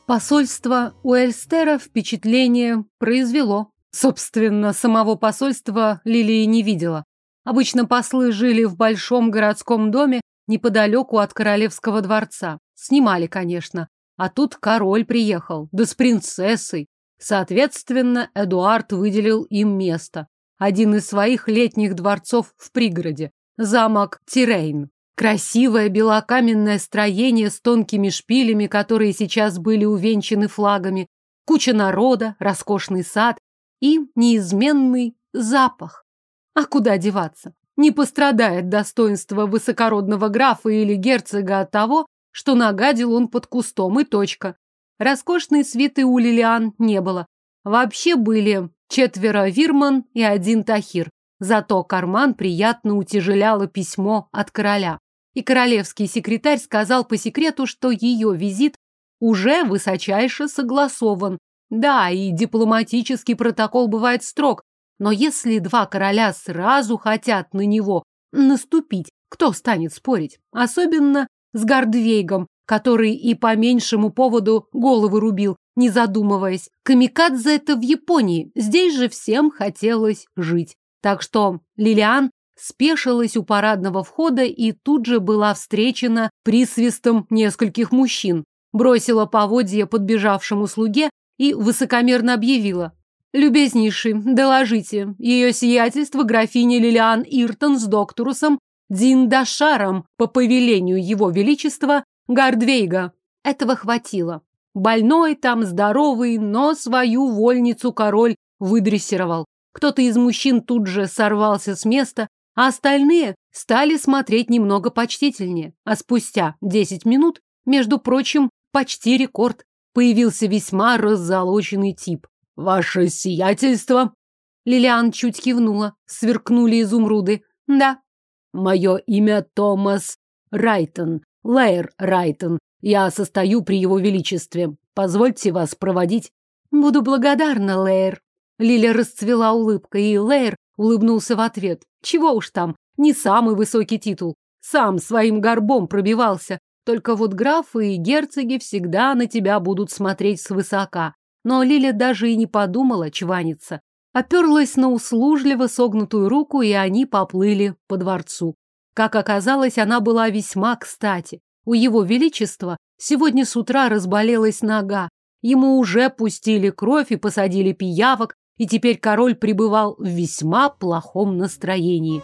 Посольство у Эльстера впечатление произвело. Собственно, самого посольства Лилии не видела. Обычно послы жили в большом городском доме неподалеку от королевского дворца. Снимали, конечно. А тут король приехал, да с принцессой. Соответственно, Эдуард выделил им место. Один из своих летних дворцов в пригороде. замок Тирейн. Красивое белокаменное строение с тонкими шпилями, которые сейчас были увенчаны флагами, куча народа, роскошный сад и неизменный запах. А куда деваться? Не пострадает достоинство высокородного графа или герцога от того, что нагадил он под кустом и точка. Роскошной свиты у Лилиан не было. Вообще были четверо Вирман и один Тахир. Зато карман приятно утяжеляло письмо от короля. И королевский секретарь сказал по секрету, что ее визит уже высочайше согласован. Да, и дипломатический протокол бывает строг, но если два короля сразу хотят на него наступить, кто станет спорить? Особенно с Гардвейгом, который и по меньшему поводу головы рубил, не задумываясь. Камикадзе это в Японии, здесь же всем хотелось жить. Так что Лилиан спешилась у парадного входа и тут же была встречена присвистом нескольких мужчин. Бросила поводья подбежавшему слуге и высокомерно объявила. «Любезнейший, доложите, ее сиятельство графиня Лилиан Иртон с докторусом Диндашаром по повелению его величества Гардвейга. Этого хватило. Больной там, здоровый, но свою вольницу король выдрессировал. Кто-то из мужчин тут же сорвался с места, а остальные стали смотреть немного почтительнее. А спустя десять минут, между прочим, почти рекорд, появился весьма раззолоченный тип. «Ваше сиятельство!» Лилиан чуть кивнула, сверкнули изумруды. «Да». «Мое имя Томас Райтон, Лэйр Райтон. Я состою при его величестве. Позвольте вас проводить». «Буду благодарна, Лэйр». Лиля расцвела улыбкой, и Лэйр улыбнулся в ответ. Чего уж там, не самый высокий титул. Сам своим горбом пробивался. Только вот графы и герцоги всегда на тебя будут смотреть свысока. Но Лиля даже и не подумала чваниться. Оперлась на услужливо согнутую руку, и они поплыли по дворцу. Как оказалось, она была весьма кстати. У его величества сегодня с утра разболелась нога. Ему уже пустили кровь и посадили пиявок, и теперь король пребывал в весьма плохом настроении.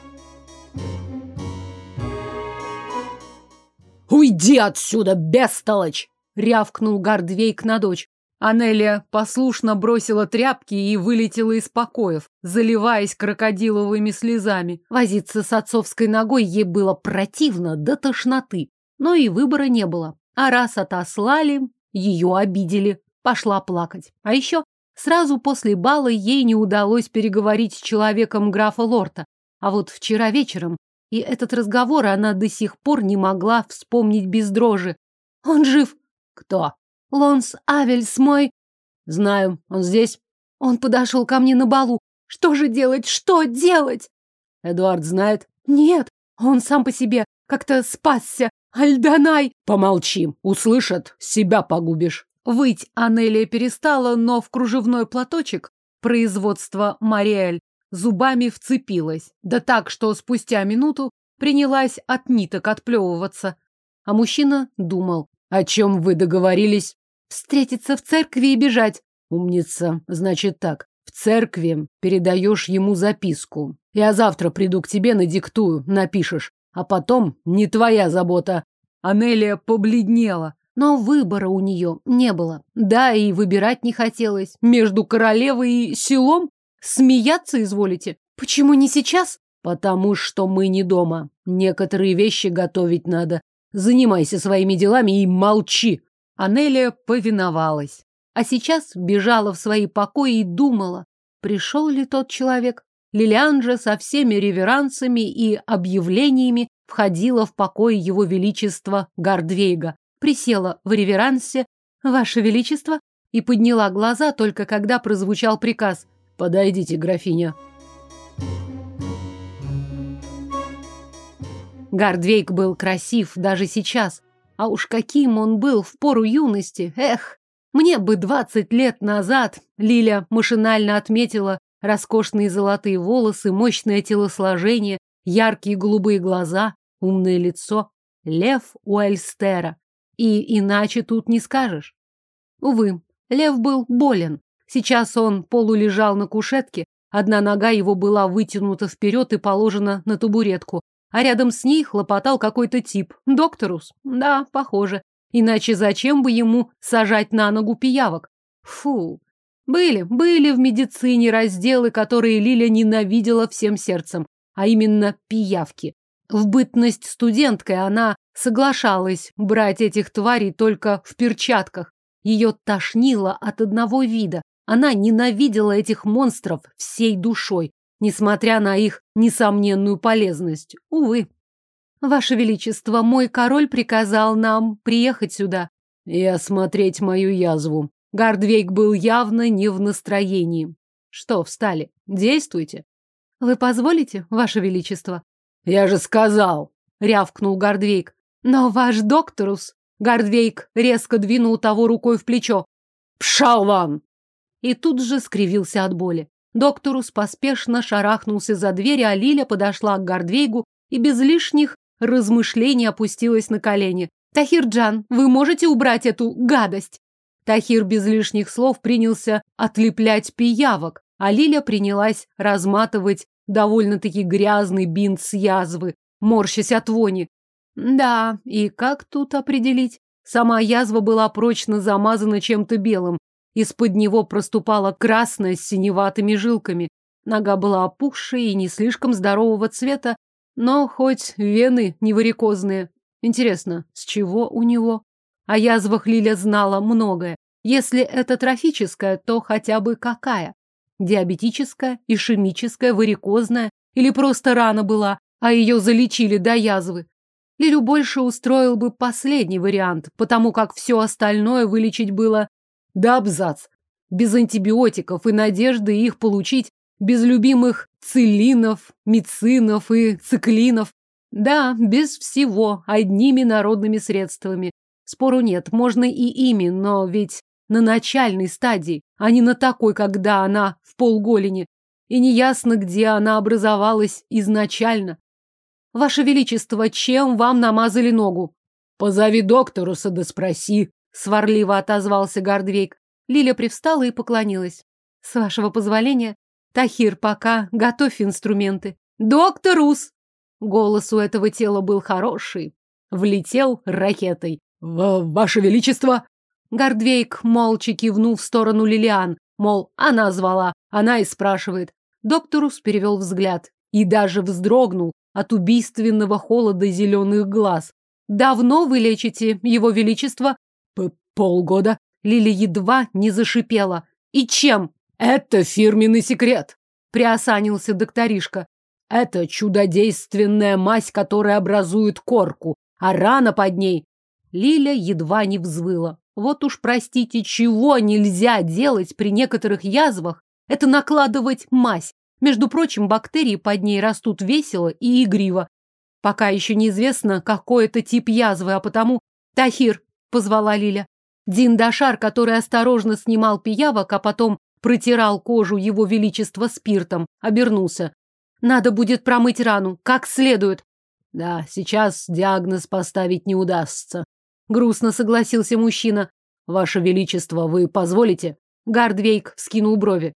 «Уйди отсюда, бестолочь!» — рявкнул Гардвейк на дочь. Анелия послушно бросила тряпки и вылетела из покоев, заливаясь крокодиловыми слезами. Возиться с отцовской ногой ей было противно до тошноты, но и выбора не было. А раз отослали, ее обидели, пошла плакать. А еще сразу после бала ей не удалось переговорить с человеком графа Лорта. А вот вчера вечером, и этот разговор она до сих пор не могла вспомнить без дрожи. Он жив. Кто? Лонс Авельс мой... Знаю, он здесь. Он подошел ко мне на балу. Что же делать? Что делать? Эдуард знает? Нет, он сам по себе как-то спасся. Альданай! Помолчи, услышат, себя погубишь. Выть Анелия перестала, но в кружевной платочек производства Мариэль зубами вцепилась. Да так, что спустя минуту принялась от ниток отплевываться. А мужчина думал, о чем вы договорились? Встретиться в церкви и бежать. Умница. Значит так. В церкви передаешь ему записку. Я завтра приду к тебе, надиктую, напишешь. А потом не твоя забота. Анелия побледнела. Но выбора у нее не было. Да, и выбирать не хотелось. Между королевой и селом? Смеяться изволите? Почему не сейчас? Потому что мы не дома. Некоторые вещи готовить надо. Занимайся своими делами и молчи. Анелия повиновалась. А сейчас бежала в свои покои и думала, пришел ли тот человек. Лилиан же со всеми реверансами и объявлениями входила в покой его величества Гардвейга, присела в реверансе «Ваше величество» и подняла глаза только когда прозвучал приказ «Подойдите, графиня». Гардвейк был красив даже сейчас, а уж каким он был в пору юности, эх! Мне бы двадцать лет назад Лиля машинально отметила роскошные золотые волосы, мощное телосложение, яркие голубые глаза, умное лицо. Лев Уэльстера. И иначе тут не скажешь. Увы, Лев был болен. Сейчас он полулежал на кушетке, одна нога его была вытянута вперед и положена на табуретку, а рядом с ней хлопотал какой-то тип. Докторус? Да, похоже. Иначе зачем бы ему сажать на ногу пиявок? Фу. Были, были в медицине разделы, которые Лиля ненавидела всем сердцем, а именно пиявки. В бытность студенткой она соглашалась брать этих тварей только в перчатках. Ее тошнило от одного вида. Она ненавидела этих монстров всей душой, несмотря на их несомненную полезность. Увы. Ваше Величество, мой король приказал нам приехать сюда. И осмотреть мою язву. Гардвейк был явно не в настроении. Что, встали? Действуйте. Вы позволите, Ваше Величество? Я же сказал, рявкнул Гардвейк. Но ваш докторус... Гардвейк резко двинул того рукой в плечо. Пшал вам! И тут же скривился от боли. Докторус поспешно шарахнулся за дверь, а Лиля подошла к Гардвейгу и без лишних размышлений опустилась на колени. «Тахирджан, вы можете убрать эту гадость?» Тахир без лишних слов принялся отлеплять пиявок, а Лиля принялась разматывать довольно-таки грязный бинт с язвы, морщась от вони. Да, и как тут определить? Сама язва была прочно замазана чем-то белым. Из-под него проступала красная с синеватыми жилками. Нога была опухшая и не слишком здорового цвета, но хоть вены не варикозные. Интересно, с чего у него? О язвах Лиля знала многое. Если это трофическая, то хотя бы какая? Диабетическая, ишемическая, варикозная или просто рана была, а ее залечили до язвы? Лилю больше устроил бы последний вариант, потому как все остальное вылечить было да абзац. Без антибиотиков и надежды их получить, без любимых цилинов, мицинов и циклинов. Да, без всего, одними народными средствами. Спору нет, можно и ими, но ведь на начальной стадии, а не на такой, когда она в полголени. И неясно, где она образовалась изначально. Ваше Величество, чем вам намазали ногу? Позови докторуса да спроси. Сварливо отозвался Гордвейк. Лиля привстала и поклонилась. С вашего позволения, Тахир, пока готовь инструменты. Доктор Ус! Голос у этого тела был хороший. Влетел ракетой. Ваше Величество! Гордвейк молча кивнул в сторону Лилиан, мол, она звала, она и спрашивает. Докторус перевел взгляд и даже вздрогнул, от убийственного холода зеленых глаз. «Давно вы лечите, его величество?» П «Полгода». Лили едва не зашипела. «И чем?» «Это фирменный секрет», — приосанился докторишка. «Это чудодейственная мазь, которая образует корку, а рана под ней...» Лиля едва не взвыла. Вот уж, простите, чего нельзя делать при некоторых язвах, это накладывать мазь. Между прочим, бактерии под ней растут весело и игриво. Пока еще неизвестно, какой это тип язвы, а потому... Тахир, позвала Лиля. Дин Дашар, который осторожно снимал пиявок, а потом протирал кожу его величества спиртом, обернулся. Надо будет промыть рану, как следует. Да, сейчас диагноз поставить не удастся. Грустно согласился мужчина. Ваше величество, вы позволите? Гардвейк вскинул брови.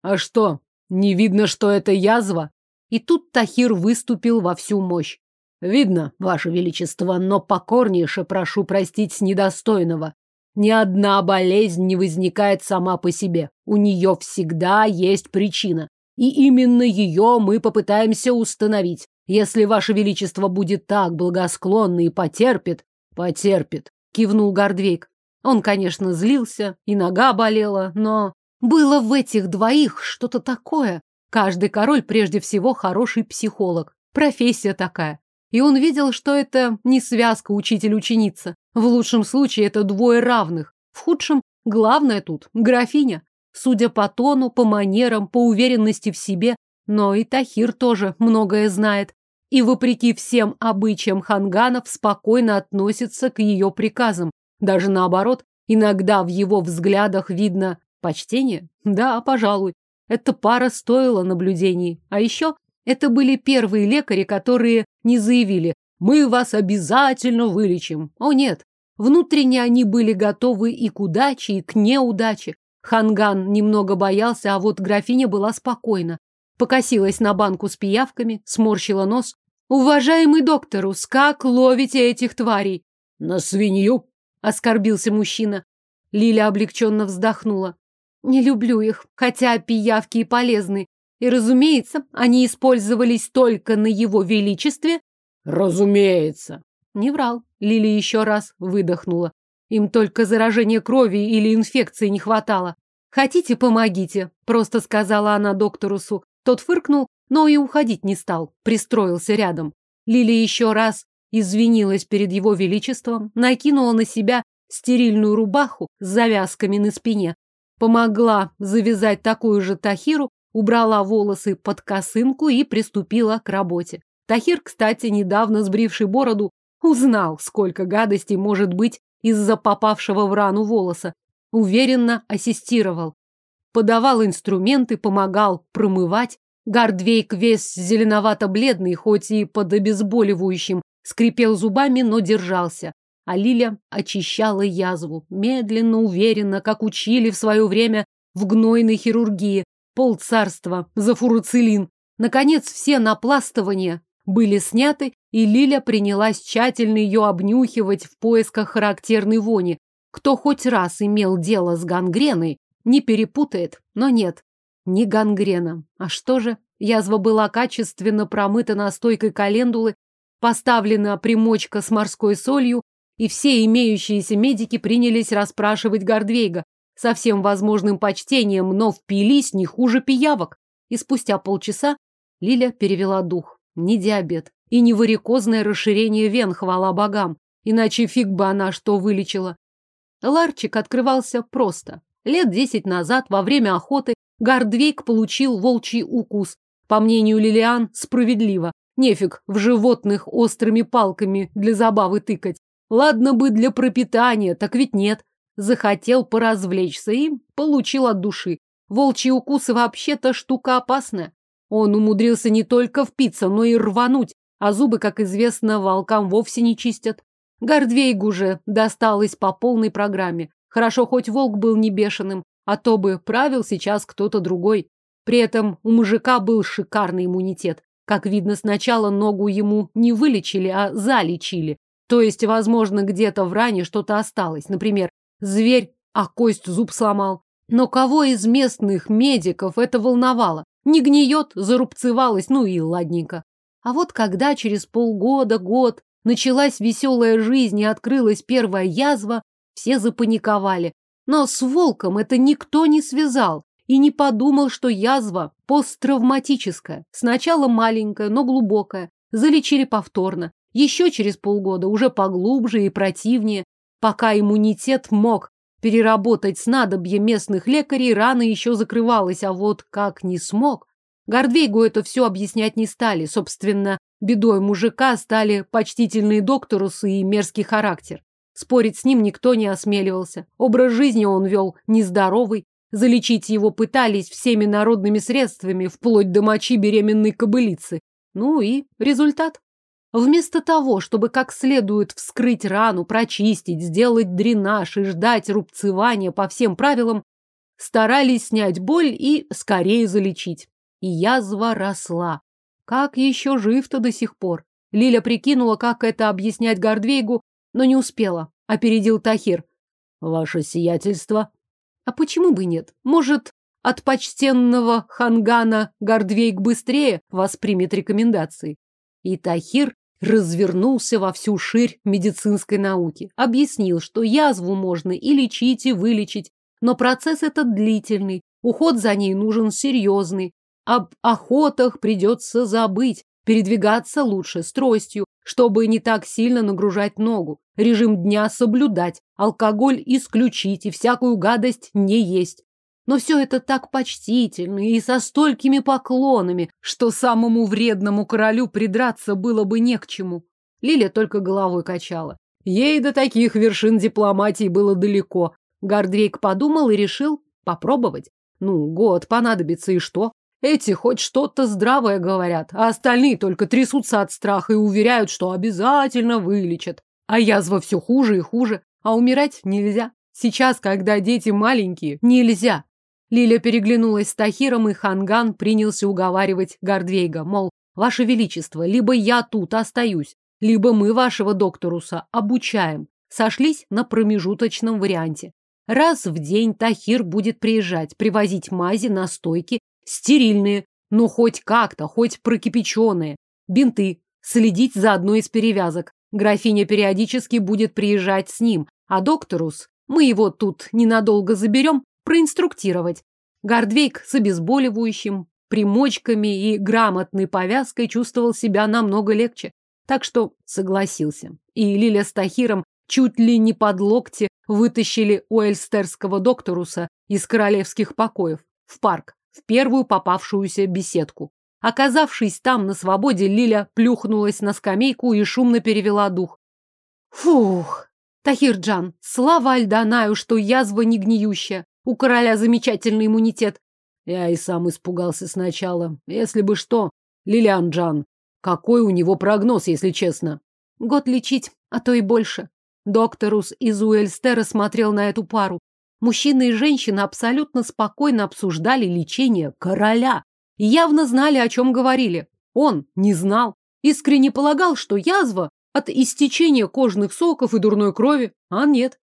А что, не видно, что это язва? И тут Тахир выступил во всю мощь. Видно, ваше величество, но покорнейше прошу простить недостойного. Ни одна болезнь не возникает сама по себе. У нее всегда есть причина. И именно ее мы попытаемся установить. Если ваше величество будет так благосклонно и потерпит... Потерпит, кивнул Гордвейк. Он, конечно, злился, и нога болела, но... Было в этих двоих что-то такое. Каждый король прежде всего хороший психолог. Профессия такая. И он видел, что это не связка учитель-ученица. В лучшем случае это двое равных. В худшем главное тут графиня. Судя по тону, по манерам, по уверенности в себе, но и Тахир тоже многое знает. И вопреки всем обычаям ханганов спокойно относится к ее приказам. Даже наоборот, иногда в его взглядах видно Почтение? Да, пожалуй. Эта пара стоила наблюдений. А еще это были первые лекари, которые не заявили «Мы вас обязательно вылечим». О нет, внутренне они были готовы и к удаче, и к неудаче. Ханган немного боялся, а вот графиня была спокойна. Покосилась на банку с пиявками, сморщила нос. Уважаемый докторус, как ловите этих тварей? На свинью, оскорбился мужчина. Лиля облегченно вздохнула. Не люблю их, хотя пиявки и полезны. И, разумеется, они использовались только на его величестве. Разумеется. Не врал. Лили еще раз выдохнула. Им только заражения крови или инфекции не хватало. «Хотите, помогите», — просто сказала она докторусу. Тот фыркнул, но и уходить не стал, пристроился рядом. Лили еще раз извинилась перед его величеством, накинула на себя стерильную рубаху с завязками на спине, помогла завязать такую же Тахиру, убрала волосы под косынку и приступила к работе. Тахир, кстати, недавно сбривший бороду, узнал, сколько гадостей может быть из-за попавшего в рану волоса. Уверенно ассистировал. Подавал инструменты, помогал промывать. Гардвейк весь зеленовато-бледный, хоть и под обезболивающим, скрипел зубами, но держался. А Лиля очищала язву, медленно, уверенно, как учили в свое время в гнойной хирургии. Полцарства за фуруцилин. Наконец, все напластывания были сняты, и Лиля принялась тщательно ее обнюхивать в поисках характерной вони. Кто хоть раз имел дело с гангреной, не перепутает, но нет, не гангрена. А что же? Язва была качественно промыта настойкой календулы, поставлена примочка с морской солью, и все имеющиеся медики принялись расспрашивать Гордвейга со всем возможным почтением, но впились не хуже пиявок. И спустя полчаса Лиля перевела дух. Не диабет и не варикозное расширение вен, хвала богам. Иначе фиг бы она что вылечила. Ларчик открывался просто. Лет десять назад, во время охоты, Гардвейк получил волчий укус. По мнению Лилиан, справедливо. Нефиг в животных острыми палками для забавы тыкать. Ладно бы для пропитания, так ведь нет. Захотел поразвлечься и получил от души. Волчьи укусы вообще-то штука опасная. Он умудрился не только впиться, но и рвануть, а зубы, как известно, волкам вовсе не чистят. Гордвейгу же досталось по полной программе. Хорошо, хоть волк был не бешеным, а то бы правил сейчас кто-то другой. При этом у мужика был шикарный иммунитет. Как видно, сначала ногу ему не вылечили, а залечили. То есть, возможно, где-то в ране что-то осталось. Например, зверь, а кость зуб сломал. Но кого из местных медиков это волновало? Не гниет, зарубцевалась, ну и ладненько. А вот когда через полгода, год началась веселая жизнь и открылась первая язва, все запаниковали. Но с волком это никто не связал и не подумал, что язва посттравматическая. Сначала маленькая, но глубокая. Залечили повторно. Еще через полгода уже поглубже и противнее. Пока иммунитет мог переработать снадобье местных лекарей, рана еще закрывалась, а вот как не смог. Гордвейгу это все объяснять не стали. Собственно, бедой мужика стали почтительные докторусы и мерзкий характер. Спорить с ним никто не осмеливался. Образ жизни он вел нездоровый. Залечить его пытались всеми народными средствами, вплоть до мочи беременной кобылицы. Ну и результат. Вместо того, чтобы как следует вскрыть рану, прочистить, сделать дренаж и ждать рубцевания по всем правилам, старались снять боль и скорее залечить. И язва росла. Как еще жив-то до сих пор? Лиля прикинула, как это объяснять Гордвейгу, но не успела. Опередил Тахир. Ваше сиятельство. А почему бы нет? Может, от почтенного хангана Гордвейг быстрее воспримет рекомендации. И Тахир развернулся во всю ширь медицинской науки. Объяснил, что язву можно и лечить, и вылечить, но процесс этот длительный, уход за ней нужен серьезный. Об охотах придется забыть, передвигаться лучше с тростью, чтобы не так сильно нагружать ногу. Режим дня соблюдать, алкоголь исключить и всякую гадость не есть. Но все это так почтительно и со столькими поклонами, что самому вредному королю придраться было бы не к чему. Лиля только головой качала. Ей до таких вершин дипломатии было далеко. Гардвейк подумал и решил попробовать. Ну, год понадобится, и что? Эти хоть что-то здравое говорят, а остальные только трясутся от страха и уверяют, что обязательно вылечат. А язва все хуже и хуже, а умирать нельзя. Сейчас, когда дети маленькие, нельзя. Лиля переглянулась с Тахиром, и Ханган принялся уговаривать Гордвейга, мол, Ваше Величество, либо я тут остаюсь, либо мы вашего докторуса обучаем. Сошлись на промежуточном варианте. Раз в день Тахир будет приезжать, привозить мази, настойки, стерильные, но хоть как-то, хоть прокипяченные, бинты, следить за одной из перевязок. Графиня периодически будет приезжать с ним, а докторус, мы его тут ненадолго заберем, проинструктировать. Гардвейк с обезболивающим, примочками и грамотной повязкой чувствовал себя намного легче. Так что согласился. И Лиля с Тахиром чуть ли не под локти вытащили уэльстерского докторуса из королевских покоев в парк, в первую попавшуюся беседку. Оказавшись там на свободе, Лиля плюхнулась на скамейку и шумно перевела дух. Фух! Тахирджан, слава Альданаю, что язва не гниющая. У короля замечательный иммунитет. Я и сам испугался сначала. Если бы что, Лилиан Джан, какой у него прогноз, если честно? Год лечить, а то и больше. Докторус из Уэльстера смотрел на эту пару. Мужчина и женщина абсолютно спокойно обсуждали лечение короля. И явно знали, о чем говорили. Он не знал. Искренне полагал, что язва от истечения кожных соков и дурной крови, а нет.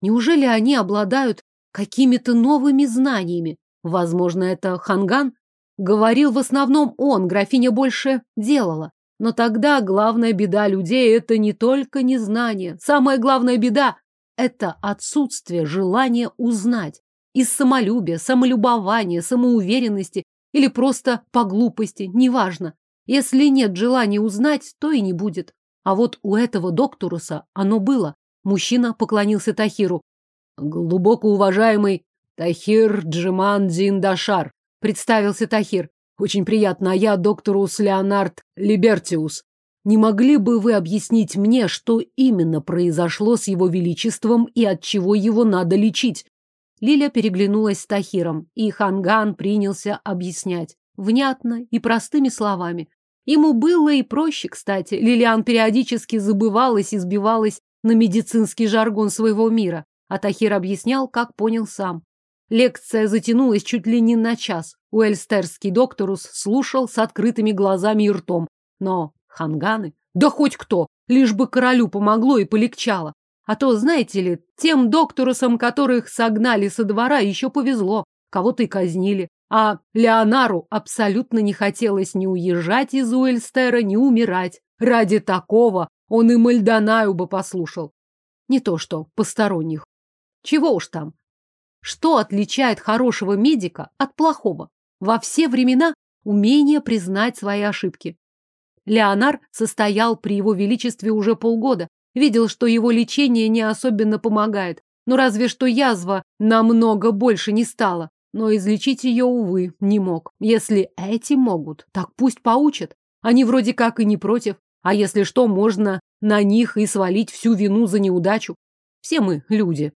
Неужели они обладают какими-то новыми знаниями? Возможно, это Ханган? Говорил в основном он, графиня больше делала. Но тогда главная беда людей – это не только незнание. Самая главная беда – это отсутствие желания узнать. Из самолюбия, самолюбования, самоуверенности или просто по глупости, неважно. Если нет желания узнать, то и не будет. А вот у этого докторуса оно было. Мужчина поклонился Тахиру. Глубоко уважаемый Тахир Джиман Диндашар, представился Тахир. Очень приятно, а я докторус Леонард Либертиус. Не могли бы вы объяснить мне, что именно произошло с его величеством и от чего его надо лечить? Лиля переглянулась с Тахиром, и Ханган принялся объяснять. Внятно и простыми словами. Ему было и проще, кстати. Лилиан периодически забывалась и сбивалась на медицинский жаргон своего мира, а Тахир объяснял, как понял сам. Лекция затянулась чуть ли не на час. Уэльстерский докторус слушал с открытыми глазами и ртом. Но ханганы, да хоть кто, лишь бы королю помогло и полегчало. А то, знаете ли, тем докторусам, которых согнали со двора, еще повезло, кого-то и казнили. А Леонару абсолютно не хотелось ни уезжать из Уэльстера, ни умирать. Ради такого он и Мальдонаю бы послушал. Не то что посторонних. Чего уж там, что отличает хорошего медика от плохого? Во все времена умение признать свои ошибки. Леонар состоял при его величестве уже полгода, видел, что его лечение не особенно помогает, но разве что язва намного больше не стала. Но излечить ее, увы, не мог. Если эти могут, так пусть поучат. Они вроде как и не против. А если что, можно на них и свалить всю вину за неудачу. Все мы люди.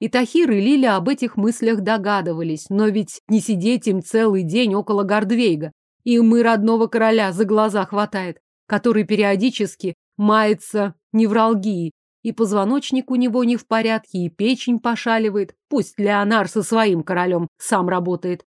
И Тахир, и Лиля об этих мыслях догадывались, но ведь не сидеть им целый день около Гардвейга. И мы родного короля за глаза хватает, который периодически мается невралгией, и позвоночник у него не в порядке, и печень пошаливает. Пусть Леонар со своим королем сам работает.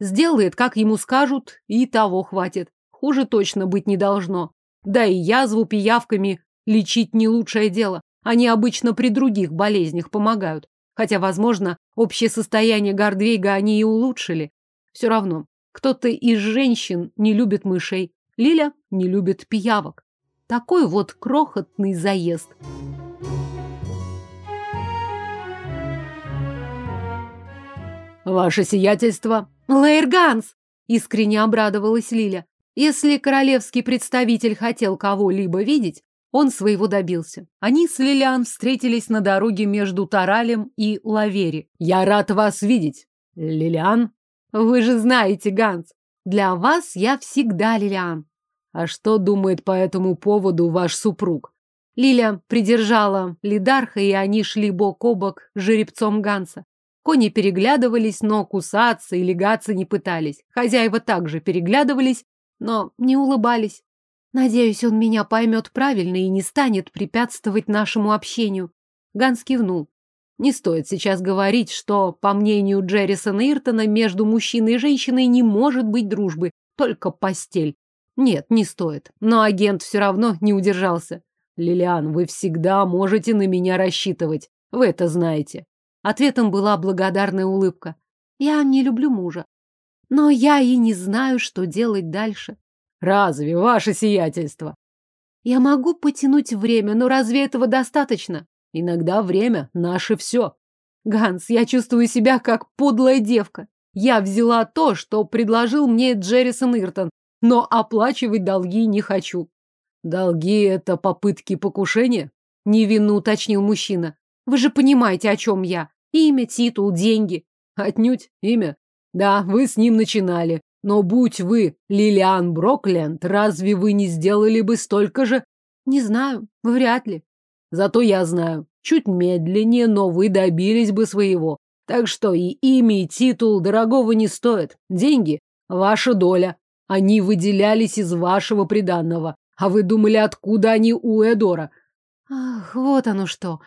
Сделает, как ему скажут, и того хватит. Хуже точно быть не должно. Да и язву пиявками лечить не лучшее дело. Они обычно при других болезнях помогают. Хотя, возможно, общее состояние Гардвейга они и улучшили. Все равно, кто-то из женщин не любит мышей, Лиля не любит пиявок. Такой вот крохотный заезд. Ваше сиятельство. Лейрганс! Искренне обрадовалась Лиля. Если королевский представитель хотел кого-либо видеть, он своего добился. Они с Лилиан встретились на дороге между Таралем и Лавери. «Я рад вас видеть, Лилиан». «Вы же знаете, Ганс, для вас я всегда Лилиан». «А что думает по этому поводу ваш супруг?» Лиля придержала Лидарха, и они шли бок о бок с жеребцом Ганса. Кони переглядывались, но кусаться и легаться не пытались. Хозяева также переглядывались, но не улыбались. Надеюсь, он меня поймет правильно и не станет препятствовать нашему общению. Ганс кивнул. Не стоит сейчас говорить, что, по мнению Джеррисона Иртона, между мужчиной и женщиной не может быть дружбы, только постель. Нет, не стоит. Но агент все равно не удержался. Лилиан, вы всегда можете на меня рассчитывать. Вы это знаете. Ответом была благодарная улыбка. Я не люблю мужа. Но я и не знаю, что делать дальше. Разве ваше сиятельство? Я могу потянуть время, но разве этого достаточно? Иногда время наше все. Ганс, я чувствую себя как подлая девка. Я взяла то, что предложил мне Джеррисон Иртон, но оплачивать долги не хочу. Долги — это попытки покушения? Невинно уточнил мужчина. Вы же понимаете, о чем я. Имя, титул, деньги. Отнюдь имя. Да, вы с ним начинали. Но будь вы Лилиан Брокленд, разве вы не сделали бы столько же? Не знаю, вряд ли. Зато я знаю. Чуть медленнее, но вы добились бы своего. Так что и имя, и титул дорогого не стоят. Деньги – ваша доля. Они выделялись из вашего приданного. А вы думали, откуда они у Эдора? Ах, вот оно что.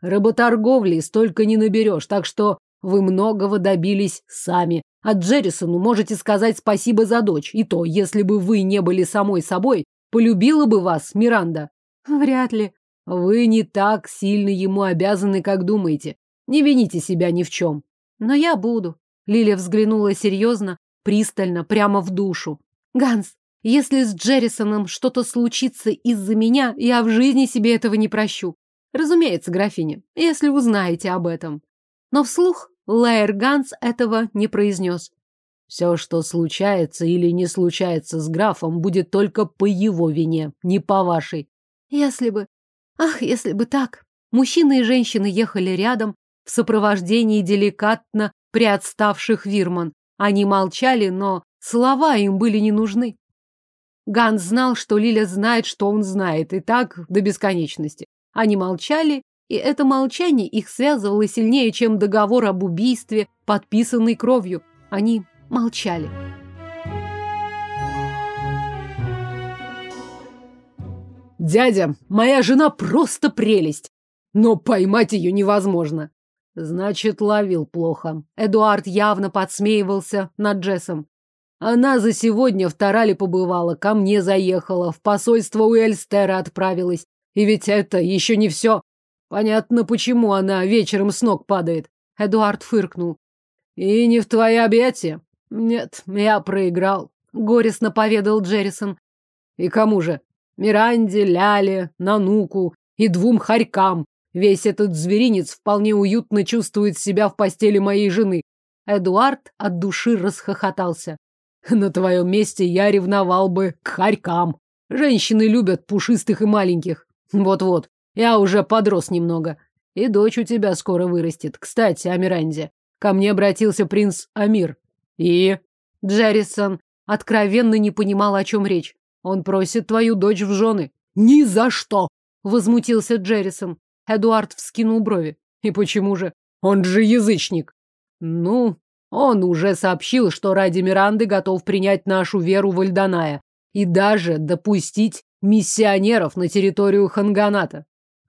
Работорговли столько не наберешь, так что вы многого добились сами. А Джеррисону можете сказать спасибо за дочь. И то, если бы вы не были самой собой, полюбила бы вас Миранда. Вряд ли. Вы не так сильно ему обязаны, как думаете. Не вините себя ни в чем. Но я буду. Лиля взглянула серьезно, пристально, прямо в душу. Ганс, если с Джеррисоном что-то случится из-за меня, я в жизни себе этого не прощу. Разумеется, графиня, если узнаете об этом. Но вслух Лайер Ганс этого не произнес. Все, что случается или не случается с графом, будет только по его вине, не по вашей. Если бы... Ах, если бы так. Мужчины и женщины ехали рядом в сопровождении деликатно приотставших вирман. Они молчали, но слова им были не нужны. Ганс знал, что Лиля знает, что он знает, и так до бесконечности. Они молчали, и это молчание их связывало сильнее, чем договор об убийстве, подписанный кровью. Они молчали. «Дядя, моя жена просто прелесть, но поймать ее невозможно». Значит, ловил плохо. Эдуард явно подсмеивался над Джессом. Она за сегодня в Тарале побывала, ко мне заехала, в посольство Уэльстера отправилась. И ведь это еще не все. Понятно, почему она вечером с ног падает. Эдуард фыркнул. И не в твои объятия? Нет, я проиграл. Горестно поведал Джеррисон. И кому же? Миранде, Ляле, Нануку и двум хорькам. Весь этот зверинец вполне уютно чувствует себя в постели моей жены. Эдуард от души расхохотался. На твоем месте я ревновал бы к хорькам. Женщины любят пушистых и маленьких. Вот-вот, я уже подрос немного. И дочь у тебя скоро вырастет. Кстати, о Миранде. Ко мне обратился принц Амир. И? Джеррисон откровенно не понимал, о чем речь. Он просит твою дочь в жены. Ни за что! Возмутился Джеррисон. Эдуард вскинул брови. И почему же? Он же язычник. Ну, он уже сообщил, что ради Миранды готов принять нашу веру в Альданая и даже допустить миссионеров на территорию Ханганата.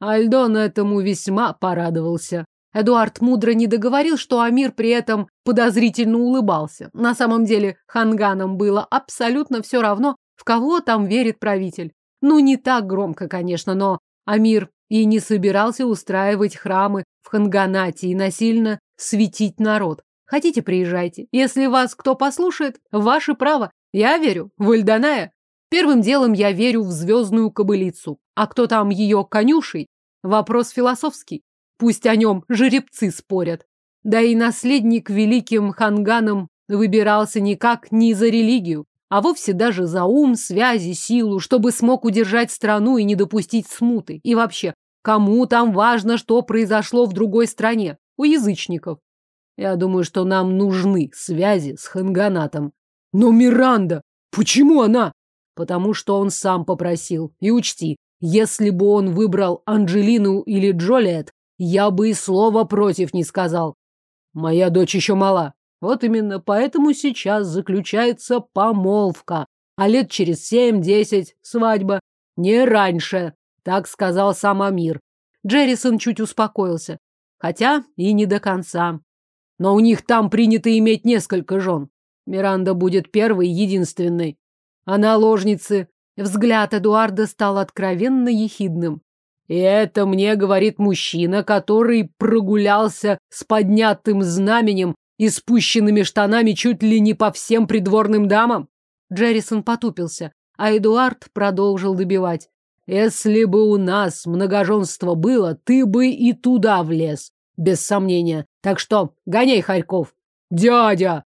Альдон этому весьма порадовался. Эдуард мудро не договорил, что Амир при этом подозрительно улыбался. На самом деле ханганам было абсолютно все равно, в кого там верит правитель. Ну, не так громко, конечно, но Амир и не собирался устраивать храмы в Ханганате и насильно светить народ. Хотите, приезжайте. Если вас кто послушает, ваше право. Я верю в Ильданая. Первым делом я верю в звездную кобылицу. А кто там ее конюшей? Вопрос философский. Пусть о нем жеребцы спорят. Да и наследник великим ханганом выбирался никак не за религию, а вовсе даже за ум, связи, силу, чтобы смог удержать страну и не допустить смуты. И вообще, кому там важно, что произошло в другой стране? У язычников. Я думаю, что нам нужны связи с Ханганатом. Но Миранда, почему она? Потому что он сам попросил. И учти, если бы он выбрал Анджелину или Джолиет, я бы и слова против не сказал. Моя дочь еще мала. Вот именно поэтому сейчас заключается помолвка. А лет через семь-десять свадьба. Не раньше, так сказал сам Амир. Джеррисон чуть успокоился. Хотя и не до конца. Но у них там принято иметь несколько жен. Миранда будет первой единственной. А наложницы? Взгляд Эдуарда стал откровенно ехидным. И это мне говорит мужчина, который прогулялся с поднятым знаменем и спущенными штанами чуть ли не по всем придворным дамам? Джеррисон потупился, а Эдуард продолжил добивать. Если бы у нас многоженство было, ты бы и туда влез, без сомнения. Так что гоняй, Харьков. Дядя!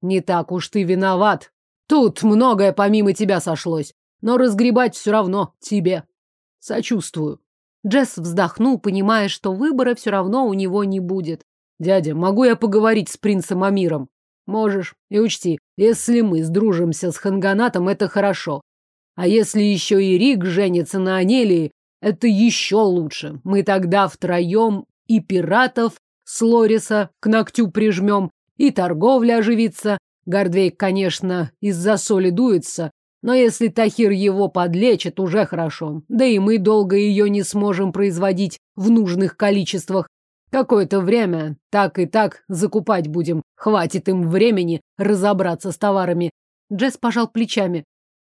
Не так уж ты виноват. Тут многое помимо тебя сошлось, но разгребать все равно тебе. Сочувствую. Джесс вздохнул, понимая, что выбора все равно у него не будет. Дядя, могу я поговорить с принцем Амиром? Можешь. И учти, если мы сдружимся с Ханганатом, это хорошо. А если еще и Рик женится на Анелии, это еще лучше. Мы тогда втроем и пиратов с Лориса к ногтю прижмем, и торговля оживится. Гордвейк, конечно, из-за соли дуется, но если Тахир его подлечит, уже хорошо. Да и мы долго ее не сможем производить в нужных количествах. Какое-то время так и так закупать будем. Хватит им времени разобраться с товарами. Джесс пожал плечами.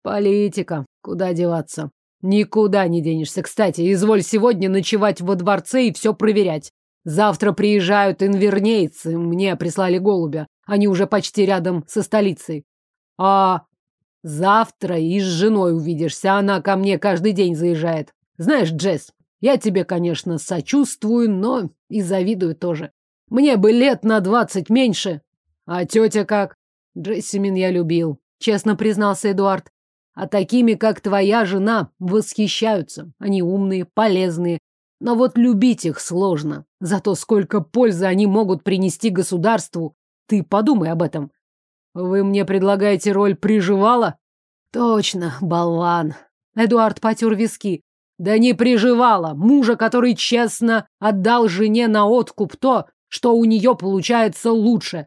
Политика. Куда деваться? Никуда не денешься. Кстати, изволь сегодня ночевать во дворце и все проверять. Завтра приезжают инвернейцы. Мне прислали голубя. Они уже почти рядом со столицей. А завтра и с женой увидишься. Она ко мне каждый день заезжает. Знаешь, Джесс, я тебе, конечно, сочувствую, но и завидую тоже. Мне бы лет на двадцать меньше. А тетя как? Джессимин я любил, честно признался Эдуард. А такими, как твоя жена, восхищаются. Они умные, полезные. Но вот любить их сложно. Зато сколько пользы они могут принести государству. Ты подумай об этом. Вы мне предлагаете роль приживала? Точно, болван. Эдуард потер виски. Да не приживала. Мужа, который честно отдал жене на откуп то, что у нее получается лучше.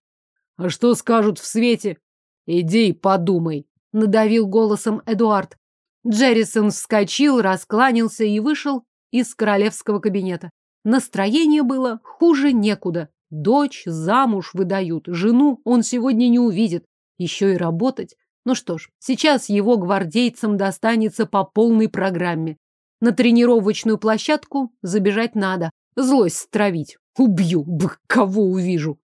А что скажут в свете? Иди и подумай надавил голосом Эдуард. Джеррисон вскочил, раскланялся и вышел из королевского кабинета. Настроение было хуже некуда. Дочь замуж выдают, жену он сегодня не увидит. Еще и работать. Ну что ж, сейчас его гвардейцам достанется по полной программе. На тренировочную площадку забежать надо. Злость стравить. Убью, кого увижу.